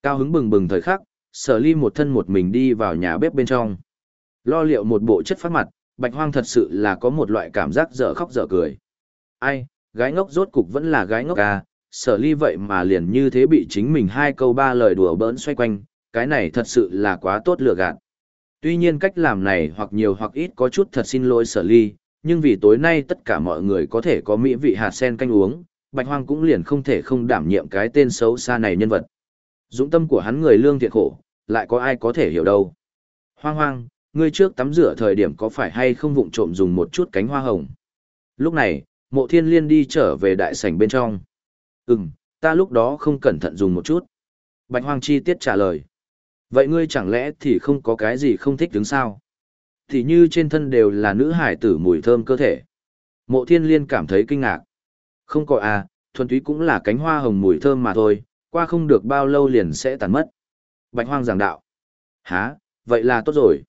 Cao hứng bừng bừng thời khắc, sở ly một thân một mình đi vào nhà bếp bên trong. Lo liệu một bộ chất phát mặt, bạch hoang thật sự là có một loại cảm giác dở khóc dở cười. Ai, gái ngốc rốt cục vẫn là gái ngốc à, sở ly vậy mà liền như thế bị chính mình hai câu ba lời đùa bỡn xoay quanh, cái này thật sự là quá tốt lừa gạt. Tuy nhiên cách làm này hoặc nhiều hoặc ít có chút thật xin lỗi sở ly, nhưng vì tối nay tất cả mọi người có thể có mỹ vị hạt sen canh uống, bạch hoang cũng liền không thể không đảm nhiệm cái tên xấu xa này nhân vật. Dũng tâm của hắn người lương thiện khổ, lại có ai có thể hiểu đâu. Hoang hoang, ngươi trước tắm rửa thời điểm có phải hay không vụng trộm dùng một chút cánh hoa hồng. Lúc này, mộ thiên liên đi trở về đại sảnh bên trong. Ừm, ta lúc đó không cẩn thận dùng một chút. Bạch hoang chi tiết trả lời. Vậy ngươi chẳng lẽ thì không có cái gì không thích đứng sao? Thì như trên thân đều là nữ hải tử mùi thơm cơ thể. Mộ thiên liên cảm thấy kinh ngạc. Không có à, thuần túy cũng là cánh hoa hồng mùi thơm mà thôi, qua không được bao lâu liền sẽ tàn mất. Bạch hoang giảng đạo. Hả, vậy là tốt rồi.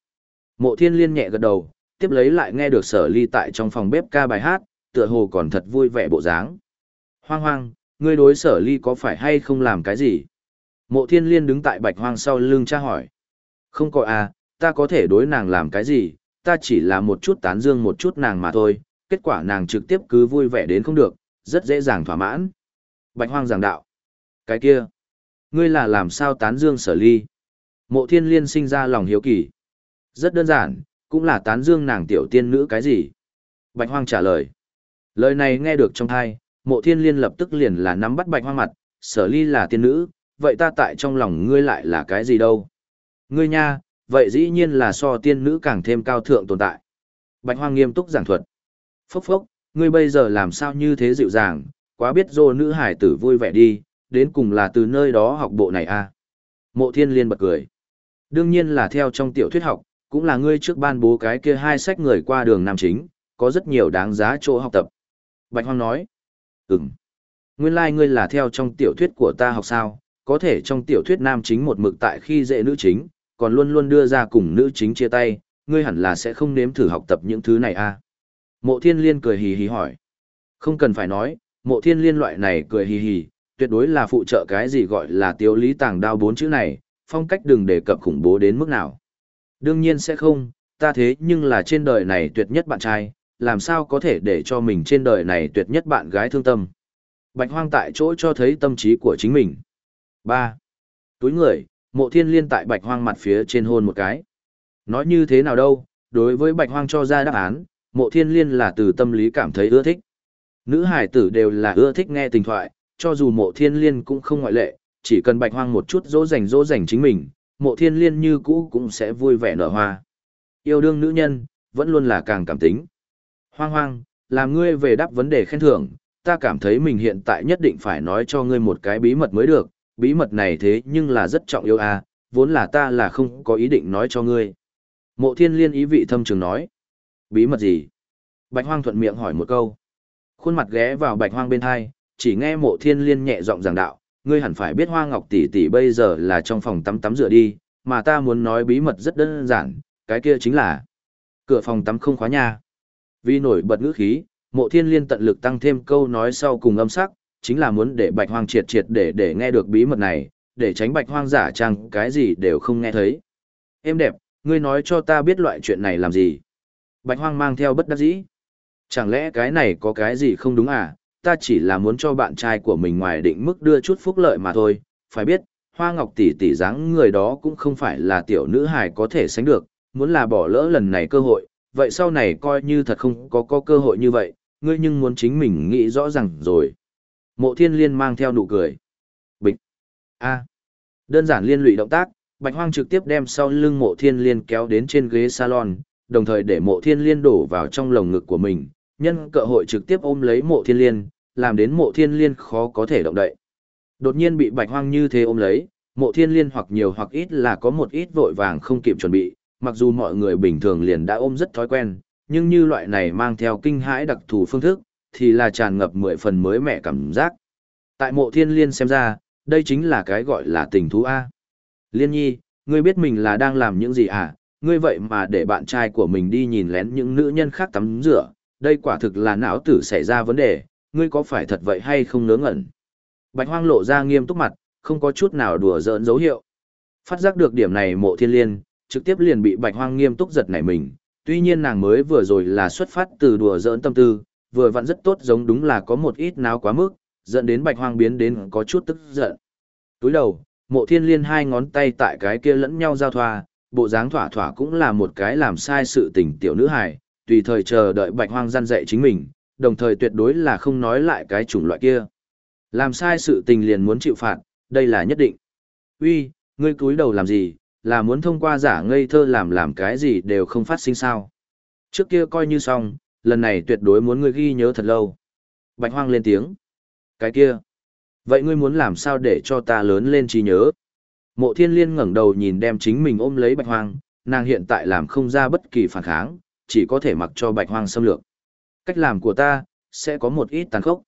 Mộ thiên liên nhẹ gật đầu, tiếp lấy lại nghe được sở ly tại trong phòng bếp ca bài hát, tựa hồ còn thật vui vẻ bộ dáng. Hoang hoang, ngươi đối sở ly có phải hay không làm cái gì? Mộ thiên liên đứng tại bạch hoang sau lưng tra hỏi. Không có à, ta có thể đối nàng làm cái gì, ta chỉ là một chút tán dương một chút nàng mà thôi, kết quả nàng trực tiếp cứ vui vẻ đến không được, rất dễ dàng thỏa mãn. Bạch hoang giảng đạo. Cái kia, ngươi là làm sao tán dương sở ly? Mộ thiên liên sinh ra lòng hiếu kỳ. Rất đơn giản, cũng là tán dương nàng tiểu tiên nữ cái gì? Bạch hoang trả lời. Lời này nghe được trong thai, mộ thiên liên lập tức liền là nắm bắt bạch hoang mặt, sở ly là tiên nữ, vậy ta tại trong lòng ngươi lại là cái gì đâu? Ngươi nha, vậy dĩ nhiên là so tiên nữ càng thêm cao thượng tồn tại. Bạch hoang nghiêm túc giảng thuật. Phốc phốc, ngươi bây giờ làm sao như thế dịu dàng, quá biết dô nữ hải tử vui vẻ đi, đến cùng là từ nơi đó học bộ này à. Mộ thiên liên bật cười. Đương nhiên là theo trong tiểu thuyết học, cũng là ngươi trước ban bố cái kia hai sách người qua đường nam chính, có rất nhiều đáng giá chỗ học tập. Bạch Hoang nói, ừm, nguyên lai like ngươi là theo trong tiểu thuyết của ta học sao, có thể trong tiểu thuyết nam chính một mực tại khi dễ nữ chính, còn luôn luôn đưa ra cùng nữ chính chia tay, ngươi hẳn là sẽ không nếm thử học tập những thứ này à. Mộ thiên liên cười hì hì hỏi, không cần phải nói, mộ thiên liên loại này cười hì hì, tuyệt đối là phụ trợ cái gì gọi là tiêu lý tàng đao bốn chữ này, phong cách đừng đề cập khủng bố đến mức nào. Đương nhiên sẽ không, ta thế nhưng là trên đời này tuyệt nhất bạn trai, làm sao có thể để cho mình trên đời này tuyệt nhất bạn gái thương tâm. Bạch hoang tại chỗ cho thấy tâm trí của chính mình. 3. Túi người, mộ thiên liên tại bạch hoang mặt phía trên hôn một cái. Nói như thế nào đâu, đối với bạch hoang cho ra đáp án, mộ thiên liên là từ tâm lý cảm thấy ưa thích. Nữ hải tử đều là ưa thích nghe tình thoại, cho dù mộ thiên liên cũng không ngoại lệ, chỉ cần bạch hoang một chút dỗ dành dỗ dành chính mình, mộ thiên liên như cũ cũng sẽ vui vẻ nở hoa. Yêu đương nữ nhân, vẫn luôn là càng cảm tính. Hoang hoang, làm ngươi về đáp vấn đề khen thưởng, ta cảm thấy mình hiện tại nhất định phải nói cho ngươi một cái bí mật mới được, bí mật này thế nhưng là rất trọng yêu à, vốn là ta là không có ý định nói cho ngươi. Mộ thiên liên ý vị thâm trường nói. Bí mật gì? Bạch hoang thuận miệng hỏi một câu. Khuôn mặt ghé vào bạch hoang bên hai, chỉ nghe mộ thiên liên nhẹ giọng giảng đạo, ngươi hẳn phải biết hoa ngọc tỷ tỷ bây giờ là trong phòng tắm tắm rửa đi, mà ta muốn nói bí mật rất đơn giản, cái kia chính là cửa phòng tắm không khóa nha. Vì nổi bật ngữ khí, mộ thiên liên tận lực tăng thêm câu nói sau cùng âm sắc, chính là muốn để bạch hoang triệt triệt để để nghe được bí mật này, để tránh bạch hoang giả trang cái gì đều không nghe thấy. Em đẹp, ngươi nói cho ta biết loại chuyện này làm gì. Bạch hoang mang theo bất đắc dĩ. Chẳng lẽ cái này có cái gì không đúng à, ta chỉ là muốn cho bạn trai của mình ngoài định mức đưa chút phúc lợi mà thôi, phải biết, hoa ngọc tỷ tỷ dáng người đó cũng không phải là tiểu nữ hài có thể sánh được, muốn là bỏ lỡ lần này cơ hội, vậy sau này coi như thật không có có cơ hội như vậy, ngươi nhưng muốn chính mình nghĩ rõ ràng rồi. Mộ thiên liên mang theo nụ cười. Bịch. A. Đơn giản liên lụy động tác, bạch hoang trực tiếp đem sau lưng mộ thiên liên kéo đến trên ghế salon, đồng thời để mộ thiên liên đổ vào trong lồng ngực của mình, nhân cơ hội trực tiếp ôm lấy mộ thiên liên, làm đến mộ thiên liên khó có thể động đậy. Đột nhiên bị bạch hoang như thế ôm lấy, mộ thiên liên hoặc nhiều hoặc ít là có một ít vội vàng không kịp chuẩn bị, mặc dù mọi người bình thường liền đã ôm rất thói quen, nhưng như loại này mang theo kinh hãi đặc thù phương thức, thì là tràn ngập mười phần mới mẻ cảm giác. Tại mộ thiên liên xem ra, đây chính là cái gọi là tình thú A. Liên nhi, ngươi biết mình là đang làm những gì à? Ngươi vậy mà để bạn trai của mình đi nhìn lén những nữ nhân khác tắm rửa, đây quả thực là não tử xảy ra vấn đề, ngươi có phải thật vậy hay không ngớ ngẩn? Bạch hoang lộ ra nghiêm túc mặt, không có chút nào đùa giỡn dấu hiệu. Phát giác được điểm này mộ thiên liên, trực tiếp liền bị bạch hoang nghiêm túc giật nảy mình. Tuy nhiên nàng mới vừa rồi là xuất phát từ đùa giỡn tâm tư, vừa vặn rất tốt giống đúng là có một ít náo quá mức, dẫn đến bạch hoang biến đến có chút tức giận. Túi đầu, mộ thiên liên hai ngón tay tại cái kia lẫn nhau giao thoa, bộ dáng thỏa thỏa cũng là một cái làm sai sự tình tiểu nữ hài, tùy thời chờ đợi bạch hoang gian dạy chính mình, đồng thời tuyệt đối là không nói lại cái chủng loại kia. Làm sai sự tình liền muốn chịu phạt, đây là nhất định. Uy, ngươi cúi đầu làm gì, là muốn thông qua giả ngây thơ làm làm cái gì đều không phát sinh sao. Trước kia coi như xong, lần này tuyệt đối muốn ngươi ghi nhớ thật lâu. Bạch hoang lên tiếng. Cái kia. Vậy ngươi muốn làm sao để cho ta lớn lên trí nhớ? Mộ thiên liên ngẩng đầu nhìn đem chính mình ôm lấy bạch hoang, nàng hiện tại làm không ra bất kỳ phản kháng, chỉ có thể mặc cho bạch hoang xâm lược. Cách làm của ta, sẽ có một ít tàn khốc.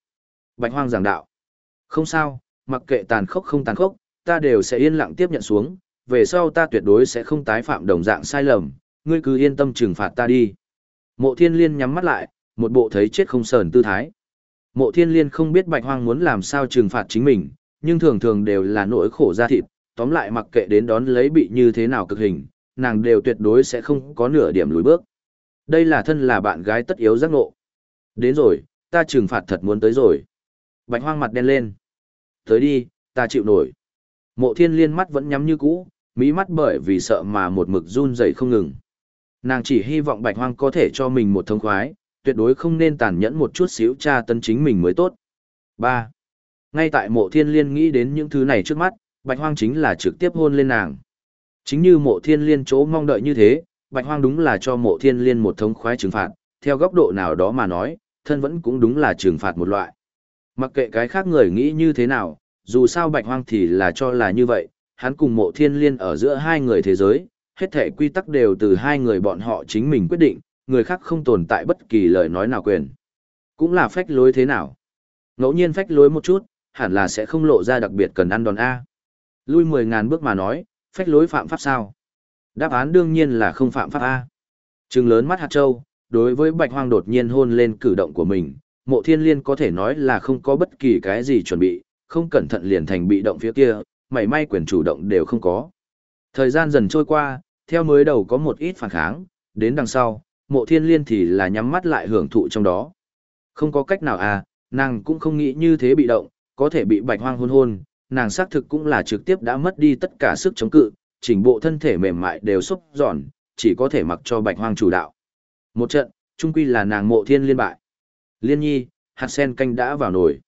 Bạch hoang giảng đạo. Không sao, mặc kệ tàn khốc không tàn khốc, ta đều sẽ yên lặng tiếp nhận xuống, về sau ta tuyệt đối sẽ không tái phạm đồng dạng sai lầm, ngươi cứ yên tâm trừng phạt ta đi. Mộ thiên liên nhắm mắt lại, một bộ thấy chết không sờn tư thái. Mộ thiên liên không biết bạch hoang muốn làm sao trừng phạt chính mình, nhưng thường thường đều là nỗi khổ ra thịt, tóm lại mặc kệ đến đón lấy bị như thế nào cực hình, nàng đều tuyệt đối sẽ không có nửa điểm lùi bước. Đây là thân là bạn gái tất yếu giác ngộ. Đến rồi, ta trừng phạt thật muốn tới rồi. Bạch hoang mặt đen lên. Tới đi, ta chịu nổi. Mộ thiên liên mắt vẫn nhắm như cũ, mỹ mắt bởi vì sợ mà một mực run rẩy không ngừng. Nàng chỉ hy vọng bạch hoang có thể cho mình một thông khoái, tuyệt đối không nên tàn nhẫn một chút xíu tra tấn chính mình mới tốt. 3. Ngay tại mộ thiên liên nghĩ đến những thứ này trước mắt, bạch hoang chính là trực tiếp hôn lên nàng. Chính như mộ thiên liên chỗ mong đợi như thế, bạch hoang đúng là cho mộ thiên liên một thống khoái trừng phạt, theo góc độ nào đó mà nói, thân vẫn cũng đúng là trừng phạt một loại. Mặc kệ cái khác người nghĩ như thế nào, dù sao bạch hoang thì là cho là như vậy, hắn cùng mộ thiên liên ở giữa hai người thế giới, hết thể quy tắc đều từ hai người bọn họ chính mình quyết định, người khác không tồn tại bất kỳ lời nói nào quyền. Cũng là phách lối thế nào. Ngẫu nhiên phách lối một chút, hẳn là sẽ không lộ ra đặc biệt cần ăn đòn A. Lui 10.000 bước mà nói, phách lối phạm pháp sao? Đáp án đương nhiên là không phạm pháp A. Trừng lớn mắt hạt châu, đối với bạch hoang đột nhiên hôn lên cử động của mình, mộ thiên liên có thể nói là không có bất kỳ cái gì chuẩn bị, không cẩn thận liền thành bị động phía kia, mảy may quyền chủ động đều không có. Thời gian dần trôi qua, theo mới đầu có một ít phản kháng, đến đằng sau, mộ thiên liên thì là nhắm mắt lại hưởng thụ trong đó. Không có cách nào à, nàng cũng không nghĩ như thế bị động, có thể bị bạch hoang hôn hôn, nàng xác thực cũng là trực tiếp đã mất đi tất cả sức chống cự, chỉnh bộ thân thể mềm mại đều xúc giòn, chỉ có thể mặc cho bạch hoang chủ đạo. Một trận, trung quy là nàng mộ thiên liên bại. Liên nhi, hạt sen canh đã vào nồi.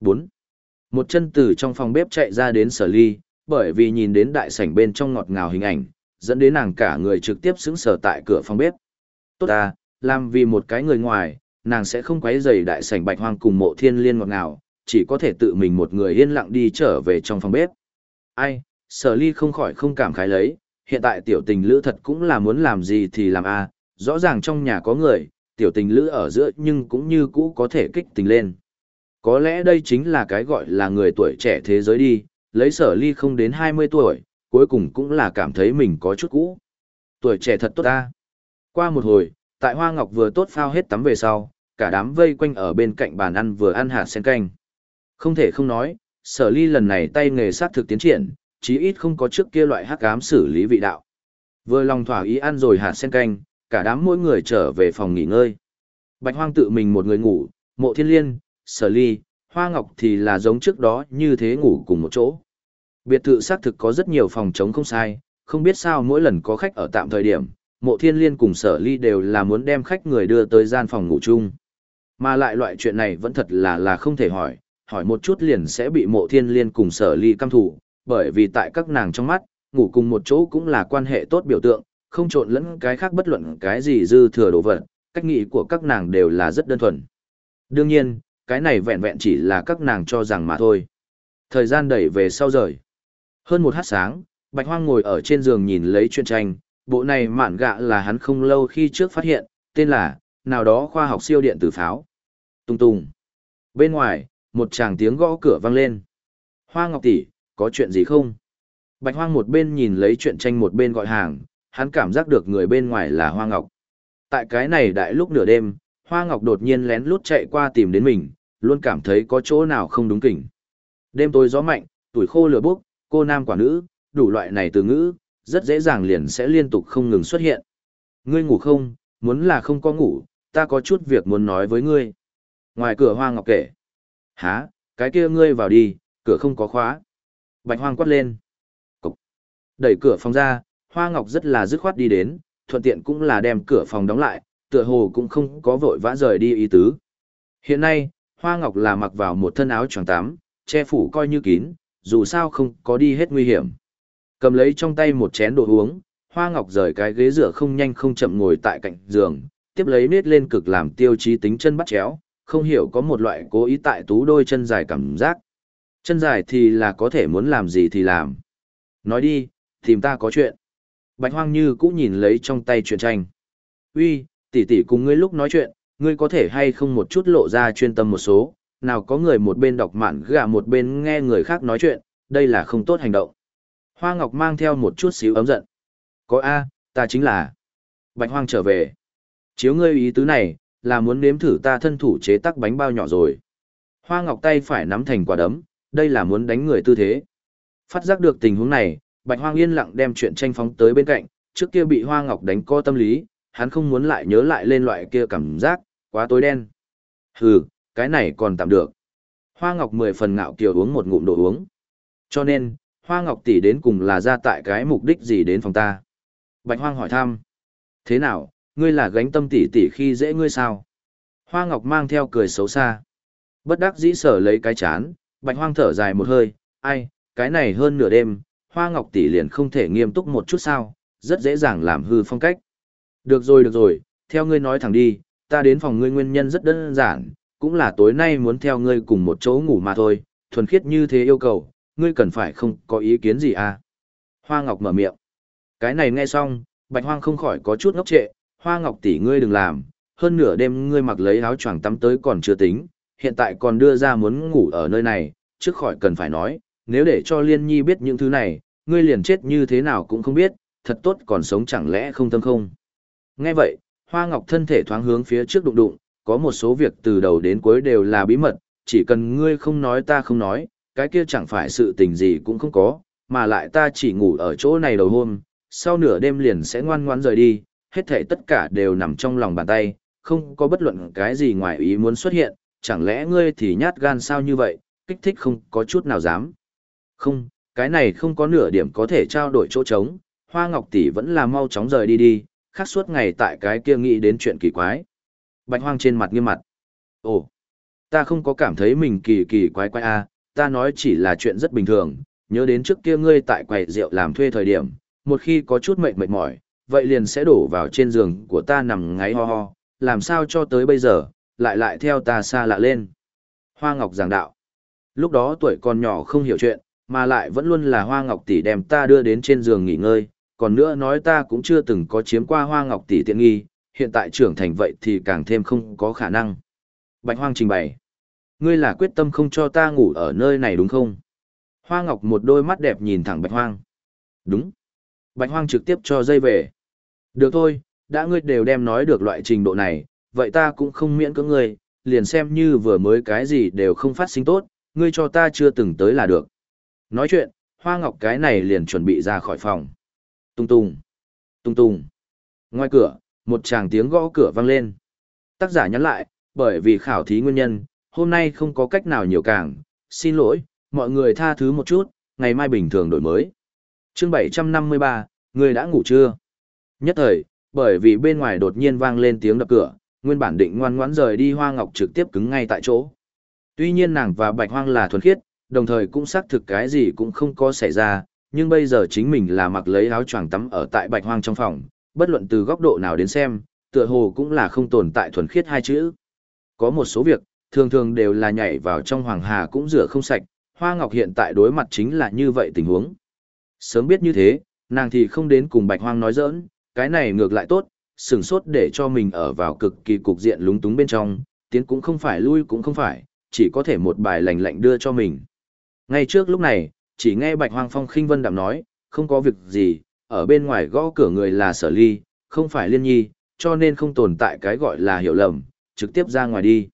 4. Một chân từ trong phòng bếp chạy ra đến sở ly, bởi vì nhìn đến đại sảnh bên trong ngọt ngào hình ảnh, dẫn đến nàng cả người trực tiếp xứng sở tại cửa phòng bếp. Tốt ta, làm vì một cái người ngoài, nàng sẽ không quấy rầy đại sảnh bạch hoang cùng mộ thiên liên ngọt ngào, chỉ có thể tự mình một người yên lặng đi trở về trong phòng bếp. Ai, sở ly không khỏi không cảm khái lấy, hiện tại tiểu tình lữ thật cũng là muốn làm gì thì làm a rõ ràng trong nhà có người, tiểu tình lữ ở giữa nhưng cũng như cũ có thể kích tình lên. Có lẽ đây chính là cái gọi là người tuổi trẻ thế giới đi, lấy sở ly không đến 20 tuổi, cuối cùng cũng là cảm thấy mình có chút cũ. Tuổi trẻ thật tốt ta. Qua một hồi, tại Hoa Ngọc vừa tốt phao hết tắm về sau, cả đám vây quanh ở bên cạnh bàn ăn vừa ăn hạt sen canh. Không thể không nói, sở ly lần này tay nghề sát thực tiến triển, chí ít không có trước kia loại hắc ám xử lý vị đạo. Vừa lòng thỏa ý ăn rồi hạt sen canh, cả đám mỗi người trở về phòng nghỉ ngơi. Bạch Hoang tự mình một người ngủ, mộ thiên liên, sở ly, hoa ngọc thì là giống trước đó như thế ngủ cùng một chỗ. Biệt thự xác thực có rất nhiều phòng trống không sai, không biết sao mỗi lần có khách ở tạm thời điểm, mộ thiên liên cùng sở ly đều là muốn đem khách người đưa tới gian phòng ngủ chung. Mà lại loại chuyện này vẫn thật là là không thể hỏi, hỏi một chút liền sẽ bị mộ thiên liên cùng sở ly căm thủ, bởi vì tại các nàng trong mắt, ngủ cùng một chỗ cũng là quan hệ tốt biểu tượng, không trộn lẫn cái khác bất luận cái gì dư thừa đồ vật, cách nghĩ của các nàng đều là rất đơn thuần. Đương nhiên, cái này vẹn vẹn chỉ là các nàng cho rằng mà thôi. Thời gian đẩy về sau rời. Hơn một hát sáng, Bạch Hoang ngồi ở trên giường nhìn lấy chuyện tranh, bộ này mạn gạ là hắn không lâu khi trước phát hiện, tên là, nào đó khoa học siêu điện tử pháo. Tung tung. Bên ngoài, một chàng tiếng gõ cửa vang lên. Hoa Ngọc tỷ, có chuyện gì không? Bạch Hoang một bên nhìn lấy chuyện tranh một bên gọi hàng, hắn cảm giác được người bên ngoài là Hoa Ngọc. Tại cái này đại lúc nửa đêm, Hoa Ngọc đột nhiên lén lút chạy qua tìm đến mình, luôn cảm thấy có chỗ nào không đúng kỉnh. Đêm tối gió mạnh, tuổi khô lửa bốc, cô nam quả nữ, đủ loại này từ ngữ, rất dễ dàng liền sẽ liên tục không ngừng xuất hiện. Ngươi ngủ không, muốn là không có ngủ, ta có chút việc muốn nói với ngươi. Ngoài cửa Hoa Ngọc kể. Hả, cái kia ngươi vào đi, cửa không có khóa. Bạch Hoang quát lên. Cục. Đẩy cửa phòng ra, Hoa Ngọc rất là dứt khoát đi đến, thuận tiện cũng là đem cửa phòng đóng lại, tựa hồ cũng không có vội vã rời đi ý tứ. Hiện nay, Hoa Ngọc là mặc vào một thân áo choàng tắm, che phủ coi như kín, dù sao không có đi hết nguy hiểm. Cầm lấy trong tay một chén đồ uống, Hoa Ngọc rời cái ghế rửa không nhanh không chậm ngồi tại cạnh giường, tiếp lấy nết lên cực làm tiêu chí tính chân bắt chéo, không hiểu có một loại cố ý tại tú đôi chân dài cảm giác. Chân dài thì là có thể muốn làm gì thì làm. Nói đi, tìm ta có chuyện. Bạch Hoang Như cũng nhìn lấy trong tay truyện tranh. Uy, tỷ tỷ cùng ngươi lúc nói chuyện, ngươi có thể hay không một chút lộ ra chuyên tâm một số, nào có người một bên đọc mạn gà một bên nghe người khác nói chuyện, đây là không tốt hành động. Hoa Ngọc mang theo một chút xíu ấm giận. Có A, ta chính là. Bạch Hoang trở về. Chiếu ngươi ý tứ này, là muốn nếm thử ta thân thủ chế tác bánh bao nhỏ rồi. Hoa Ngọc tay phải nắm thành quả đấm, đây là muốn đánh người tư thế. Phát giác được tình huống này, Bạch Hoang yên lặng đem chuyện tranh phóng tới bên cạnh, trước kia bị Hoa Ngọc đánh co tâm lý, hắn không muốn lại nhớ lại lên loại kia cảm giác, quá tối đen. Hừ, cái này còn tạm được. Hoa Ngọc mười phần ngạo kiều uống một ngụm đồ uống. Cho nên, Hoa Ngọc tỷ đến cùng là ra tại cái mục đích gì đến phòng ta? Bạch Hoang hỏi thăm. Thế nào, ngươi là gánh tâm tỷ tỷ khi dễ ngươi sao? Hoa Ngọc mang theo cười xấu xa. Bất đắc dĩ sở lấy cái chán, Bạch Hoang thở dài một hơi, ai, cái này hơn nửa đêm, Hoa Ngọc tỷ liền không thể nghiêm túc một chút sao, rất dễ dàng làm hư phong cách. Được rồi được rồi, theo ngươi nói thẳng đi, ta đến phòng ngươi nguyên nhân rất đơn giản, cũng là tối nay muốn theo ngươi cùng một chỗ ngủ mà thôi, thuần khiết như thế yêu cầu, ngươi cần phải không có ý kiến gì à. Hoa Ngọc mở miệng. Cái này nghe xong, Bạch Hoang không khỏi có chút ngốc trệ, Hoa Ngọc tỷ ngươi đừng làm, hơn nửa đêm ngươi mặc lấy áo choàng tắm tới còn chưa tính, hiện tại còn đưa ra muốn ngủ ở nơi này, trước khỏi cần phải nói, nếu để cho Liên Nhi biết những thứ này, ngươi liền chết như thế nào cũng không biết, thật tốt còn sống chẳng lẽ không tâm không. Nghe vậy, Hoa Ngọc thân thể thoáng hướng phía trước đụng đụng, có một số việc từ đầu đến cuối đều là bí mật, chỉ cần ngươi không nói ta không nói, cái kia chẳng phải sự tình gì cũng không có, mà lại ta chỉ ngủ ở chỗ này đầu hôm, sau nửa đêm liền sẽ ngoan ngoãn rời đi, hết thảy tất cả đều nằm trong lòng bàn tay, không có bất luận cái gì ngoài ý muốn xuất hiện, chẳng lẽ ngươi thì nhát gan sao như vậy, kích thích không có chút nào dám. Không, cái này không có nửa điểm có thể trao đổi chỗ trống, Hoa Ngọc tỷ vẫn là mau chóng rời đi đi, khác suốt ngày tại cái kia nghĩ đến chuyện kỳ quái. Bạch Hoang trên mặt nghiêm mặt. Ồ, ta không có cảm thấy mình kỳ kỳ quái quái a, à, ta nói chỉ là chuyện rất bình thường, nhớ đến trước kia ngươi tại quầy rượu làm thuê thời điểm, một khi có chút mệt mệt mỏi, vậy liền sẽ đổ vào trên giường của ta nằm ngáy ho ho, làm sao cho tới bây giờ, lại lại theo ta xa lạ lên. Hoa Ngọc giảng đạo. Lúc đó tuổi còn nhỏ không hiểu chuyện, mà lại vẫn luôn là Hoa Ngọc tỷ đem ta đưa đến trên giường nghỉ ngơi, còn nữa nói ta cũng chưa từng có chiếm qua Hoa Ngọc tỷ tiện nghi, hiện tại trưởng thành vậy thì càng thêm không có khả năng. Bạch Hoang trình bày. Ngươi là quyết tâm không cho ta ngủ ở nơi này đúng không? Hoa Ngọc một đôi mắt đẹp nhìn thẳng Bạch Hoang. Đúng. Bạch Hoang trực tiếp cho dây về. Được thôi, đã ngươi đều đem nói được loại trình độ này, vậy ta cũng không miễn cưỡng ngươi, liền xem như vừa mới cái gì đều không phát sinh tốt, ngươi cho ta chưa từng tới là được. Nói chuyện, Hoa Ngọc cái này liền chuẩn bị ra khỏi phòng. Tung tung, tung tung. Ngoài cửa, một tràng tiếng gõ cửa vang lên. Tác giả nhắn lại, bởi vì khảo thí nguyên nhân, hôm nay không có cách nào nhiều càng, xin lỗi, mọi người tha thứ một chút, ngày mai bình thường đổi mới. Chương 753, người đã ngủ chưa? Nhất thời, bởi vì bên ngoài đột nhiên vang lên tiếng đập cửa, nguyên bản định ngoan ngoãn rời đi Hoa Ngọc trực tiếp cứng ngay tại chỗ. Tuy nhiên nàng và Bạch Hoang là thuần khiết, đồng thời cũng xác thực cái gì cũng không có xảy ra, nhưng bây giờ chính mình là mặc lấy áo choàng tắm ở tại Bạch Hoang trong phòng, bất luận từ góc độ nào đến xem, tựa hồ cũng là không tồn tại thuần khiết hai chữ. Có một số việc, thường thường đều là nhảy vào trong hoàng hà cũng rửa không sạch, Hoa Ngọc hiện tại đối mặt chính là như vậy tình huống. Sớm biết như thế, nàng thì không đến cùng Bạch Hoang nói giỡn, cái này ngược lại tốt, sừng sốt để cho mình ở vào cực kỳ cục diện lúng túng bên trong, tiến cũng không phải lui cũng không phải, chỉ có thể một bài lành lạnh đưa cho mình. Ngay trước lúc này, chỉ nghe Bạch Hoang Phong khinh vân đạm nói, không có việc gì, ở bên ngoài gõ cửa người là sở ly, không phải liên nhi, cho nên không tồn tại cái gọi là hiểu lầm, trực tiếp ra ngoài đi.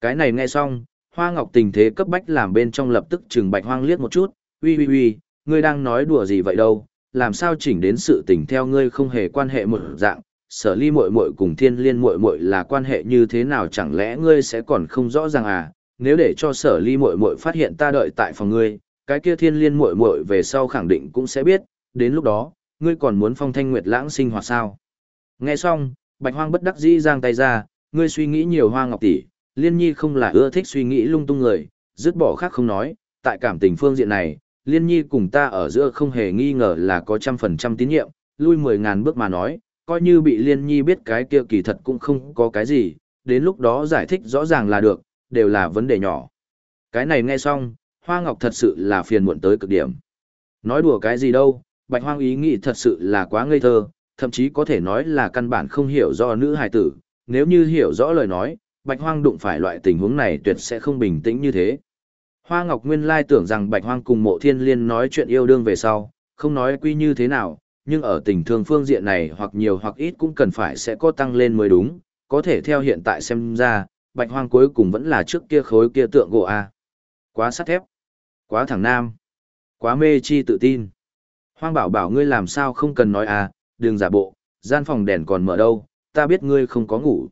Cái này nghe xong, Hoa Ngọc tình thế cấp bách làm bên trong lập tức trừng Bạch Hoang liếc một chút, uy uy uy, ngươi đang nói đùa gì vậy đâu, làm sao chỉnh đến sự tình theo ngươi không hề quan hệ một dạng, sở ly muội muội cùng thiên liên muội muội là quan hệ như thế nào chẳng lẽ ngươi sẽ còn không rõ ràng à, nếu để cho sở ly muội muội phát hiện ta đợi tại phòng ngươi, cái kia thiên liên muội muội về sau khẳng định cũng sẽ biết, đến lúc đó, ngươi còn muốn phong thanh nguyệt lãng sinh hoạt sao. Nghe xong, bạch hoang bất đắc dĩ giang tay ra, ngươi suy nghĩ nhiều hoa ngọc tỷ, liên nhi không là ưa thích suy nghĩ lung tung người, dứt bỏ khác không nói, tại cảm tình phương diện này, liên nhi cùng ta ở giữa không hề nghi ngờ là có trăm phần trăm tín nhiệm, lui mười ngàn bước mà nói, coi như bị liên nhi biết cái kia kỳ thật cũng không có cái gì, đến lúc đó giải thích rõ ràng là được, đều là vấn đề nhỏ. Cái này nghe xong, Hoa Ngọc thật sự là phiền muộn tới cực điểm. Nói đùa cái gì đâu, Bạch Hoang ý nghĩ thật sự là quá ngây thơ, thậm chí có thể nói là căn bản không hiểu do nữ hài tử, nếu như hiểu rõ lời nói, Bạch Hoang đụng phải loại tình huống này tuyệt sẽ không bình tĩnh như thế. Hoa Ngọc Nguyên lai tưởng rằng Bạch Hoang cùng Mộ Thiên Liên nói chuyện yêu đương về sau, không nói quy như thế nào, nhưng ở tình thương phương diện này hoặc nhiều hoặc ít cũng cần phải sẽ có tăng lên mới đúng, có thể theo hiện tại xem ra, Bạch Hoang cuối cùng vẫn là trước kia khối kia tượng gỗ a. Quá sắt thép, quá thẳng nam, quá mê chi tự tin. Hoang bảo bảo ngươi làm sao không cần nói à, đừng giả bộ, gian phòng đèn còn mở đâu, ta biết ngươi không có ngủ.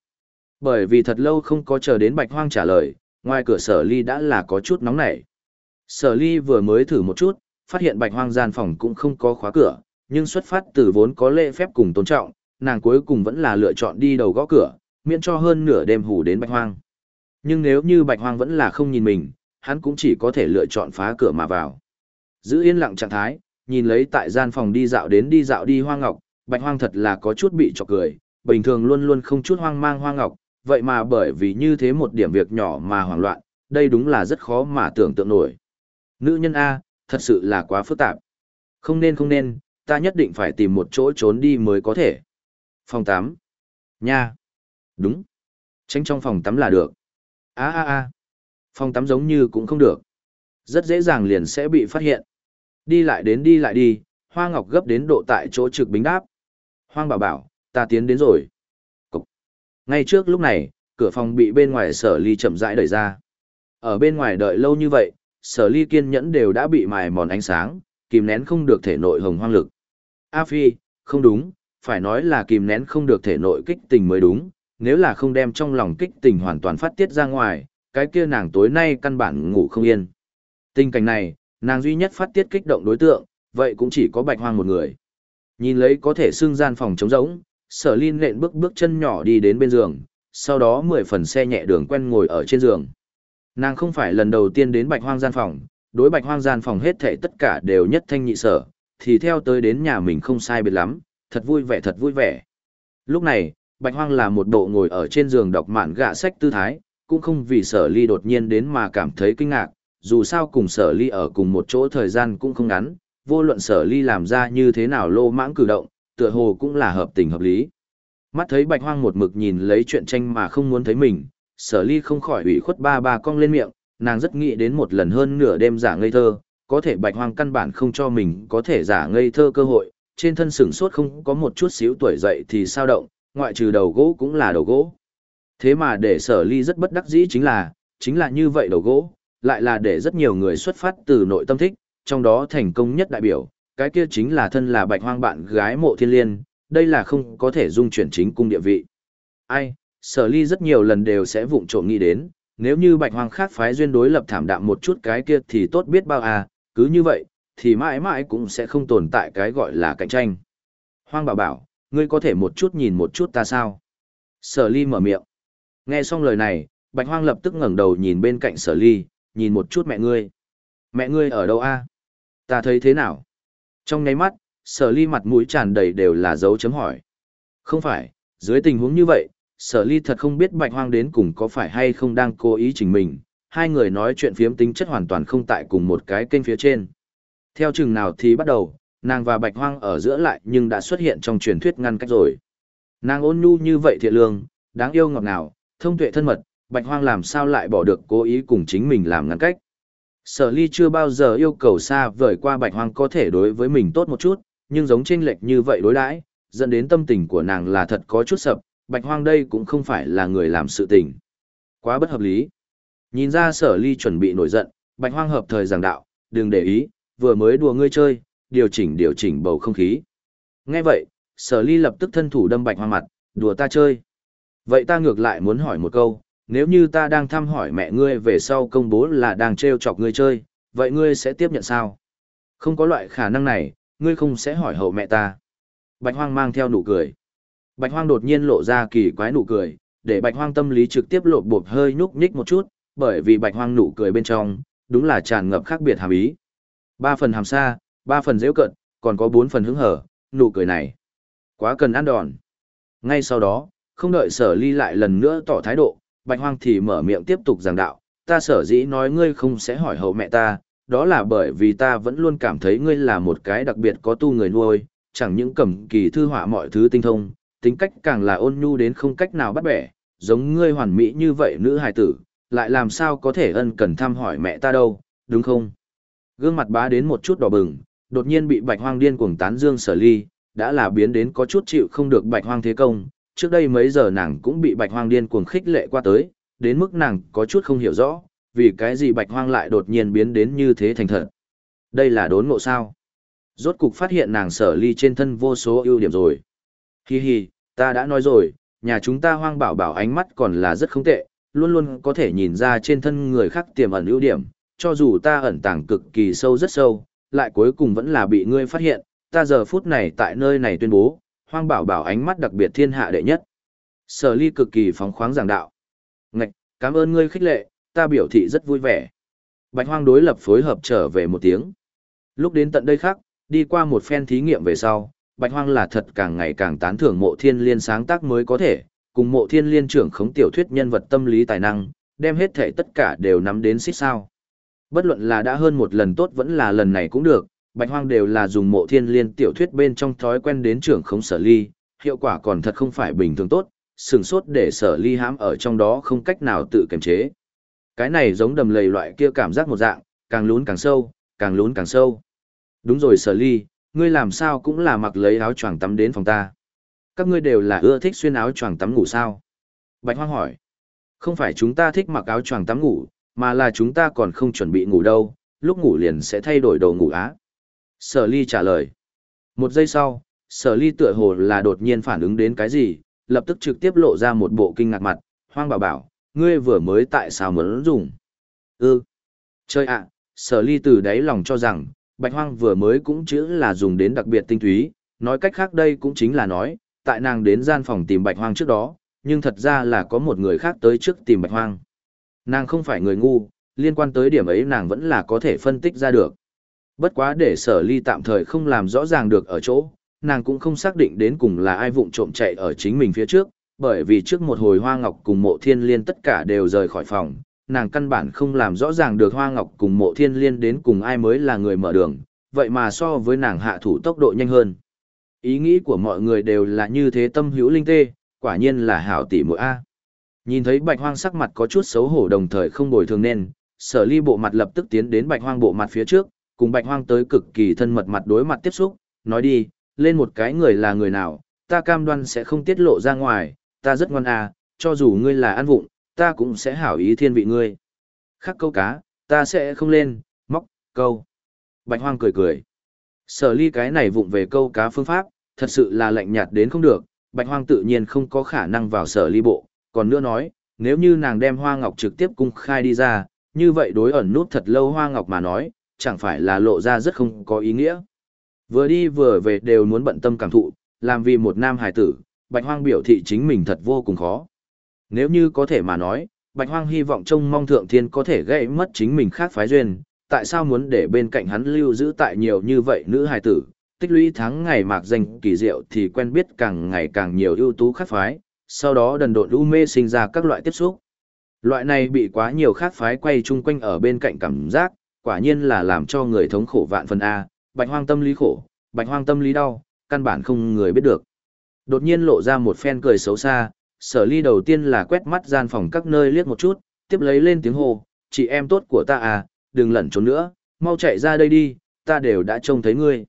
Bởi vì thật lâu không có chờ đến bạch hoang trả lời, ngoài cửa sở ly đã là có chút nóng nảy. Sở ly vừa mới thử một chút, phát hiện bạch hoang gian phòng cũng không có khóa cửa, nhưng xuất phát từ vốn có lễ phép cùng tôn trọng, nàng cuối cùng vẫn là lựa chọn đi đầu gõ cửa, miễn cho hơn nửa đêm hủ đến bạch hoang. Nhưng nếu như bạch hoang vẫn là không nhìn mình, hắn cũng chỉ có thể lựa chọn phá cửa mà vào. Giữ yên lặng trạng thái, nhìn lấy tại gian phòng đi dạo đến đi dạo đi hoa ngọc, bạch hoang thật là có chút bị chọc cười, bình thường luôn luôn không chút hoang mang hoa ngọc, vậy mà bởi vì như thế một điểm việc nhỏ mà hoảng loạn, đây đúng là rất khó mà tưởng tượng nổi. Nữ nhân A, thật sự là quá phức tạp. Không nên không nên, ta nhất định phải tìm một chỗ trốn đi mới có thể. Phòng 8. Nha. Đúng. Tránh trong phòng tắm là được. A a a. Phòng tắm giống như cũng không được. Rất dễ dàng liền sẽ bị phát hiện. Đi lại đến đi lại đi, Hoa Ngọc gấp đến độ tại chỗ trực bính đáp. Hoang bảo bảo, ta tiến đến rồi. Cục. Ngay trước lúc này, cửa phòng bị bên ngoài sở ly chậm rãi đẩy ra. Ở bên ngoài đợi lâu như vậy, sở ly kiên nhẫn đều đã bị mài mòn ánh sáng, kìm nén không được thể nội hồng hoang lực. A Phi, không đúng, phải nói là kìm nén không được thể nội kích tình mới đúng, nếu là không đem trong lòng kích tình hoàn toàn phát tiết ra ngoài, cái kia nàng tối nay căn bản ngủ không yên. Tình cảnh này, nàng duy nhất phát tiết kích động đối tượng, vậy cũng chỉ có bạch hoang một người. Nhìn lấy có thể xưng gian phòng trống rỗng, sở linh nện bước bước chân nhỏ đi đến bên giường, sau đó mười phần xe nhẹ đường quen ngồi ở trên giường. Nàng không phải lần đầu tiên đến bạch hoang gian phòng, đối bạch hoang gian phòng hết thảy tất cả đều nhất thanh nhị sở, thì theo tới đến nhà mình không sai biệt lắm, thật vui vẻ thật vui vẻ. Lúc này, bạch hoang là một bộ ngồi ở trên giường đọc mạn gạ sách tư thái, cũng không vì sở ly đột nhiên đến mà cảm thấy kinh ngạc, dù sao cùng sở ly ở cùng một chỗ thời gian cũng không ngắn, vô luận sở ly làm ra như thế nào lô mãng cử động, tựa hồ cũng là hợp tình hợp lý. Mắt thấy bạch hoang một mực nhìn lấy chuyện tranh mà không muốn thấy mình, sở ly không khỏi ủy khuất ba ba cong lên miệng, nàng rất nghĩ đến một lần hơn nửa đêm giả ngây thơ, có thể bạch hoang căn bản không cho mình có thể giả ngây thơ cơ hội, trên thân sừng sốt không có một chút xíu tuổi dậy thì sao động, ngoại trừ đầu gỗ cũng là đầu gỗ. Thế mà để sở ly rất bất đắc dĩ chính là, chính là như vậy đầu gỗ, lại là để rất nhiều người xuất phát từ nội tâm thích, trong đó thành công nhất đại biểu, cái kia chính là thân là bạch hoang bạn gái mộ thiên liên, đây là không có thể dung chuyển chính cung địa vị. Ai, sở ly rất nhiều lần đều sẽ vụng trộm nghĩ đến, nếu như bạch hoang khác phái duyên đối lập thảm đạm một chút cái kia thì tốt biết bao à, cứ như vậy, thì mãi mãi cũng sẽ không tồn tại cái gọi là cạnh tranh. Hoang bảo bảo, ngươi có thể một chút nhìn một chút ta sao? Sở ly mở miệng. Nghe xong lời này, bạch hoang lập tức ngẩng đầu nhìn bên cạnh sở ly, nhìn một chút mẹ ngươi. Mẹ ngươi ở đâu a? Ta thấy thế nào? Trong nháy mắt, sở ly mặt mũi tràn đầy đều là dấu chấm hỏi. Không phải, dưới tình huống như vậy, sở ly thật không biết bạch hoang đến cùng có phải hay không đang cố ý chỉnh mình. Hai người nói chuyện phiếm tính chất hoàn toàn không tại cùng một cái kênh phía trên. Theo chừng nào thì bắt đầu, nàng và bạch hoang ở giữa lại nhưng đã xuất hiện trong truyền thuyết ngăn cách rồi. Nàng ôn nhu như vậy thiện lương, đáng yêu ngọt ngào, thông tuệ thân mật, bạch hoang làm sao lại bỏ được cố ý cùng chính mình làm ngăn cách. Sở ly chưa bao giờ yêu cầu xa vời qua bạch hoang có thể đối với mình tốt một chút, nhưng giống chênh lệch như vậy đối đãi, dẫn đến tâm tình của nàng là thật có chút sập, bạch hoang đây cũng không phải là người làm sự tình. Quá bất hợp lý. Nhìn ra sở ly chuẩn bị nổi giận, bạch hoang hợp thời giảng đạo, đừng để ý, vừa mới đùa ngươi chơi, điều chỉnh điều chỉnh bầu không khí. Nghe vậy, sở ly lập tức thân thủ đâm bạch hoang mặt, đùa ta chơi. Vậy ta ngược lại muốn hỏi một câu, nếu như ta đang thăm hỏi mẹ ngươi về sau công bố là đang trêu chọc ngươi chơi, vậy ngươi sẽ tiếp nhận sao? Không có loại khả năng này, ngươi không sẽ hỏi hậu mẹ ta. Bạch hoang mang theo nụ cười. Bạch hoang đột nhiên lộ ra kỳ quái nụ cười, để bạch hoang tâm lý trực tiếp lộ bột hơi nhúc nhích một chút, bởi vì bạch hoang nụ cười bên trong, đúng là tràn ngập khác biệt hàm ý. Ba phần hàm xa, ba phần dễ cận, còn có bốn phần hứng hở, nụ cười này. Quá cần ăn đòn. Ngay sau đó, không đợi sở ly lại lần nữa tỏ thái độ, bạch hoang thì mở miệng tiếp tục giảng đạo, ta sở dĩ nói ngươi không sẽ hỏi hậu mẹ ta, đó là bởi vì ta vẫn luôn cảm thấy ngươi là một cái đặc biệt có tu người nuôi, chẳng những cầm kỳ thư họa mọi thứ tinh thông, tính cách càng là ôn nhu đến không cách nào bắt bẻ, giống ngươi hoàn mỹ như vậy nữ hài tử, lại làm sao có thể ân cần thăm hỏi mẹ ta đâu, đúng không? Gương mặt bá đến một chút đỏ bừng, đột nhiên bị bạch hoang điên cuồng tán dương sở ly, đã là biến đến có chút chịu không được bạch hoang thế công, trước đây mấy giờ nàng cũng bị bạch hoang điên cuồng khích lệ qua tới, đến mức nàng có chút không hiểu rõ, vì cái gì bạch hoang lại đột nhiên biến đến như thế thành thật. Đây là đốn ngộ sao? Rốt cục phát hiện nàng sở ly trên thân vô số ưu điểm rồi. Hi hi, ta đã nói rồi, nhà chúng ta hoang bảo bảo ánh mắt còn là rất không tệ, luôn luôn có thể nhìn ra trên thân người khác tiềm ẩn ưu điểm, cho dù ta ẩn tàng cực kỳ sâu rất sâu, lại cuối cùng vẫn là bị ngươi phát hiện, ta giờ phút này tại nơi này tuyên bố, hoang bảo bảo ánh mắt đặc biệt thiên hạ đệ nhất. Sở ly cực kỳ phóng khoáng giảng đạo. Ngạch, cảm ơn ngươi khích lệ, ta biểu thị rất vui vẻ. Bạch hoang đối lập phối hợp trở về một tiếng. Lúc đến tận đây khác, đi qua một phen thí nghiệm về sau, Bạch hoang là thật càng ngày càng tán thưởng mộ thiên liên sáng tác mới có thể, cùng mộ thiên liên trưởng khống tiểu thuyết nhân vật tâm lý tài năng, đem hết thể tất cả đều nắm đến xích sao. Bất luận là đã hơn một lần tốt vẫn là lần này cũng được, Bạch Hoang đều là dùng mộ thiên liên tiểu thuyết bên trong thói quen đến trưởng khống sở ly, hiệu quả còn thật không phải bình thường tốt, sừng sốt để sở ly hãm ở trong đó không cách nào tự kiềm chế. Cái này giống đầm lầy loại kia cảm giác một dạng, càng lún càng sâu, càng lún càng sâu. Đúng rồi sở ly, ngươi làm sao cũng là mặc lấy áo choàng tắm đến phòng ta. Các ngươi đều là ưa thích xuyên áo choàng tắm ngủ sao? Bạch Hoang hỏi. Không phải chúng ta thích mặc áo choàng tắm ngủ, mà là chúng ta còn không chuẩn bị ngủ đâu, lúc ngủ liền sẽ thay đổi đồ ngủ á. Sở ly trả lời. Một giây sau, sở ly tựa hồ là đột nhiên phản ứng đến cái gì, lập tức trực tiếp lộ ra một bộ kinh ngạc mặt, hoang bảo bảo, ngươi vừa mới tại sao muốn dùng? Ừ. Chơi ạ, sở ly từ đáy lòng cho rằng, bạch hoang vừa mới cũng chữ là dùng đến đặc biệt tinh túy, nói cách khác đây cũng chính là nói, tại nàng đến gian phòng tìm bạch hoang trước đó, nhưng thật ra là có một người khác tới trước tìm bạch hoang. Nàng không phải người ngu, liên quan tới điểm ấy nàng vẫn là có thể phân tích ra được. Bất quá để sở ly tạm thời không làm rõ ràng được ở chỗ, nàng cũng không xác định đến cùng là ai vụng trộm chạy ở chính mình phía trước, bởi vì trước một hồi hoa ngọc cùng mộ thiên liên tất cả đều rời khỏi phòng, nàng căn bản không làm rõ ràng được hoa ngọc cùng mộ thiên liên đến cùng ai mới là người mở đường, vậy mà so với nàng hạ thủ tốc độ nhanh hơn. Ý nghĩ của mọi người đều là như thế tâm hữu linh tê, quả nhiên là hảo tỷ mỗi A. Nhìn thấy bạch hoang sắc mặt có chút xấu hổ đồng thời không bồi thường nên, sở ly bộ mặt lập tức tiến đến bạch hoang bộ mặt phía trước, cùng bạch hoang tới cực kỳ thân mật mặt đối mặt tiếp xúc, nói đi, lên một cái người là người nào, ta cam đoan sẽ không tiết lộ ra ngoài, ta rất ngoan à, cho dù ngươi là ăn vụng, ta cũng sẽ hảo ý thiên vị ngươi. Khắc câu cá, ta sẽ không lên, móc, câu. Bạch hoang cười cười. Sở ly cái này vụng về câu cá phương pháp, thật sự là lạnh nhạt đến không được, bạch hoang tự nhiên không có khả năng vào sở ly bộ, còn nữa nói, nếu như nàng đem hoa ngọc trực tiếp cung khai đi ra, như vậy đối ẩn nút thật lâu hoa ngọc mà nói, chẳng phải là lộ ra rất không có ý nghĩa. Vừa đi vừa về đều muốn bận tâm cảm thụ, làm vì một nam hài tử, Bạch Hoang biểu thị chính mình thật vô cùng khó. Nếu như có thể mà nói, Bạch Hoang hy vọng trông mong thượng thiên có thể gãy mất chính mình khác phái duyên, tại sao muốn để bên cạnh hắn lưu giữ tại nhiều như vậy nữ hài tử, tích lũy tháng ngày mạc danh kỳ diệu thì quen biết càng ngày càng nhiều ưu tú khác phái, sau đó đần độn u mê sinh ra các loại tiếp xúc. Loại này bị quá nhiều khác phái quay chung quanh ở bên cạnh cảm giác, quả nhiên là làm cho người thống khổ vạn phần A, bạch hoang tâm lý khổ, bạch hoang tâm lý đau, căn bản không người biết được. Đột nhiên lộ ra một phen cười xấu xa, sở ly đầu tiên là quét mắt gian phòng các nơi liếc một chút, tiếp lấy lên tiếng hô, chị em tốt của ta à, đừng lẩn trốn nữa, mau chạy ra đây đi, ta đều đã trông thấy ngươi.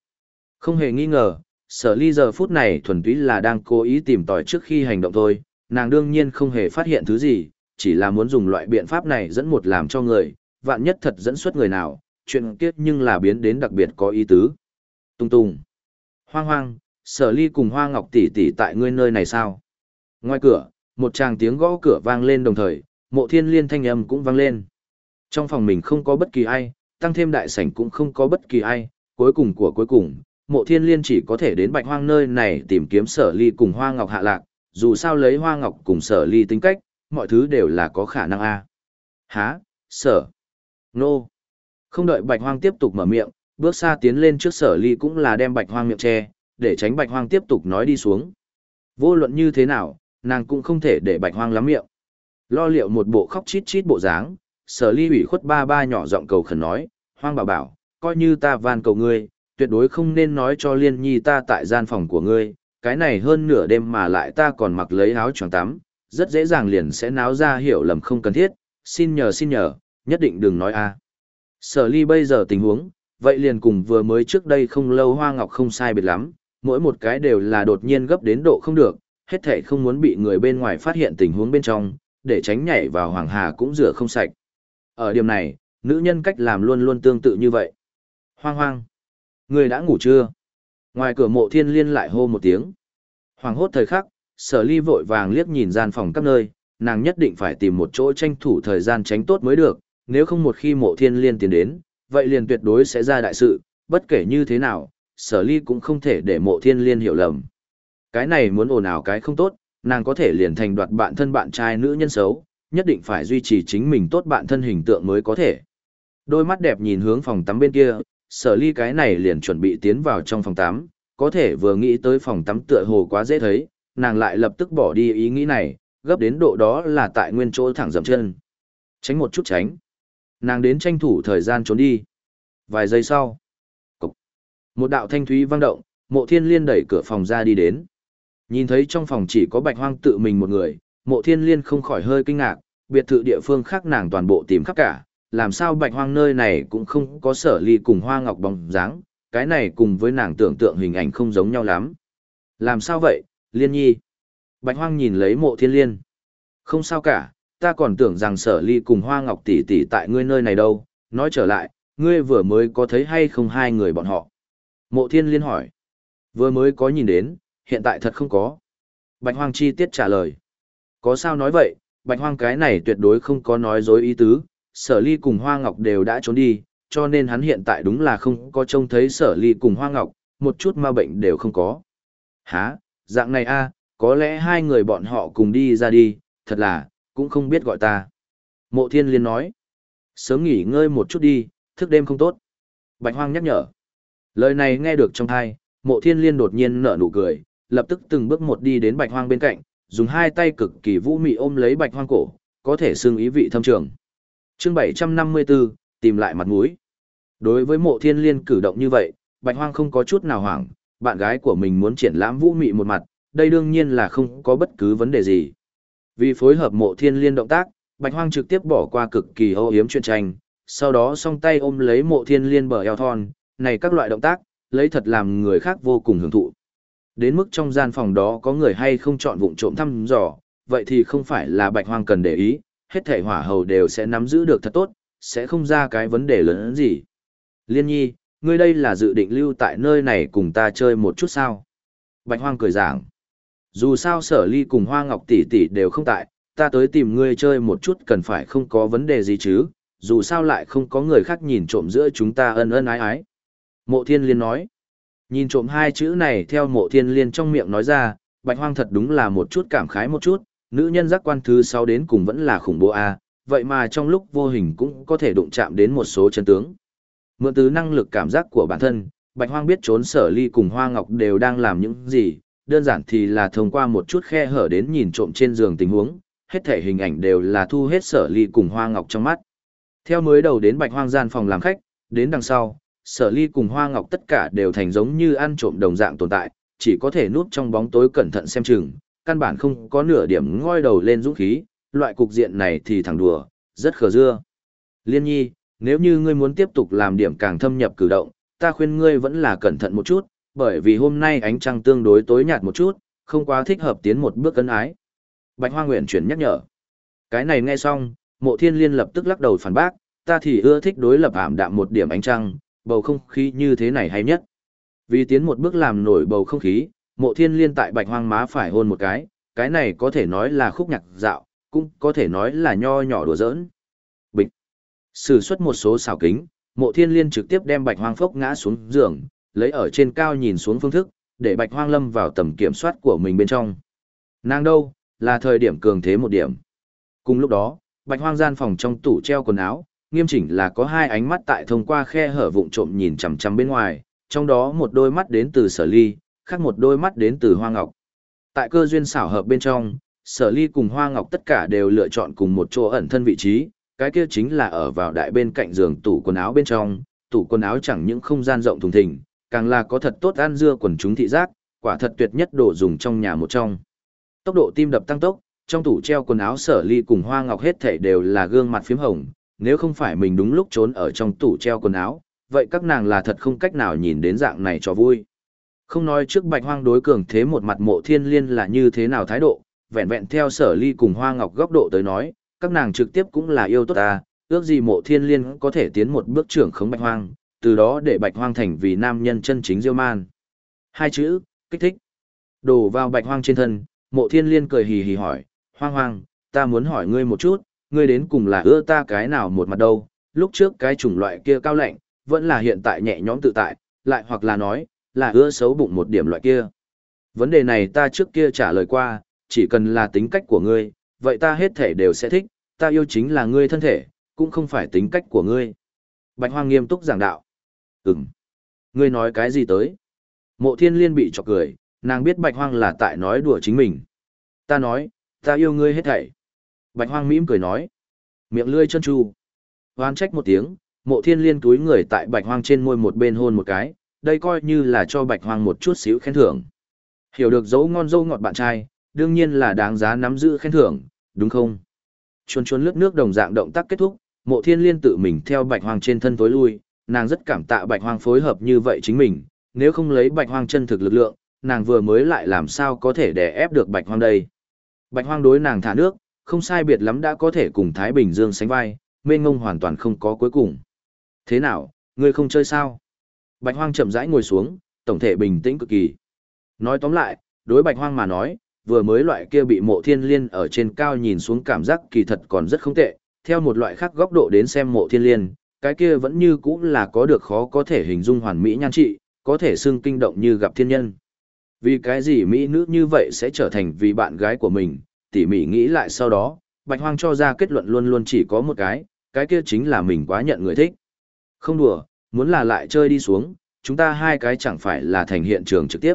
Không hề nghi ngờ, sở ly giờ phút này thuần túy là đang cố ý tìm tòi trước khi hành động thôi, nàng đương nhiên không hề phát hiện thứ gì, chỉ là muốn dùng loại biện pháp này dẫn một làm cho người, vạn nhất thật dẫn xuất người nào, chuyện kiếp nhưng là biến đến đặc biệt có ý tứ. Tung tung. Hoang hoang, sở ly cùng hoa ngọc tỷ tỷ tại ngươi nơi này sao? Ngoài cửa, một tràng tiếng gõ cửa vang lên đồng thời, mộ thiên liên thanh âm cũng vang lên. Trong phòng mình không có bất kỳ ai, tăng thêm đại sảnh cũng không có bất kỳ ai, cuối cùng của cuối cùng, mộ thiên liên chỉ có thể đến bạch hoang nơi này tìm kiếm sở ly cùng hoa ngọc hạ lạc, dù sao lấy hoa ngọc cùng sở ly tính cách, mọi thứ đều là có khả năng a. Há, sở, nô. Không đợi bạch hoang tiếp tục mở miệng, bước xa tiến lên trước sở ly cũng là đem bạch hoang miệng che, để tránh bạch hoang tiếp tục nói đi xuống. Vô luận như thế nào, nàng cũng không thể để bạch hoang lắm miệng. Lo liệu một bộ khóc chít chít bộ dáng, sở ly ủy khuất ba ba nhỏ giọng cầu khẩn nói, hoang bảo bảo, coi như ta van cầu ngươi, tuyệt đối không nên nói cho liên nhi ta tại gian phòng của ngươi, cái này hơn nửa đêm mà lại ta còn mặc lấy áo choàng tắm, rất dễ dàng liền sẽ náo ra hiểu lầm không cần thiết, xin nhờ xin nhờ, nhất định đừng nói a. Sở ly bây giờ tình huống, vậy liền cùng vừa mới trước đây không lâu hoa ngọc không sai biệt lắm, mỗi một cái đều là đột nhiên gấp đến độ không được, hết thể không muốn bị người bên ngoài phát hiện tình huống bên trong, để tránh nhảy vào hoàng hà cũng rửa không sạch. Ở điểm này, nữ nhân cách làm luôn luôn tương tự như vậy. Hoang hoang. Người đã ngủ chưa? Ngoài cửa mộ thiên liên lại hô một tiếng. Hoàng hốt thời khắc, sở ly vội vàng liếc nhìn gian phòng các nơi, nàng nhất định phải tìm một chỗ tranh thủ thời gian tránh tốt mới được, nếu không một khi mộ thiên liên tiến đến, vậy liền tuyệt đối sẽ ra đại sự, bất kể như thế nào, sở ly cũng không thể để mộ thiên liên hiểu lầm. Cái này muốn ồn ào cái không tốt, nàng có thể liền thành đoạt bạn thân bạn trai nữ nhân xấu, nhất định phải duy trì chính mình tốt bạn thân hình tượng mới có thể. Đôi mắt đẹp nhìn hướng phòng tắm bên kia, sở ly cái này liền chuẩn bị tiến vào trong phòng tắm, có thể vừa nghĩ tới phòng tắm tựa hồ quá dễ thấy, nàng lại lập tức bỏ đi ý nghĩ này, gấp đến độ đó là tại nguyên chỗ thẳng dậm chân. Tránh một chút tránh. Nàng đến tranh thủ thời gian trốn đi. Vài giây sau, cục. một đạo thanh thúy vang động, mộ thiên liên đẩy cửa phòng ra đi đến. Nhìn thấy trong phòng chỉ có bạch hoang tự mình một người, mộ thiên liên không khỏi hơi kinh ngạc, biệt thự địa phương khác nàng toàn bộ tìm khắp cả, làm sao bạch hoang nơi này cũng không có sở ly cùng hoa ngọc bóng dáng, cái này cùng với nàng tưởng tượng hình ảnh không giống nhau lắm. Làm sao vậy, liên nhi? Bạch hoang nhìn lấy mộ thiên liên. Không sao cả, ta còn tưởng rằng sở ly cùng hoa ngọc tỷ tỷ tại ngươi nơi này đâu, nói trở lại, ngươi vừa mới có thấy hay không hai người bọn họ? Mộ thiên liên hỏi. Vừa mới có nhìn đến, hiện tại thật không có. Bạch hoang chi tiết trả lời. Có sao nói vậy, bạch hoang cái này tuyệt đối không có nói dối ý tứ, sở ly cùng hoa ngọc đều đã trốn đi, cho nên hắn hiện tại đúng là không có trông thấy sở ly cùng hoa ngọc, một chút ma bệnh đều không có. Hả, dạng này a, có lẽ hai người bọn họ cùng đi ra đi, thật là, cũng không biết gọi ta. Mộ thiên liên nói, sớm nghỉ ngơi một chút đi, thức đêm không tốt. Bạch hoang nhắc nhở. Lời này nghe được trong thai, mộ thiên liên đột nhiên nở nụ cười, lập tức từng bước một đi đến bạch hoang bên cạnh, dùng hai tay cực kỳ vũ mị ôm lấy bạch hoang cổ, có thể xưng ý vị thâm trường. Chương 754, tìm lại mặt mũi. Đối với mộ thiên liên cử động như vậy, bạch hoang không có chút nào hoảng, bạn gái của mình muốn triển lãm vũ mị một mặt, đây đương nhiên là không có bất cứ vấn đề gì. Vì phối hợp mộ thiên liên động tác, bạch hoang trực tiếp bỏ qua cực kỳ âu hiếm chuyện tranh, sau đó song tay ôm lấy mộ thiên liên bờ eo thon, này các loại động tác, lấy thật làm người khác vô cùng hưởng thụ. Đến mức trong gian phòng đó có người hay không chọn vụng trộm thăm dò, vậy thì không phải là bạch hoang cần để ý, hết thể hỏa hầu đều sẽ nắm giữ được thật tốt, sẽ không ra cái vấn đề lớn gì. Liên nhi, ngươi đây là dự định lưu tại nơi này cùng ta chơi một chút sao? Bạch hoang cười giảng. Dù sao sở ly cùng hoa ngọc tỷ tỷ đều không tại, ta tới tìm ngươi chơi một chút cần phải không có vấn đề gì chứ, dù sao lại không có người khác nhìn trộm giữa chúng ta ân ân ái ái. Mộ thiên liên nói. Nhìn trộm hai chữ này theo mộ thiên liên trong miệng nói ra, bạch hoang thật đúng là một chút cảm khái một chút, nữ nhân giác quan thứ sáu đến cùng vẫn là khủng bố a, vậy mà trong lúc vô hình cũng có thể đụng chạm đến một số chân tướng. Mượn từ năng lực cảm giác của bản thân, bạch hoang biết trốn sở ly cùng hoa ngọc đều đang làm những gì, đơn giản thì là thông qua một chút khe hở đến nhìn trộm trên giường tình huống, hết thể hình ảnh đều là thu hết sở ly cùng hoa ngọc trong mắt. Theo mới đầu đến bạch hoang gian phòng làm khách, đến đằng sau, sở ly cùng hoa ngọc tất cả đều thành giống như ăn trộm đồng dạng tồn tại, chỉ có thể núp trong bóng tối cẩn thận xem chừng, căn bản không có nửa điểm ngoi đầu lên dũng khí, loại cục diện này thì thẳng đùa, rất khờ dưa. Liên nhi, nếu như ngươi muốn tiếp tục làm điểm càng thâm nhập cử động, ta khuyên ngươi vẫn là cẩn thận một chút, bởi vì hôm nay ánh trăng tương đối tối nhạt một chút, không quá thích hợp tiến một bước cân ái. Bạch Hoa Nguyện chuyển nhắc nhở. Cái này nghe xong, mộ thiên liên lập tức lắc đầu phản bác, ta thì ưa thích đối lập ảm đạm một điểm ánh trăng, bầu không khí như thế này hay nhất. Vì tiến một bước làm nổi bầu không khí, mộ thiên liên tại bạch hoang má phải hôn một cái, cái này có thể nói là khúc nhạc dạo, cũng có thể nói là nho nhỏ đùa giỡn. Bịch. Sử xuất một số xảo kính, mộ thiên liên trực tiếp đem bạch hoang phốc ngã xuống giường, lấy ở trên cao nhìn xuống phương thức, để bạch hoang lâm vào tầm kiểm soát của mình bên trong. Nàng đâu, là thời điểm cường thế một điểm. Cùng lúc đó, bạch hoang gian phòng trong tủ treo quần áo, nghiêm chỉnh là có hai ánh mắt tại thông qua khe hở vụn trộm nhìn chằm chằm bên ngoài, trong đó một đôi mắt đến từ sở ly, khác một đôi mắt đến từ hoa ngọc. Tại cơ duyên xảo hợp bên trong, sở ly cùng hoa ngọc tất cả đều lựa chọn cùng một chỗ ẩn thân vị trí, cái kia chính là ở vào đại bên cạnh giường tủ quần áo bên trong, tủ quần áo chẳng những không gian rộng thùng thình, càng là có thật tốt ăn dưa quần chúng thị giác, quả thật tuyệt nhất đồ dùng trong nhà một trong. Tốc độ tim đập tăng tốc, trong tủ treo quần áo sở ly cùng hoa ngọc hết thảy đều là gương mặt phím hồng, nếu không phải mình đúng lúc trốn ở trong tủ treo quần áo, vậy các nàng là thật không cách nào nhìn đến dạng này cho vui. Không nói trước bạch hoang đối cường thế một mặt mộ thiên liên là như thế nào thái độ, vẹn vẹn theo sở ly cùng hoa ngọc góc độ tới nói, các nàng trực tiếp cũng là yêu tốt ta, ước gì mộ thiên liên có thể tiến một bước trưởng khống bạch hoang, từ đó để bạch hoang thành vì nam nhân chân chính diêu man. Hai chữ, kích thích. Đổ vào bạch hoang trên thân, mộ thiên liên cười hì hì hỏi, hoang hoang, ta muốn hỏi ngươi một chút, ngươi đến cùng là ưa ta cái nào một mặt đâu, lúc trước cái chủng loại kia cao lạnh, vẫn là hiện tại nhẹ nhõm tự tại, lại hoặc là nói, là ưa xấu bụng một điểm loại kia. Vấn đề này ta trước kia trả lời qua, chỉ cần là tính cách của ngươi, vậy ta hết thể đều sẽ thích, ta yêu chính là ngươi thân thể, cũng không phải tính cách của ngươi. Bạch Hoang nghiêm túc giảng đạo. Ừm. Ngươi nói cái gì tới? Mộ thiên liên bị chọc cười, nàng biết Bạch Hoang là tại nói đùa chính mình. Ta nói, ta yêu ngươi hết thảy. Bạch Hoang mỉm cười nói. Miệng lươi chân chu. Hoan trách một tiếng, mộ thiên liên túi người tại Bạch Hoang trên môi một bên hôn một cái, đây coi như là cho Bạch Hoang một chút xíu khen thưởng. Hiểu được dấu ngon dâu ngọt bạn trai, đương nhiên là đáng giá nắm giữ khen thưởng, đúng không? Chuồn chuồn lướt nước đồng dạng động tác kết thúc, mộ thiên liên tự mình theo Bạch Hoang trên thân tối lui, nàng rất cảm tạ Bạch Hoang phối hợp như vậy chính mình, nếu không lấy Bạch Hoang chân thực lực lượng, nàng vừa mới lại làm sao có thể đè ép được Bạch Hoang đây. Bạch Hoang đối nàng thả nước, không sai biệt lắm đã có thể cùng Thái Bình Dương sánh vai, mênh ngông hoàn toàn không có cuối cùng. Thế nào, ngươi không chơi sao? Bạch Hoang chậm rãi ngồi xuống, tổng thể bình tĩnh cực kỳ. Nói tóm lại, đối Bạch Hoang mà nói, vừa mới loại kia bị mộ thiên liên ở trên cao nhìn xuống cảm giác kỳ thật còn rất không tệ, theo một loại khác góc độ đến xem mộ thiên liên, cái kia vẫn như cũ là có được khó có thể hình dung hoàn mỹ nhan trị, có thể xưng kinh động như gặp thiên nhân. Vì cái gì mỹ nữ như vậy sẽ trở thành vì bạn gái của mình, tỉ mỉ nghĩ lại sau đó, Bạch Hoang cho ra kết luận luôn luôn chỉ có một cái, cái kia chính là mình quá nhận người thích. Không đùa, muốn là lại chơi đi xuống, chúng ta hai cái chẳng phải là thành hiện trường trực tiếp.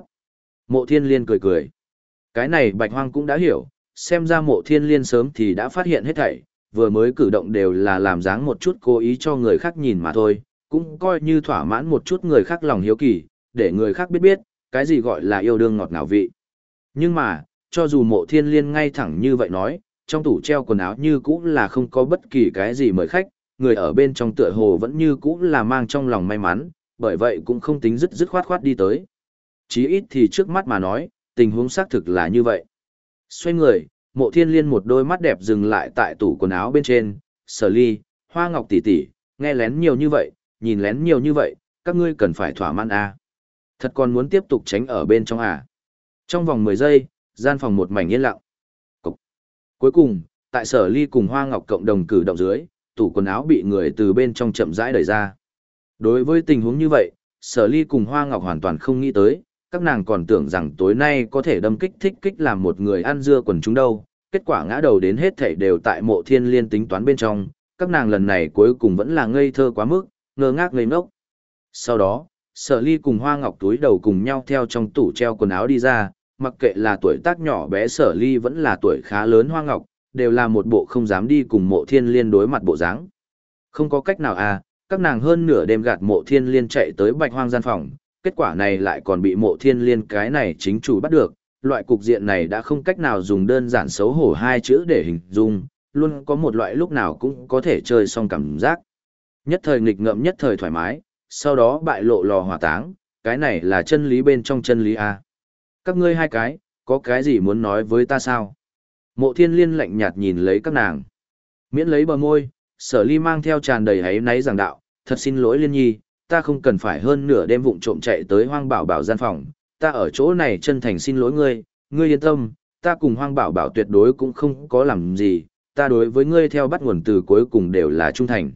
Mộ thiên liên cười cười. Cái này Bạch Hoang cũng đã hiểu, xem ra mộ thiên liên sớm thì đã phát hiện hết thảy, vừa mới cử động đều là làm dáng một chút cố ý cho người khác nhìn mà thôi, cũng coi như thỏa mãn một chút người khác lòng hiếu kỳ, để người khác biết biết, cái gì gọi là yêu đương ngọt ngào vị. Nhưng mà, cho dù mộ thiên liên ngay thẳng như vậy nói, trong tủ treo quần áo như cũng là không có bất kỳ cái gì mời khách, người ở bên trong tựa hồ vẫn như cũ là mang trong lòng may mắn, bởi vậy cũng không tính dứt dứt khoát khoát đi tới. Chí ít thì trước mắt mà nói, tình huống xác thực là như vậy. Xoay người, mộ thiên liên một đôi mắt đẹp dừng lại tại tủ quần áo bên trên, sở ly, hoa ngọc tỷ tỷ, nghe lén nhiều như vậy, nhìn lén nhiều như vậy, các ngươi cần phải thỏa mãn à. Thật còn muốn tiếp tục tránh ở bên trong à. Trong vòng 10 giây, gian phòng một mảnh yên lặng. Cục. Cuối cùng, tại sở ly cùng hoa ngọc cộng đồng cử động dưới, tủ quần áo bị người từ bên trong chậm rãi đẩy ra. Đối với tình huống như vậy, sở ly cùng hoa ngọc hoàn toàn không nghĩ tới, các nàng còn tưởng rằng tối nay có thể đâm kích thích kích làm một người ăn dưa quần chúng đâu. Kết quả ngã đầu đến hết thảy đều tại mộ thiên liên tính toán bên trong, các nàng lần này cuối cùng vẫn là ngây thơ quá mức, ngơ ngác ngây ngốc. Sau đó, sở ly cùng hoa ngọc túi đầu cùng nhau theo trong tủ treo quần áo đi ra, mặc kệ là tuổi tác nhỏ bé sở ly vẫn là tuổi khá lớn hoa ngọc, đều là một bộ không dám đi cùng mộ thiên liên đối mặt bộ dáng. Không có cách nào à, các nàng hơn nửa đêm gạt mộ thiên liên chạy tới bạch hoang gian phòng, kết quả này lại còn bị mộ thiên liên cái này chính chủ bắt được, loại cục diện này đã không cách nào dùng đơn giản xấu hổ hai chữ để hình dung, luôn có một loại lúc nào cũng có thể chơi xong cảm giác. Nhất thời nghịch ngợm nhất thời thoải mái, sau đó bại lộ lò hỏa táng, cái này là chân lý bên trong chân lý A. Các ngươi hai cái, có cái gì muốn nói với ta sao? Mộ thiên liên lạnh nhạt nhìn lấy các nàng. Miễn lấy bờ môi, sở ly mang theo tràn đầy hấy náy giảng đạo, thật xin lỗi liên nhi, ta không cần phải hơn nửa đêm vụng trộm chạy tới hoang bảo bảo gian phòng, ta ở chỗ này chân thành xin lỗi ngươi, ngươi yên tâm, ta cùng hoang bảo bảo tuyệt đối cũng không có làm gì, ta đối với ngươi theo bắt nguồn từ cuối cùng đều là trung thành.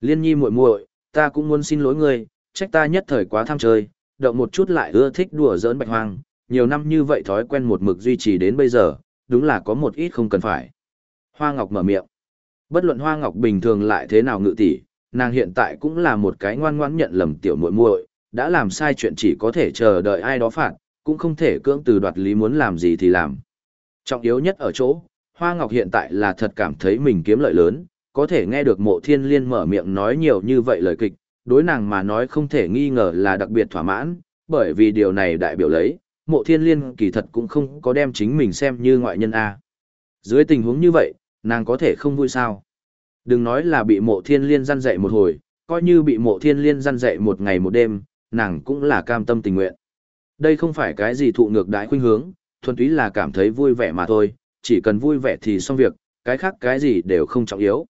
Liên nhi muội muội, ta cũng muốn xin lỗi ngươi, trách ta nhất thời quá tham chơi, động một chút lại ưa thích đùa giỡn bạch hoang, nhiều năm như vậy thói quen một mực duy trì đến bây giờ, đúng là có một ít không cần phải. Hoa Ngọc mở miệng. Bất luận Hoa Ngọc bình thường lại thế nào ngự tỷ, nàng hiện tại cũng là một cái ngoan ngoãn nhận lầm tiểu muội muội, đã làm sai chuyện chỉ có thể chờ đợi ai đó phạt, cũng không thể cưỡng từ đoạt lý muốn làm gì thì làm. Trọng yếu nhất ở chỗ, Hoa Ngọc hiện tại là thật cảm thấy mình kiếm lợi lớn, có thể nghe được mộ thiên liên mở miệng nói nhiều như vậy lời kịch, đối nàng mà nói không thể nghi ngờ là đặc biệt thỏa mãn, bởi vì điều này đại biểu lấy, mộ thiên liên kỳ thật cũng không có đem chính mình xem như ngoại nhân A. Dưới tình huống như vậy, nàng có thể không vui sao. Đừng nói là bị mộ thiên liên răn dậy một hồi, coi như bị mộ thiên liên răn dậy một ngày một đêm, nàng cũng là cam tâm tình nguyện. Đây không phải cái gì thụ ngược đại khuynh hướng, thuần túy là cảm thấy vui vẻ mà thôi, chỉ cần vui vẻ thì xong việc, cái khác cái gì đều không trọng yếu.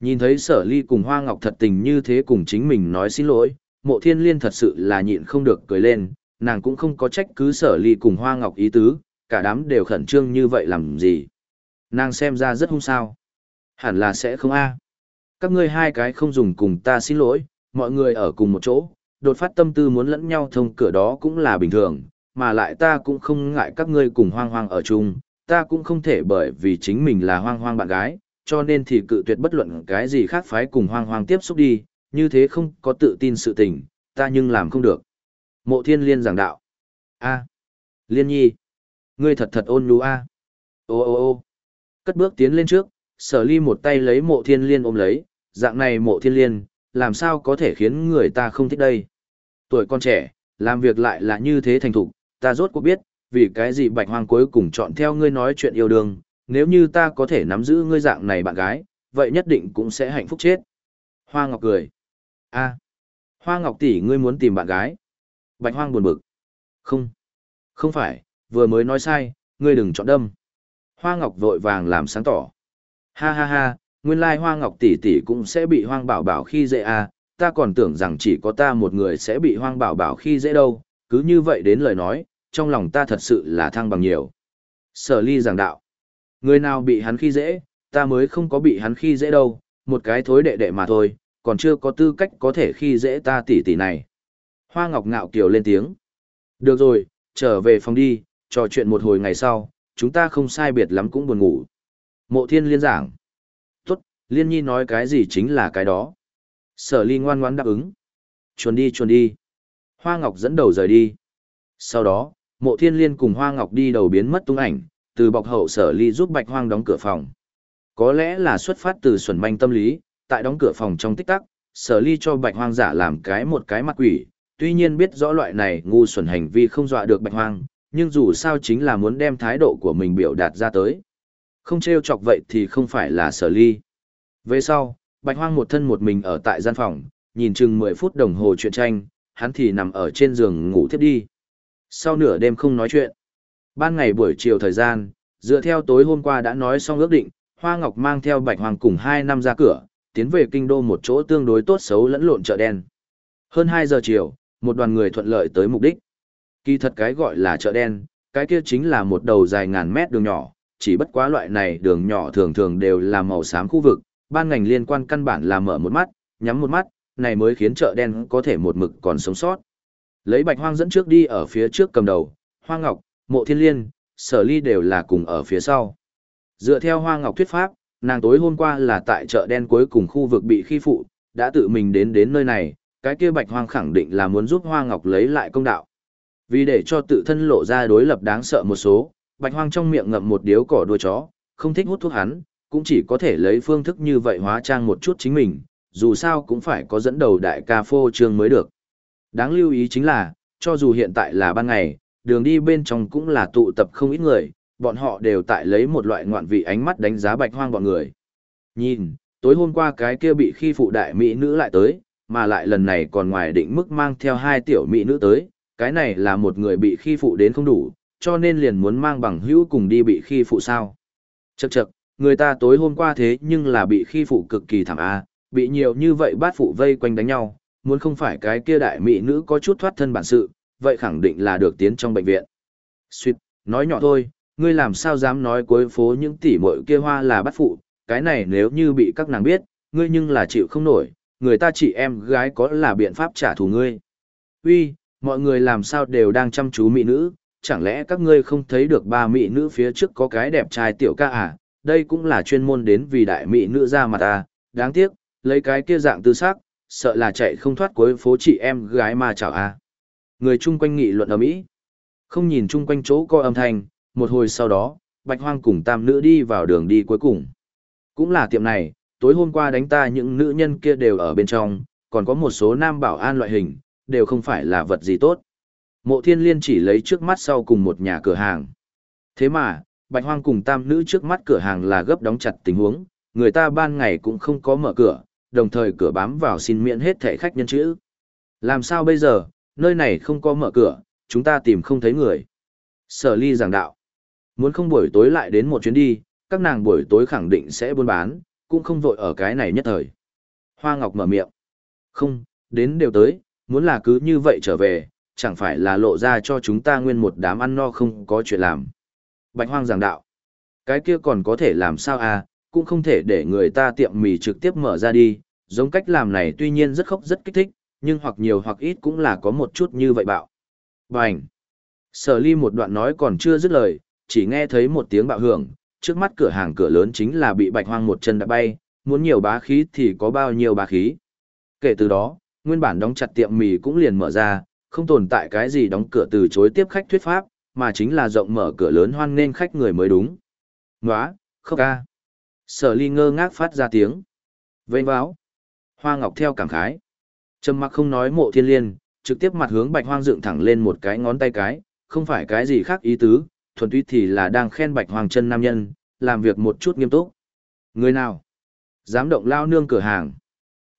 Nhìn thấy sở ly cùng Hoa Ngọc thật tình như thế cùng chính mình nói xin lỗi, mộ thiên liên thật sự là nhịn không được cười lên, nàng cũng không có trách cứ sở ly cùng Hoa Ngọc ý tứ, cả đám đều khẩn trương như vậy làm gì. Nàng xem ra rất hung sao. Hẳn là sẽ không a. Các ngươi hai cái không dùng cùng ta xin lỗi, mọi người ở cùng một chỗ, đột phát tâm tư muốn lẫn nhau thông cửa đó cũng là bình thường, mà lại ta cũng không ngại các ngươi cùng hoang hoang ở chung, ta cũng không thể bởi vì chính mình là hoang hoang bạn gái, cho nên thì cự tuyệt bất luận cái gì khác phái cùng hoang hoang tiếp xúc đi, như thế không có tự tin sự tình, ta nhưng làm không được. Mộ thiên liên giảng đạo. a Liên nhi. Ngươi thật thật ôn nhu a Ô ô ô Cất bước tiến lên trước, sở ly một tay lấy mộ thiên liên ôm lấy, dạng này mộ thiên liên, làm sao có thể khiến người ta không thích đây. Tuổi con trẻ, làm việc lại là như thế thành thục, ta rốt cuộc biết, vì cái gì bạch hoang cuối cùng chọn theo ngươi nói chuyện yêu đương, nếu như ta có thể nắm giữ ngươi dạng này bạn gái, vậy nhất định cũng sẽ hạnh phúc chết. Hoa Ngọc cười. a Hoa Ngọc tỷ ngươi muốn tìm bạn gái. Bạch hoang buồn bực. Không. Không phải, vừa mới nói sai, ngươi đừng chọn đâm. Hoa Ngọc vội vàng làm sáng tỏ. Ha ha ha, nguyên lai Hoa Ngọc tỷ tỷ cũng sẽ bị Hoang Bảo Bảo khi dễ à, ta còn tưởng rằng chỉ có ta một người sẽ bị Hoang Bảo Bảo khi dễ đâu, cứ như vậy đến lời nói, trong lòng ta thật sự là thăng bằng nhiều. Sở ly giảng đạo. Người nào bị hắn khi dễ, ta mới không có bị hắn khi dễ đâu, một cái thối đệ đệ mà thôi, còn chưa có tư cách có thể khi dễ ta tỷ tỷ này. Hoa Ngọc ngạo kiều lên tiếng. Được rồi, trở về phòng đi, trò chuyện một hồi ngày sau, chúng ta không sai biệt lắm cũng buồn ngủ. Mộ thiên liên giảng. Tốt, liên nhi nói cái gì chính là cái đó. Sở ly ngoan ngoãn đáp ứng. Chuồn đi chuồn đi. Hoa Ngọc dẫn đầu rời đi. Sau đó, mộ thiên liên cùng Hoa Ngọc đi đầu biến mất tung ảnh, từ bọc hậu sở ly giúp bạch hoang đóng cửa phòng. Có lẽ là xuất phát từ xuẩn manh tâm lý, tại đóng cửa phòng trong tích tắc, sở ly cho bạch hoang giả làm cái một cái mặt quỷ, tuy nhiên biết rõ loại này ngu xuẩn hành vi không dọa được bạch hoang, nhưng dù sao chính là muốn đem thái độ của mình biểu đạt ra tới. Không treo chọc vậy thì không phải là sở ly. Về sau, bạch hoang một thân một mình ở tại gian phòng, nhìn chừng 10 phút đồng hồ chuyện tranh, hắn thì nằm ở trên giường ngủ thiếp đi. Sau nửa đêm không nói chuyện. Ban ngày buổi chiều thời gian, dựa theo tối hôm qua đã nói xong ước định, Hoa Ngọc mang theo Bạch Hoàng cùng 2 năm ra cửa, tiến về kinh đô một chỗ tương đối tốt xấu lẫn lộn chợ đen. Hơn 2 giờ chiều, một đoàn người thuận lợi tới mục đích. Kỳ thật cái gọi là chợ đen, cái kia chính là một đầu dài ngàn mét đường nhỏ, chỉ bất quá loại này đường nhỏ thường thường đều là màu xám khu vực, ban ngành liên quan căn bản là mở một mắt, nhắm một mắt, này mới khiến chợ đen có thể một mực còn sống sót. Lấy Bạch Hoang dẫn trước đi ở phía trước cầm đầu, Hoa Ngọc, Mộ Thiên Liên, Sở Ly đều là cùng ở phía sau. Dựa theo Hoa Ngọc thuyết pháp, nàng tối hôm qua là tại chợ đen cuối cùng khu vực bị khi phụ, đã tự mình đến đến nơi này, cái kia Bạch Hoang khẳng định là muốn giúp Hoa Ngọc lấy lại công đạo. Vì để cho tự thân lộ ra đối lập đáng sợ một số, Bạch Hoang trong miệng ngậm một điếu cỏ đuôi chó, không thích hút thuốc hắn, cũng chỉ có thể lấy phương thức như vậy hóa trang một chút chính mình, dù sao cũng phải có dẫn đầu đại ca phô trương mới được. Đáng lưu ý chính là, cho dù hiện tại là ban ngày, đường đi bên trong cũng là tụ tập không ít người, bọn họ đều tại lấy một loại ngoạn vị ánh mắt đánh giá bạch hoang bọn người. Nhìn, tối hôm qua cái kia bị khi phụ đại mỹ nữ lại tới, mà lại lần này còn ngoài định mức mang theo hai tiểu mỹ nữ tới, cái này là một người bị khi phụ đến không đủ, cho nên liền muốn mang bằng hữu cùng đi bị khi phụ sao. Chậc chậc, người ta tối hôm qua thế nhưng là bị khi phụ cực kỳ thảm a, bị nhiều như vậy bát phụ vây quanh đánh nhau, muốn không phải cái kia đại mỹ nữ có chút thoát thân bản sự, vậy khẳng định là được tiến trong bệnh viện. Xuyệt, nói nhỏ thôi, ngươi làm sao dám nói cuối phố những tỷ muội kia hoa là bắt phụ, cái này nếu như bị các nàng biết, ngươi nhưng là chịu không nổi, người ta chị em gái có là biện pháp trả thù ngươi. Uy, mọi người làm sao đều đang chăm chú mỹ nữ, chẳng lẽ các ngươi không thấy được ba mỹ nữ phía trước có cái đẹp trai tiểu ca à, đây cũng là chuyên môn đến vì đại mỹ nữ ra mặt à, đáng tiếc, lấy cái kia dạng tư xác, sợ là chạy không thoát cuối phố chị em gái mà chào à. Người chung quanh nghị luận ở Mỹ. Không nhìn chung quanh chỗ coi âm thanh, một hồi sau đó, Bạch Hoang cùng tam nữ đi vào đường đi cuối cùng. Cũng là tiệm này, tối hôm qua đánh ta những nữ nhân kia đều ở bên trong, còn có một số nam bảo an loại hình, đều không phải là vật gì tốt. Mộ thiên liên chỉ lấy trước mắt sau cùng một nhà cửa hàng. Thế mà, Bạch Hoang cùng tam nữ trước mắt cửa hàng là gấp đóng chặt tình huống, người ta ban ngày cũng không có mở cửa, đồng thời cửa bám vào xin miễn hết thẻ khách nhân chữ. Làm sao bây giờ, nơi này không có mở cửa, chúng ta tìm không thấy người. Sở ly giảng đạo. Muốn không buổi tối lại đến một chuyến đi, các nàng buổi tối khẳng định sẽ buôn bán, cũng không vội ở cái này nhất thời. Hoa Ngọc mở miệng. Không, đến đều tới, muốn là cứ như vậy trở về, chẳng phải là lộ ra cho chúng ta nguyên một đám ăn no không có chuyện làm. Bạch Hoang giảng đạo. Cái kia còn có thể làm sao à, cũng không thể để người ta tiệm mì trực tiếp mở ra đi, giống cách làm này tuy nhiên rất khốc rất kích thích, nhưng hoặc nhiều hoặc ít cũng là có một chút như vậy bạo. Bành! Sở ly một đoạn nói còn chưa dứt lời, chỉ nghe thấy một tiếng bạo hưởng, trước mắt cửa hàng cửa lớn chính là bị bạch hoang một chân đã bay, muốn nhiều bá khí thì có bao nhiêu bá khí. Kể từ đó, nguyên bản đóng chặt tiệm mì cũng liền mở ra, không tồn tại cái gì đóng cửa từ chối tiếp khách thuyết pháp, mà chính là rộng mở cửa lớn hoan nên khách người mới đúng. Nóa, khóc ca. Sở ly ngơ ngác phát ra tiếng. Vênh báo. Hoa ngọc theo cảm khái. Trầm mặc không nói mộ thiên liên, trực tiếp mặt hướng bạch hoang dựng thẳng lên một cái ngón tay cái, không phải cái gì khác ý tứ, thuần túy thì là đang khen bạch hoàng chân nam nhân, làm việc một chút nghiêm túc. Người nào? Dám động lao nương cửa hàng.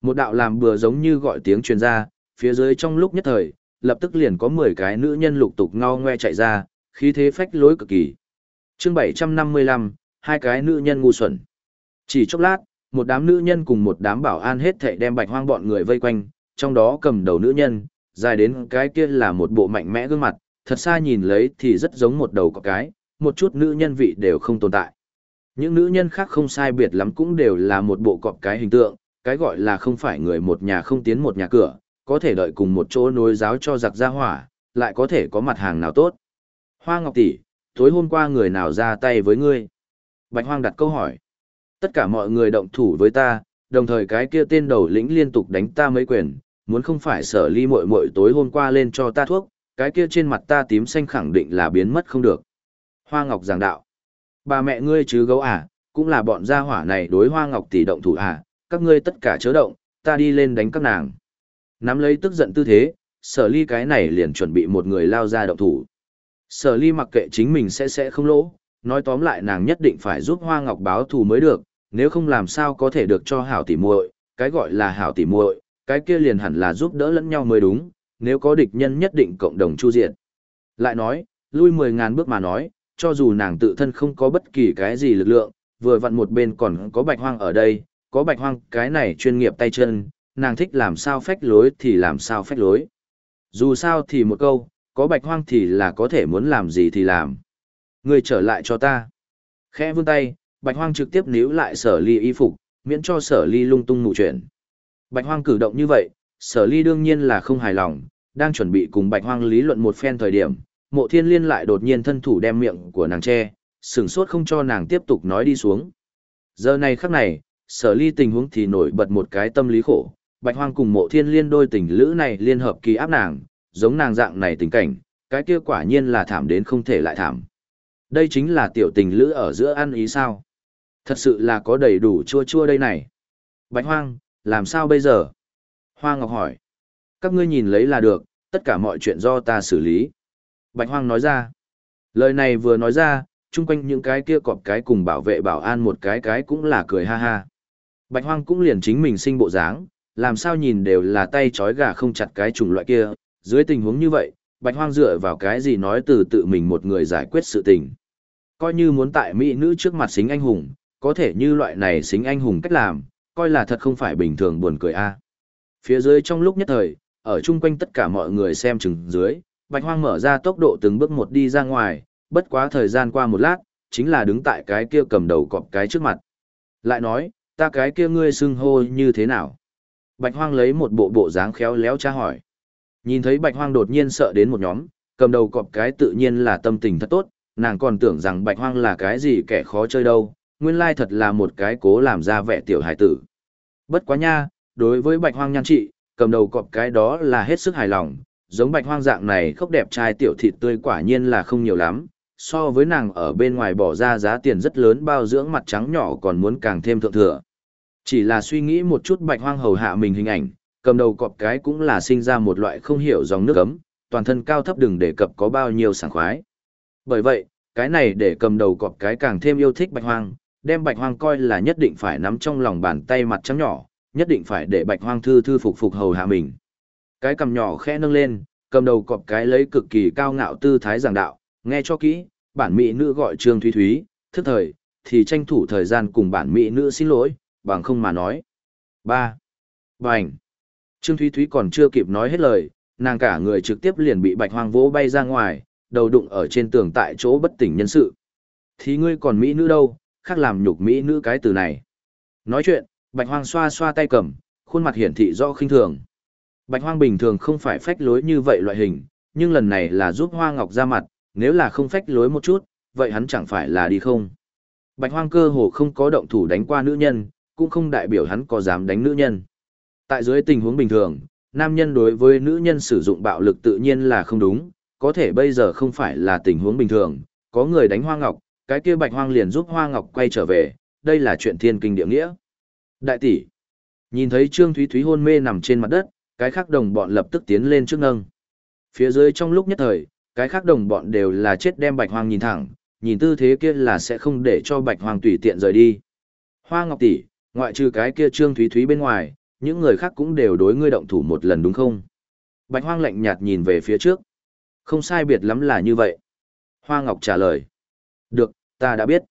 Một đạo làm bừa giống như gọi tiếng truyền ra, phía dưới trong lúc nhất thời, lập tức liền có 10 cái nữ nhân lục tục ngao ngoe chạy ra, khí thế phách lối cực kỳ. Chương 755, hai cái nữ nhân ngu xuẩn. Chỉ chốc lát, một đám nữ nhân cùng một đám bảo an hết thảy đem bạch hoang bọn người vây quanh, trong đó cầm đầu nữ nhân, dài đến cái kia là một bộ mạnh mẽ gương mặt, thật xa nhìn lấy thì rất giống một đầu có cái, một chút nữ nhân vị đều không tồn tại. Những nữ nhân khác không sai biệt lắm cũng đều là một bộ cọp cái hình tượng, cái gọi là không phải người một nhà không tiến một nhà cửa, có thể đợi cùng một chỗ nối giáo cho giặc ra hỏa, lại có thể có mặt hàng nào tốt. Hoa Ngọc tỷ, tối hôm qua người nào ra tay với ngươi? Bạch Hoang đặt câu hỏi. Tất cả mọi người động thủ với ta, đồng thời cái kia tên đầu lĩnh liên tục đánh ta mấy quyền, muốn không phải sở ly muội muội tối hôm qua lên cho ta thuốc, cái kia trên mặt ta tím xanh khẳng định là biến mất không được. Hoa Ngọc giảng đạo. Bà mẹ ngươi chứ gấu à, cũng là bọn gia hỏa này đối Hoa Ngọc tỷ động thủ à, các ngươi tất cả chớ động, ta đi lên đánh các nàng. Nắm lấy tức giận tư thế, sở ly cái này liền chuẩn bị một người lao ra động thủ. Sở ly mặc kệ chính mình sẽ sẽ không lỗ, nói tóm lại nàng nhất định phải giúp Hoa Ngọc báo thù mới được, nếu không làm sao có thể được cho hảo tỷ muội, cái gọi là hảo tỷ muội, cái kia liền hẳn là giúp đỡ lẫn nhau mới đúng, nếu có địch nhân nhất định cộng đồng chu diệt. Lại nói, lui 10.000 bước mà nói, cho dù nàng tự thân không có bất kỳ cái gì lực lượng, vừa vặn một bên còn có bạch hoang ở đây, có bạch hoang cái này chuyên nghiệp tay chân, nàng thích làm sao phách lối thì làm sao phách lối. Dù sao thì một câu, có bạch hoang thì là có thể muốn làm gì thì làm. Người trở lại cho ta. Khẽ vươn tay, bạch hoang trực tiếp níu lại sở ly y phục, miễn cho sở ly lung tung mù chuyện. Bạch hoang cử động như vậy, sở ly đương nhiên là không hài lòng, đang chuẩn bị cùng bạch hoang lý luận một phen thời điểm, mộ thiên liên lại đột nhiên thân thủ đem miệng của nàng che, sừng sốt không cho nàng tiếp tục nói đi xuống. Giờ này khắc này, sở ly tình huống thì nổi bật một cái tâm lý khổ, bạch hoang cùng mộ thiên liên đôi tình lữ này liên hợp kỳ áp nàng, giống nàng dạng này tình cảnh, cái kia quả nhiên là thảm đến không thể lại thảm. Đây chính là tiểu tình lữ ở giữa ăn ý sao. Thật sự là có đầy đủ chua chua đây này. Bạch hoang, làm sao bây giờ? Hoa Ngọc hỏi. Các ngươi nhìn lấy là được, tất cả mọi chuyện do ta xử lý. Bạch Hoang nói ra. Lời này vừa nói ra, chung quanh những cái kia cọp cái cùng bảo vệ bảo an một cái cái cũng là cười ha ha. Bạch Hoang cũng liền chính mình sinh bộ dáng, làm sao nhìn đều là tay trói gà không chặt cái chủng loại kia, dưới tình huống như vậy, Bạch Hoang dựa vào cái gì nói từ tự mình một người giải quyết sự tình. Coi như muốn tại mỹ nữ trước mặt xính anh hùng, có thể như loại này xính anh hùng cách làm, coi là thật không phải bình thường buồn cười a. Phía dưới trong lúc nhất thời, ở chung quanh tất cả mọi người xem chừng dưới, Bạch Hoang mở ra tốc độ từng bước một đi ra ngoài, bất quá thời gian qua một lát, chính là đứng tại cái kia cầm đầu cọp cái trước mặt. Lại nói, ta cái kia ngươi xưng hô như thế nào? Bạch Hoang lấy một bộ bộ dáng khéo léo tra hỏi. Nhìn thấy Bạch Hoang đột nhiên sợ đến một nhóm, cầm đầu cọp cái tự nhiên là tâm tình thật tốt, nàng còn tưởng rằng Bạch Hoang là cái gì kẻ khó chơi đâu, nguyên lai thật là một cái cố làm ra vẻ tiểu hải tử. Bất quá nha, đối với Bạch Hoang nhan trị, cầm đầu cọp cái đó là hết sức hài lòng, giống Bạch Hoang dạng này khốc đẹp trai tiểu thịt tươi quả nhiên là không nhiều lắm, so với nàng ở bên ngoài bỏ ra giá tiền rất lớn bao dưỡng mặt trắng nhỏ còn muốn càng thêm thượng thừa. Chỉ là suy nghĩ một chút bạch hoang hầu hạ mình hình ảnh, cầm đầu cọp cái cũng là sinh ra một loại không hiểu dòng nước ấm, toàn thân cao thấp đừng đề cập có bao nhiêu sảng khoái. Bởi vậy, cái này để cầm đầu cọp cái càng thêm yêu thích bạch hoang, đem bạch hoang coi là nhất định phải nắm trong lòng bàn tay mặt trắng nhỏ, nhất định phải để bạch hoang thư thư phục phục hầu hạ mình. Cái cầm nhỏ khẽ nâng lên, cầm đầu cọp cái lấy cực kỳ cao ngạo tư thái giảng đạo, nghe cho kỹ, bản mỹ nữ gọi Trương Thúy Thúy, thức thời, thì tranh thủ thời gian cùng bản mỹ nữ xin lỗi, bằng không mà nói. 3. Bành. Trương Thúy Thúy còn chưa kịp nói hết lời, nàng cả người trực tiếp liền bị bạch hoang vỗ bay ra ngoài, đầu đụng ở trên tường tại chỗ bất tỉnh nhân sự. Thì ngươi còn mỹ nữ đâu, khác làm nhục mỹ nữ cái từ này. Nói chuyện, bạch hoang xoa xoa tay cầm, khuôn mặt hiển thị rõ khinh thường. Bạch hoang bình thường không phải phách lối như vậy loại hình, nhưng lần này là giúp hoa ngọc ra mặt, nếu là không phách lối một chút, vậy hắn chẳng phải là đi không. Bạch hoang cơ hồ không có động thủ đánh qua nữ nhân, cũng không đại biểu hắn có dám đánh nữ nhân. Tại dưới tình huống bình thường, nam nhân đối với nữ nhân sử dụng bạo lực tự nhiên là không đúng, có thể bây giờ không phải là tình huống bình thường, có người đánh hoa ngọc, cái kia bạch hoang liền giúp hoa ngọc quay trở về, đây là chuyện thiên kinh địa nghĩa. Đại tỷ, nhìn thấy Trương Thúy Thúy hôn mê nằm trên mặt đất, cái khác đồng bọn lập tức tiến lên trước nâng. Phía dưới trong lúc nhất thời, cái khác đồng bọn đều là chết đem bạch hoang nhìn thẳng, nhìn tư thế kia là sẽ không để cho bạch hoang tùy tiện rời đi. Hoa ngọc tỷ, ngoại trừ cái kia trương thúy thúy bên ngoài, những người khác cũng đều đối ngươi động thủ một lần đúng không? Bạch hoang lạnh nhạt nhìn về phía trước. Không sai biệt lắm là như vậy. Hoa ngọc trả lời. Được, ta đã biết.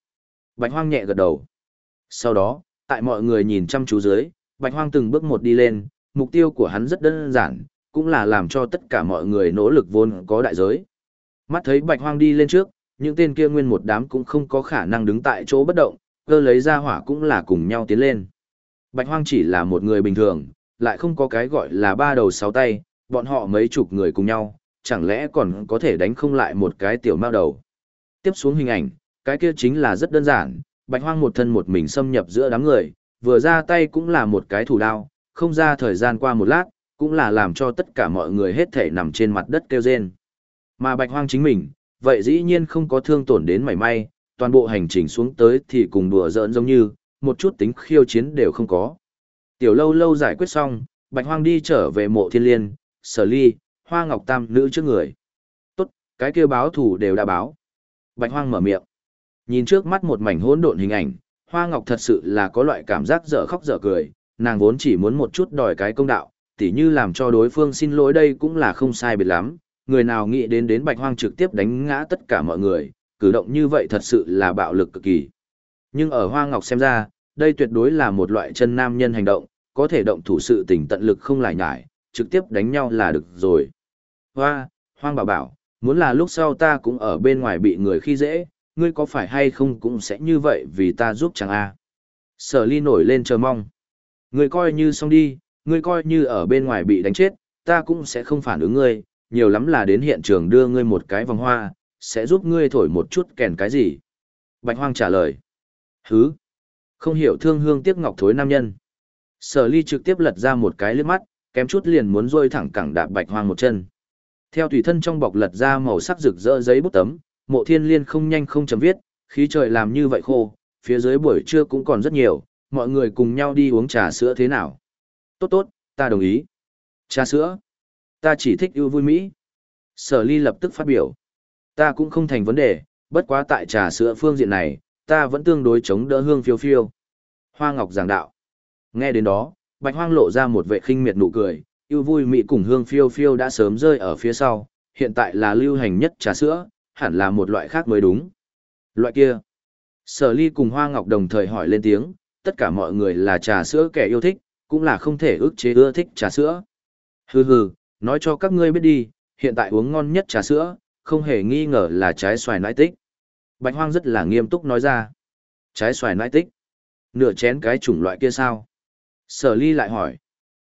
Bạch hoang nhẹ gật đầu. Sau đó, tại mọi người nhìn chăm chú dưới, bạch hoang từng bước một đi lên, mục tiêu của hắn rất đơn giản, cũng là làm cho tất cả mọi người nỗ lực vốn có đại giới. Mắt thấy bạch hoang đi lên trước, những tên kia nguyên một đám cũng không có khả năng đứng tại chỗ bất động, cơ lấy ra hỏa cũng là cùng nhau tiến lên. Bạch hoang chỉ là một người bình thường, lại không có cái gọi là ba đầu sáu tay, bọn họ mấy chục người cùng nhau, chẳng lẽ còn có thể đánh không lại một cái tiểu mao đầu. Tiếp xuống hình ảnh, cái kia chính là rất đơn giản, bạch hoang một thân một mình xâm nhập giữa đám người, vừa ra tay cũng là một cái thủ đao, không ra thời gian qua một lát, cũng là làm cho tất cả mọi người hết thể nằm trên mặt đất kêu rên. Mà bạch hoang chính mình, vậy dĩ nhiên không có thương tổn đến mảy may, toàn bộ hành trình xuống tới thì cùng đùa giỡn giống như, một chút tính khiêu chiến đều không có. Tiểu lâu lâu giải quyết xong, bạch hoang đi trở về mộ thiên liên, sở ly, hoa ngọc tam nữ trước người. Tốt, cái kia báo thủ đều đã báo. Bạch hoang mở miệng. Nhìn trước mắt một mảnh hỗn độn hình ảnh, hoa ngọc thật sự là có loại cảm giác dở khóc dở cười, nàng vốn chỉ muốn một chút đòi cái công đạo, tỉ như làm cho đối phương xin lỗi đây cũng là không sai biệt lắm, người nào nghĩ đến đến bạch hoang trực tiếp đánh ngã tất cả mọi người, cử động như vậy thật sự là bạo lực cực kỳ. Nhưng ở hoa ngọc xem ra, đây tuyệt đối là một loại chân nam nhân hành động, có thể động thủ sự tình tận lực không lại nhải, trực tiếp đánh nhau là được rồi. Hoa, hoang bảo bảo, muốn là lúc sau ta cũng ở bên ngoài bị người khi dễ, ngươi có phải hay không cũng sẽ như vậy vì ta giúp chẳng a Sở ly nổi lên chờ mong. Ngươi coi như xong đi, ngươi coi như ở bên ngoài bị đánh chết, ta cũng sẽ không phản ứng ngươi, nhiều lắm là đến hiện trường đưa ngươi một cái vòng hoa, sẽ giúp ngươi thổi một chút kèn cái gì. Bạch Hoang trả lời. Hứ. Không hiểu thương hương tiếc ngọc thối nam nhân. Sở ly trực tiếp lật ra một cái lướt mắt, kém chút liền muốn rôi thẳng cẳng đạp Bạch Hoang một chân. Theo tùy thân trong bọc lật ra màu sắc rực rỡ giấy bút tấm, mộ thiên liên không nhanh không chấm viết, khí trời làm như vậy khô, phía dưới buổi trưa cũng còn rất nhiều, mọi người cùng nhau đi uống trà sữa thế nào. Tốt tốt, ta đồng ý. Trà sữa. Ta chỉ thích ưu vui Mỹ. Sở ly lập tức phát biểu. Ta cũng không thành vấn đề, bất quá tại trà sữa phương diện này, ta vẫn tương đối chống đỡ hương phiêu phiêu. Hoa Ngọc giảng đạo. Nghe đến đó, Bạch Hoang lộ ra một vẻ khinh miệt nụ cười, yêu vui mỹ cùng hương phiêu phiêu đã sớm rơi ở phía sau, hiện tại là lưu hành nhất trà sữa, hẳn là một loại khác mới đúng. Loại kia. Sở ly cùng Hoa Ngọc đồng thời hỏi lên tiếng, tất cả mọi người là trà sữa kẻ yêu thích, cũng là không thể ước chế ưa thích trà sữa. Hừ hừ, nói cho các ngươi biết đi, hiện tại uống ngon nhất trà sữa, không hề nghi ngờ là trái xoài nãi tích. Bạch Hoang rất là nghiêm túc nói ra. Trái xoài nãi tích. Nửa chén cái chủng loại kia sao? Sở ly lại hỏi.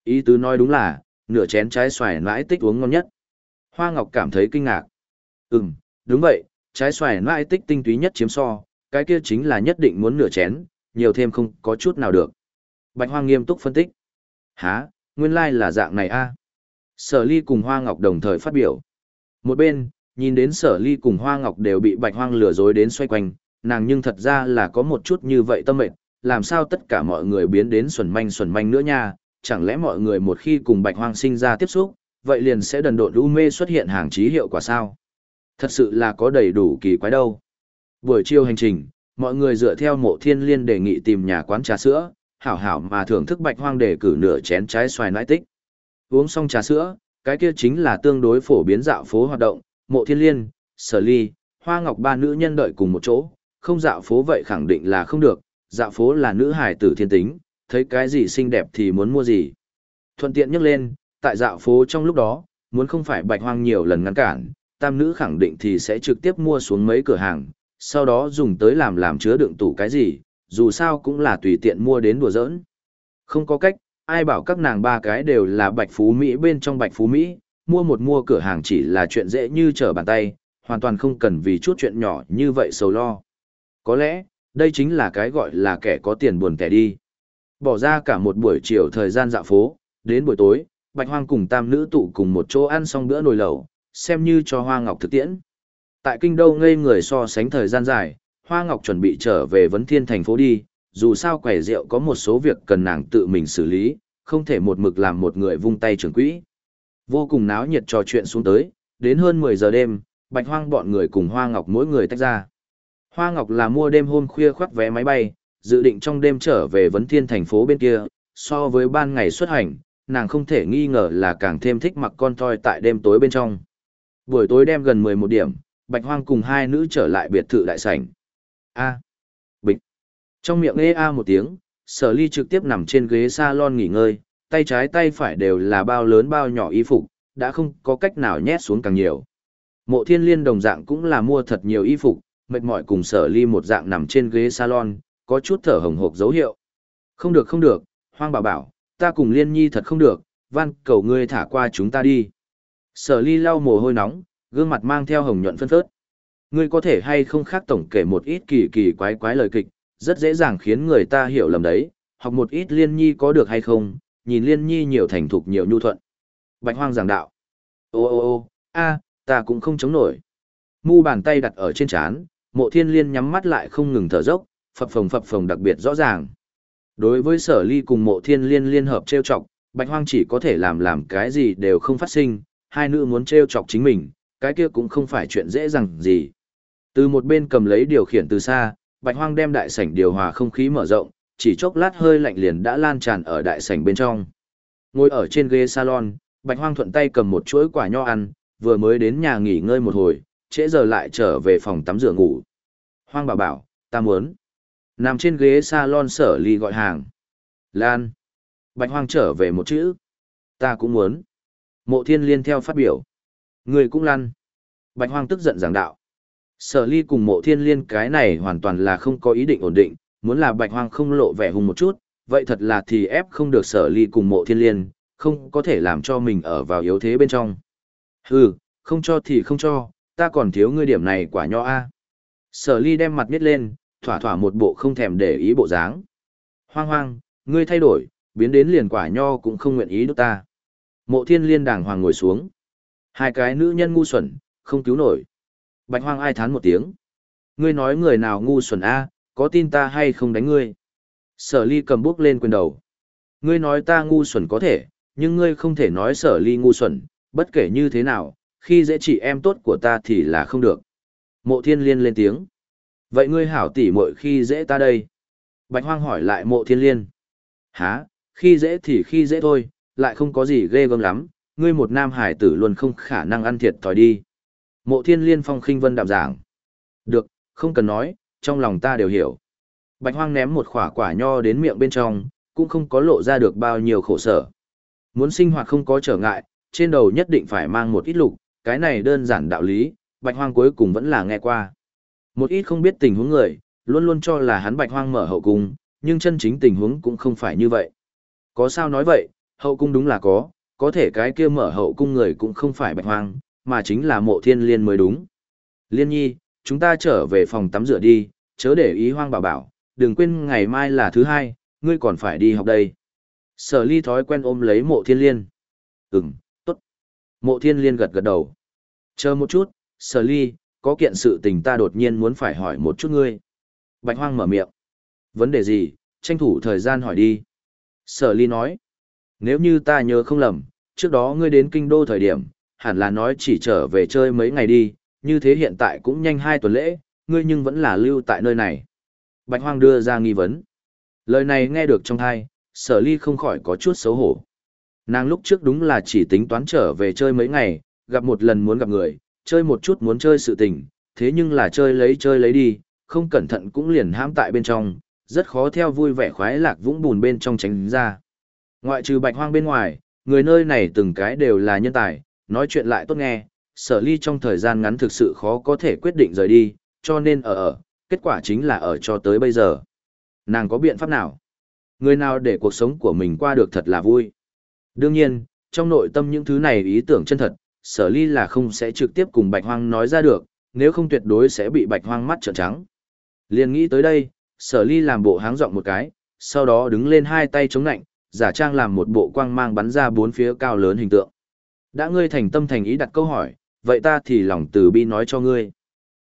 Ý tứ nói đúng là, nửa chén trái xoài nãi tích uống ngon nhất. Hoa Ngọc cảm thấy kinh ngạc. Ừm, đúng vậy, trái xoài nãi tích tinh túy nhất chiếm so, cái kia chính là nhất định muốn nửa chén, nhiều thêm không có chút nào được. Bạch Hoang nghiêm túc phân tích. Hả, nguyên lai là dạng này a. Sở ly cùng Hoa Ngọc đồng thời phát biểu. Một bên, nhìn đến sở ly cùng Hoa Ngọc đều bị Bạch Hoang lừa dối đến xoay quanh, nàng nhưng thật ra là có một chút như vậy tâm mệnh, làm sao tất cả mọi người biến đến xuẩn manh xuẩn manh nữa nha, chẳng lẽ mọi người một khi cùng Bạch Hoang sinh ra tiếp xúc, vậy liền sẽ đần độn u mê xuất hiện hàng trí hiệu quả sao? Thật sự là có đầy đủ kỳ quái đâu. Buổi chiều hành trình, mọi người dựa theo mộ thiên liên đề nghị tìm nhà quán trà sữa, hảo hảo mà thưởng thức Bạch Hoang để cử nửa chén trái xoài nãi tích. Uống xong trà sữa, cái kia chính là tương đối phổ biến dạo phố hoạt động, mộ thiên liên, sở ly, hoa ngọc ba nữ nhân đợi cùng một chỗ, không dạo phố vậy khẳng định là không được, dạo phố là nữ hài tử thiên tính, thấy cái gì xinh đẹp thì muốn mua gì. Thuận tiện nhắc lên, tại dạo phố trong lúc đó, muốn không phải bạch hoang nhiều lần ngăn cản, tam nữ khẳng định thì sẽ trực tiếp mua xuống mấy cửa hàng, sau đó dùng tới làm làm chứa đựng tủ cái gì, dù sao cũng là tùy tiện mua đến đùa giỡn. Không có cách, ai bảo các nàng ba cái đều là bạch phú Mỹ bên trong bạch phú Mỹ, mua một mua cửa hàng chỉ là chuyện dễ như trở bàn tay, hoàn toàn không cần vì chút chuyện nhỏ như vậy sầu lo. Có lẽ, đây chính là cái gọi là kẻ có tiền buồn kẻ đi. Bỏ ra cả một buổi chiều thời gian dạo phố, đến buổi tối, Bạch Hoang cùng tam nữ tụ cùng một chỗ ăn xong bữa nồi lẩu, xem như cho Hoa Ngọc thực tiễn. Tại kinh đô ngây người so sánh thời gian dài, Hoa Ngọc chuẩn bị trở về Vấn Thiên thành phố đi, dù sao quẻ rượu có một số việc cần nàng tự mình xử lý, không thể một mực làm một người vung tay trưởng quỹ. Vô cùng náo nhiệt trò chuyện xuống tới, đến hơn 10 giờ đêm, Bạch Hoang bọn người cùng Hoa Ngọc mỗi người tách ra. Hoa Ngọc là mua đêm hôm khuya khoác vé máy bay, dự định trong đêm trở về Vấn Thiên thành phố bên kia, so với ban ngày xuất hành, nàng không thể nghi ngờ là càng thêm thích mặc con toy tại đêm tối bên trong. Buổi tối đêm gần 11 điểm, Bạch Hoang cùng hai nữ trở lại biệt thự đại sảnh. A. Bịch. Trong miệng ê a một tiếng, sở ly trực tiếp nằm trên ghế salon nghỉ ngơi, tay trái tay phải đều là bao lớn bao nhỏ y phục, đã không có cách nào nhét xuống càng nhiều. Mộ thiên liên đồng dạng cũng là mua thật nhiều y phục, mệt mỏi cùng sở ly một dạng nằm trên ghế salon, có chút thở hồng hộc dấu hiệu. Không được không được, hoang bảo bảo, ta cùng liên nhi thật không được, van cầu ngươi thả qua chúng ta đi. Sở ly lau mồ hôi nóng, gương mặt mang theo hồng nhuận phân phớt. Ngươi có thể hay không khác tổng kể một ít kỳ kỳ quái quái lời kịch, rất dễ dàng khiến người ta hiểu lầm đấy, học một ít liên nhi có được hay không, nhìn liên nhi nhiều thành thục nhiều nhu thuận. Bạch hoang giảng đạo. Ô ô ô, a, ta cũng không chống nổi. Mu bàn tay đặt ở trên chán, mộ thiên liên nhắm mắt lại không ngừng thở dốc, phập phồng phập phồng đặc biệt rõ ràng. Đối với sở ly cùng mộ thiên liên liên hợp trêu chọc, bạch hoang chỉ có thể làm làm cái gì đều không phát sinh, hai nữ muốn trêu chọc chính mình, cái kia cũng không phải chuyện dễ dàng gì. Từ một bên cầm lấy điều khiển từ xa, bạch hoang đem đại sảnh điều hòa không khí mở rộng, chỉ chốc lát hơi lạnh liền đã lan tràn ở đại sảnh bên trong. Ngồi ở trên ghế salon, bạch hoang thuận tay cầm một chuỗi quả nho ăn, vừa mới đến nhà nghỉ ngơi một hồi, trễ giờ lại trở về phòng tắm rửa ngủ. Hoang bảo bảo, ta muốn. Nằm trên ghế salon sở ly gọi hàng. Lan. Bạch hoang trở về một chữ. Ta cũng muốn. Mộ thiên liên theo phát biểu. Người cũng lăn. Bạch hoang tức giận giảng đạo. Sở ly cùng mộ thiên liên cái này hoàn toàn là không có ý định ổn định, muốn là bạch hoang không lộ vẻ hùng một chút, vậy thật là thì ép không được sở ly cùng mộ thiên liên, không có thể làm cho mình ở vào yếu thế bên trong. Hừ, không cho thì không cho, ta còn thiếu ngươi điểm này quả nho a. Sở ly đem mặt miết lên, thỏa thỏa một bộ không thèm để ý bộ dáng. Hoang hoang, ngươi thay đổi, biến đến liền quả nho cũng không nguyện ý đốt ta. Mộ thiên liên đàng hoàng ngồi xuống. Hai cái nữ nhân ngu xuẩn, không cứu nổi. Bạch hoang ai thán một tiếng. Ngươi nói người nào ngu xuẩn a, có tin ta hay không đánh ngươi? Sở ly cầm bước lên quyền đầu. Ngươi nói ta ngu xuẩn có thể, nhưng ngươi không thể nói sở ly ngu xuẩn, bất kể như thế nào, khi dễ chị em tốt của ta thì là không được. Mộ thiên liên lên tiếng. Vậy ngươi hảo tỉ muội khi dễ ta đây? Bạch hoang hỏi lại mộ thiên liên. Hả, khi dễ thì khi dễ thôi, lại không có gì ghê gớm lắm, ngươi một nam hải tử luôn không khả năng ăn thiệt thòi đi. Mộ thiên liên phong khinh vân đạm giảng. Được, không cần nói, trong lòng ta đều hiểu. Bạch hoang ném một khỏa quả nho đến miệng bên trong, cũng không có lộ ra được bao nhiêu khổ sở. Muốn sinh hoạt không có trở ngại, trên đầu nhất định phải mang một ít lục, cái này đơn giản đạo lý, bạch hoang cuối cùng vẫn là nghe qua. Một ít không biết tình huống người, luôn luôn cho là hắn bạch hoang mở hậu cung, nhưng chân chính tình huống cũng không phải như vậy. Có sao nói vậy, hậu cung đúng là có, có thể cái kia mở hậu cung người cũng không phải bạch hoang, mà chính là mộ thiên liên mới đúng. Liên nhi, chúng ta trở về phòng tắm rửa đi, chớ để ý hoang bảo bảo, đừng quên ngày mai là thứ hai, ngươi còn phải đi học đây. Sở ly thói quen ôm lấy mộ thiên liên. Ừm, tốt. Mộ thiên liên gật gật đầu. Chờ một chút, sở ly, có kiện sự tình ta đột nhiên muốn phải hỏi một chút ngươi. Bạch hoang mở miệng. Vấn đề gì, tranh thủ thời gian hỏi đi. Sở ly nói. Nếu như ta nhớ không lầm, trước đó ngươi đến kinh đô thời điểm, hẳn là nói chỉ trở về chơi mấy ngày đi, như thế hiện tại cũng nhanh hai tuần lễ, ngươi nhưng vẫn là lưu tại nơi này. Bạch hoang đưa ra nghi vấn. Lời này nghe được trong thai, sở ly không khỏi có chút xấu hổ. Nàng lúc trước đúng là chỉ tính toán trở về chơi mấy ngày, gặp một lần muốn gặp người, chơi một chút muốn chơi sự tình, thế nhưng là chơi lấy chơi lấy đi, không cẩn thận cũng liền hãm tại bên trong, rất khó theo vui vẻ khoái lạc vũng bùn bên trong tránh ra. Ngoại trừ bạch hoang bên ngoài, người nơi này từng cái đều là nhân tài, nói chuyện lại tốt nghe, sở ly trong thời gian ngắn thực sự khó có thể quyết định rời đi, cho nên ở ở, kết quả chính là ở cho tới bây giờ. Nàng có biện pháp nào? Người nào để cuộc sống của mình qua được thật là vui? Đương nhiên, trong nội tâm những thứ này ý tưởng chân thật, sở ly là không sẽ trực tiếp cùng bạch hoang nói ra được, nếu không tuyệt đối sẽ bị bạch hoang mắt trợn trắng. Liên nghĩ tới đây, sở ly làm bộ háng giọng một cái, sau đó đứng lên hai tay chống nạnh, giả trang làm một bộ quang mang bắn ra bốn phía cao lớn hình tượng. Đã ngươi thành tâm thành ý đặt câu hỏi, vậy ta thì lòng từ bi nói cho ngươi.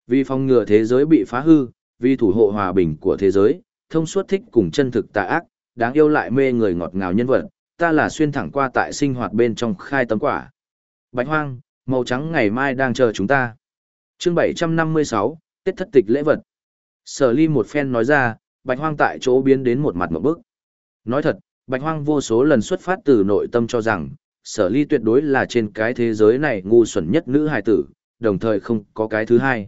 Vì phòng ngừa thế giới bị phá hư, vì thủ hộ hòa bình của thế giới, thông suốt thích cùng chân thực tà ác, đáng yêu lại mê người ngọt ngào nhân vật, ta là xuyên thẳng qua tại sinh hoạt bên trong khai tấm quả. Bạch hoang, màu trắng ngày mai đang chờ chúng ta. Chương 756, Tết thất tịch lễ vật. Sở ly một phen nói ra, bạch hoang tại chỗ biến đến một mặt một bước Nói thật, bạch hoang vô số lần xuất phát từ nội tâm cho rằng, sở ly tuyệt đối là trên cái thế giới này ngu xuẩn nhất nữ hài tử, đồng thời không có cái thứ hai.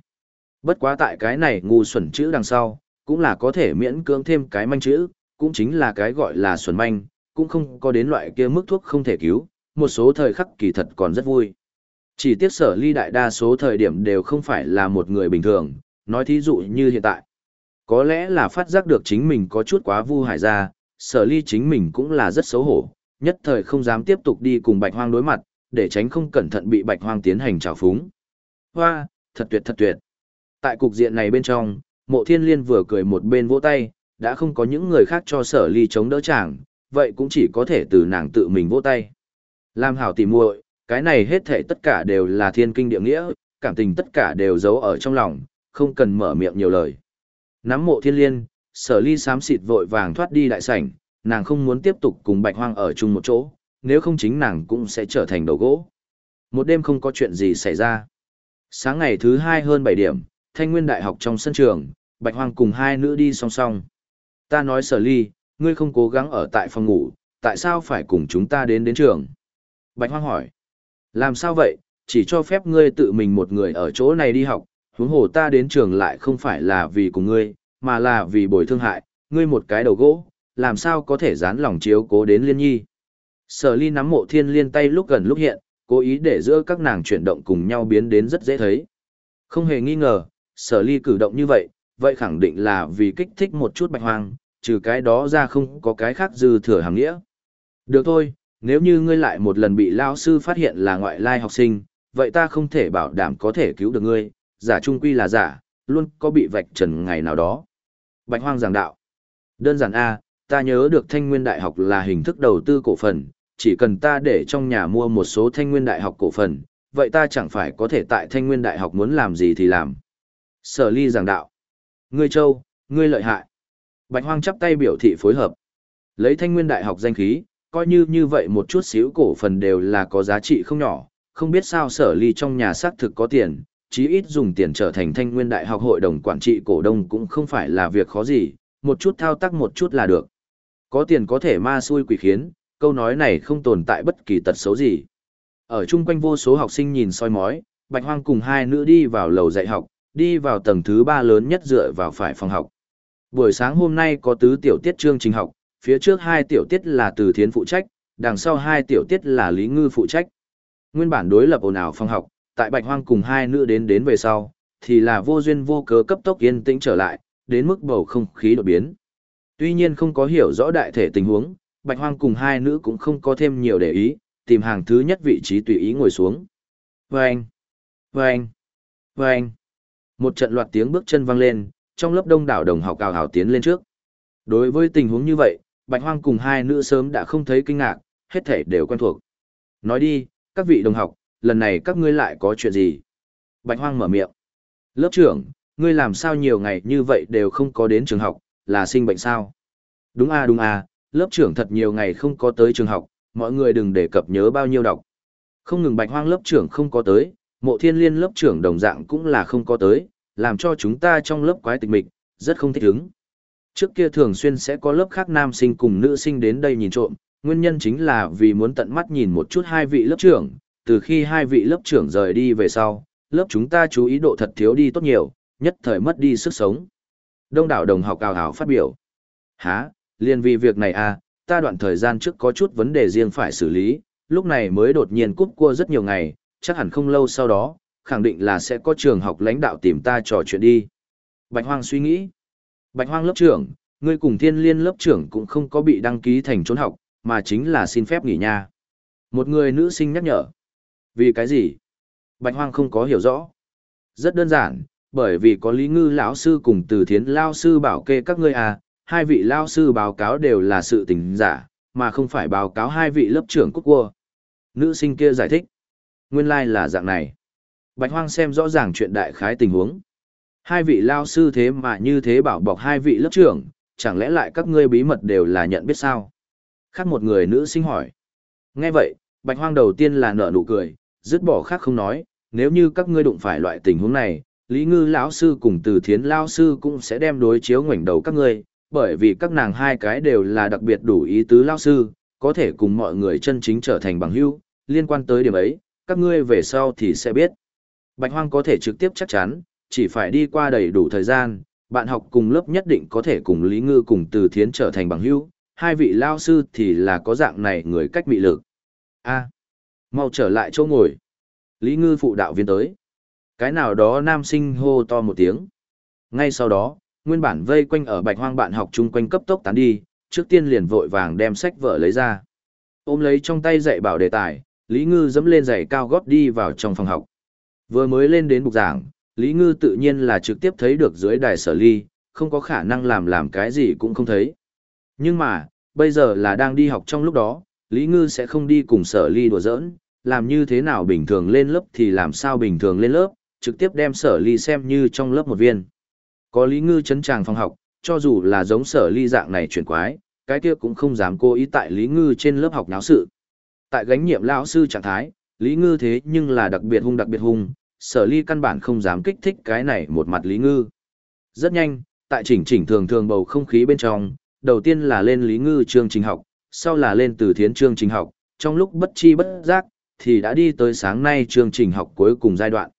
Bất quá tại cái này ngu xuẩn chữ đằng sau, cũng là có thể miễn cưỡng thêm cái manh chữ, cũng chính là cái gọi là xuẩn manh, cũng không có đến loại kia mức thuốc không thể cứu, một số thời khắc kỳ thật còn rất vui. Chỉ tiếc sở ly đại đa số thời điểm đều không phải là một người bình thường, nói thí dụ như hiện tại. Có lẽ là phát giác được chính mình có chút quá vu hải ra, sở ly chính mình cũng là rất xấu hổ, nhất thời không dám tiếp tục đi cùng bạch hoang đối mặt, để tránh không cẩn thận bị bạch hoang tiến hành trào phúng. Hoa, thật tuyệt thật tuyệt. Tại cục diện này bên trong, mộ thiên liên vừa cười một bên vỗ tay, đã không có những người khác cho sở ly chống đỡ chàng, vậy cũng chỉ có thể từ nàng tự mình vỗ tay. Làm hảo tỉ muội, cái này hết thể tất cả đều là thiên kinh địa nghĩa, cảm tình tất cả đều giấu ở trong lòng, không cần mở miệng nhiều lời. Nắm mộ thiên liên, sở ly xám xịt vội vàng thoát đi đại sảnh, nàng không muốn tiếp tục cùng bạch hoang ở chung một chỗ, nếu không chính nàng cũng sẽ trở thành đầu gỗ. Một đêm không có chuyện gì xảy ra. Sáng ngày thứ hai hơn bảy điểm, thanh nguyên đại học trong sân trường, bạch hoang cùng hai nữ đi song song. Ta nói sở ly, ngươi không cố gắng ở tại phòng ngủ, tại sao phải cùng chúng ta đến đến trường? Bạch hoang hỏi. Làm sao vậy, chỉ cho phép ngươi tự mình một người ở chỗ này đi học, huống hồ ta đến trường lại không phải là vì cùng ngươi, mà là vì bồi thương hại, ngươi một cái đầu gỗ, làm sao có thể dán lòng chiếu cố đến liên nhi. Sở ly nắm mộ thiên liên tay lúc gần lúc hiện, cố ý để giữa các nàng chuyển động cùng nhau biến đến rất dễ thấy. Không hề nghi ngờ, sở ly cử động như vậy, vậy khẳng định là vì kích thích một chút bạch hoang, trừ cái đó ra không có cái khác dư thừa hàng nghĩa. Được thôi, nếu như ngươi lại một lần bị lao sư phát hiện là ngoại lai học sinh, vậy ta không thể bảo đảm có thể cứu được ngươi, giả trung quy là giả, luôn có bị vạch trần ngày nào đó. Bạch hoang giảng đạo. Đơn giản A, ta nhớ được thanh nguyên đại học là hình thức đầu tư cổ phần, chỉ cần ta để trong nhà mua một số thanh nguyên đại học cổ phần, vậy ta chẳng phải có thể tại thanh nguyên đại học muốn làm gì thì làm. Sở ly giảng đạo. Ngươi châu, ngươi lợi hại. Bạch hoang chắp tay biểu thị phối hợp. Lấy thanh nguyên đại học danh khí, coi như như vậy một chút xíu cổ phần đều là có giá trị không nhỏ, không biết sao sở ly trong nhà xác thực có tiền, chí ít dùng tiền trở thành thanh nguyên đại học hội đồng quản trị cổ đông cũng không phải là việc khó gì, một chút thao tác một chút là được. Có tiền có thể ma xui quỷ khiến, câu nói này không tồn tại bất kỳ tật xấu gì. Ở chung quanh vô số học sinh nhìn soi mói, Bạch Hoang cùng hai nữ đi vào lầu dạy học, đi vào tầng thứ ba lớn nhất dựa vào phải phòng học. Buổi sáng hôm nay có tứ tiểu tiết chương trình học, phía trước hai tiểu tiết là từ thiến phụ trách, đằng sau hai tiểu tiết là lý ngư phụ trách. Nguyên bản đối lập ồn ào phòng học, tại Bạch Hoang cùng hai nữ đến đến về sau, thì là vô duyên vô cớ cấp tốc yên tĩnh trở lại, đến mức bầu không khí đột biến. Tuy nhiên không có hiểu rõ đại thể tình huống, Bạch Hoang cùng hai nữ cũng không có thêm nhiều để ý, tìm hàng thứ nhất vị trí tùy ý ngồi xuống. Vâng! Vâng! Vâng! Một trận loạt tiếng bước chân vang lên, trong lớp đông đảo đồng học cào hào tiến lên trước. Đối với tình huống như vậy, Bạch Hoang cùng hai nữ sớm đã không thấy kinh ngạc, hết thể đều quen thuộc. Nói đi, các vị đồng học, lần này các ngươi lại có chuyện gì? Bạch Hoang mở miệng. Lớp trưởng, ngươi làm sao nhiều ngày như vậy đều không có đến trường học, là sinh bệnh sao? Đúng a đúng a, lớp trưởng thật nhiều ngày không có tới trường học, mọi người đừng để cập nhớ bao nhiêu đọc. Không ngừng Bạch Hoang lớp trưởng không có tới, Mộ Thiên Liên lớp trưởng đồng dạng cũng là không có tới, làm cho chúng ta trong lớp quái tịch mịch, rất không thích ứng. Trước kia thường xuyên sẽ có lớp khác nam sinh cùng nữ sinh đến đây nhìn trộm, nguyên nhân chính là vì muốn tận mắt nhìn một chút hai vị lớp trưởng, từ khi hai vị lớp trưởng rời đi về sau, lớp chúng ta chú ý độ thật thiếu đi tốt nhiều, nhất thời mất đi sức sống. Đông đảo đồng học ào ào phát biểu. Hả, liền vì việc này à, ta đoạn thời gian trước có chút vấn đề riêng phải xử lý, lúc này mới đột nhiên cúp cua rất nhiều ngày, chắc hẳn không lâu sau đó, khẳng định là sẽ có trường học lãnh đạo tìm ta trò chuyện đi. Bạch Hoang suy nghĩ. Bạch Hoang lớp trưởng, ngươi cùng thiên liên lớp trưởng cũng không có bị đăng ký thành trốn học, mà chính là xin phép nghỉ nha. Một người nữ sinh nhắc nhở. Vì cái gì? Bạch Hoang không có hiểu rõ. Rất đơn giản, bởi vì có Lý Ngư lão sư cùng Từ Thiến lão sư bảo kê các ngươi à, hai vị lão sư báo cáo đều là sự tình giả, mà không phải báo cáo hai vị lớp trưởng quốc cua. Nữ sinh kia giải thích. Nguyên lai like là dạng này. Bạch Hoang xem rõ ràng chuyện đại khái tình huống. Hai vị Lão sư thế mà như thế bảo bọc hai vị lớp trưởng, chẳng lẽ lại các ngươi bí mật đều là nhận biết sao? Khác một người nữ sinh hỏi. Nghe vậy, Bạch Hoang đầu tiên là nở nụ cười, dứt bỏ khác không nói, nếu như các ngươi đụng phải loại tình huống này, Lý Ngư lão sư cùng Từ Thiến lão sư cũng sẽ đem đối chiếu ngoảnh đầu các ngươi, bởi vì các nàng hai cái đều là đặc biệt đủ ý tứ lão sư, có thể cùng mọi người chân chính trở thành bằng hữu, liên quan tới điểm ấy, các ngươi về sau thì sẽ biết. Bạch Hoang có thể trực tiếp chắc chắn, chỉ phải đi qua đầy đủ thời gian, bạn học cùng lớp nhất định có thể cùng Lý Ngư cùng Từ Thiến trở thành bằng hữu, hai vị lao sư thì là có dạng này người cách bị lực. A, mau trở lại chỗ ngồi. Lý Ngư phụ đạo viên tới. Cái nào đó nam sinh hô to một tiếng. Ngay sau đó, nguyên bản vây quanh ở bạch hoang bạn học chung quanh cấp tốc tán đi, trước tiên liền vội vàng đem sách vở lấy ra. Ôm lấy trong tay dạy bảo đề tài, Lý Ngư dẫm lên giày cao gót đi vào trong phòng học. Vừa mới lên đến bục giảng, Lý Ngư tự nhiên là trực tiếp thấy được dưới đài sở ly, không có khả năng làm làm cái gì cũng không thấy. Nhưng mà, bây giờ là đang đi học trong lúc đó, Lý Ngư sẽ không đi cùng sở ly đùa giỡn, làm như thế nào bình thường lên lớp thì làm sao bình thường lên lớp, trực tiếp đem sở ly xem như trong lớp một viên. Có Lý Ngư chấn tràng phòng học, cho dù là giống sở ly dạng này chuyển quái, cái kia cũng không dám cố ý tại Lý Ngư trên lớp học náo sự. Tại gánh nhiệm lão sư trạng thái, Lý Ngư thế nhưng là đặc biệt hung đặc biệt hung, sở ly căn bản không dám kích thích cái này một mặt Lý Ngư. Rất nhanh, tại chỉnh chỉnh thường thường bầu không khí bên trong, đầu tiên là lên Lý Ngư chương trình học, sau là lên từ thiến chương trình học, trong lúc bất chi bất giác, thì đã đi tới sáng nay chương trình học cuối cùng giai đoạn.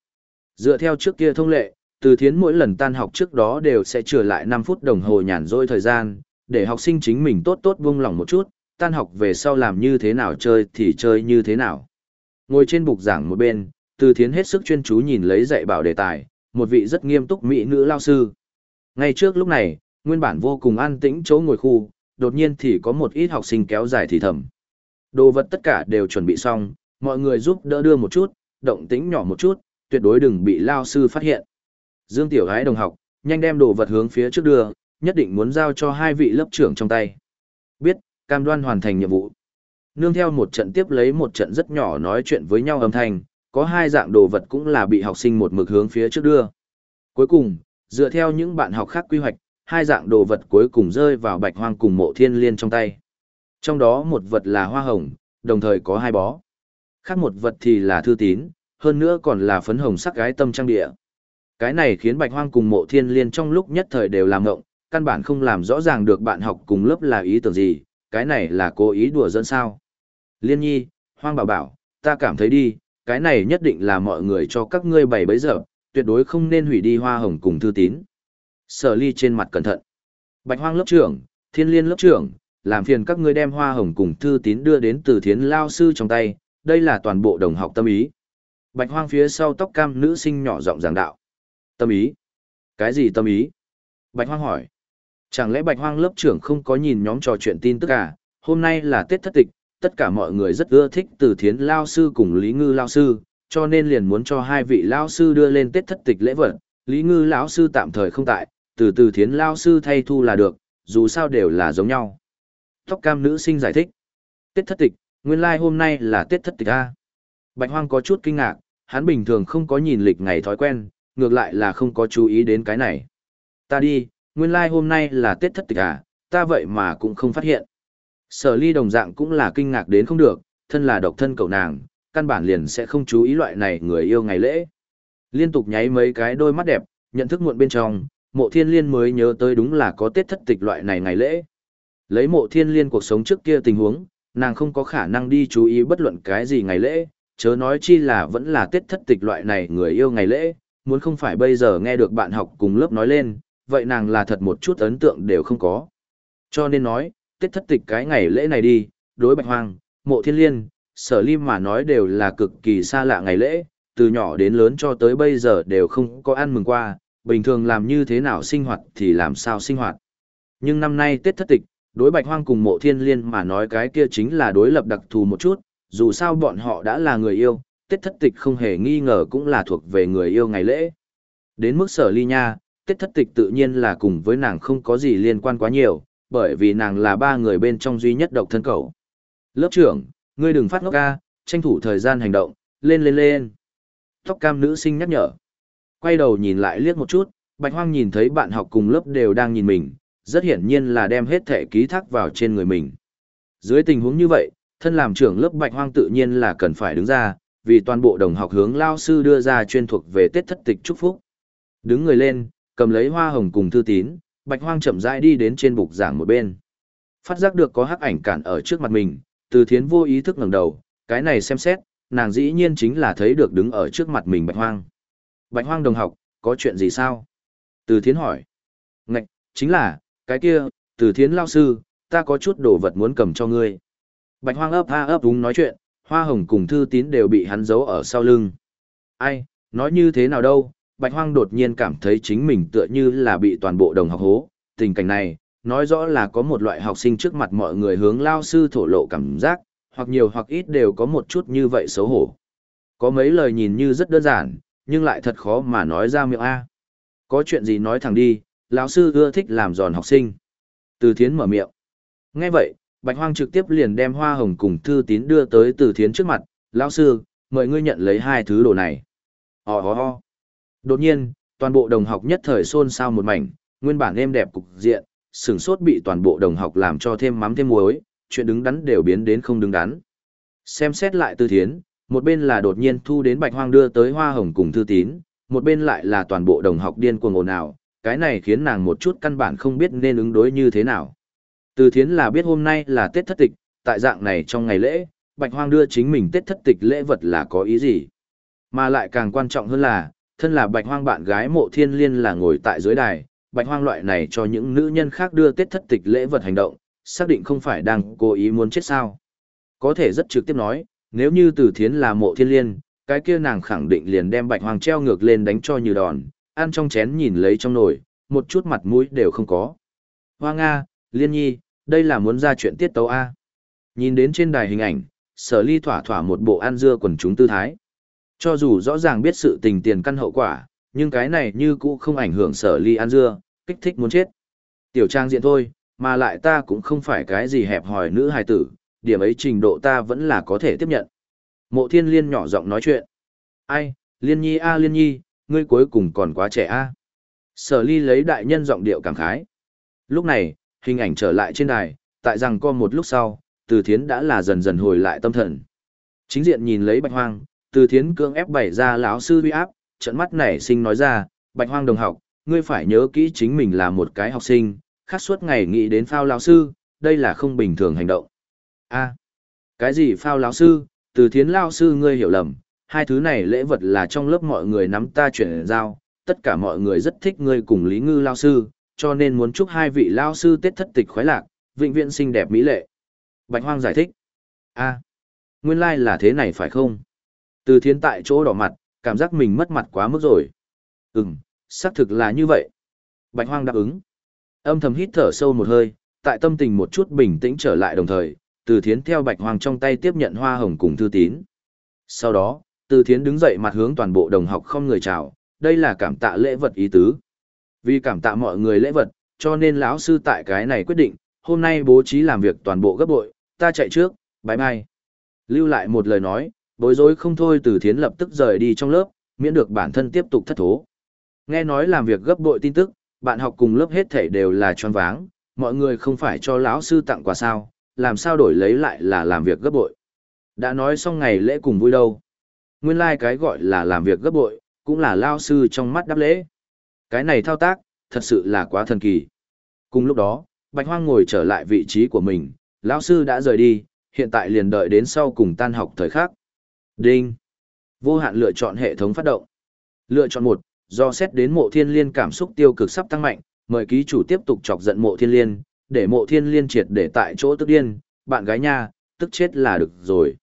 Dựa theo trước kia thông lệ, từ thiến mỗi lần tan học trước đó đều sẽ trở lại 5 phút đồng hồ nhàn rỗi thời gian, để học sinh chính mình tốt tốt buông lòng một chút, tan học về sau làm như thế nào chơi thì chơi như thế nào. Ngồi trên bục giảng một bên, từ thiến hết sức chuyên chú nhìn lấy dạy bảo đề tài, một vị rất nghiêm túc mỹ nữ lao sư. Ngay trước lúc này, nguyên bản vô cùng an tĩnh chỗ ngồi khu, đột nhiên thì có một ít học sinh kéo dài thì thầm. Đồ vật tất cả đều chuẩn bị xong, mọi người giúp đỡ đưa một chút, động tĩnh nhỏ một chút, tuyệt đối đừng bị lao sư phát hiện. Dương Tiểu Gái đồng học, nhanh đem đồ vật hướng phía trước đưa, nhất định muốn giao cho hai vị lớp trưởng trong tay. Biết, cam đoan hoàn thành nhiệm vụ. Nương theo một trận tiếp lấy một trận rất nhỏ nói chuyện với nhau âm thanh, có hai dạng đồ vật cũng là bị học sinh một mực hướng phía trước đưa. Cuối cùng, dựa theo những bạn học khác quy hoạch, hai dạng đồ vật cuối cùng rơi vào bạch hoang cùng mộ thiên liên trong tay. Trong đó một vật là hoa hồng, đồng thời có hai bó. Khác một vật thì là thư tín, hơn nữa còn là phấn hồng sắc gái tâm trang địa. Cái này khiến Bạch Hoang cùng Mộ Thiên Liên trong lúc nhất thời đều làm ngộng, căn bản không làm rõ ràng được bạn học cùng lớp là ý tưởng gì, cái này là cố ý đùa dẫn sao. Liên nhi, Hoang bảo bảo, ta cảm thấy đi, cái này nhất định là mọi người cho các ngươi bày bấy giờ, tuyệt đối không nên hủy đi hoa hồng cùng thư tín. Sở ly trên mặt cẩn thận. Bạch Hoang lớp trưởng, Thiên Liên lớp trưởng, làm phiền các ngươi đem hoa hồng cùng thư tín đưa đến từ thiến lao sư trong tay, đây là toàn bộ đồng học tâm ý. Bạch hoang phía sau tóc cam nữ sinh nhỏ giọng giảng đạo. Tâm ý? Cái gì tâm ý? Bạch hoang hỏi. Chẳng lẽ bạch hoang lớp trưởng không có nhìn nhóm trò chuyện tin tức à? Hôm nay là Tết thất tịch, tất cả mọi người rất ưa thích từ thiến lao sư cùng Lý Ngư lao sư, cho nên liền muốn cho hai vị lao sư đưa lên Tết thất tịch lễ vật. Lý Ngư lão sư tạm thời không tại, từ từ thiến lao sư thay thu là được, dù sao đều là giống nhau. Tóc cam nữ sinh giải thích. Tết thất tịch, nguyên lai like hôm nay là Tết thất tịch a. Bạch Hoang có chút kinh ngạc, hắn bình thường không có nhìn lịch ngày thói quen, ngược lại là không có chú ý đến cái này. Ta đi, nguyên lai like hôm nay là Tết thất tịch à, ta vậy mà cũng không phát hiện. Sở ly đồng dạng cũng là kinh ngạc đến không được, thân là độc thân cậu nàng, căn bản liền sẽ không chú ý loại này người yêu ngày lễ. Liên tục nháy mấy cái đôi mắt đẹp, nhận thức muộn bên trong, mộ thiên liên mới nhớ tới đúng là có Tết thất tịch loại này ngày lễ. Lấy mộ thiên liên cuộc sống trước kia tình huống, nàng không có khả năng đi chú ý bất luận cái gì ngày lễ, chớ nói chi là vẫn là Tết thất tịch loại này người yêu ngày lễ, muốn không phải bây giờ nghe được bạn học cùng lớp nói lên, vậy nàng là thật một chút ấn tượng đều không có. Cho nên nói, Tết thất tịch cái ngày lễ này đi, đối bạch hoang, mộ thiên liên, sở lim mà nói đều là cực kỳ xa lạ ngày lễ, từ nhỏ đến lớn cho tới bây giờ đều không có ăn mừng qua, bình thường làm như thế nào sinh hoạt thì làm sao sinh hoạt. Nhưng năm nay Tết thất tịch, đối bạch hoang cùng mộ thiên liên mà nói cái kia chính là đối lập đặc thù một chút, dù sao bọn họ đã là người yêu, Tết thất tịch không hề nghi ngờ cũng là thuộc về người yêu ngày lễ. Đến mức sở ly nha, Tết thất tịch tự nhiên là cùng với nàng không có gì liên quan quá nhiều, bởi vì nàng là ba người bên trong duy nhất độc thân cậu. Lớp trưởng, ngươi đừng phát ngốc ca, tranh thủ thời gian hành động, lên lên lên. Tóc cam nữ sinh nhắc nhở. Quay đầu nhìn lại liếc một chút, Bạch Hoang nhìn thấy bạn học cùng lớp đều đang nhìn mình, rất hiển nhiên là đem hết thể ký thác vào trên người mình. Dưới tình huống như vậy, thân làm trưởng lớp Bạch Hoang tự nhiên là cần phải đứng ra, vì toàn bộ đồng học hướng lao sư đưa ra chuyên thuộc về Tết thất tịch chúc phúc. Đứng người lên, cầm lấy hoa hồng cùng thư tín, Bạch Hoang chậm rãi đi đến trên bục giảng một bên. Phát giác được có hắc ảnh cản ở trước mặt mình, Từ Thiến vô ý thức ngẩng đầu, cái này xem xét, nàng dĩ nhiên chính là thấy được đứng ở trước mặt mình Bạch Hoang. Bạch Hoang đồng học, có chuyện gì sao? Từ Thiến hỏi. Ngạch, chính là, cái kia, Từ Thiến lao sư, ta có chút đồ vật muốn cầm cho ngươi. Bạch hoang ấp a ấp đúng nói chuyện, hoa hồng cùng thư tín đều bị hắn giấu ở sau lưng. Ai, nói như thế nào đâu, bạch hoang đột nhiên cảm thấy chính mình tựa như là bị toàn bộ đồng học hố. Tình cảnh này, nói rõ là có một loại học sinh trước mặt mọi người hướng lao sư thổ lộ cảm giác, hoặc nhiều hoặc ít đều có một chút như vậy xấu hổ. Có mấy lời nhìn như rất đơn giản, nhưng lại thật khó mà nói ra miệng A. Có chuyện gì nói thẳng đi, lão sư ưa thích làm giòn học sinh. Từ thiến mở miệng. Nghe vậy, Bạch Hoang trực tiếp liền đem hoa hồng cùng thư tín đưa tới từ thiến trước mặt, lão sư, mời ngươi nhận lấy hai thứ đồ này. Ho ho ho. Đột nhiên, toàn bộ đồng học nhất thời xôn xao một mảnh, nguyên bản êm đẹp cục diện, sửng sốt bị toàn bộ đồng học làm cho thêm mắm thêm muối, chuyện đứng đắn đều biến đến không đứng đắn. Xem xét lại từ thiến, một bên là đột nhiên thu đến bạch hoang đưa tới hoa hồng cùng thư tín, một bên lại là toàn bộ đồng học điên cuồng ồn ào, cái này khiến nàng một chút căn bản không biết nên ứng đối như thế nào. Từ thiến là biết hôm nay là Tết thất tịch, tại dạng này trong ngày lễ, Bạch Hoang đưa chính mình Tết thất tịch lễ vật là có ý gì. Mà lại càng quan trọng hơn là, thân là Bạch Hoang bạn gái mộ thiên liên là ngồi tại dưới đài, Bạch Hoang loại này cho những nữ nhân khác đưa Tết thất tịch lễ vật hành động, xác định không phải đang cố ý muốn chết sao. Có thể rất trực tiếp nói, nếu như từ thiến là mộ thiên liên, cái kia nàng khẳng định liền đem Bạch Hoang treo ngược lên đánh cho như đòn, ăn trong chén nhìn lấy trong nồi, một chút mặt mũi đều không có. Hoa Nga, Liên Nhi, đây là muốn ra chuyện tiết tấu A. Nhìn đến trên đài hình ảnh, sở ly thỏa thỏa một bộ ăn dưa quần chúng tư thái. Cho dù rõ ràng biết sự tình tiền căn hậu quả, nhưng cái này như cũ không ảnh hưởng sở ly ăn dưa, kích thích muốn chết. Tiểu trang diện thôi, mà lại ta cũng không phải cái gì hẹp hòi nữ hài tử, điểm ấy trình độ ta vẫn là có thể tiếp nhận. Mộ thiên liên nhỏ giọng nói chuyện. Ai, liên nhi a liên nhi, ngươi cuối cùng còn quá trẻ a. Sở ly lấy đại nhân giọng điệu cảm khái. Lúc này, Hình ảnh trở lại trên đài, tại rằng co một lúc sau, từ thiến đã là dần dần hồi lại tâm thần. Chính diện nhìn lấy bạch hoang, từ thiến cưỡng ép bày ra lão sư uy áp, trận mắt nảy sinh nói ra, bạch hoang đồng học, ngươi phải nhớ kỹ chính mình là một cái học sinh, khác suốt ngày nghĩ đến phao lão sư, đây là không bình thường hành động. A, cái gì phao lão sư, từ thiến lão sư ngươi hiểu lầm, hai thứ này lễ vật là trong lớp mọi người nắm ta chuyển giao, tất cả mọi người rất thích ngươi cùng Lý Ngư lao sư, cho nên muốn chúc hai vị lao sư Tết thất tịch khoái lạc, vĩnh viễn xinh đẹp mỹ lệ. Bạch Hoang giải thích. A, nguyên lai like là thế này phải không? Từ thiến tại chỗ đỏ mặt, cảm giác mình mất mặt quá mức rồi. Ừm, xác thực là như vậy. Bạch Hoang đáp ứng. Âm thầm hít thở sâu một hơi, tại tâm tình một chút bình tĩnh trở lại đồng thời, Từ Thiến theo Bạch Hoang trong tay tiếp nhận hoa hồng cùng thư tín. Sau đó, từ Thiến đứng dậy mặt hướng toàn bộ đồng học không người chào, đây là cảm tạ lễ vật ý tứ. Vì cảm tạ mọi người lễ vật, cho nên lão sư tại cái này quyết định, hôm nay bố trí làm việc toàn bộ gấp bội, ta chạy trước, bye bye. Lưu lại một lời nói, bối rối không thôi Từ Thiến lập tức rời đi trong lớp, miễn được bản thân tiếp tục thất thố. Nghe nói làm việc gấp bội tin tức, bạn học cùng lớp hết thảy đều là tròn váng, mọi người không phải cho lão sư tặng quà sao, làm sao đổi lấy lại là làm việc gấp bội. Đã nói xong ngày lễ cùng vui đâu. Nguyên lai like cái gọi là làm việc gấp bội, cũng là lao sư trong mắt đáp lễ. Cái này thao tác, thật sự là quá thần kỳ. Cùng lúc đó, Bạch Hoang ngồi trở lại vị trí của mình, lão sư đã rời đi, hiện tại liền đợi đến sau cùng tan học thời khắc. Đinh. Vô hạn lựa chọn hệ thống phát động. Lựa chọn một, do xét đến mộ thiên liên cảm xúc tiêu cực sắp tăng mạnh, mời ký chủ tiếp tục chọc giận mộ thiên liên, để mộ thiên liên triệt để tại chỗ tức điên, bạn gái nha, tức chết là được rồi.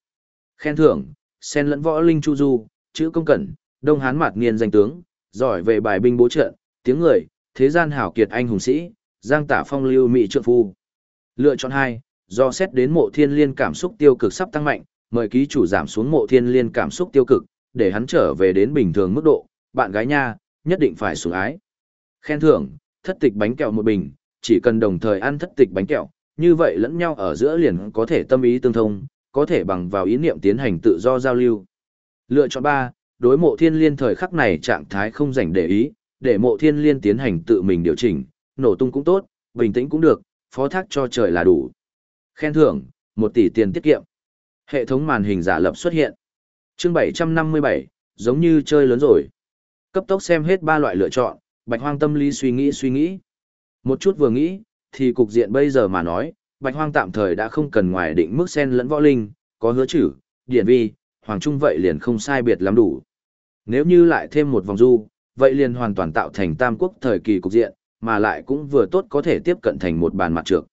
Khen thưởng, sen lẫn võ linh chu du, chữ công cẩn, đông hán mạt niên danh tướng, giỏi về bài binh bố trận, tiếng người, thế gian hảo kiệt anh hùng sĩ, giang tả phong lưu mỹ trượng phu. Lựa chọn hai, do xét đến mộ thiên liên cảm xúc tiêu cực sắp tăng mạnh, mời ký chủ giảm xuống mộ thiên liên cảm xúc tiêu cực, để hắn trở về đến bình thường mức độ, bạn gái nha, nhất định phải sủng ái. Khen thưởng, thất tịch bánh kẹo một bình, chỉ cần đồng thời ăn thất tịch bánh kẹo, như vậy lẫn nhau ở giữa liền có thể tâm ý tương thông, có thể bằng vào ý niệm tiến hành tự do giao lưu. Lựa chọn 3, đối mộ thiên liên thời khắc này trạng thái không dành để ý, để mộ thiên liên tiến hành tự mình điều chỉnh, nổ tung cũng tốt, bình tĩnh cũng được, phó thác cho trời là đủ. Khen thưởng, 1 tỷ tiền tiết kiệm. Hệ thống màn hình giả lập xuất hiện. Chương 757, giống như chơi lớn rồi. Cấp tốc xem hết ba loại lựa chọn, Bạch Hoang tâm lý suy nghĩ suy nghĩ. Một chút vừa nghĩ, thì cục diện bây giờ mà nói, Bạch Hoang tạm thời đã không cần ngoài định mức sen lẫn võ linh, có hứa chữ, điển vi, hoàng trung vậy liền không sai biệt lắm đủ. Nếu như lại thêm một vòng du, vậy liền hoàn toàn tạo thành tam quốc thời kỳ cục diện, mà lại cũng vừa tốt có thể tiếp cận thành một bàn mặt trược.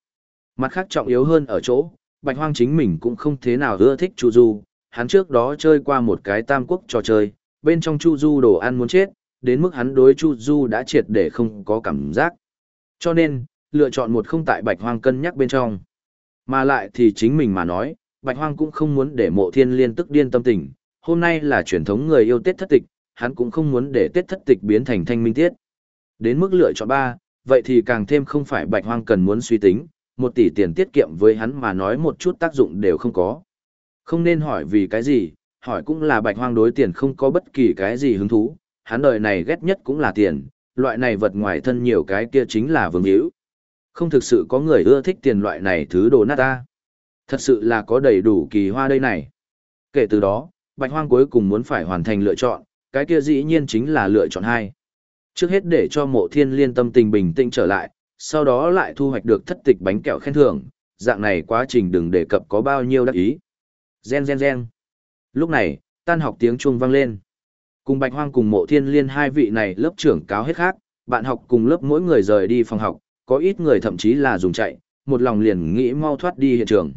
Mặt khác trọng yếu hơn ở chỗ, Bạch Hoang chính mình cũng không thế nào ưa thích Chu Du, hắn trước đó chơi qua một cái tam quốc trò chơi, bên trong Chu Du đồ ăn muốn chết, đến mức hắn đối Chu Du đã triệt để không có cảm giác. Cho nên, lựa chọn một không tại Bạch Hoang cân nhắc bên trong. Mà lại thì chính mình mà nói, Bạch Hoang cũng không muốn để mộ thiên liên tức điên tâm tình, hôm nay là truyền thống người yêu Tết thất tịch, hắn cũng không muốn để Tết thất tịch biến thành thanh minh tiết. Đến mức lựa chọn ba, vậy thì càng thêm không phải Bạch Hoang cần muốn suy tính, một tỷ tiền tiết kiệm với hắn mà nói một chút tác dụng đều không có. Không nên hỏi vì cái gì, hỏi cũng là bạch hoang đối tiền không có bất kỳ cái gì hứng thú, hắn đời này ghét nhất cũng là tiền, loại này vật ngoài thân nhiều cái kia chính là vương hữu. Không thực sự có người ưa thích tiền loại này thứ đồ nát ta. Thật sự là có đầy đủ kỳ hoa đây này. Kể từ đó, bạch hoang cuối cùng muốn phải hoàn thành lựa chọn, cái kia dĩ nhiên chính là lựa chọn hai. Trước hết để cho mộ thiên liên tâm tình bình tĩnh trở lại, sau đó lại thu hoạch được thất tịch bánh kẹo khen thưởng, dạng này quá trình đừng đề cập có bao nhiêu đắc ý. Gen gen gen. Lúc này, tan học tiếng chuông vang lên. Cùng Bạch Hoang cùng Mộ Thiên Liên hai vị này lớp trưởng cáo hết khác, bạn học cùng lớp mỗi người rời đi phòng học, có ít người thậm chí là dùng chạy, một lòng liền nghĩ mau thoát đi hiện trường.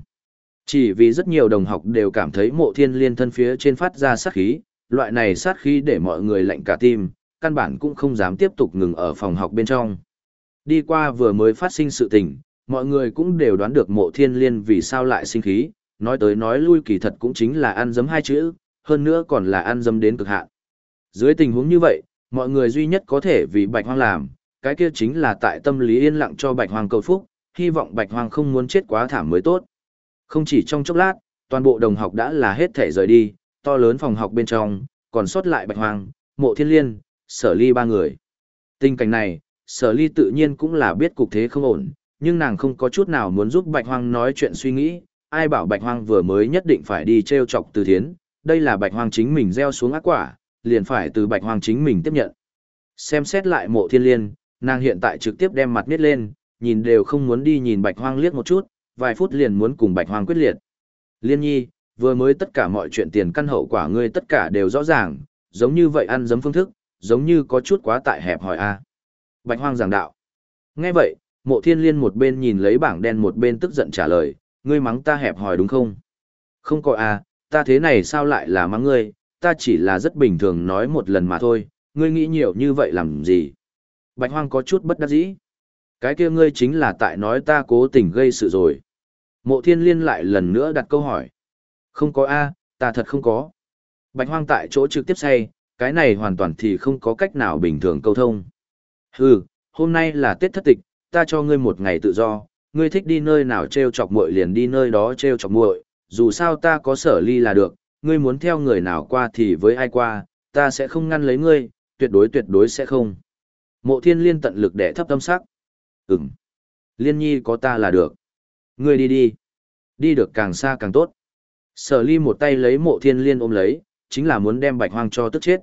Chỉ vì rất nhiều đồng học đều cảm thấy Mộ Thiên Liên thân phía trên phát ra sát khí, loại này sát khí để mọi người lạnh cả tim, căn bản cũng không dám tiếp tục ngừng ở phòng học bên trong. Đi qua vừa mới phát sinh sự tình, mọi người cũng đều đoán được Mộ Thiên Liên vì sao lại sinh khí, nói tới nói lui kỳ thật cũng chính là ăn dấm hai chữ, hơn nữa còn là ăn dấm đến cực hạn. Dưới tình huống như vậy, mọi người duy nhất có thể vì Bạch Hoang làm, cái kia chính là tại tâm lý yên lặng cho Bạch Hoang cầu phúc, hy vọng Bạch Hoang không muốn chết quá thảm mới tốt. Không chỉ trong chốc lát, toàn bộ đồng học đã là hết thể rời đi, to lớn phòng học bên trong, còn sót lại Bạch Hoang, Mộ Thiên Liên, Sở Ly ba người. Tình cảnh này, Sở Ly tự nhiên cũng là biết cục thế không ổn, nhưng nàng không có chút nào muốn giúp Bạch Hoang nói chuyện suy nghĩ, ai bảo bạch hoang vừa mới nhất định phải đi treo chọc từ thiến, đây là bạch hoang chính mình gieo xuống ác quả, liền phải từ bạch hoang chính mình tiếp nhận. Xem xét lại mộ thiên liên, nàng hiện tại trực tiếp đem mặt miết lên, nhìn đều không muốn đi nhìn bạch hoang liếc một chút, vài phút liền muốn cùng bạch hoang quyết liệt. Liên nhi, vừa mới tất cả mọi chuyện tiền căn hậu quả ngươi tất cả đều rõ ràng, giống như vậy ăn dấm phương thức, giống như có chút quá tại hẹp hỏi a. À. Bạch hoang giảng đạo. Nghe vậy, mộ thiên liên một bên nhìn lấy bảng đen một bên tức giận trả lời, ngươi mắng ta hẹp hỏi đúng không? Không có à, ta thế này sao lại là mắng ngươi, ta chỉ là rất bình thường nói một lần mà thôi, ngươi nghĩ nhiều như vậy làm gì? Bạch hoang có chút bất đắc dĩ. Cái kia ngươi chính là tại nói ta cố tình gây sự rồi. Mộ thiên liên lại lần nữa đặt câu hỏi. Không có a, ta thật không có. Bạch hoang tại chỗ trực tiếp say, cái này hoàn toàn thì không có cách nào bình thường câu thông. Hừ, hôm nay là Tết thất tịch, ta cho ngươi một ngày tự do, ngươi thích đi nơi nào treo chọc muội liền đi nơi đó treo chọc muội, dù sao ta có sở ly là được, ngươi muốn theo người nào qua thì với ai qua, ta sẽ không ngăn lấy ngươi, tuyệt đối tuyệt đối sẽ không. Mộ thiên liên tận lực để thấp tâm sắc. Ừm. Liên nhi có ta là được. Ngươi đi đi. Đi được càng xa càng tốt. Sở ly một tay lấy mộ thiên liên ôm lấy, chính là muốn đem bạch hoang cho tức chết.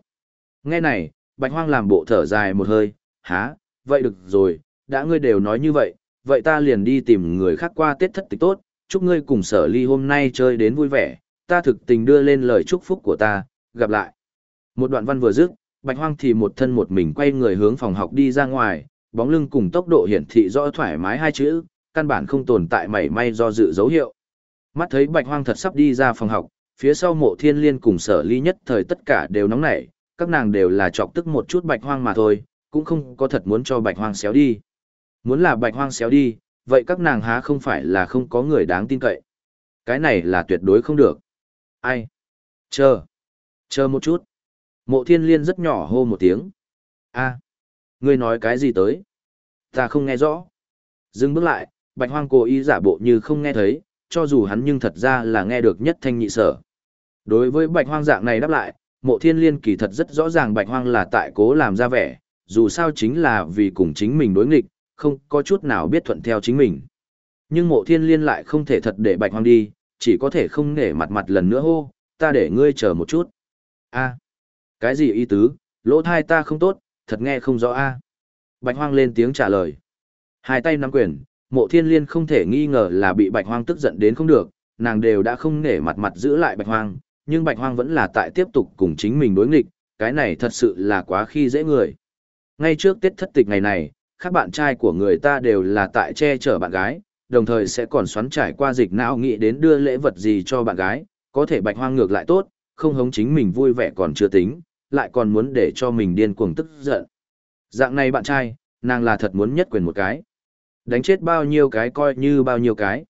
Nghe này, bạch hoang làm bộ thở dài một hơi, há, vậy được rồi, đã ngươi đều nói như vậy, vậy ta liền đi tìm người khác qua Tết thất tịch tốt, chúc ngươi cùng sở ly hôm nay chơi đến vui vẻ, ta thực tình đưa lên lời chúc phúc của ta, gặp lại. Một đoạn văn vừa dứt, bạch hoang thì một thân một mình quay người hướng phòng học đi ra ngoài, bóng lưng cùng tốc độ hiển thị rõ thoải mái hai chữ, căn bản không tồn tại mảy may do dự dấu hiệu. Mắt thấy bạch hoang thật sắp đi ra phòng học, phía sau mộ thiên liên cùng sở ly nhất thời tất cả đều nóng nảy, các nàng đều là chọc tức một chút bạch hoang mà thôi, cũng không có thật muốn cho bạch hoang xéo đi. Muốn là bạch hoang xéo đi, vậy các nàng há không phải là không có người đáng tin cậy. Cái này là tuyệt đối không được. Ai? Chờ. Chờ một chút. Mộ thiên liên rất nhỏ hô một tiếng. a ngươi nói cái gì tới? Ta không nghe rõ. Dừng bước lại, bạch hoang cố ý giả bộ như không nghe thấy, cho dù hắn nhưng thật ra là nghe được nhất thanh nhị sở. Đối với bạch hoang dạng này đáp lại, mộ thiên liên kỳ thật rất rõ ràng bạch hoang là tại cố làm ra vẻ, dù sao chính là vì cùng chính mình đối nghịch, không có chút nào biết thuận theo chính mình. Nhưng mộ thiên liên lại không thể thật để bạch hoang đi, chỉ có thể không nể mặt mặt lần nữa hô, ta để ngươi chờ một chút. a cái gì ý tứ, lỗ thai ta không tốt, thật nghe không rõ a Bạch hoang lên tiếng trả lời. Hai tay nắm quyền, mộ thiên liên không thể nghi ngờ là bị bạch hoang tức giận đến không được, nàng đều đã không nể mặt mặt giữ lại bạch hoang, nhưng bạch hoang vẫn là tại tiếp tục cùng chính mình đối nghịch, cái này thật sự là quá khi dễ người. Ngay trước Tết thất tịch ngày này, các bạn trai của người ta đều là tại che chở bạn gái, đồng thời sẽ còn xoắn trải qua dịch não nghĩ đến đưa lễ vật gì cho bạn gái, có thể bạch hoang ngược lại tốt, không hống chính mình vui vẻ còn chưa tính, lại còn muốn để cho mình điên cuồng tức giận. Dạng này bạn trai, nàng là thật muốn nhất quyền một cái. Đánh chết bao nhiêu cái coi như bao nhiêu cái.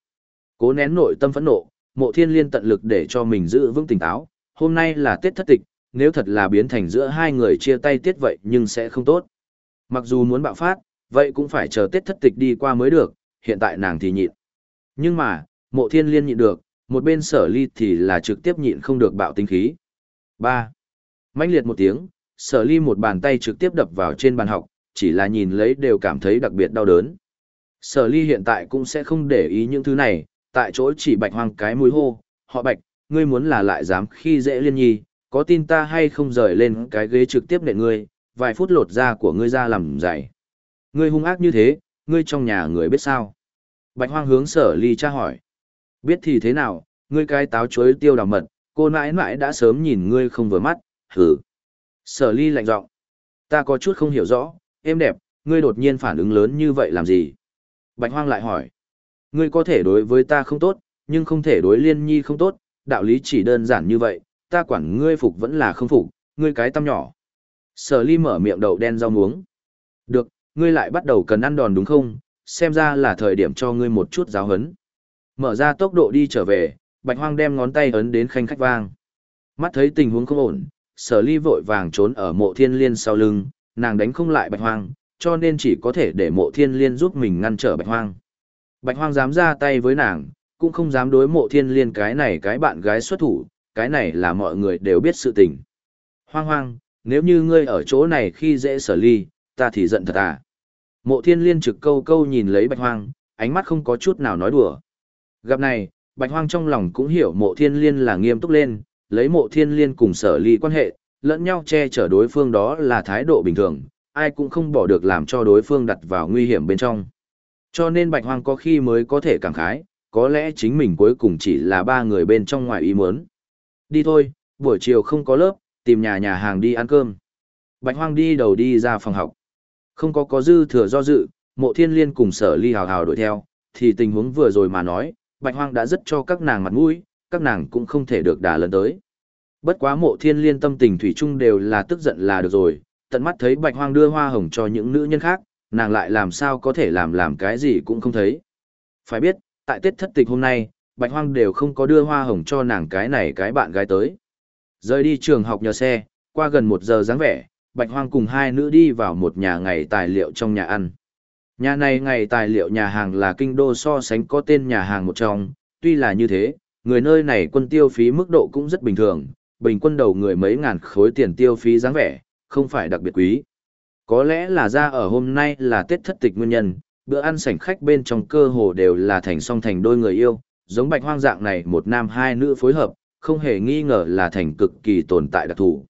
Cố nén nội tâm phẫn nộ, mộ thiên liên tận lực để cho mình giữ vững tỉnh táo. Hôm nay là Tết thất tịch, nếu thật là biến thành giữa hai người chia tay tiết vậy nhưng sẽ không tốt. Mặc dù muốn bạo phát, vậy cũng phải chờ Tết thất tịch đi qua mới được, hiện tại nàng thì nhịn. Nhưng mà, mộ thiên liên nhịn được, một bên sở ly thì là trực tiếp nhịn không được bạo tinh khí. 3 mãnh liệt một tiếng, sở ly một bàn tay trực tiếp đập vào trên bàn học, chỉ là nhìn lấy đều cảm thấy đặc biệt đau đớn. Sở ly hiện tại cũng sẽ không để ý những thứ này, tại chỗ chỉ bạch hoang cái mũi hô, họ bạch, ngươi muốn là lại dám khi dễ liên nhi, có tin ta hay không rời lên cái ghế trực tiếp nệ ngươi, vài phút lột da của ngươi ra làm dày. Ngươi hung ác như thế, ngươi trong nhà người biết sao? Bạch hoang hướng sở ly tra hỏi. Biết thì thế nào, ngươi cái táo chuối tiêu đào mật, cô nãi nãi đã sớm nhìn ngươi không vừa mắt, hừ, Sở ly lạnh giọng. Ta có chút không hiểu rõ, em đẹp, ngươi đột nhiên phản ứng lớn như vậy làm gì? Bạch hoang lại hỏi. Ngươi có thể đối với ta không tốt, nhưng không thể đối liên nhi không tốt, đạo lý chỉ đơn giản như vậy, ta quản ngươi phục vẫn là không phục, ngươi cái tâm nhỏ. Sở ly mở miệng đậu đen rau muống. Được, ngươi lại bắt đầu cần ăn đòn đúng không? Xem ra là thời điểm cho ngươi một chút giáo hấn. Mở ra tốc độ đi trở về, bạch hoang đem ngón tay ấn đến khanh khách vang. Mắt thấy tình huống không ổn, sở ly vội vàng trốn ở mộ thiên liên sau lưng, nàng đánh không lại bạch hoang, cho nên chỉ có thể để mộ thiên liên giúp mình ngăn trở bạch hoang. Bạch hoang dám ra tay với nàng, cũng không dám đối mộ thiên liên cái này cái bạn gái xuất thủ, cái này là mọi người đều biết sự tình. Hoang hoang, nếu như ngươi ở chỗ này khi dễ sở ly, ta thì giận thật à. Mộ thiên liên trực câu câu nhìn lấy bạch hoang, ánh mắt không có chút nào nói đùa. Gặp này, bạch hoang trong lòng cũng hiểu mộ thiên liên là nghiêm túc lên, lấy mộ thiên liên cùng sở ly quan hệ, lẫn nhau che chở đối phương đó là thái độ bình thường, ai cũng không bỏ được làm cho đối phương đặt vào nguy hiểm bên trong. Cho nên bạch hoang có khi mới có thể cảm khái, có lẽ chính mình cuối cùng chỉ là ba người bên trong ngoài ý muốn. Đi thôi, buổi chiều không có lớp, tìm nhà nhà hàng đi ăn cơm. Bạch hoang đi đầu đi ra phòng học. Không có có dư thừa do dự, mộ thiên liên cùng sở ly hào hào đuổi theo, thì tình huống vừa rồi mà nói, bạch hoang đã rất cho các nàng mặt mũi, các nàng cũng không thể được đà lớn tới. Bất quá mộ thiên liên tâm tình thủy chung đều là tức giận là được rồi, tận mắt thấy bạch hoang đưa hoa hồng cho những nữ nhân khác, nàng lại làm sao có thể làm làm cái gì cũng không thấy. Phải biết, tại Tết thất tịch hôm nay, bạch hoang đều không có đưa hoa hồng cho nàng cái này cái bạn gái tới. Rời đi trường học nhờ xe, qua gần một giờ dáng vẻ, bạch hoang cùng hai nữ đi vào một nhà ngày tài liệu trong nhà ăn. Nhà này ngày tài liệu nhà hàng là kinh đô so sánh có tên nhà hàng một trong, tuy là như thế, người nơi này quân tiêu phí mức độ cũng rất bình thường, bình quân đầu người mấy ngàn khối tiền tiêu phí dáng vẻ, không phải đặc biệt quý. Có lẽ là ra ở hôm nay là Tết thất tịch nguyên nhân, bữa ăn sảnh khách bên trong cơ hồ đều là thành song thành đôi người yêu, giống bạch hoang dạng này một nam hai nữ phối hợp, không hề nghi ngờ là thành cực kỳ tồn tại đặc thù.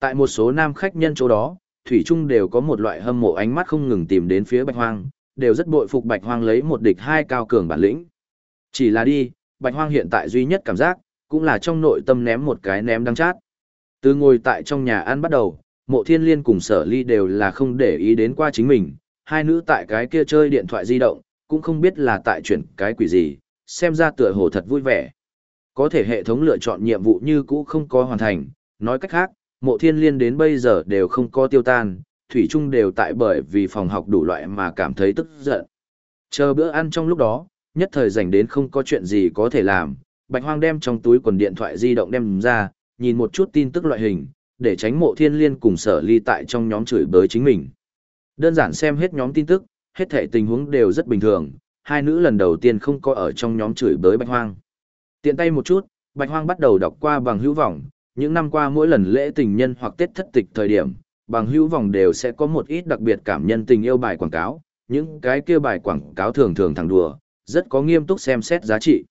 Tại một số nam khách nhân chỗ đó, Thủy Trung đều có một loại hâm mộ ánh mắt không ngừng tìm đến phía bạch hoang, đều rất bội phục bạch hoang lấy một địch hai cao cường bản lĩnh. Chỉ là đi, bạch hoang hiện tại duy nhất cảm giác, cũng là trong nội tâm ném một cái ném đắng chát. Từ ngồi tại trong nhà ăn bắt đầu, mộ thiên liên cùng sở ly đều là không để ý đến qua chính mình, hai nữ tại cái kia chơi điện thoại di động, cũng không biết là tại chuyển cái quỷ gì, xem ra tựa hồ thật vui vẻ. Có thể hệ thống lựa chọn nhiệm vụ như cũ không có hoàn thành, nói cách khác, mộ thiên liên đến bây giờ đều không có tiêu tan, thủy chung đều tại bởi vì phòng học đủ loại mà cảm thấy tức giận. Chờ bữa ăn trong lúc đó, nhất thời rảnh đến không có chuyện gì có thể làm, Bạch Hoang đem trong túi quần điện thoại di động đem ra, nhìn một chút tin tức loại hình, để tránh mộ thiên liên cùng sở ly tại trong nhóm chửi bới chính mình. Đơn giản xem hết nhóm tin tức, hết thể tình huống đều rất bình thường, hai nữ lần đầu tiên không có ở trong nhóm chửi bới Bạch Hoang. Tiện tay một chút, Bạch Hoang bắt đầu đọc qua bằng hữu vọng, những năm qua mỗi lần lễ tình nhân hoặc Tết thất tịch thời điểm, bằng hữu vọng đều sẽ có một ít đặc biệt cảm nhân tình yêu bài quảng cáo, những cái kia bài quảng cáo thường thường thẳng đùa, rất có nghiêm túc xem xét giá trị.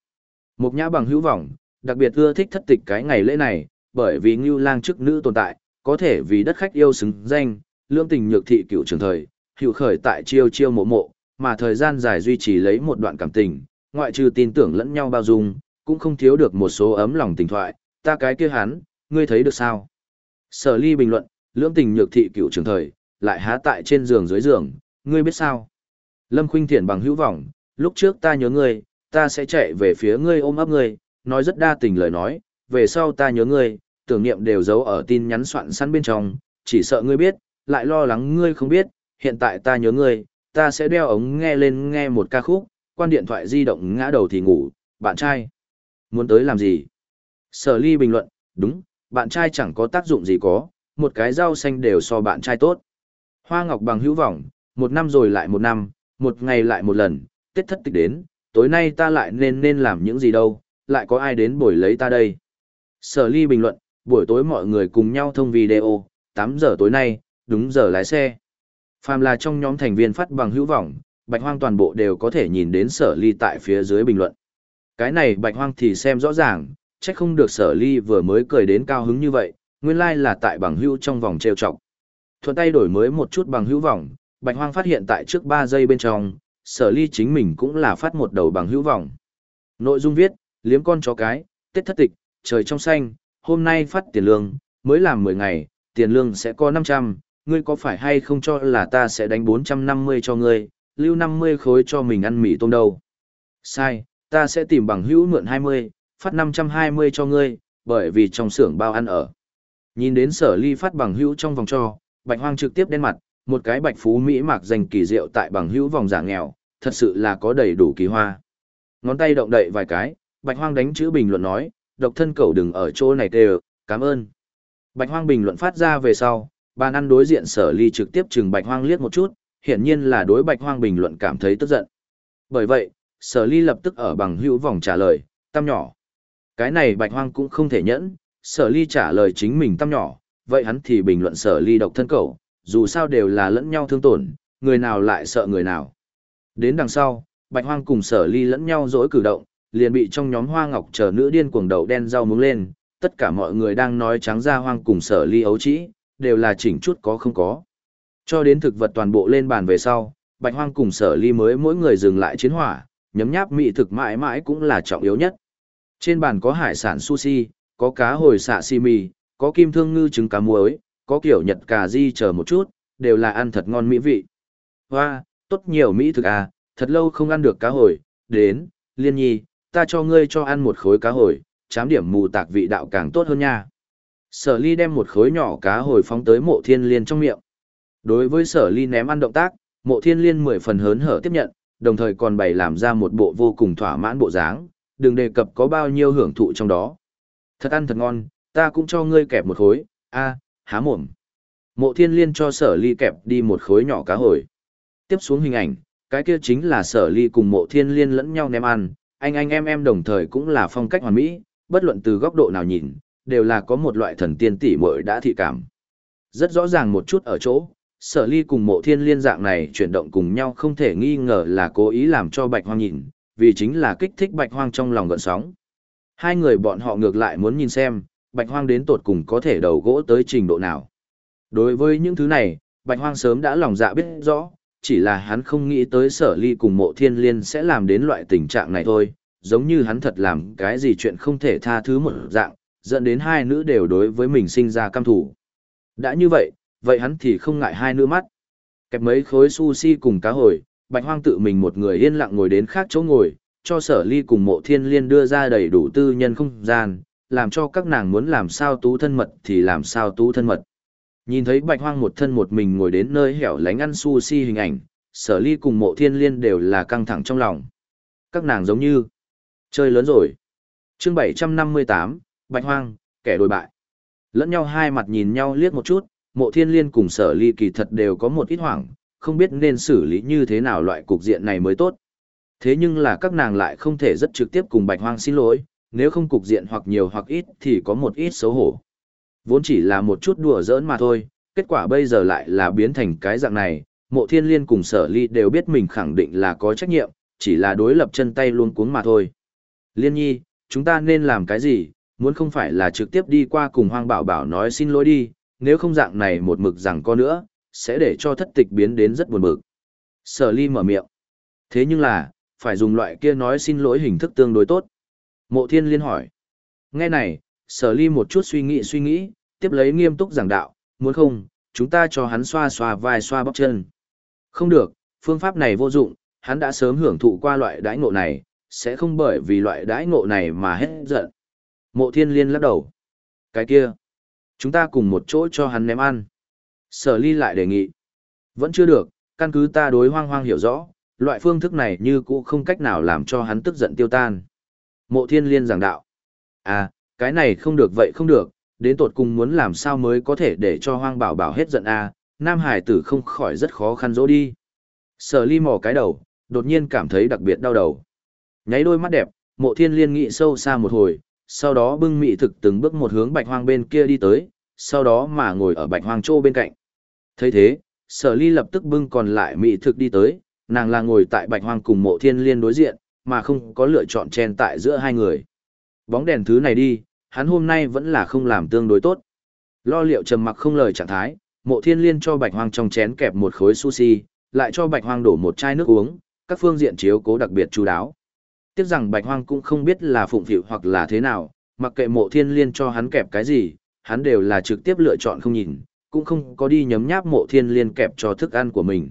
Mục nhã bằng hữu vọng, đặc biệt ưa thích thất tịch cái ngày lễ này, bởi vì ngưu lang chức nữ tồn tại, có thể vì đất khách yêu xứng danh, lương tình nhược thị cựu trường thời, hữu khởi tại chiêu chiêu mộ mộ, mà thời gian dài duy trì lấy một đoạn cảm tình, ngoại trừ tin tưởng lẫn nhau bao dung, cũng không thiếu được một số ấm lòng tình thoại, ta cái kia hắn, ngươi thấy được sao? Sở ly bình luận, lương tình nhược thị cựu trường thời, lại há tại trên giường dưới giường, ngươi biết sao? Lâm Khuynh Thiện bằng hữu vọng, lúc trước ta nhớ ngươi, ta sẽ chạy về phía ngươi ôm ấp ngươi, nói rất đa tình lời nói, về sau ta nhớ ngươi, tưởng niệm đều giấu ở tin nhắn soạn sẵn bên trong, chỉ sợ ngươi biết, lại lo lắng ngươi không biết, hiện tại ta nhớ ngươi, ta sẽ đeo ống nghe lên nghe một ca khúc, quan điện thoại di động ngã đầu thì ngủ, bạn trai. Muốn tới làm gì? Sở ly bình luận, đúng, bạn trai chẳng có tác dụng gì có, một cái rau xanh đều so bạn trai tốt. Hoa ngọc bằng hữu vọng, một năm rồi lại một năm, một ngày lại một lần, tết thất tịch đến, tối nay ta lại nên nên làm những gì đâu, lại có ai đến buổi lấy ta đây. Sở ly bình luận, buổi tối mọi người cùng nhau thông video, 8 giờ tối nay, đúng giờ lái xe. Phàm là trong nhóm thành viên phát bằng hữu vọng, bạch hoang toàn bộ đều có thể nhìn đến sở ly tại phía dưới bình luận. Cái này bạch hoang thì xem rõ ràng, chắc không được sở ly vừa mới cười đến cao hứng như vậy, nguyên lai like là tại bằng hữu trong vòng treo trọng. Thuận tay đổi mới một chút bằng hữu vọng, bạch hoang phát hiện tại trước 3 giây bên trong, sở ly chính mình cũng là phát một đầu bằng hữu vọng. Nội dung viết, liếm con chó cái, tết thất tịch, trời trong xanh, hôm nay phát tiền lương, mới làm 10 ngày, tiền lương sẽ có 500, ngươi có phải hay không cho là ta sẽ đánh 450 cho ngươi, lưu 50 khối cho mình ăn mì tôm đâu. Sai, ta sẽ tìm bằng hữu mượn 20, phát 520 cho ngươi, bởi vì trong xưởng bao ăn ở. Nhìn đến sở ly phát bằng hữu trong vòng cho, bạch hoang trực tiếp đen mặt, một cái bạch phú mỹ mạc dành kỳ diệu tại bằng hữu vòng giả nghèo, thật sự là có đầy đủ kỳ hoa. Ngón tay động đậy vài cái, bạch hoang đánh chữ bình luận nói, độc thân cậu đừng ở chỗ này tê cảm ơn. Bạch hoang bình luận phát ra về sau, bàn ăn đối diện sở ly trực tiếp chừng bạch hoang liếc một chút, hiển nhiên là đối bạch hoang bình luận cảm thấy tức giận. Bởi vậy, sở ly lập tức ở bằng hữu vòng trả lời, tam nhỏ. Cái này bạch hoang cũng không thể nhẫn, sở ly trả lời chính mình tam nhỏ, vậy hắn thì bình luận sở ly độc thân cậu, dù sao đều là lẫn nhau thương tổn, người nào lại sợ người nào. Đến đằng sau, bạch hoang cùng sở ly lẫn nhau dỗi cử động, liền bị trong nhóm hoa ngọc chờ nữ điên cuồng đầu đen rau muống lên, tất cả mọi người đang nói trắng ra hoang cùng sở ly ấu trĩ, đều là chỉnh chút có không có. Cho đến thực vật toàn bộ lên bàn về sau, bạch hoang cùng sở ly mới mỗi người dừng lại chiến hỏa, nhấm nháp mỹ thực mãi mãi cũng là trọng yếu nhất. Trên bàn có hải sản sushi, có cá hồi xạ sashimi, có kim thương ngư trứng cá muối, có kiểu nhật cà di chờ một chút, đều là ăn thật ngon mỹ vị. Hoa, tốt nhiều mỹ thực à, thật lâu không ăn được cá hồi, đến, liên nhi, ta cho ngươi cho ăn một khối cá hồi, chám điểm mù tạc vị đạo càng tốt hơn nha. Sở ly đem một khối nhỏ cá hồi phóng tới mộ thiên liên trong miệng. Đối với sở ly ném ăn động tác, mộ thiên liên mười phần hớn hở tiếp nhận, đồng thời còn bày làm ra một bộ vô cùng thỏa mãn bộ dáng, đừng đề cập có bao nhiêu hưởng thụ trong đó. Thật ăn thật ngon, ta cũng cho ngươi kẹp một khối, a, há mồm. Mộ thiên liên cho sở ly kẹp đi một khối nhỏ cá hồi. Tiếp xuống hình ảnh, cái kia chính là sở ly cùng mộ thiên liên lẫn nhau ném ăn, anh anh em em đồng thời cũng là phong cách hoàn mỹ, bất luận từ góc độ nào nhìn, đều là có một loại thần tiên tỷ muội đã thị cảm. Rất rõ ràng một chút ở chỗ, sở ly cùng mộ thiên liên dạng này chuyển động cùng nhau không thể nghi ngờ là cố ý làm cho bạch hoang nhìn, vì chính là kích thích bạch hoang trong lòng gợn sóng. Hai người bọn họ ngược lại muốn nhìn xem, bạch hoang đến tột cùng có thể đầu gỗ tới trình độ nào. Đối với những thứ này, bạch hoang sớm đã lòng dạ biết rõ, chỉ là hắn không nghĩ tới sở ly cùng mộ thiên liên sẽ làm đến loại tình trạng này thôi, giống như hắn thật làm cái gì chuyện không thể tha thứ một dạng, dẫn đến hai nữ đều đối với mình sinh ra cam thủ. Đã như vậy, vậy hắn thì không ngại hai nữ mắt. Kẹp mấy khối sushi cùng cá hồi, bạch hoang tự mình một người yên lặng ngồi đến khác chỗ ngồi, cho sở ly cùng mộ thiên liên đưa ra đầy đủ tư nhân không gian, làm cho các nàng muốn làm sao tú thân mật thì làm sao tú thân mật. Nhìn thấy bạch hoang một thân một mình ngồi đến nơi hẻo lánh ăn sushi hình ảnh, sở ly cùng mộ thiên liên đều là căng thẳng trong lòng. Các nàng giống như chơi lớn rồi. Chương 758, Bạch Hoang, kẻ đổi bại. Lẫn nhau hai mặt nhìn nhau liếc một chút, mộ thiên liên cùng sở ly kỳ thật đều có một ít hoảng, không biết nên xử lý như thế nào loại cục diện này mới tốt. Thế nhưng là các nàng lại không thể rất trực tiếp cùng Bạch Hoang xin lỗi, nếu không cục diện hoặc nhiều hoặc ít thì có một ít xấu hổ. Vốn chỉ là một chút đùa giỡn mà thôi, kết quả bây giờ lại là biến thành cái dạng này, mộ thiên liên cùng sở ly đều biết mình khẳng định là có trách nhiệm, chỉ là đối lập chân tay luôn cuống mà thôi. Liên nhi, chúng ta nên làm cái gì, muốn không phải là trực tiếp đi qua cùng hoang bảo bảo nói xin lỗi đi, nếu không dạng này một mực rằng có nữa, sẽ để cho thất tịch biến đến rất buồn bực. Sở ly mở miệng. Thế nhưng là, phải dùng loại kia nói xin lỗi hình thức tương đối tốt. Mộ thiên liên hỏi. Nghe này, sở ly một chút suy nghĩ suy nghĩ, tiếp lấy nghiêm túc giảng đạo, muốn không, chúng ta cho hắn xoa xoa vai xoa bắp chân. Không được, phương pháp này vô dụng, hắn đã sớm hưởng thụ qua loại đãi ngộ này, sẽ không bởi vì loại đãi ngộ này mà hết giận. Mộ thiên liên lắc đầu. Cái kia, chúng ta cùng một chỗ cho hắn ném ăn. Sở ly lại đề nghị. Vẫn chưa được, căn cứ ta đối hoang hoang hiểu rõ, loại phương thức này như cũ không cách nào làm cho hắn tức giận tiêu tan. Mộ thiên liên giảng đạo. À, cái này không được vậy không được, đến tột cùng muốn làm sao mới có thể để cho hoang bảo bảo hết giận à, nam hải tử không khỏi rất khó khăn dỗ đi. Sở ly mò cái đầu, đột nhiên cảm thấy đặc biệt đau đầu. Nháy đôi mắt đẹp, mộ thiên liên nghĩ sâu xa một hồi, sau đó bưng mị thực từng bước một hướng bạch hoang bên kia đi tới, sau đó mà ngồi ở bạch hoang chỗ bên cạnh. thấy thế, sở ly lập tức bưng còn lại mị thực đi tới, nàng là ngồi tại bạch hoang cùng mộ thiên liên đối diện, mà không có lựa chọn chen tại giữa hai người. Bóng đèn thứ này đi, hắn hôm nay vẫn là không làm tương đối tốt. Lo liệu trầm mặc không lời trạng thái, mộ thiên liên cho bạch hoang trong chén kẹp một khối sushi, lại cho bạch hoang đổ một chai nước uống, các phương diện chiếu cố đặc biệt chú đáo. Tiếc rằng bạch hoang cũng không biết là phụng phịu hoặc là thế nào, mặc kệ mộ thiên liên cho hắn kẹp cái gì, hắn đều là trực tiếp lựa chọn không nhìn, cũng không có đi nhấm nháp mộ thiên liên kẹp cho thức ăn của mình.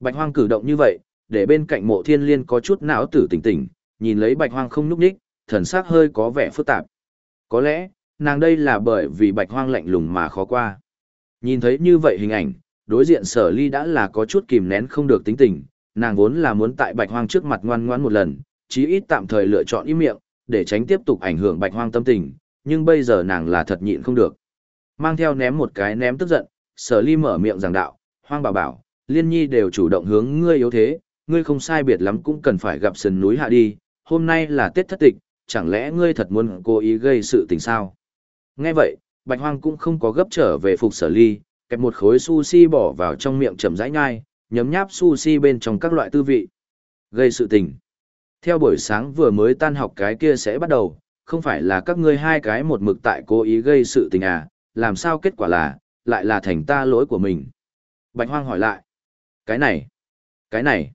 Bạch hoang cử động như vậy, để bên cạnh mộ thiên liên có chút não tử tỉnh tỉnh, nhìn lấy bạch hoang không núp ních thần sắc hơi có vẻ phức tạp. Có lẽ, nàng đây là bởi vì bạch hoang lạnh lùng mà khó qua. Nhìn thấy như vậy hình ảnh, đối diện sở ly đã là có chút kìm nén không được tính tình, nàng vốn là muốn tại bạch hoang trước mặt ngoan ngoãn một lần, chí ít tạm thời lựa chọn im miệng, để tránh tiếp tục ảnh hưởng bạch hoang tâm tình, nhưng bây giờ nàng là thật nhịn không được. Mang theo ném một cái ném tức giận, sở ly mở miệng giảng đạo, hoang bảo bảo, liên nhi đều chủ động hướng ngươi yếu thế, ngươi không sai biệt lắm cũng cần phải gặp sườn núi hạ đi, hôm nay là Tết thất tịch, chẳng lẽ ngươi thật muốn cố ý gây sự tình sao? Nghe vậy, Bạch Hoang cũng không có gấp trở về phục sở ly, kẹp một khối sushi bỏ vào trong miệng chậm rãi nhai, nhấm nháp sushi bên trong các loại tư vị. Gây sự tình. Theo buổi sáng vừa mới tan học cái kia sẽ bắt đầu, không phải là các ngươi hai cái một mực tại cố ý gây sự tình à, làm sao kết quả là, lại là thành ta lỗi của mình. Bạch Hoang hỏi lại, cái này, cái này,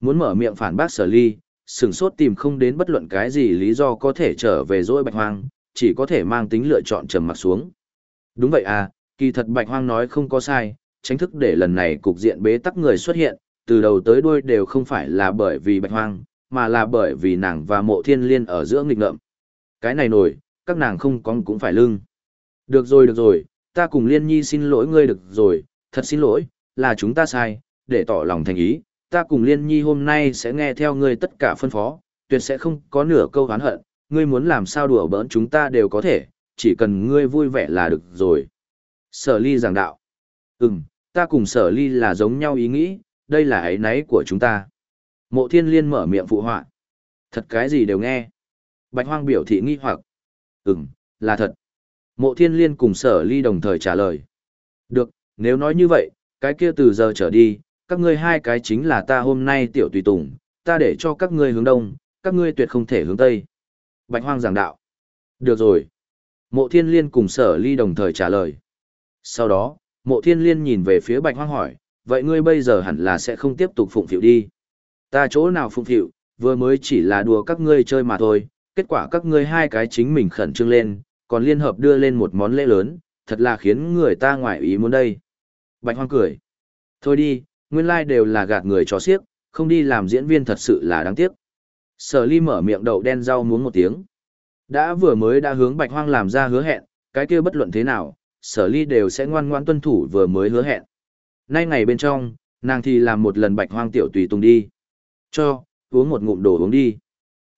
muốn mở miệng phản bác sở ly, sừng sốt tìm không đến bất luận cái gì lý do có thể trở về dỗi Bạch Hoang, chỉ có thể mang tính lựa chọn trầm mặt xuống. Đúng vậy à, kỳ thật Bạch Hoang nói không có sai, tránh thức để lần này cục diện bế tắc người xuất hiện, từ đầu tới đuôi đều không phải là bởi vì Bạch Hoang, mà là bởi vì nàng và mộ thiên liên ở giữa nghịch ngợm. Cái này nổi, các nàng không có cũng phải lưng. Được rồi được rồi, ta cùng liên nhi xin lỗi ngươi được rồi, thật xin lỗi, là chúng ta sai, để tỏ lòng thành ý, ta cùng liên nhi hôm nay sẽ nghe theo ngươi tất cả phân phó, tuyệt sẽ không có nửa câu hán hận, ngươi muốn làm sao đùa bỡn chúng ta đều có thể, chỉ cần ngươi vui vẻ là được rồi. Sở ly giảng đạo. Ừm, ta cùng sở ly là giống nhau ý nghĩ, đây là ấy náy của chúng ta. Mộ thiên liên mở miệng phụ họa. Thật cái gì đều nghe. Bạch hoang biểu thị nghi hoặc. Ừm, là thật. Mộ thiên liên cùng sở ly đồng thời trả lời. Được, nếu nói như vậy, cái kia từ giờ trở đi, các ngươi hai cái chính là ta hôm nay tiểu tùy tùng, ta để cho các ngươi hướng đông, các ngươi tuyệt không thể hướng tây. Bạch hoang giảng đạo. Được rồi. Mộ thiên liên cùng sở ly đồng thời trả lời. Sau đó, mộ thiên liên nhìn về phía bạch hoang hỏi, vậy ngươi bây giờ hẳn là sẽ không tiếp tục phụng phịu đi. Ta chỗ nào phụng phịu, vừa mới chỉ là đùa các ngươi chơi mà thôi, kết quả các ngươi hai cái chính mình khẩn trương lên, còn liên hợp đưa lên một món lễ lớn, thật là khiến người ta ngoại ý muốn đây. Bạch hoang cười. Thôi đi, nguyên lai like đều là gạt người cho xiếc, không đi làm diễn viên thật sự là đáng tiếc. Sở ly mở miệng đậu đen rau muống một tiếng. Đã vừa mới đã hướng bạch hoang làm ra hứa hẹn, cái kia bất luận thế nào, sở ly đều sẽ ngoan ngoãn tuân thủ vừa mới hứa hẹn. Nay ngày bên trong, nàng thì làm một lần bạch hoang tiểu tùy tùng đi. Cho, uống một ngụm đồ uống đi.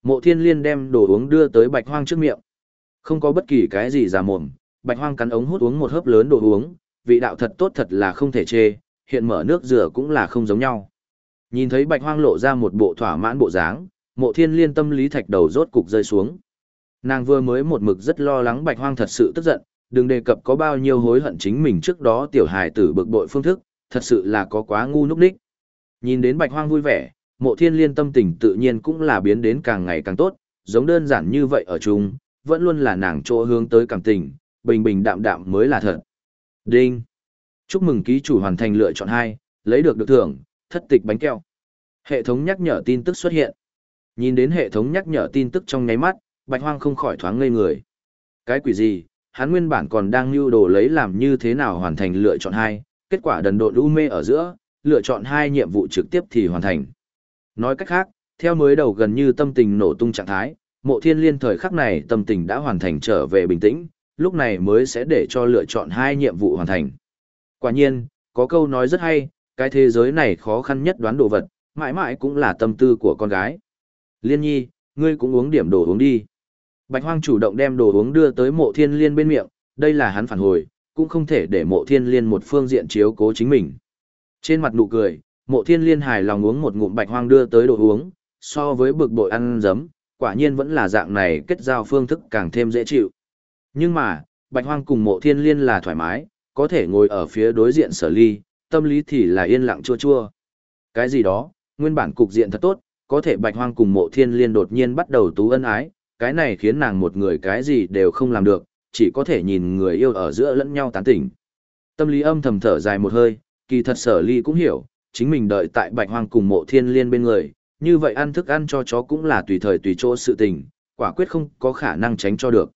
Mộ thiên liên đem đồ uống đưa tới bạch hoang trước miệng. Không có bất kỳ cái gì giả mồm, bạch hoang cắn ống hút uống một hớp lớn đồ uống, vị đạo thật tốt thật là không thể chê, hiện mở nước rửa cũng là không giống nhau. Nhìn thấy bạch hoang lộ ra một bộ thỏa mãn bộ dáng, mộ thiên liên tâm lý thạch đầu rốt cục rơi xuống. Nàng vừa mới một mực rất lo lắng bạch hoang thật sự tức giận, đừng đề cập có bao nhiêu hối hận chính mình trước đó tiểu hài tử bực bội phương thức, thật sự là có quá ngu núc đích. Nhìn đến bạch hoang vui vẻ, mộ thiên liên tâm tình tự nhiên cũng là biến đến càng ngày càng tốt, giống đơn giản như vậy ở chung, vẫn luôn là nàng chỗ hướng tới cảm tình, bình bình đạm đạm mới là thật. Đinh! Chúc mừng ký chủ hoàn thành lựa chọn hai, lấy được được thưởng, thất tịch bánh kẹo. Hệ thống nhắc nhở tin tức xuất hiện. Nhìn đến hệ thống nhắc nhở tin tức trong nháy mắt, Bạch Hoang không khỏi thoáng ngây người. Cái quỷ gì, hắn nguyên bản còn đang lưu đồ lấy làm như thế nào hoàn thành lựa chọn hai, kết quả đần độn u mê ở giữa, lựa chọn hai nhiệm vụ trực tiếp thì hoàn thành. Nói cách khác, theo mới đầu gần như tâm tình nổ tung trạng thái, mộ thiên liên thời khắc này tâm tình đã hoàn thành trở về bình tĩnh, lúc này mới sẽ để cho lựa chọn hai nhiệm vụ hoàn thành. Quả nhiên, có câu nói rất hay, cái thế giới này khó khăn nhất đoán đồ vật, mãi mãi cũng là tâm tư của con gái. Liên nhi, ngươi cũng uống điểm đồ uống đi. Bạch hoang chủ động đem đồ uống đưa tới mộ thiên liên bên miệng, đây là hắn phản hồi, cũng không thể để mộ thiên liên một phương diện chiếu cố chính mình. Trên mặt nụ cười, mộ thiên liên hài lòng uống một ngụm bạch hoang đưa tới đồ uống, so với bực bội ăn dấm, quả nhiên vẫn là dạng này kết giao phương thức càng thêm dễ chịu. Nhưng mà, bạch hoang cùng mộ thiên liên là thoải mái, có thể ngồi ở phía đối diện sở ly, tâm lý thì là yên lặng chua chua. Cái gì đó, nguyên bản cục diện thật tốt, có thể bạch hoang cùng mộ thiên liên đột nhiên bắt đầu tú ân ái, cái này khiến nàng một người cái gì đều không làm được, chỉ có thể nhìn người yêu ở giữa lẫn nhau tán tỉnh. Tâm lý âm thầm thở dài một hơi, kỳ thật sở ly cũng hiểu, chính mình đợi tại bạch hoang cùng mộ thiên liên bên người, như vậy ăn thức ăn cho chó cũng là tùy thời tùy chỗ sự tình, quả quyết không có khả năng tránh cho được.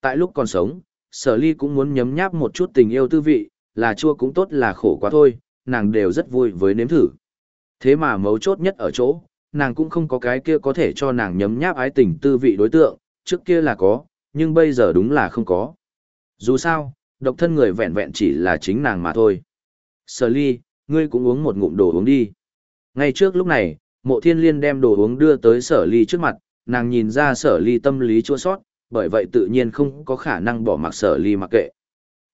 Tại lúc còn sống, sở ly cũng muốn nhấm nháp một chút tình yêu tư vị, là chua cũng tốt là khổ quá thôi, nàng đều rất vui với nếm thử. Thế mà mấu chốt nhất ở chỗ, nàng cũng không có cái kia có thể cho nàng nhấm nháp ái tình tư vị đối tượng, trước kia là có, nhưng bây giờ đúng là không có. Dù sao, độc thân người vẹn vẹn chỉ là chính nàng mà thôi. Sở ly, ngươi cũng uống một ngụm đồ uống đi. Ngay trước lúc này, mộ thiên liên đem đồ uống đưa tới sở ly trước mặt, nàng nhìn ra sở ly tâm lý chua sót, bởi vậy tự nhiên không có khả năng bỏ mặc sở ly mặc kệ.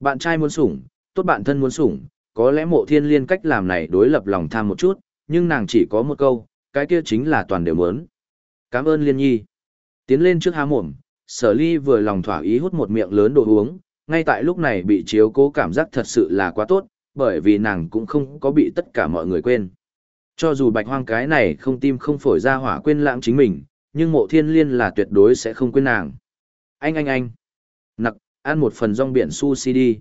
Bạn trai muốn sủng, tốt bạn thân muốn sủng, có lẽ mộ thiên liên cách làm này đối lập lòng tham một chút, nhưng nàng chỉ có một câu, cái kia chính là toàn đều muốn. Cảm ơn liên nhi. Tiến lên trước há mồm, sở ly vừa lòng thỏa ý hút một miệng lớn đồ uống, ngay tại lúc này bị chiếu cố cảm giác thật sự là quá tốt, bởi vì nàng cũng không có bị tất cả mọi người quên. Cho dù bạch hoang cái này không tim không phổi ra hỏa quên lãng chính mình, nhưng mộ thiên liên là tuyệt đối sẽ không quên nàng. Anh anh anh. Nặc, ăn một phần rong biển sushi đi.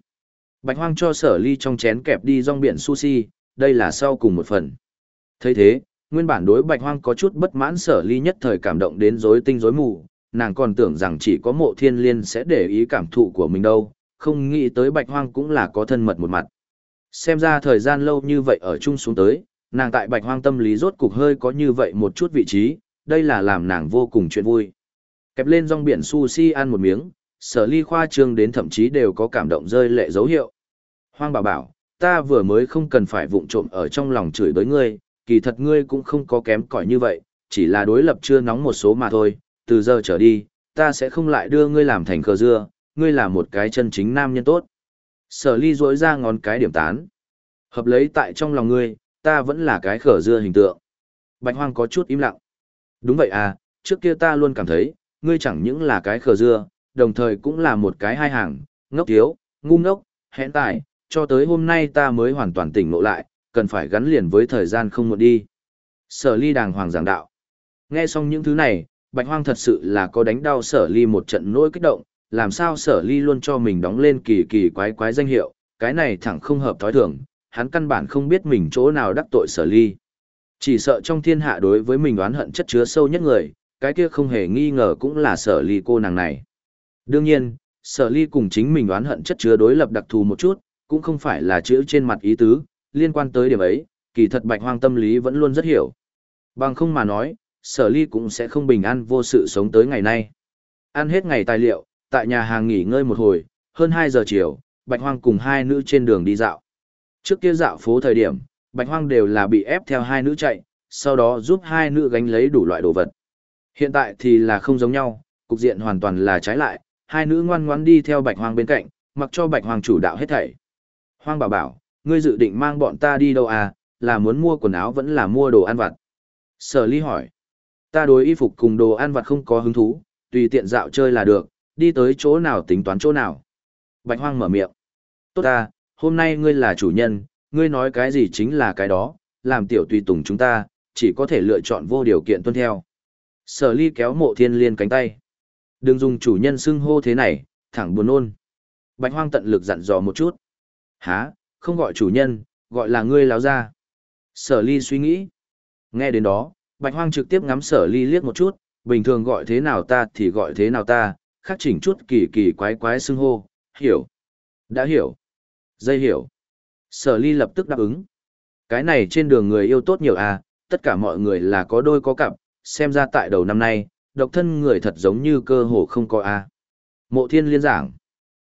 Bạch hoang cho sở ly trong chén kẹp đi rong biển sushi, đây là sau cùng một phần. thấy thế, nguyên bản đối bạch hoang có chút bất mãn sở ly nhất thời cảm động đến rối tinh rối mù, nàng còn tưởng rằng chỉ có mộ thiên liên sẽ để ý cảm thụ của mình đâu, không nghĩ tới bạch hoang cũng là có thân mật một mặt. Xem ra thời gian lâu như vậy ở chung xuống tới, nàng tại bạch hoang tâm lý rốt cục hơi có như vậy một chút vị trí, đây là làm nàng vô cùng chuyện vui. Kẹp lên rong biển sushi ăn một miếng, sở ly khoa trương đến thậm chí đều có cảm động rơi lệ dấu hiệu. Hoang bảo bảo, ta vừa mới không cần phải vụng trộm ở trong lòng chửi đối ngươi, kỳ thật ngươi cũng không có kém cỏi như vậy, chỉ là đối lập chưa nóng một số mà thôi, từ giờ trở đi, ta sẽ không lại đưa ngươi làm thành cờ dưa, ngươi là một cái chân chính nam nhân tốt. Sở ly rỗi ra ngón cái điểm tán. Hợp lấy tại trong lòng ngươi, ta vẫn là cái khở dưa hình tượng. Bạch hoang có chút im lặng. Đúng vậy à, trước kia ta luôn cảm thấy, ngươi chẳng những là cái khờ dưa, đồng thời cũng là một cái hai hàng, ngốc thiếu, ngu ngốc, hẹn tài, cho tới hôm nay ta mới hoàn toàn tỉnh ngộ lại, cần phải gắn liền với thời gian không một đi. Sở ly đàng hoàng giảng đạo. Nghe xong những thứ này, bạch hoang thật sự là có đánh đau sở ly một trận nỗi kích động, làm sao sở ly luôn cho mình đóng lên kỳ kỳ quái quái danh hiệu, cái này thẳng không hợp thói thường, hắn căn bản không biết mình chỗ nào đắc tội sở ly. Chỉ sợ trong thiên hạ đối với mình oán hận chất chứa sâu nhất người, cái kia không hề nghi ngờ cũng là sở ly cô nàng này. Đương nhiên, sở ly cùng chính mình oán hận chất chứa đối lập đặc thù một chút, cũng không phải là chữ trên mặt ý tứ, liên quan tới điểm ấy, kỳ thật bạch hoang tâm lý vẫn luôn rất hiểu. Bằng không mà nói, sở ly cũng sẽ không bình an vô sự sống tới ngày nay. Ăn hết ngày tài liệu, tại nhà hàng nghỉ ngơi một hồi, hơn 2 giờ chiều, bạch hoang cùng hai nữ trên đường đi dạo. Trước kia dạo phố thời điểm, bạch hoang đều là bị ép theo hai nữ chạy, sau đó giúp hai nữ gánh lấy đủ loại đồ vật. Hiện tại thì là không giống nhau, cục diện hoàn toàn là trái lại, hai nữ ngoan ngoãn đi theo bạch hoang bên cạnh, mặc cho bạch hoang chủ đạo hết thảy. Hoang bảo bảo, ngươi dự định mang bọn ta đi đâu à, là muốn mua quần áo vẫn là mua đồ ăn vặt? Sở ly hỏi. Ta đối y phục cùng đồ ăn vặt không có hứng thú, tùy tiện dạo chơi là được, đi tới chỗ nào tính toán chỗ nào. Bạch hoang mở miệng. Tốt ta, hôm nay ngươi là chủ nhân, ngươi nói cái gì chính là cái đó, làm tiểu tùy tùng chúng ta, chỉ có thể lựa chọn vô điều kiện tuân theo. Sở ly kéo mộ thiên liên cánh tay. Đừng dùng chủ nhân xưng hô thế này, thẳng buồn ôn. Bạch hoang tận lực dặn dò một chút. Hả, không gọi chủ nhân, gọi là ngươi láo ra. Sở ly suy nghĩ. Nghe đến đó, bạch hoang trực tiếp ngắm sở ly liếc một chút, bình thường gọi thế nào ta thì gọi thế nào ta, khắc chỉnh chút kỳ kỳ quái quái xưng hô, hiểu. Đã hiểu. Dây hiểu. Sở ly lập tức đáp ứng. Cái này trên đường người yêu tốt nhiều à, tất cả mọi người là có đôi có cặp, xem ra tại đầu năm nay, độc thân người thật giống như cơ hồ không có a. Mộ thiên liên giảng.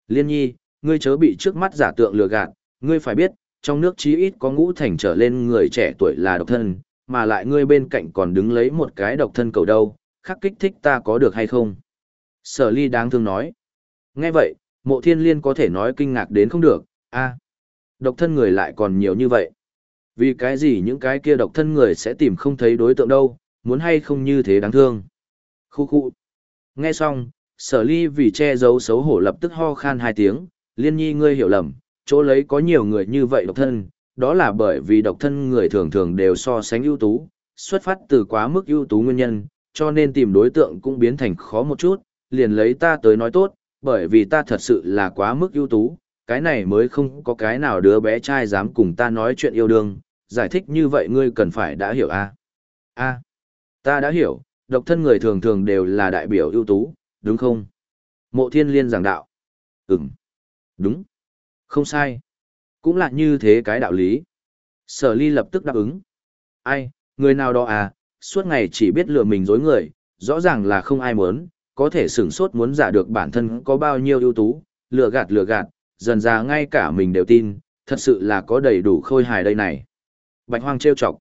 Liên nhi, ngươi chớ bị trước mắt giả tượng lừa gạt, ngươi phải biết, trong nước chí ít có ngũ thành trở lên người trẻ tuổi là độc thân, mà lại ngươi bên cạnh còn đứng lấy một cái độc thân cầu đâu, khắc kích thích ta có được hay không? Sở ly đáng thương nói. Nghe vậy, mộ thiên liên có thể nói kinh ngạc đến không được, a độc thân người lại còn nhiều như vậy. Vì cái gì những cái kia độc thân người sẽ tìm không thấy đối tượng đâu, muốn hay không như thế đáng thương. Khu khu. Nghe xong, sở ly vì che giấu xấu hổ lập tức ho khan hai tiếng, liên nhi ngươi hiểu lầm, chỗ lấy có nhiều người như vậy độc thân, đó là bởi vì độc thân người thường thường đều so sánh ưu tú, xuất phát từ quá mức ưu tú nguyên nhân, cho nên tìm đối tượng cũng biến thành khó một chút, liền lấy ta tới nói tốt, bởi vì ta thật sự là quá mức ưu tú, cái này mới không có cái nào đứa bé trai dám cùng ta nói chuyện yêu đương, giải thích như vậy ngươi cần phải đã hiểu à? a a Ta đã hiểu, độc thân người thường thường đều là đại biểu ưu tú, đúng không? Mộ thiên liên giảng đạo. Ừm. Đúng. Không sai. Cũng là như thế cái đạo lý. Sở ly lập tức đáp ứng. Ai, người nào đó à, suốt ngày chỉ biết lừa mình dối người, rõ ràng là không ai muốn, có thể sửng sốt muốn giả được bản thân có bao nhiêu ưu tú, lừa gạt lừa gạt, dần ra ngay cả mình đều tin, thật sự là có đầy đủ khôi hài đây này. Bạch hoang trêu chọc.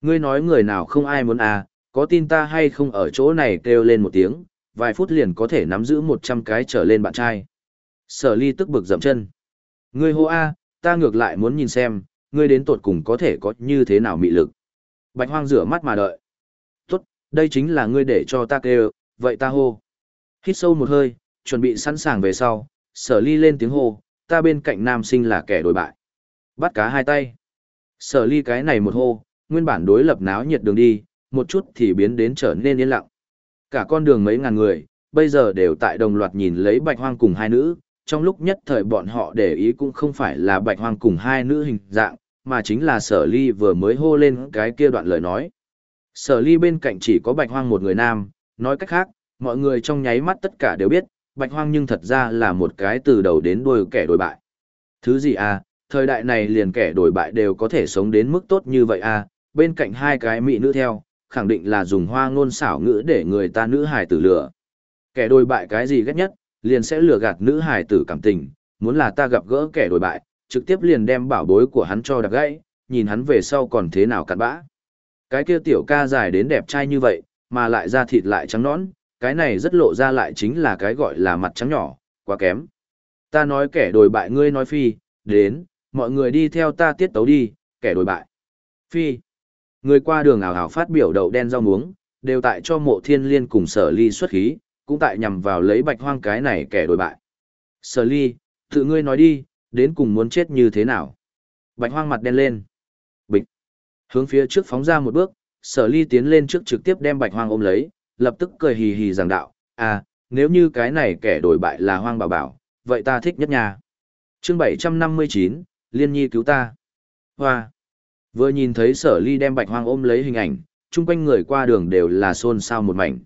Ngươi nói người nào không ai muốn à, có tin ta hay không ở chỗ này kêu lên một tiếng, vài phút liền có thể nắm giữ một trăm cái trở lên bạn trai. Sở ly tức bực dậm chân. Ngươi hô A, ta ngược lại muốn nhìn xem, ngươi đến tột cùng có thể có như thế nào mị lực. Bạch hoang rửa mắt mà đợi. Tốt, đây chính là ngươi để cho ta kêu, vậy ta hô. Hít sâu một hơi, chuẩn bị sẵn sàng về sau, sở ly lên tiếng hô, ta bên cạnh nam sinh là kẻ đối bại. Bắt cá hai tay. Sở ly cái này một hô, nguyên bản đối lập náo nhiệt đường đi, một chút thì biến đến trở nên yên lặng. Cả con đường mấy ngàn người, bây giờ đều tại đồng loạt nhìn lấy bạch hoang cùng hai nữ, trong lúc nhất thời bọn họ để ý cũng không phải là bạch hoang cùng hai nữ hình dạng, mà chính là sở ly vừa mới hô lên cái kia đoạn lời nói. Sở ly bên cạnh chỉ có bạch hoang một người nam, nói cách khác, mọi người trong nháy mắt tất cả đều biết, bạch hoang nhưng thật ra là một cái từ đầu đến đuôi kẻ đổi bại. Thứ gì à, thời đại này liền kẻ đổi bại đều có thể sống đến mức tốt như vậy à, bên cạnh hai cái mỹ nữ theo, khẳng định là dùng hoa ngôn xảo ngữ để người ta nữ hài tử lừa. Kẻ đồi bại cái gì ghét nhất, liền sẽ lừa gạt nữ hài tử cảm tình, muốn là ta gặp gỡ kẻ đồi bại, trực tiếp liền đem bảo bối của hắn cho đập gãy, nhìn hắn về sau còn thế nào cặn bã. Cái kia tiểu ca dài đến đẹp trai như vậy, mà lại da thịt lại trắng nõn, cái này rất lộ ra lại chính là cái gọi là mặt trắng nhỏ, quá kém. Ta nói kẻ đồi bại ngươi nói phi, đến, mọi người đi theo ta tiết tấu đi, kẻ đồi bại. Phi. Người qua đường ảo ảo phát biểu đậu đen rau muống, đều tại cho mộ thiên liên cùng sở ly xuất khí, cũng tại nhằm vào lấy bạch hoang cái này kẻ đổi bại. Sở ly, tự ngươi nói đi, đến cùng muốn chết như thế nào? Bạch hoang mặt đen lên. Bịch. Hướng phía trước phóng ra một bước, sở ly tiến lên trước trực tiếp đem bạch hoang ôm lấy, lập tức cười hì hì giảng đạo, à, nếu như cái này kẻ đổi bại là hoang bảo bảo, vậy ta thích nhất nhà. Chương 759, Liên Nhi cứu ta. Hoa. Vừa nhìn thấy sở ly đem bạch hoang ôm lấy hình ảnh, chung quanh người qua đường đều là xôn xao một mảnh.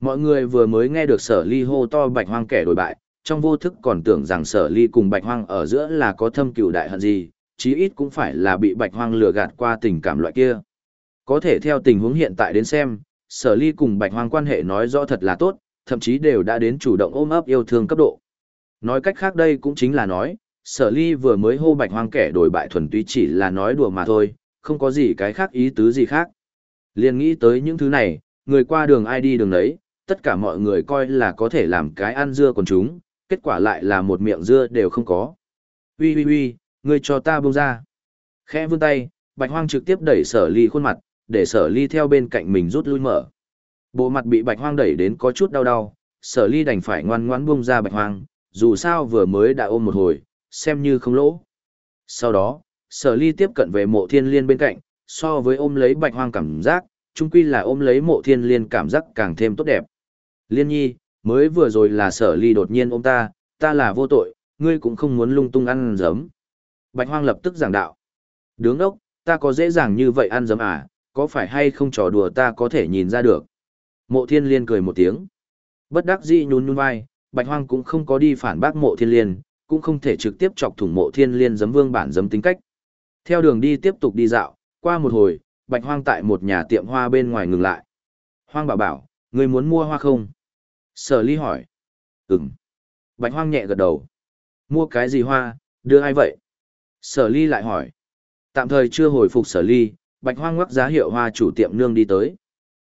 Mọi người vừa mới nghe được sở ly hô to bạch hoang kẻ đổi bại, trong vô thức còn tưởng rằng sở ly cùng bạch hoang ở giữa là có thâm cựu đại hận gì, chí ít cũng phải là bị bạch hoang lừa gạt qua tình cảm loại kia. Có thể theo tình huống hiện tại đến xem, sở ly cùng bạch hoang quan hệ nói rõ thật là tốt, thậm chí đều đã đến chủ động ôm ấp yêu thương cấp độ. Nói cách khác đây cũng chính là nói, sở ly vừa mới hô bạch hoang kẻ đổi bại thuần túy chỉ là nói đùa mà thôi, không có gì cái khác ý tứ gì khác. Liên nghĩ tới những thứ này, người qua đường ai đi đường đấy, tất cả mọi người coi là có thể làm cái ăn dưa còn chúng, kết quả lại là một miệng dưa đều không có. Ui ui ui, ngươi cho ta buông ra. Khẽ vươn tay, bạch hoang trực tiếp đẩy sở ly khuôn mặt, để sở ly theo bên cạnh mình rút lui mở. Bộ mặt bị bạch hoang đẩy đến có chút đau đau, sở ly đành phải ngoan ngoãn buông ra bạch hoang, dù sao vừa mới đã ôm một hồi, xem như không lỗ. Sau đó, sở ly tiếp cận về mộ thiên liên bên cạnh, so với ôm lấy bạch hoang cảm giác, chung quy là ôm lấy mộ thiên liên cảm giác càng thêm tốt đẹp. Liên nhi, mới vừa rồi là sở ly đột nhiên ôm ta, ta là vô tội, ngươi cũng không muốn lung tung ăn giấm. Bạch hoang lập tức giảng đạo. Đứng đốc, ta có dễ dàng như vậy ăn giấm à, có phải hay không trò đùa ta có thể nhìn ra được. Mộ thiên liên cười một tiếng. Bất đắc dĩ nhún nhún vai, bạch hoang cũng không có đi phản bác mộ thiên liên, cũng không thể trực tiếp chọc thủng mộ thiên liên giấm vương bản giấm tính cách. Theo đường đi tiếp tục đi dạo, qua một hồi, bạch hoang tại một nhà tiệm hoa bên ngoài ngừng lại. Hoang bảo bảo, người muốn mua hoa không? Sở ly hỏi. Ừm. Bạch hoang nhẹ gật đầu. Mua cái gì hoa, đưa ai vậy? Sở ly lại hỏi. Tạm thời chưa hồi phục sở ly, bạch hoang ngoắc giá hiệu hoa chủ tiệm nương đi tới.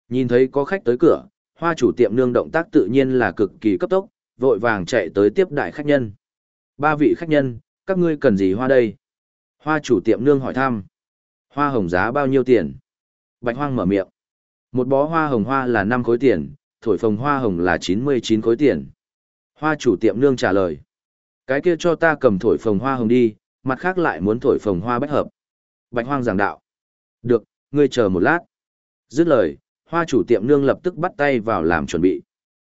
Nhìn thấy có khách tới cửa, hoa chủ tiệm nương động tác tự nhiên là cực kỳ cấp tốc, vội vàng chạy tới tiếp đại khách nhân. Ba vị khách nhân, các ngươi cần gì hoa đây? Hoa chủ tiệm nương hỏi thăm. Hoa hồng giá bao nhiêu tiền? Bạch hoang mở miệng. Một bó hoa hồng hoa là 5 khối tiền, thổi phồng hoa hồng là 99 khối tiền. Hoa chủ tiệm nương trả lời. Cái kia cho ta cầm thổi phồng hoa hồng đi, mặt khác lại muốn thổi phồng hoa bách hợp. Bạch hoang giảng đạo. Được, ngươi chờ một lát. Dứt lời, hoa chủ tiệm nương lập tức bắt tay vào làm chuẩn bị.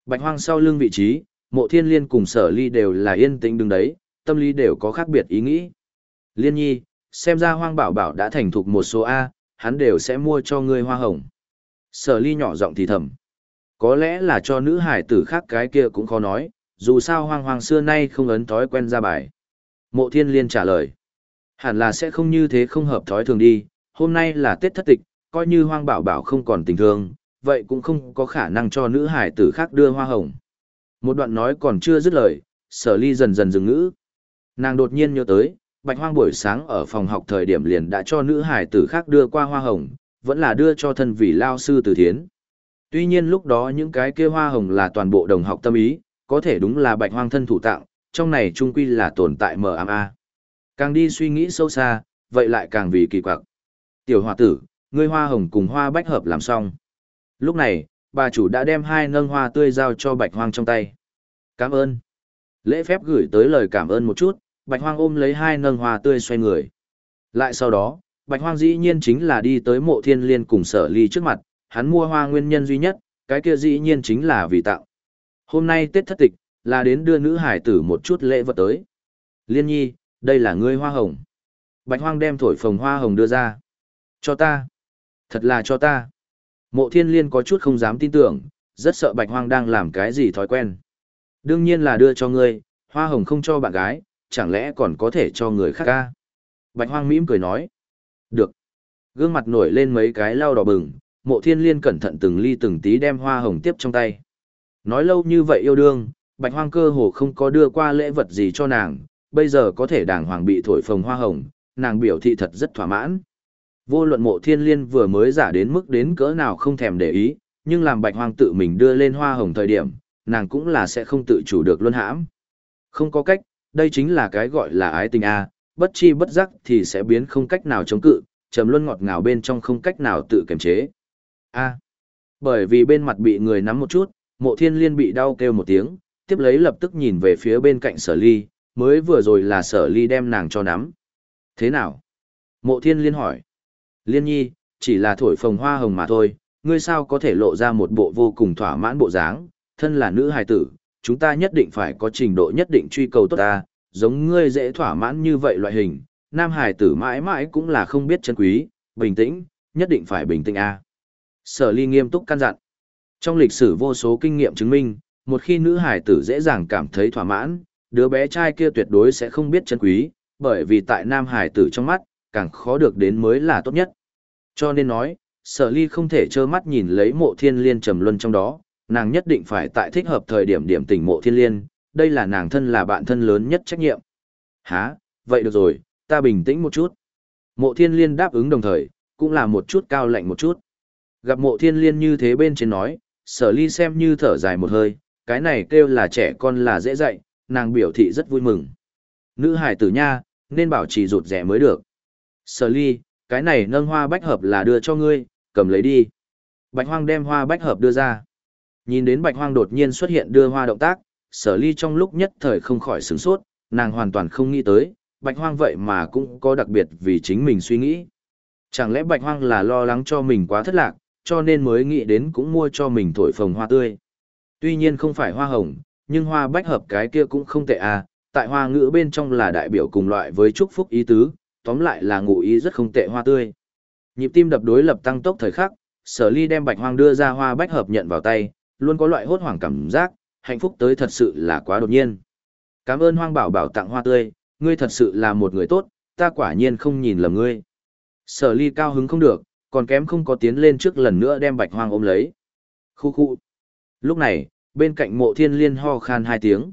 Bạch hoang sau lưng vị trí, mộ thiên liên cùng sở ly đều là yên tĩnh đứng đấy, tâm lý đều có khác biệt ý nghĩ. Liên nhi, xem ra hoang bảo bảo đã thành thục một số A, hắn đều sẽ mua cho ngươi hoa hồng. Sở ly nhỏ giọng thì thầm. Có lẽ là cho nữ hải tử khác cái kia cũng khó nói, dù sao hoang hoang xưa nay không ấn thói quen ra bài. Mộ thiên liên trả lời. Hẳn là sẽ không như thế không hợp thói thường đi, hôm nay là Tết thất tịch, coi như hoang bảo bảo không còn tình thương, vậy cũng không có khả năng cho nữ hải tử khác đưa hoa hồng. Một đoạn nói còn chưa dứt lời, sở ly dần dần dừng ngữ. Nàng đột nhiên nhớ tới, bạch hoang buổi sáng ở phòng học thời điểm liền đã cho nữ hải tử khác đưa qua hoa hồng, vẫn là đưa cho thân vị lao sư từ thiến. Tuy nhiên lúc đó những cái kia hoa hồng là toàn bộ đồng học tâm ý, có thể đúng là bạch hoang thân thủ tặng, trong này trung quy là tồn tại MMA. Càng đi suy nghĩ sâu xa, vậy lại càng vì kỳ quặc. Tiểu hòa tử, ngươi hoa hồng cùng hoa bách hợp làm xong. Lúc này, bà chủ đã đem hai nâng hoa tươi giao cho bạch hoang trong tay. Cảm ơn. Lễ phép gửi tới lời cảm ơn một chút, bạch hoang ôm lấy hai nâng hoa tươi xoay người. Lại sau đó, bạch hoang dĩ nhiên chính là đi tới mộ thiên liên cùng sở ly trước mặt, hắn mua hoa nguyên nhân duy nhất, cái kia dĩ nhiên chính là vì tặng. Hôm nay Tết thất tịch, là đến đưa nữ hải tử một chút lễ vật tới. Liên nhi, đây là ngươi hoa hồng. Bạch hoang đem thổi phồng hoa hồng đưa ra. Cho ta. Thật là cho ta. Mộ thiên liên có chút không dám tin tưởng, rất sợ bạch hoang đang làm cái gì thói quen. Đương nhiên là đưa cho ngươi, hoa hồng không cho bạn gái, chẳng lẽ còn có thể cho người khác ca. Bạch hoang mỉm cười nói. Được. Gương mặt nổi lên mấy cái lau đỏ bừng, mộ thiên liên cẩn thận từng ly từng tí đem hoa hồng tiếp trong tay. Nói lâu như vậy yêu đương, bạch hoang cơ hồ không có đưa qua lễ vật gì cho nàng, bây giờ có thể đàng hoàng bị thổi phồng hoa hồng, nàng biểu thị thật rất thỏa mãn. Vô luận mộ thiên liên vừa mới giả đến mức đến cỡ nào không thèm để ý, nhưng làm bạch hoang tự mình đưa lên hoa hồng thời điểm, nàng cũng là sẽ không tự chủ được luôn hãm. Không có cách, đây chính là cái gọi là ái tình A, bất chi bất giác thì sẽ biến không cách nào chống cự, trầm luân ngọt ngào bên trong không cách nào tự kiềm chế. A. Bởi vì bên mặt bị người nắm một chút, mộ thiên liên bị đau kêu một tiếng, tiếp lấy lập tức nhìn về phía bên cạnh sở ly, mới vừa rồi là sở ly đem nàng cho nắm. Thế nào? Mộ thiên liên hỏi. Liên nhi, chỉ là thổi phồng hoa hồng mà thôi, ngươi sao có thể lộ ra một bộ vô cùng thỏa mãn bộ dáng, thân là nữ hài tử, chúng ta nhất định phải có trình độ nhất định truy cầu tốt ta, giống ngươi dễ thỏa mãn như vậy loại hình, nam hài tử mãi mãi cũng là không biết chân quý, bình tĩnh, nhất định phải bình tĩnh a. Sở ly nghiêm túc căn dặn. Trong lịch sử vô số kinh nghiệm chứng minh, một khi nữ hài tử dễ dàng cảm thấy thỏa mãn, đứa bé trai kia tuyệt đối sẽ không biết chân quý, bởi vì tại nam hài tử trong mắt, càng khó được đến mới là tốt nhất. Cho nên nói, sở ly không thể trơ mắt nhìn lấy mộ thiên liên trầm luân trong đó, nàng nhất định phải tại thích hợp thời điểm điểm tỉnh mộ thiên liên, đây là nàng thân là bạn thân lớn nhất trách nhiệm. Hả, vậy được rồi, ta bình tĩnh một chút. Mộ thiên liên đáp ứng đồng thời, cũng là một chút cao lạnh một chút. Gặp mộ thiên liên như thế bên trên nói, sở ly xem như thở dài một hơi, cái này kêu là trẻ con là dễ dạy, nàng biểu thị rất vui mừng. Nữ hải tử nha, nên bảo trì rụt rẻ mới được. Sở ly, cái này nâng hoa bách hợp là đưa cho ngươi, cầm lấy đi. Bạch hoang đem hoa bách hợp đưa ra. Nhìn đến bạch hoang đột nhiên xuất hiện đưa hoa động tác, sở ly trong lúc nhất thời không khỏi sửng sốt, nàng hoàn toàn không nghĩ tới, bạch hoang vậy mà cũng có đặc biệt vì chính mình suy nghĩ. Chẳng lẽ bạch hoang là lo lắng cho mình quá thất lạc, cho nên mới nghĩ đến cũng mua cho mình thổi phồng hoa tươi. Tuy nhiên không phải hoa hồng, nhưng hoa bách hợp cái kia cũng không tệ à, tại hoa ngữ bên trong là đại biểu cùng loại với chúc phúc ý tứ, tóm lại là ngụ ý rất không tệ hoa tươi. Nhịp tim đập đối lập tăng tốc thời khắc, sở ly đem bạch hoang đưa ra hoa bách hợp nhận vào tay, luôn có loại hốt hoảng cảm giác, hạnh phúc tới thật sự là quá đột nhiên. Cảm ơn hoang bảo bảo tặng hoa tươi, ngươi thật sự là một người tốt, ta quả nhiên không nhìn lầm ngươi. Sở ly cao hứng không được, còn kém không có tiến lên trước lần nữa đem bạch hoang ôm lấy. Khu khu. Lúc này, bên cạnh mộ thiên liên ho khan hai tiếng.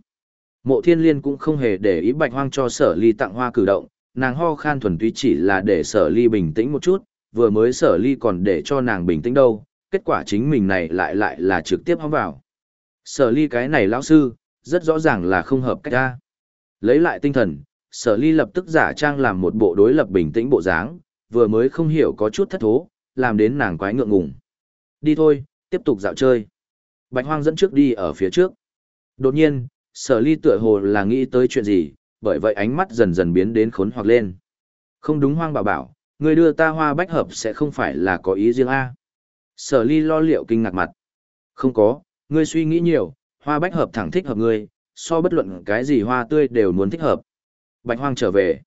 Mộ thiên liên cũng không hề để ý bạch hoang cho sở ly tặng hoa cử động, nàng ho khan thuần túy chỉ là để sở ly bình tĩnh một chút, vừa mới sở ly còn để cho nàng bình tĩnh đâu, kết quả chính mình này lại lại là trực tiếp hóng vào. Sở ly cái này lão sư, rất rõ ràng là không hợp cách ra. Lấy lại tinh thần, sở ly lập tức giả trang làm một bộ đối lập bình tĩnh bộ dáng, vừa mới không hiểu có chút thất thố, làm đến nàng quái ngượng ngùng. Đi thôi, tiếp tục dạo chơi. Bạch hoang dẫn trước đi ở phía trước. Đột nhiên, sở ly tựa hồ là nghĩ tới chuyện gì, bởi vậy ánh mắt dần dần biến đến khốn hoặc lên. Không đúng hoang bảo bảo, người đưa ta hoa bách hợp sẽ không phải là có ý riêng A. Sở ly lo liệu kinh ngạc mặt. Không có, ngươi suy nghĩ nhiều, hoa bách hợp thẳng thích hợp ngươi, so bất luận cái gì hoa tươi đều muốn thích hợp. Bạch hoang trở về.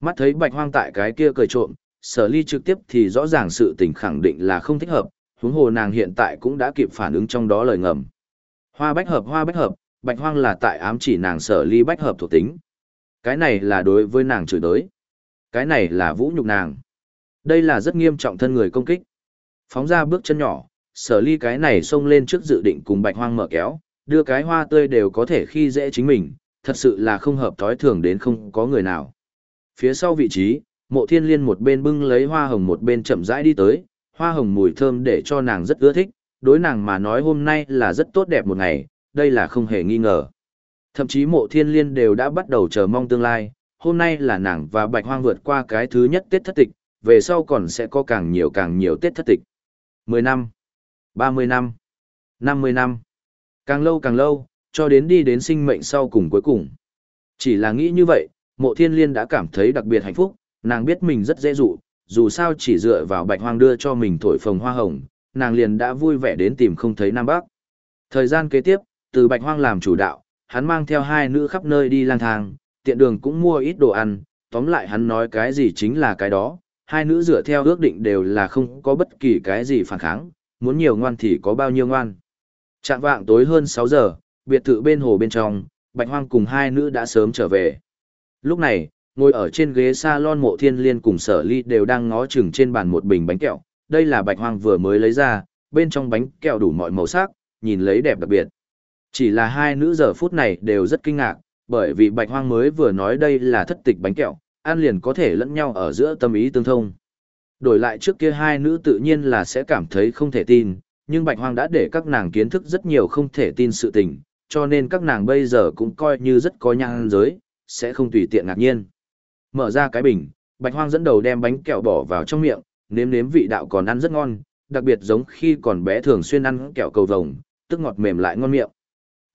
Mắt thấy bạch hoang tại cái kia cười trộm, sở ly trực tiếp thì rõ ràng sự tình khẳng định là không thích hợp, huống hồ nàng hiện tại cũng đã kịp phản ứng trong đó lời ngầm. Hoa bách hợp hoa bách hợp, bạch hoang là tại ám chỉ nàng sở ly bách hợp thuộc tính. Cái này là đối với nàng chửi đới, Cái này là vũ nhục nàng. Đây là rất nghiêm trọng thân người công kích. Phóng ra bước chân nhỏ, sở ly cái này xông lên trước dự định cùng bạch hoang mở kéo, đưa cái hoa tươi đều có thể khi dễ chính mình, thật sự là không hợp thói thường đến không có người nào. Phía sau vị trí, mộ thiên liên một bên bưng lấy hoa hồng một bên chậm rãi đi tới, hoa hồng mùi thơm để cho nàng rất ưa thích, đối nàng mà nói hôm nay là rất tốt đẹp một ngày, đây là không hề nghi ngờ. Thậm chí mộ thiên liên đều đã bắt đầu chờ mong tương lai, hôm nay là nàng và bạch hoang vượt qua cái thứ nhất Tết thất tịch, về sau còn sẽ có càng nhiều càng nhiều Tết thất tịch. 10 năm, 30 năm, 50 năm, càng lâu càng lâu, cho đến đi đến sinh mệnh sau cùng cuối cùng. Chỉ là nghĩ như vậy, mộ thiên liên đã cảm thấy đặc biệt hạnh phúc, nàng biết mình rất dễ dụ, dù sao chỉ dựa vào bạch hoang đưa cho mình thổi phồng hoa hồng, nàng liền đã vui vẻ đến tìm không thấy Nam Bắc. Thời gian kế tiếp, từ bạch hoang làm chủ đạo, hắn mang theo hai nữ khắp nơi đi lang thang, tiện đường cũng mua ít đồ ăn, tóm lại hắn nói cái gì chính là cái đó, hai nữ dựa theo ước định đều là không có bất kỳ cái gì phản kháng, muốn nhiều ngoan thì có bao nhiêu ngoan. Trạng vạng tối hơn 6 giờ, biệt thự bên hồ bên trong, Bạch Hoang cùng hai nữ đã sớm trở về. Lúc này, ngồi ở trên ghế salon mộ thiên liên cùng sở ly đều đang ngó chừng trên bàn một bình bánh kẹo. Đây là Bạch Hoang vừa mới lấy ra, bên trong bánh kẹo đủ mọi màu sắc, nhìn lấy đẹp đặc biệt. Chỉ là hai nữ giờ phút này đều rất kinh ngạc, bởi vì Bạch Hoang mới vừa nói đây là thất tịch bánh kẹo, ăn liền có thể lẫn nhau ở giữa tâm ý tương thông. Đổi lại trước kia hai nữ tự nhiên là sẽ cảm thấy không thể tin, nhưng Bạch Hoang đã để các nàng kiến thức rất nhiều không thể tin sự tình, cho nên các nàng bây giờ cũng coi như rất có nhang giới, sẽ không tùy tiện ngạc nhiên. Mở ra cái bình, Bạch Hoang dẫn đầu đem bánh kẹo bỏ vào trong miệng, nếm nếm vị đạo còn ăn rất ngon, đặc biệt giống khi còn bé thường xuyên ăn kẹo cầu vồng, tức ngọt mềm lại ngon miệng.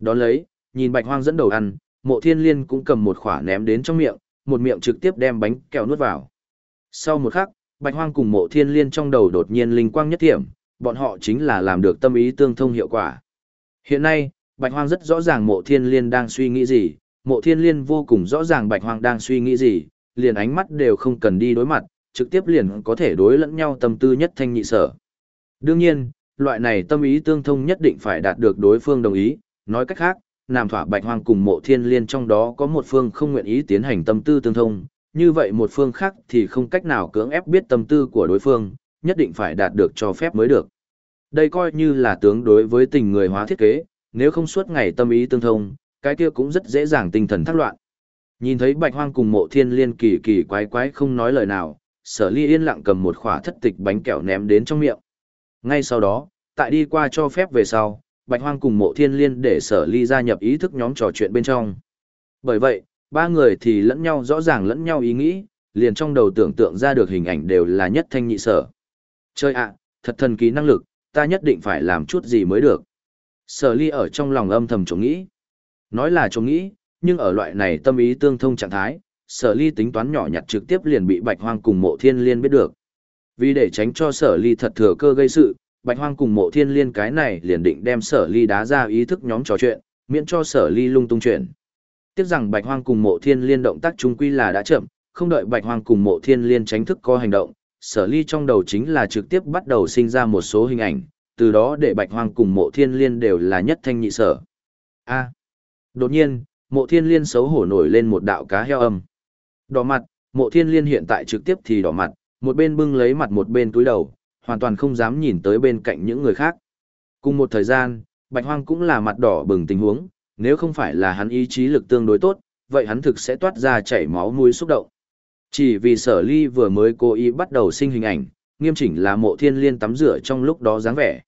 Đón lấy, nhìn Bạch Hoang dẫn đầu ăn, Mộ Thiên Liên cũng cầm một khỏa ném đến trong miệng, một miệng trực tiếp đem bánh kẹo nuốt vào. Sau một khắc, Bạch Hoang cùng Mộ Thiên Liên trong đầu đột nhiên linh quang nhất điểm, bọn họ chính là làm được tâm ý tương thông hiệu quả. Hiện nay, Bạch Hoang rất rõ ràng Mộ Thiên Liên đang suy nghĩ gì, Mộ Thiên Liên vô cùng rõ ràng Bạch Hoang đang suy nghĩ gì, liền ánh mắt đều không cần đi đối mặt, trực tiếp liền có thể đối lẫn nhau tâm tư nhất thanh nhị sở. Đương nhiên, loại này tâm ý tương thông nhất định phải đạt được đối phương đồng ý, nói cách khác, nam thỏa Bạch Hoang cùng Mộ Thiên Liên trong đó có một phương không nguyện ý tiến hành tâm tư tương thông, như vậy một phương khác thì không cách nào cưỡng ép biết tâm tư của đối phương, nhất định phải đạt được cho phép mới được. Đây coi như là tướng đối với tình người hóa thiết kế, nếu không suốt ngày tâm ý tương thông, cái kia cũng rất dễ dàng tinh thần thắc loạn. Nhìn thấy Bạch Hoang cùng Mộ Thiên Liên kỳ kỳ quái quái không nói lời nào, Sở Ly yên lặng cầm một khỏa thất tịch bánh kẹo ném đến trong miệng. Ngay sau đó, tại đi qua cho phép về sau, Bạch Hoang cùng Mộ Thiên Liên để Sở Ly gia nhập ý thức nhóm trò chuyện bên trong. Bởi vậy, ba người thì lẫn nhau rõ ràng lẫn nhau ý nghĩ, liền trong đầu tưởng tượng ra được hình ảnh đều là nhất thanh nhị sở. Chơi ạ, thật thần kỳ năng lực, ta nhất định phải làm chút gì mới được. Sở ly ở trong lòng âm thầm chống nghĩ. Nói là chống nghĩ, nhưng ở loại này tâm ý tương thông trạng thái, sở ly tính toán nhỏ nhặt trực tiếp liền bị bạch hoang cùng mộ thiên liên biết được. Vì để tránh cho sở ly thật thừa cơ gây sự, bạch hoang cùng mộ thiên liên cái này liền định đem sở ly đá ra ý thức nhóm trò chuyện, miễn cho sở ly lung tung chuyện. Tiếc rằng bạch hoang cùng mộ thiên liên động tác chung quy là đã chậm, không đợi bạch hoang cùng mộ thiên liên tránh thức có hành động, sở ly trong đầu chính là trực tiếp bắt đầu sinh ra một số hình ảnh, từ đó để bạch hoang cùng mộ thiên liên đều là nhất thanh nhị sở. A. Đột nhiên, mộ thiên liên xấu hổ nổi lên một đạo cá heo âm. Đỏ mặt, mộ thiên liên hiện tại trực tiếp thì đỏ mặt, một bên bưng lấy mặt một bên túi đầu, hoàn toàn không dám nhìn tới bên cạnh những người khác. Cùng một thời gian, bạch hoang cũng là mặt đỏ bừng tình huống, nếu không phải là hắn ý chí lực tương đối tốt, vậy hắn thực sẽ toát ra chảy máu mũi xúc động. Chỉ vì sở ly vừa mới cố ý bắt đầu sinh hình ảnh, nghiêm chỉnh là mộ thiên liên tắm rửa trong lúc đó dáng vẻ.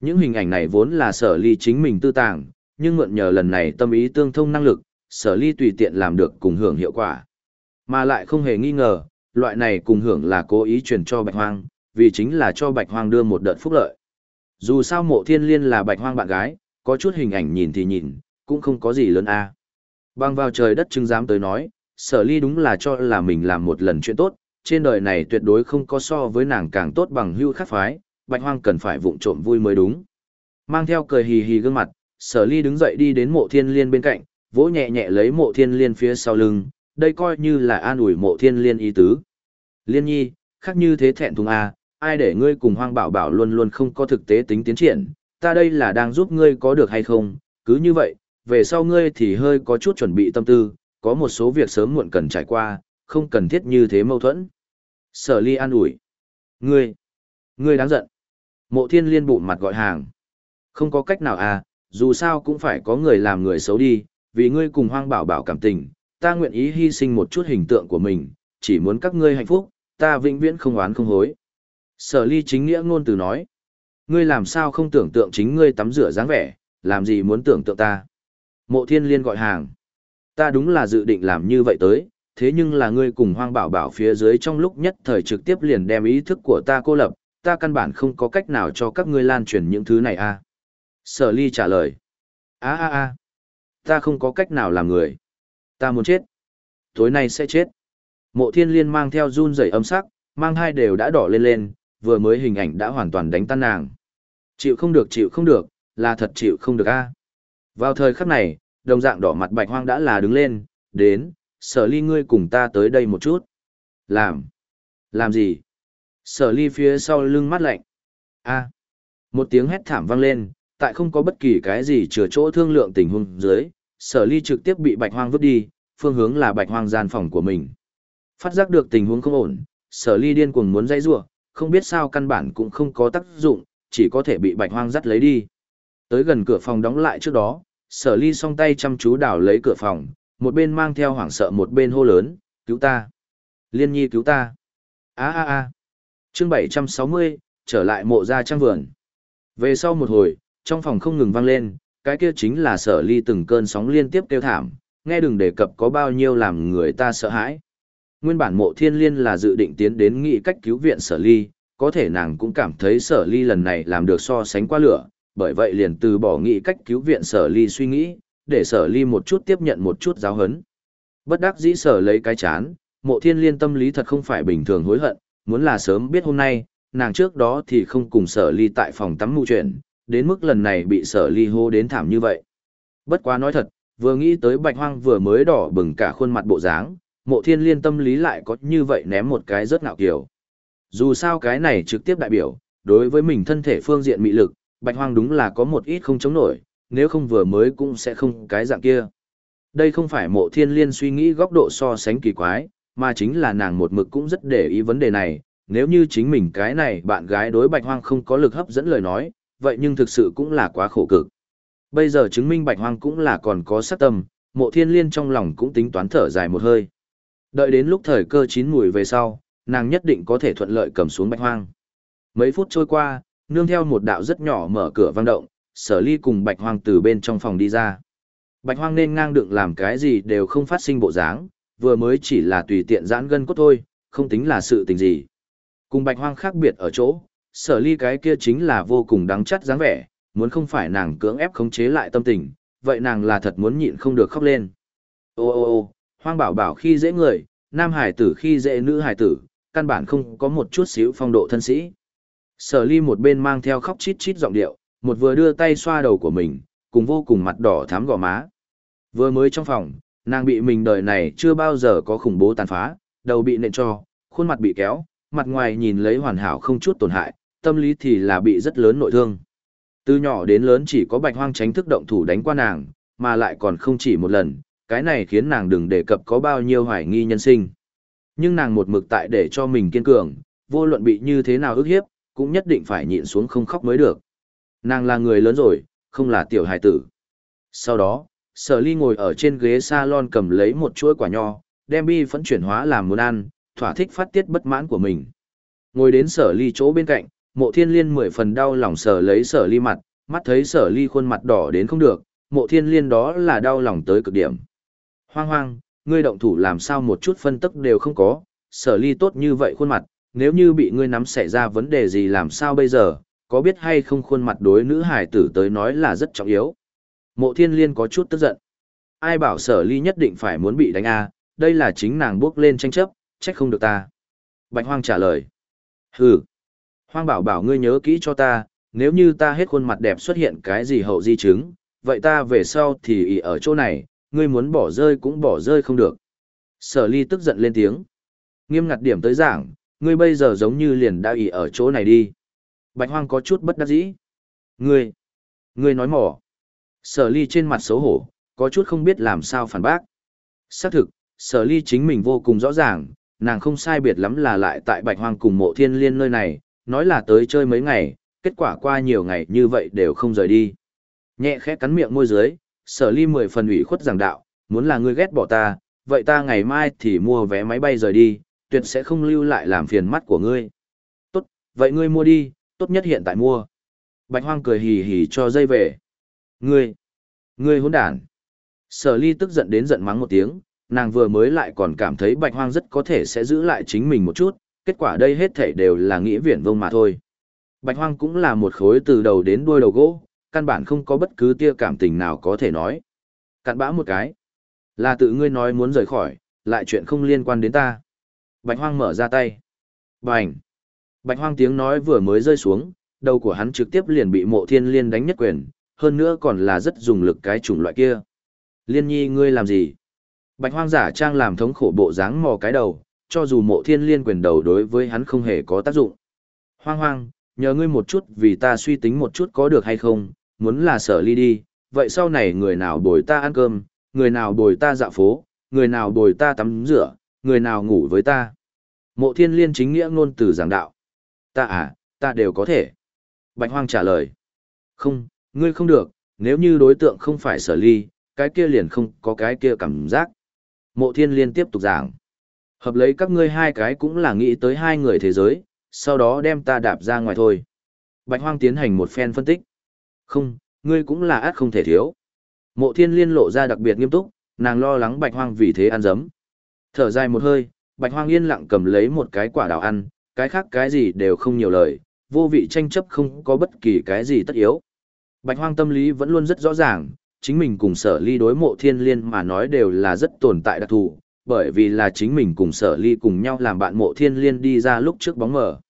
Những hình ảnh này vốn là sở ly chính mình tư tàng, nhưng mượn nhờ lần này tâm ý tương thông năng lực, sở ly tùy tiện làm được cùng hưởng hiệu quả. Mà lại không hề nghi ngờ, loại này cùng hưởng là cố ý truyền cho bạch hoang, vì chính là cho bạch hoang đưa một đợt phúc lợi. Dù sao mộ thiên liên là bạch hoang bạn gái, có chút hình ảnh nhìn thì nhìn, cũng không có gì lớn a. À. Băng vào trời đất chứng dám tới nói, sở ly đúng là cho là mình làm một lần chuyện tốt, trên đời này tuyệt đối không có so với nàng càng tốt bằng hưu khắc phái, bạch hoang cần phải vụng trộm vui mới đúng. Mang theo cười hì hì gương mặt, sở ly đứng dậy đi đến mộ thiên liên bên cạnh, vỗ nhẹ nhẹ lấy mộ thiên liên phía sau lưng, đây coi như là an ủi mộ thiên liên ý tứ. Liên nhi, khác như thế thẹn thùng à, ai để ngươi cùng hoang bảo bảo luôn luôn không có thực tế tính tiến triển, ta đây là đang giúp ngươi có được hay không, cứ như vậy, về sau ngươi thì hơi có chút chuẩn bị tâm tư, có một số việc sớm muộn cần trải qua, không cần thiết như thế mâu thuẫn. Sở ly an ủi. Ngươi, ngươi đáng giận. Mộ thiên liên bụng mặt gọi hàng. Không có cách nào à, dù sao cũng phải có người làm người xấu đi, vì ngươi cùng hoang bảo bảo cảm tình, ta nguyện ý hy sinh một chút hình tượng của mình, chỉ muốn các ngươi hạnh phúc, ta vĩnh viễn không oán không hối. Sở ly chính nghĩa ngôn từ nói. Ngươi làm sao không tưởng tượng chính ngươi tắm rửa dáng vẻ, làm gì muốn tưởng tượng ta. Mộ thiên liên gọi hàng. Ta đúng là dự định làm như vậy tới, thế nhưng là ngươi cùng hoang bảo bảo phía dưới trong lúc nhất thời trực tiếp liền đem ý thức của ta cô lập, ta căn bản không có cách nào cho các ngươi lan truyền những thứ này a. À? Sở ly trả lời. a a a ta không có cách nào làm người. Ta muốn chết. Tối nay sẽ chết. Mộ thiên liên mang theo run rẩy âm sắc, mang hai đều đã đỏ lên lên, vừa mới hình ảnh đã hoàn toàn đánh tan nàng. Chịu không được chịu không được, là thật chịu không được a. Vào thời khắc này, đồng dạng đỏ mặt bạch hoang đã là đứng lên, đến, sở ly ngươi cùng ta tới đây một chút. Làm. Làm gì? Sở ly phía sau lưng mắt lạnh. a Một tiếng hét thảm vang lên, tại không có bất kỳ cái gì chừa chỗ thương lượng tình huống dưới, sở ly trực tiếp bị bạch hoang vứt đi, phương hướng là bạch hoang gian phòng của mình. Phát giác được tình huống không ổn, sở ly điên cuồng muốn dây rủa, không biết sao căn bản cũng không có tác dụng, chỉ có thể bị bạch hoang dắt lấy đi. Tới gần cửa phòng đóng lại trước đó, sở ly song tay chăm chú đảo lấy cửa phòng, một bên mang theo hoảng sợ một bên hô lớn, cứu ta. Liên nhi cứu ta. a a a chương 760, trở lại mộ ra trang vườn. Về sau một hồi, trong phòng không ngừng vang lên, cái kia chính là sở ly từng cơn sóng liên tiếp kêu thảm, nghe đừng đề cập có bao nhiêu làm người ta sợ hãi. Nguyên bản mộ thiên liên là dự định tiến đến nghị cách cứu viện sở ly, có thể nàng cũng cảm thấy sở ly lần này làm được so sánh qua lửa, bởi vậy liền từ bỏ nghị cách cứu viện sở ly suy nghĩ, để sở ly một chút tiếp nhận một chút giáo hấn. Bất đắc dĩ sở lấy cái chán, mộ thiên liên tâm lý thật không phải bình thường hối hận, muốn là sớm biết hôm nay, nàng trước đó thì không cùng sở ly tại phòng tắm mụ chuyện, đến mức lần này bị sở ly hô đến thảm như vậy. Bất quá nói thật, vừa nghĩ tới bạch hoang vừa mới đỏ bừng cả khuôn mặt bộ dáng, mộ thiên liên tâm lý lại có như vậy ném một cái rất ngạo kiểu. Dù sao cái này trực tiếp đại biểu, đối với mình thân thể phương diện mị lực, bạch hoang đúng là có một ít không chống nổi, nếu không vừa mới cũng sẽ không cái dạng kia. Đây không phải mộ thiên liên suy nghĩ góc độ so sánh kỳ quái, mà chính là nàng một mực cũng rất để ý vấn đề này, nếu như chính mình cái này bạn gái đối bạch hoang không có lực hấp dẫn lời nói, vậy nhưng thực sự cũng là quá khổ cực. Bây giờ chứng minh bạch hoang cũng là còn có sát tâm, mộ thiên liên trong lòng cũng tính toán thở dài một hơi. Đợi đến lúc thời cơ chín mùi về sau, nàng nhất định có thể thuận lợi cầm xuống bạch hoang. Mấy phút trôi qua, nương theo một đạo rất nhỏ mở cửa vang động, sở ly cùng bạch hoang từ bên trong phòng đi ra. Bạch hoang nên ngang đựng làm cái gì đều không phát sinh bộ dáng, vừa mới chỉ là tùy tiện giãn gân cốt thôi, không tính là sự tình gì. Cùng bạch hoang khác biệt ở chỗ, sở ly cái kia chính là vô cùng đáng chắt dáng vẻ, muốn không phải nàng cưỡng ép khống chế lại tâm tình, vậy nàng là thật muốn nhịn không được khóc lên. Ô ô ô, hoang bảo bảo khi dễ người, nam hải tử khi dễ nữ hải tử, căn bản không có một chút xíu phong độ thân sĩ. Sở ly một bên mang theo khóc chít chít giọng điệu, một vừa đưa tay xoa đầu của mình, cùng vô cùng mặt đỏ thắm gò má. Vừa mới trong phòng, nàng bị mình đời này chưa bao giờ có khủng bố tàn phá, đầu bị nện cho, khuôn mặt bị kéo, mặt ngoài nhìn lấy hoàn hảo không chút tổn hại, tâm lý thì là bị rất lớn nội thương. Từ nhỏ đến lớn chỉ có bạch hoang tránh thức động thủ đánh qua nàng, mà lại còn không chỉ một lần, cái này khiến nàng đừng đề cập có bao nhiêu hoài nghi nhân sinh. Nhưng nàng một mực tại để cho mình kiên cường, vô luận bị như thế nào ức hiếp, cũng nhất định phải nhịn xuống không khóc mới được. Nàng là người lớn rồi, không là tiểu hài tử. Sau đó, sở ly ngồi ở trên ghế salon cầm lấy một chuỗi quả nho, đem bi phẫn chuyển hóa làm muốn ăn, thỏa thích phát tiết bất mãn của mình. Ngồi đến sở ly chỗ bên cạnh, mộ thiên liên mười phần đau lòng sở lấy sở ly mặt, mắt thấy sở ly khuôn mặt đỏ đến không được, mộ thiên liên đó là đau lòng tới cực điểm. Hoang hoang, ngươi động thủ làm sao một chút phân tức đều không có, sở ly tốt như vậy khuôn mặt, nếu như bị ngươi nắm xảy ra vấn đề gì làm sao bây giờ, có biết hay không khuôn mặt đối nữ hải tử tới nói là rất trọng yếu. Mộ thiên liên có chút tức giận. Ai bảo sở ly nhất định phải muốn bị đánh a đây là chính nàng bước lên tranh chấp, trách không được ta. Bạch hoang trả lời. Hừ. Hoang bảo bảo ngươi nhớ kỹ cho ta, nếu như ta hết khuôn mặt đẹp xuất hiện cái gì hậu di chứng, vậy ta về sau thì ở chỗ này, ngươi muốn bỏ rơi cũng bỏ rơi không được. Sở ly tức giận lên tiếng. Nghiêm ngặt điểm tới giảng, ngươi bây giờ giống như liền đã ỉ ở chỗ này đi. Bạch hoang có chút bất đắc dĩ. Ngươi, ngươi nói mỏ. Sở ly trên mặt xấu hổ, có chút không biết làm sao phản bác. Xác thực, sở ly chính mình vô cùng rõ ràng, nàng không sai biệt lắm là lại tại bạch hoang cùng mộ thiên liên nơi này, nói là tới chơi mấy ngày, kết quả qua nhiều ngày như vậy đều không rời đi. Nhẹ khẽ cắn miệng môi dưới, sở ly mười phần ủy khuất giảng đạo, muốn là ngươi ghét bỏ ta, vậy ta ngày mai thì mua vé máy bay rời đi, tuyệt sẽ không lưu lại làm phiền mắt của ngươi. Tốt, vậy ngươi mua đi, tốt nhất hiện tại mua. Bạch hoang cười hì hì cho dây về. Ngươi, ngươi hỗn đản. Sở ly tức giận đến giận mắng một tiếng, nàng vừa mới lại còn cảm thấy bạch hoang rất có thể sẽ giữ lại chính mình một chút, kết quả đây hết thảy đều là nghĩa viển vông mà thôi. Bạch hoang cũng là một khối từ đầu đến đuôi đầu gỗ, căn bản không có bất cứ tia cảm tình nào có thể nói. Cặn bã một cái. Là tự ngươi nói muốn rời khỏi, lại chuyện không liên quan đến ta. Bạch hoang mở ra tay. Bành. Bạch hoang tiếng nói vừa mới rơi xuống, đầu của hắn trực tiếp liền bị mộ thiên liên đánh nhất quyền, hơn nữa còn là rất dùng lực cái chủng loại kia. Liên nhi ngươi làm gì? Bạch hoang giả trang làm thống khổ bộ dáng mò cái đầu, cho dù mộ thiên liên quyền đầu đối với hắn không hề có tác dụng. Hoang hoang, nhờ ngươi một chút vì ta suy tính một chút có được hay không, muốn là sở ly đi, vậy sau này người nào bồi ta ăn cơm, người nào bồi ta dạo phố, người nào bồi ta tắm rửa, người nào ngủ với ta. Mộ thiên liên chính nghĩa ngôn từ giảng đạo. Ta à, ta đều có thể. Bạch hoang trả lời. Không, ngươi không được, nếu như đối tượng không phải sở ly, cái kia liền không có cái kia cảm giác. Mộ thiên liên tiếp tục giảng. Hợp lấy các ngươi hai cái cũng là nghĩ tới hai người thế giới, sau đó đem ta đạp ra ngoài thôi. Bạch hoang tiến hành một phen phân tích. Không, ngươi cũng là át không thể thiếu. Mộ thiên liên lộ ra đặc biệt nghiêm túc, nàng lo lắng bạch hoang vì thế ăn dấm. Thở dài một hơi, bạch hoang yên lặng cầm lấy một cái quả đào ăn, cái khác cái gì đều không nhiều lời, vô vị tranh chấp không có bất kỳ cái gì tất yếu. Bạch hoang tâm lý vẫn luôn rất rõ ràng, chính mình cùng sở ly đối mộ thiên liên mà nói đều là rất tồn tại đặc thù, bởi vì là chính mình cùng sở ly cùng nhau làm bạn mộ thiên liên đi ra lúc trước bóng mở.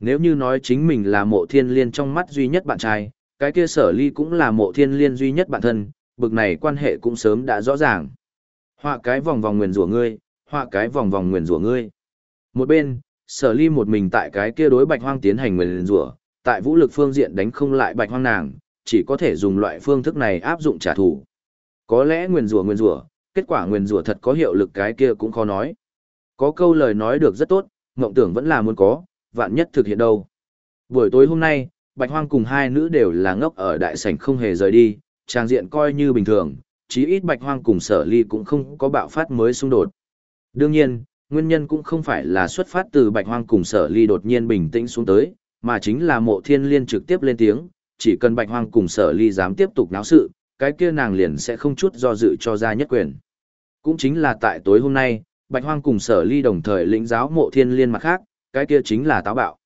Nếu như nói chính mình là mộ thiên liên trong mắt duy nhất bạn trai, cái kia sở ly cũng là mộ thiên liên duy nhất bản thân, bực này quan hệ cũng sớm đã rõ ràng. Họa cái vòng vòng nguyền rủa ngươi, họa cái vòng vòng nguyền rủa ngươi. Một bên, sở ly một mình tại cái kia đối bạch hoang tiến hành nguyền rủa, tại vũ lực phương diện đánh không lại bạch hoang nàng, chỉ có thể dùng loại phương thức này áp dụng trả thù. Có lẽ nguyền rủa nguyền rủa, kết quả nguyền rủa thật có hiệu lực cái kia cũng khó nói. Có câu lời nói được rất tốt, mộng tưởng vẫn là muốn có, vạn nhất thực hiện đâu. Buổi tối hôm nay, Bạch Hoang cùng hai nữ đều là ngốc ở đại sảnh không hề rời đi, trang diện coi như bình thường, chí ít Bạch Hoang cùng Sở Ly cũng không có bạo phát mới xung đột. Đương nhiên, nguyên nhân cũng không phải là xuất phát từ Bạch Hoang cùng Sở Ly đột nhiên bình tĩnh xuống tới, mà chính là Mộ Thiên Liên trực tiếp lên tiếng, chỉ cần Bạch Hoang cùng Sở Ly dám tiếp tục náo sự, cái kia nàng liền sẽ không chút do dự cho ra nhất quyền. Cũng chính là tại tối hôm nay, Bạch Hoang cùng Sở Ly đồng thời lĩnh giáo Mộ Thiên Liên mặt khác, cái kia chính là táo bạo.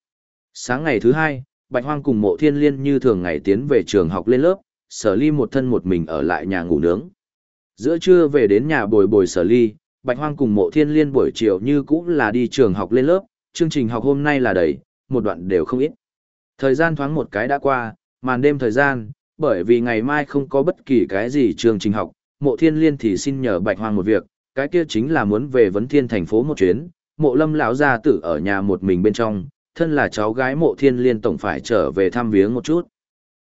Sáng ngày thứ hai, Bạch Hoang cùng Mộ Thiên Liên như thường ngày tiến về trường học lên lớp, Sở Ly một thân một mình ở lại nhà ngủ nướng. Giữa trưa về đến nhà bồi bồi Sở Ly, Bạch Hoang cùng Mộ Thiên Liên buổi chiều như cũ là đi trường học lên lớp, chương trình học hôm nay là đầy, một đoạn đều không ít. Thời gian thoáng một cái đã qua, màn đêm thời gian, bởi vì ngày mai không có bất kỳ cái gì chương trình học, Mộ Thiên Liên thì xin nhờ Bạch Hoang một việc, cái kia chính là muốn về vấn thiên thành phố một chuyến, Mộ Lâm lão gia tử ở nhà một mình bên trong, thân là cháu gái Mộ Thiên Liên tổng phải trở về thăm viếng một chút.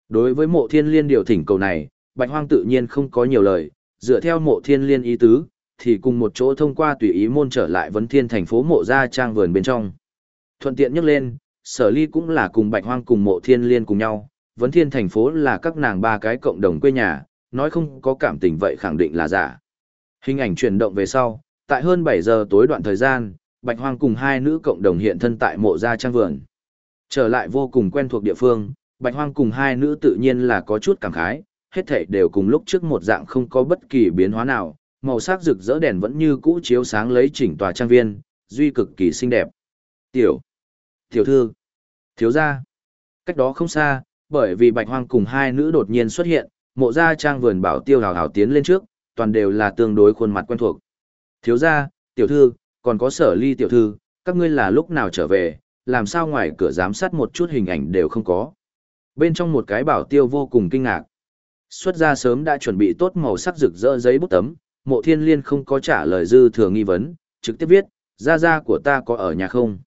Đối với Mộ Thiên Liên điều thỉnh cầu này, Bạch Hoang tự nhiên không có nhiều lời, dựa theo Mộ Thiên Liên ý tứ, thì cùng một chỗ thông qua tùy ý môn trở lại vấn thiên thành phố mộ gia trang vườn bên trong. Thuận tiện nhắc lên, sở ly cũng là cùng bạch hoang cùng mộ thiên liên cùng nhau, vấn thiên thành phố là các nàng ba cái cộng đồng quê nhà, nói không có cảm tình vậy khẳng định là giả. Hình ảnh chuyển động về sau, tại hơn 7 giờ tối đoạn thời gian, bạch hoang cùng hai nữ cộng đồng hiện thân tại mộ gia trang vườn. Trở lại vô cùng quen thuộc địa phương, bạch hoang cùng hai nữ tự nhiên là có chút cảm khái, hết thảy đều cùng lúc trước một dạng không có bất kỳ biến hóa nào, màu sắc rực rỡ đèn vẫn như cũ chiếu sáng lấy chỉnh tòa trang viên, duy cực kỳ xinh đẹp. Tiểu, tiểu thư, thiếu gia. Cách đó không xa, bởi vì bạch hoang cùng hai nữ đột nhiên xuất hiện, mộ gia trang vườn bảo tiêu hào hào tiến lên trước, toàn đều là tương đối khuôn mặt quen thuộc. Thiếu gia, tiểu thư, còn có sở ly tiểu thư, các ngươi là lúc nào trở về, làm sao ngoài cửa giám sát một chút hình ảnh đều không có. Bên trong một cái bảo tiêu vô cùng kinh ngạc. Xuất ra sớm đã chuẩn bị tốt màu sắc rực rỡ giấy bút tấm, mộ thiên liên không có trả lời dư thừa nghi vấn, trực tiếp viết, gia gia của ta có ở nhà không?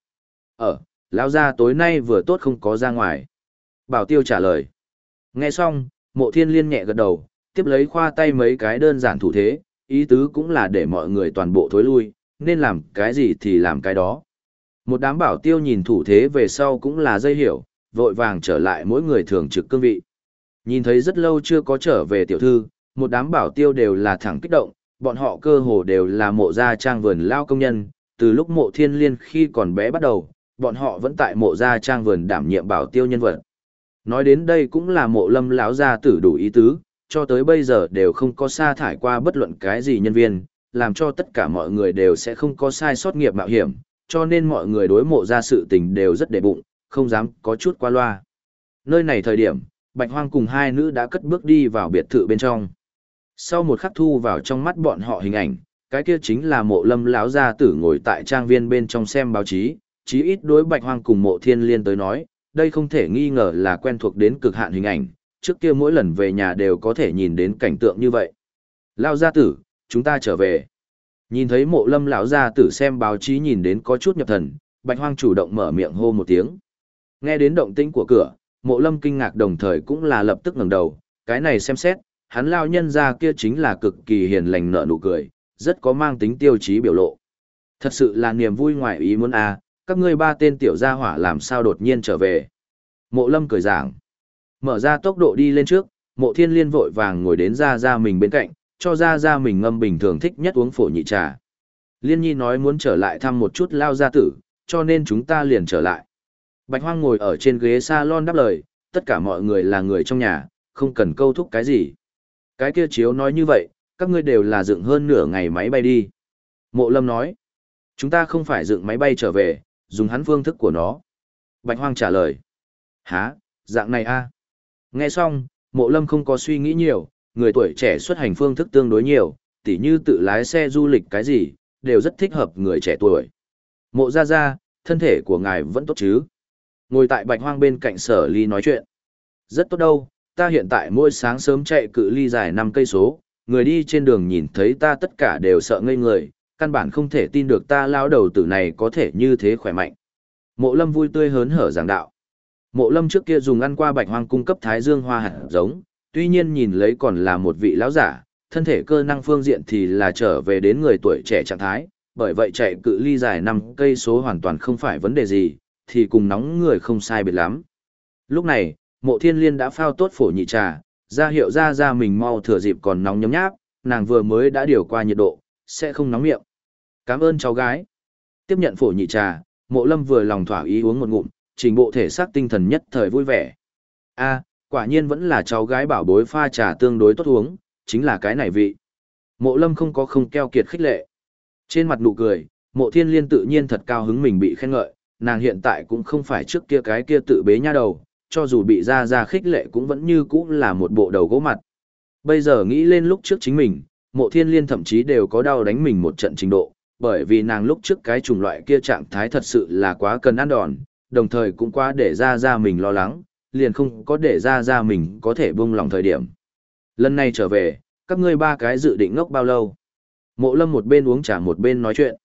Ở, lão gia tối nay vừa tốt không có ra ngoài. Bảo tiêu trả lời. Nghe xong, mộ thiên liên nhẹ gật đầu, tiếp lấy khoa tay mấy cái đơn giản thủ thế, ý tứ cũng là để mọi người toàn bộ thối lui, nên làm cái gì thì làm cái đó. Một đám bảo tiêu nhìn thủ thế về sau cũng là dây hiểu, vội vàng trở lại mỗi người thường trực cương vị. Nhìn thấy rất lâu chưa có trở về tiểu thư, một đám bảo tiêu đều là thẳng kích động, bọn họ cơ hồ đều là mộ gia trang vườn lao công nhân, từ lúc mộ thiên liên khi còn bé bắt đầu, bọn họ vẫn tại mộ gia trang vườn đảm nhiệm bảo tiêu nhân vật. Nói đến đây cũng là mộ lâm lão gia tử đủ ý tứ, cho tới bây giờ đều không có sa thải qua bất luận cái gì nhân viên, làm cho tất cả mọi người đều sẽ không có sai sót nghiệp mạo hiểm, cho nên mọi người đối mộ gia sự tình đều rất để bụng, không dám có chút qua loa. Nơi này thời điểm, Bạch Hoang cùng hai nữ đã cất bước đi vào biệt thự bên trong. Sau một khắc thu vào trong mắt bọn họ hình ảnh, cái kia chính là mộ lâm lão gia tử ngồi tại trang viên bên trong xem báo chí, chí ít đối bạch hoang cùng mộ thiên liên tới nói, đây không thể nghi ngờ là quen thuộc đến cực hạn hình ảnh, trước kia mỗi lần về nhà đều có thể nhìn đến cảnh tượng như vậy. Lão gia tử, chúng ta trở về. Nhìn thấy mộ lâm lão gia tử xem báo chí nhìn đến có chút nhập thần, bạch hoang chủ động mở miệng hô một tiếng. Nghe đến động tĩnh của cửa, mộ lâm kinh ngạc đồng thời cũng là lập tức ngẩng đầu, cái này xem xét, hắn lao nhân ra kia chính là cực kỳ hiền lành nở nụ cười, rất có mang tính tiêu chí biểu lộ. Thật sự là niềm vui ngoài ý muốn à, các ngươi ba tên tiểu gia hỏa làm sao đột nhiên trở về. Mộ lâm cười giảng. Mở ra tốc độ đi lên trước, mộ thiên liên vội vàng ngồi đến ra ra mình bên cạnh, cho ra ra mình ngâm bình thường thích nhất uống phổ nhị trà. Liên nhi nói muốn trở lại thăm một chút lao gia tử, cho nên chúng ta liền trở lại. Bạch hoang ngồi ở trên ghế salon đáp lời, tất cả mọi người là người trong nhà, không cần câu thúc cái gì. Cái kia chiếu nói như vậy, các ngươi đều là dựng hơn nửa ngày máy bay đi. Mộ lâm nói, chúng ta không phải dựng máy bay trở về, dùng hắn phương thức của nó. Bạch hoang trả lời, há, dạng này a. Nghe xong, mộ lâm không có suy nghĩ nhiều, người tuổi trẻ xuất hành phương thức tương đối nhiều, tỉ như tự lái xe du lịch cái gì, đều rất thích hợp người trẻ tuổi. Mộ ra ra, thân thể của ngài vẫn tốt chứ? Ngồi tại bạch hoang bên cạnh sở ly nói chuyện. Rất tốt đâu, ta hiện tại mỗi sáng sớm chạy cự ly dài 5 cây số, người đi trên đường nhìn thấy ta tất cả đều sợ ngây người, căn bản không thể tin được ta lao đầu tử này có thể như thế khỏe mạnh. Mộ lâm vui tươi hớn hở giảng đạo. Mộ lâm trước kia dùng ăn qua bạch hoang cung cấp thái dương hoa hạt giống, tuy nhiên nhìn lấy còn là một vị lão giả, thân thể cơ năng phương diện thì là trở về đến người tuổi trẻ trạng thái, bởi vậy chạy cự ly dài 5 cây số hoàn toàn không phải vấn đề gì, thì cùng nóng người không sai biệt lắm. Lúc này, mộ thiên liên đã phao tốt phổ nhị trà, ra hiệu ra ra mình mau thừa dịp còn nóng nhấm nháp, nàng vừa mới đã điều qua nhiệt độ, sẽ không nóng miệng. Cảm ơn cháu gái. Tiếp nhận phổ nhị trà, mộ lâm vừa lòng thỏa ý uống một ngụm, trình bộ thể xác tinh thần nhất thời vui vẻ. a quả nhiên vẫn là cháu gái bảo bối pha trà tương đối tốt uống, chính là cái này vị. Mộ lâm không có không keo kiệt khích lệ. Trên mặt nụ cười, mộ thiên liên tự nhiên thật cao hứng mình bị khen ngợi, nàng hiện tại cũng không phải trước kia cái kia tự bế nha đầu, cho dù bị ra ra khích lệ cũng vẫn như cũ là một bộ đầu gỗ mặt. Bây giờ nghĩ lên lúc trước chính mình, mộ thiên liên thậm chí đều có đau đánh mình một trận trình độ, bởi vì nàng lúc trước cái chủng loại kia trạng thái thật sự là quá cần ăn đòn, đồng thời cũng quá để ra ra mình lo lắng, liền không có để ra ra mình có thể buông lòng thời điểm. Lần này trở về, các ngươi ba cái dự định ngốc bao lâu? Mộ lâm một bên uống trà một bên nói chuyện.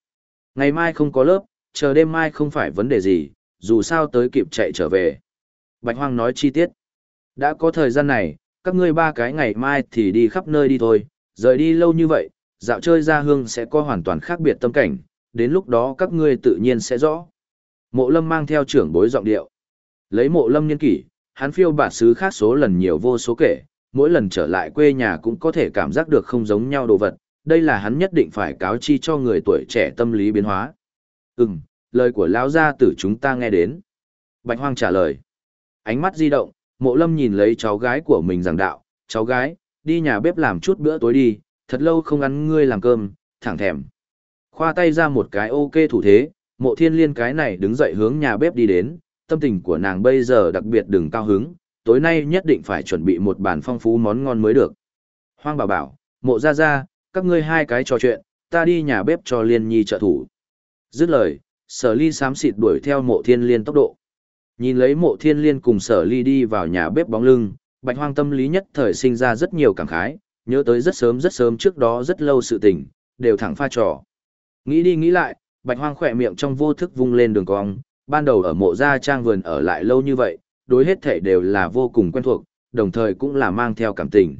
Ngày mai không có lớp, chờ đêm mai không phải vấn đề gì, dù sao tới kịp chạy trở về. Bạch Hoang nói chi tiết. Đã có thời gian này, các ngươi ba cái ngày mai thì đi khắp nơi đi thôi, rời đi lâu như vậy, dạo chơi ra hương sẽ có hoàn toàn khác biệt tâm cảnh, đến lúc đó các ngươi tự nhiên sẽ rõ. Mộ lâm mang theo trưởng bối giọng điệu. Lấy mộ lâm nhân kỷ, hắn phiêu bạt xứ khác số lần nhiều vô số kể, mỗi lần trở lại quê nhà cũng có thể cảm giác được không giống nhau đồ vật, đây là hắn nhất định phải cáo chi cho người tuổi trẻ tâm lý biến hóa. Ừm, lời của lão gia tử chúng ta nghe đến. Bạch Hoang trả lời. Ánh mắt di động, mộ lâm nhìn lấy cháu gái của mình giảng đạo, cháu gái, đi nhà bếp làm chút bữa tối đi, thật lâu không ăn ngươi làm cơm, thẳng thèm. Khoa tay ra một cái ok thủ thế, mộ thiên liên cái này đứng dậy hướng nhà bếp đi đến, tâm tình của nàng bây giờ đặc biệt đừng cao hứng, tối nay nhất định phải chuẩn bị một bàn phong phú món ngon mới được. Hoang bảo bảo, mộ ra ra, các ngươi hai cái trò chuyện, ta đi nhà bếp cho liên nhi trợ thủ. Dứt lời, sở ly xám xịt đuổi theo mộ thiên liên tốc độ. Nhìn lấy mộ thiên liên cùng sở ly đi vào nhà bếp bóng lưng, bạch hoang tâm lý nhất thời sinh ra rất nhiều cảm khái, nhớ tới rất sớm rất sớm trước đó rất lâu sự tình, đều thẳng pha trò. Nghĩ đi nghĩ lại, bạch hoang khỏe miệng trong vô thức vung lên đường cong, ban đầu ở mộ gia trang vườn ở lại lâu như vậy, đối hết thể đều là vô cùng quen thuộc, đồng thời cũng là mang theo cảm tình.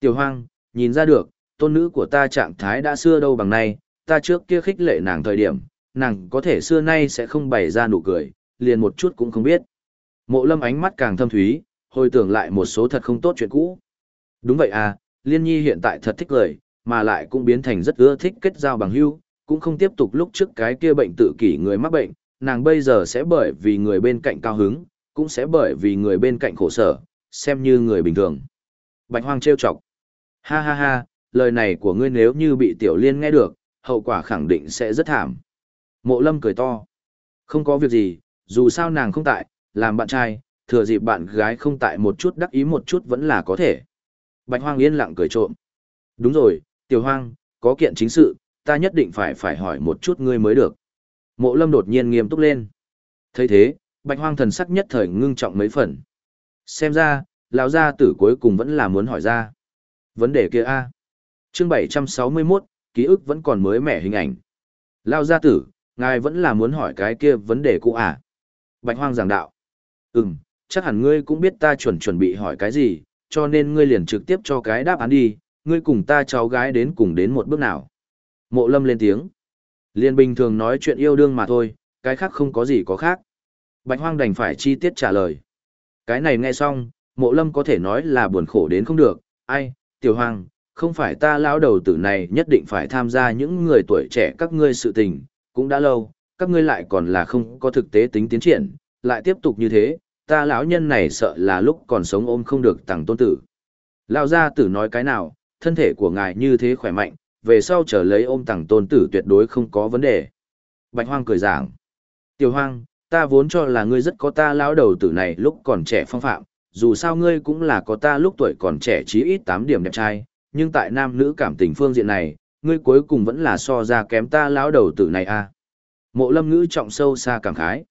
Tiểu hoang, nhìn ra được, tôn nữ của ta trạng thái đã xưa đâu bằng nay, ta trước kia khích lệ nàng thời điểm, nàng có thể xưa nay sẽ không bày ra nụ cười, liền một chút cũng không biết. Mộ lâm ánh mắt càng thâm thúy, hồi tưởng lại một số thật không tốt chuyện cũ. Đúng vậy à, Liên Nhi hiện tại thật thích cười, mà lại cũng biến thành rất ưa thích kết giao bằng hữu, cũng không tiếp tục lúc trước cái kia bệnh tự kỷ người mắc bệnh, nàng bây giờ sẽ bởi vì người bên cạnh cao hứng, cũng sẽ bởi vì người bên cạnh khổ sở, xem như người bình thường. Bạch Hoang trêu chọc. Ha ha ha, lời này của ngươi nếu như bị Tiểu Liên nghe được, hậu quả khẳng định sẽ rất thảm. Mộ Lâm cười to. Không có việc gì, dù sao nàng không tại, làm bạn trai, thừa dịp bạn gái không tại một chút đắc ý một chút vẫn là có thể. Bạch Hoang yên lặng cười trộm. Đúng rồi, Tiểu Hoang, có kiện chính sự, ta nhất định phải phải hỏi một chút ngươi mới được. Mộ Lâm đột nhiên nghiêm túc lên. thấy thế, Bạch Hoang thần sắc nhất thời ngưng trọng mấy phần. Xem ra, lão gia tử cuối cùng vẫn là muốn hỏi ra. Vấn đề kia a. Chương 761, ký ức vẫn còn mới mẻ hình ảnh. Lão gia tử, ngài vẫn là muốn hỏi cái kia vấn đề cũ à? Bạch Hoang giảng đạo. Ừm, chắc hẳn ngươi cũng biết ta chuẩn chuẩn bị hỏi cái gì, cho nên ngươi liền trực tiếp cho cái đáp án đi, ngươi cùng ta cháu gái đến cùng đến một bước nào. Mộ lâm lên tiếng. Liên bình thường nói chuyện yêu đương mà thôi, cái khác không có gì có khác. Bạch hoang đành phải chi tiết trả lời. Cái này nghe xong, mộ lâm có thể nói là buồn khổ đến không được, ai, tiểu hoàng, không phải ta lão đầu tử này nhất định phải tham gia những người tuổi trẻ các ngươi sự tình, cũng đã lâu, các ngươi lại còn là không có thực tế tính tiến triển, lại tiếp tục như thế, ta lão nhân này sợ là lúc còn sống ôm không được tàng tôn tử. Lão gia tử nói cái nào, thân thể của ngài như thế khỏe mạnh, về sau trở lấy ôm tặng tôn tử tuyệt đối không có vấn đề. Bạch hoang cười giảng. Tiểu hoang, ta vốn cho là ngươi rất có ta lão đầu tử này lúc còn trẻ phong phạm, dù sao ngươi cũng là có ta lúc tuổi còn trẻ chí ít 8 điểm đẹp trai, nhưng tại nam nữ cảm tình phương diện này, ngươi cuối cùng vẫn là so ra kém ta lão đầu tử này a. À. Mộ lâm ngữ trọng sâu xa cảm khái.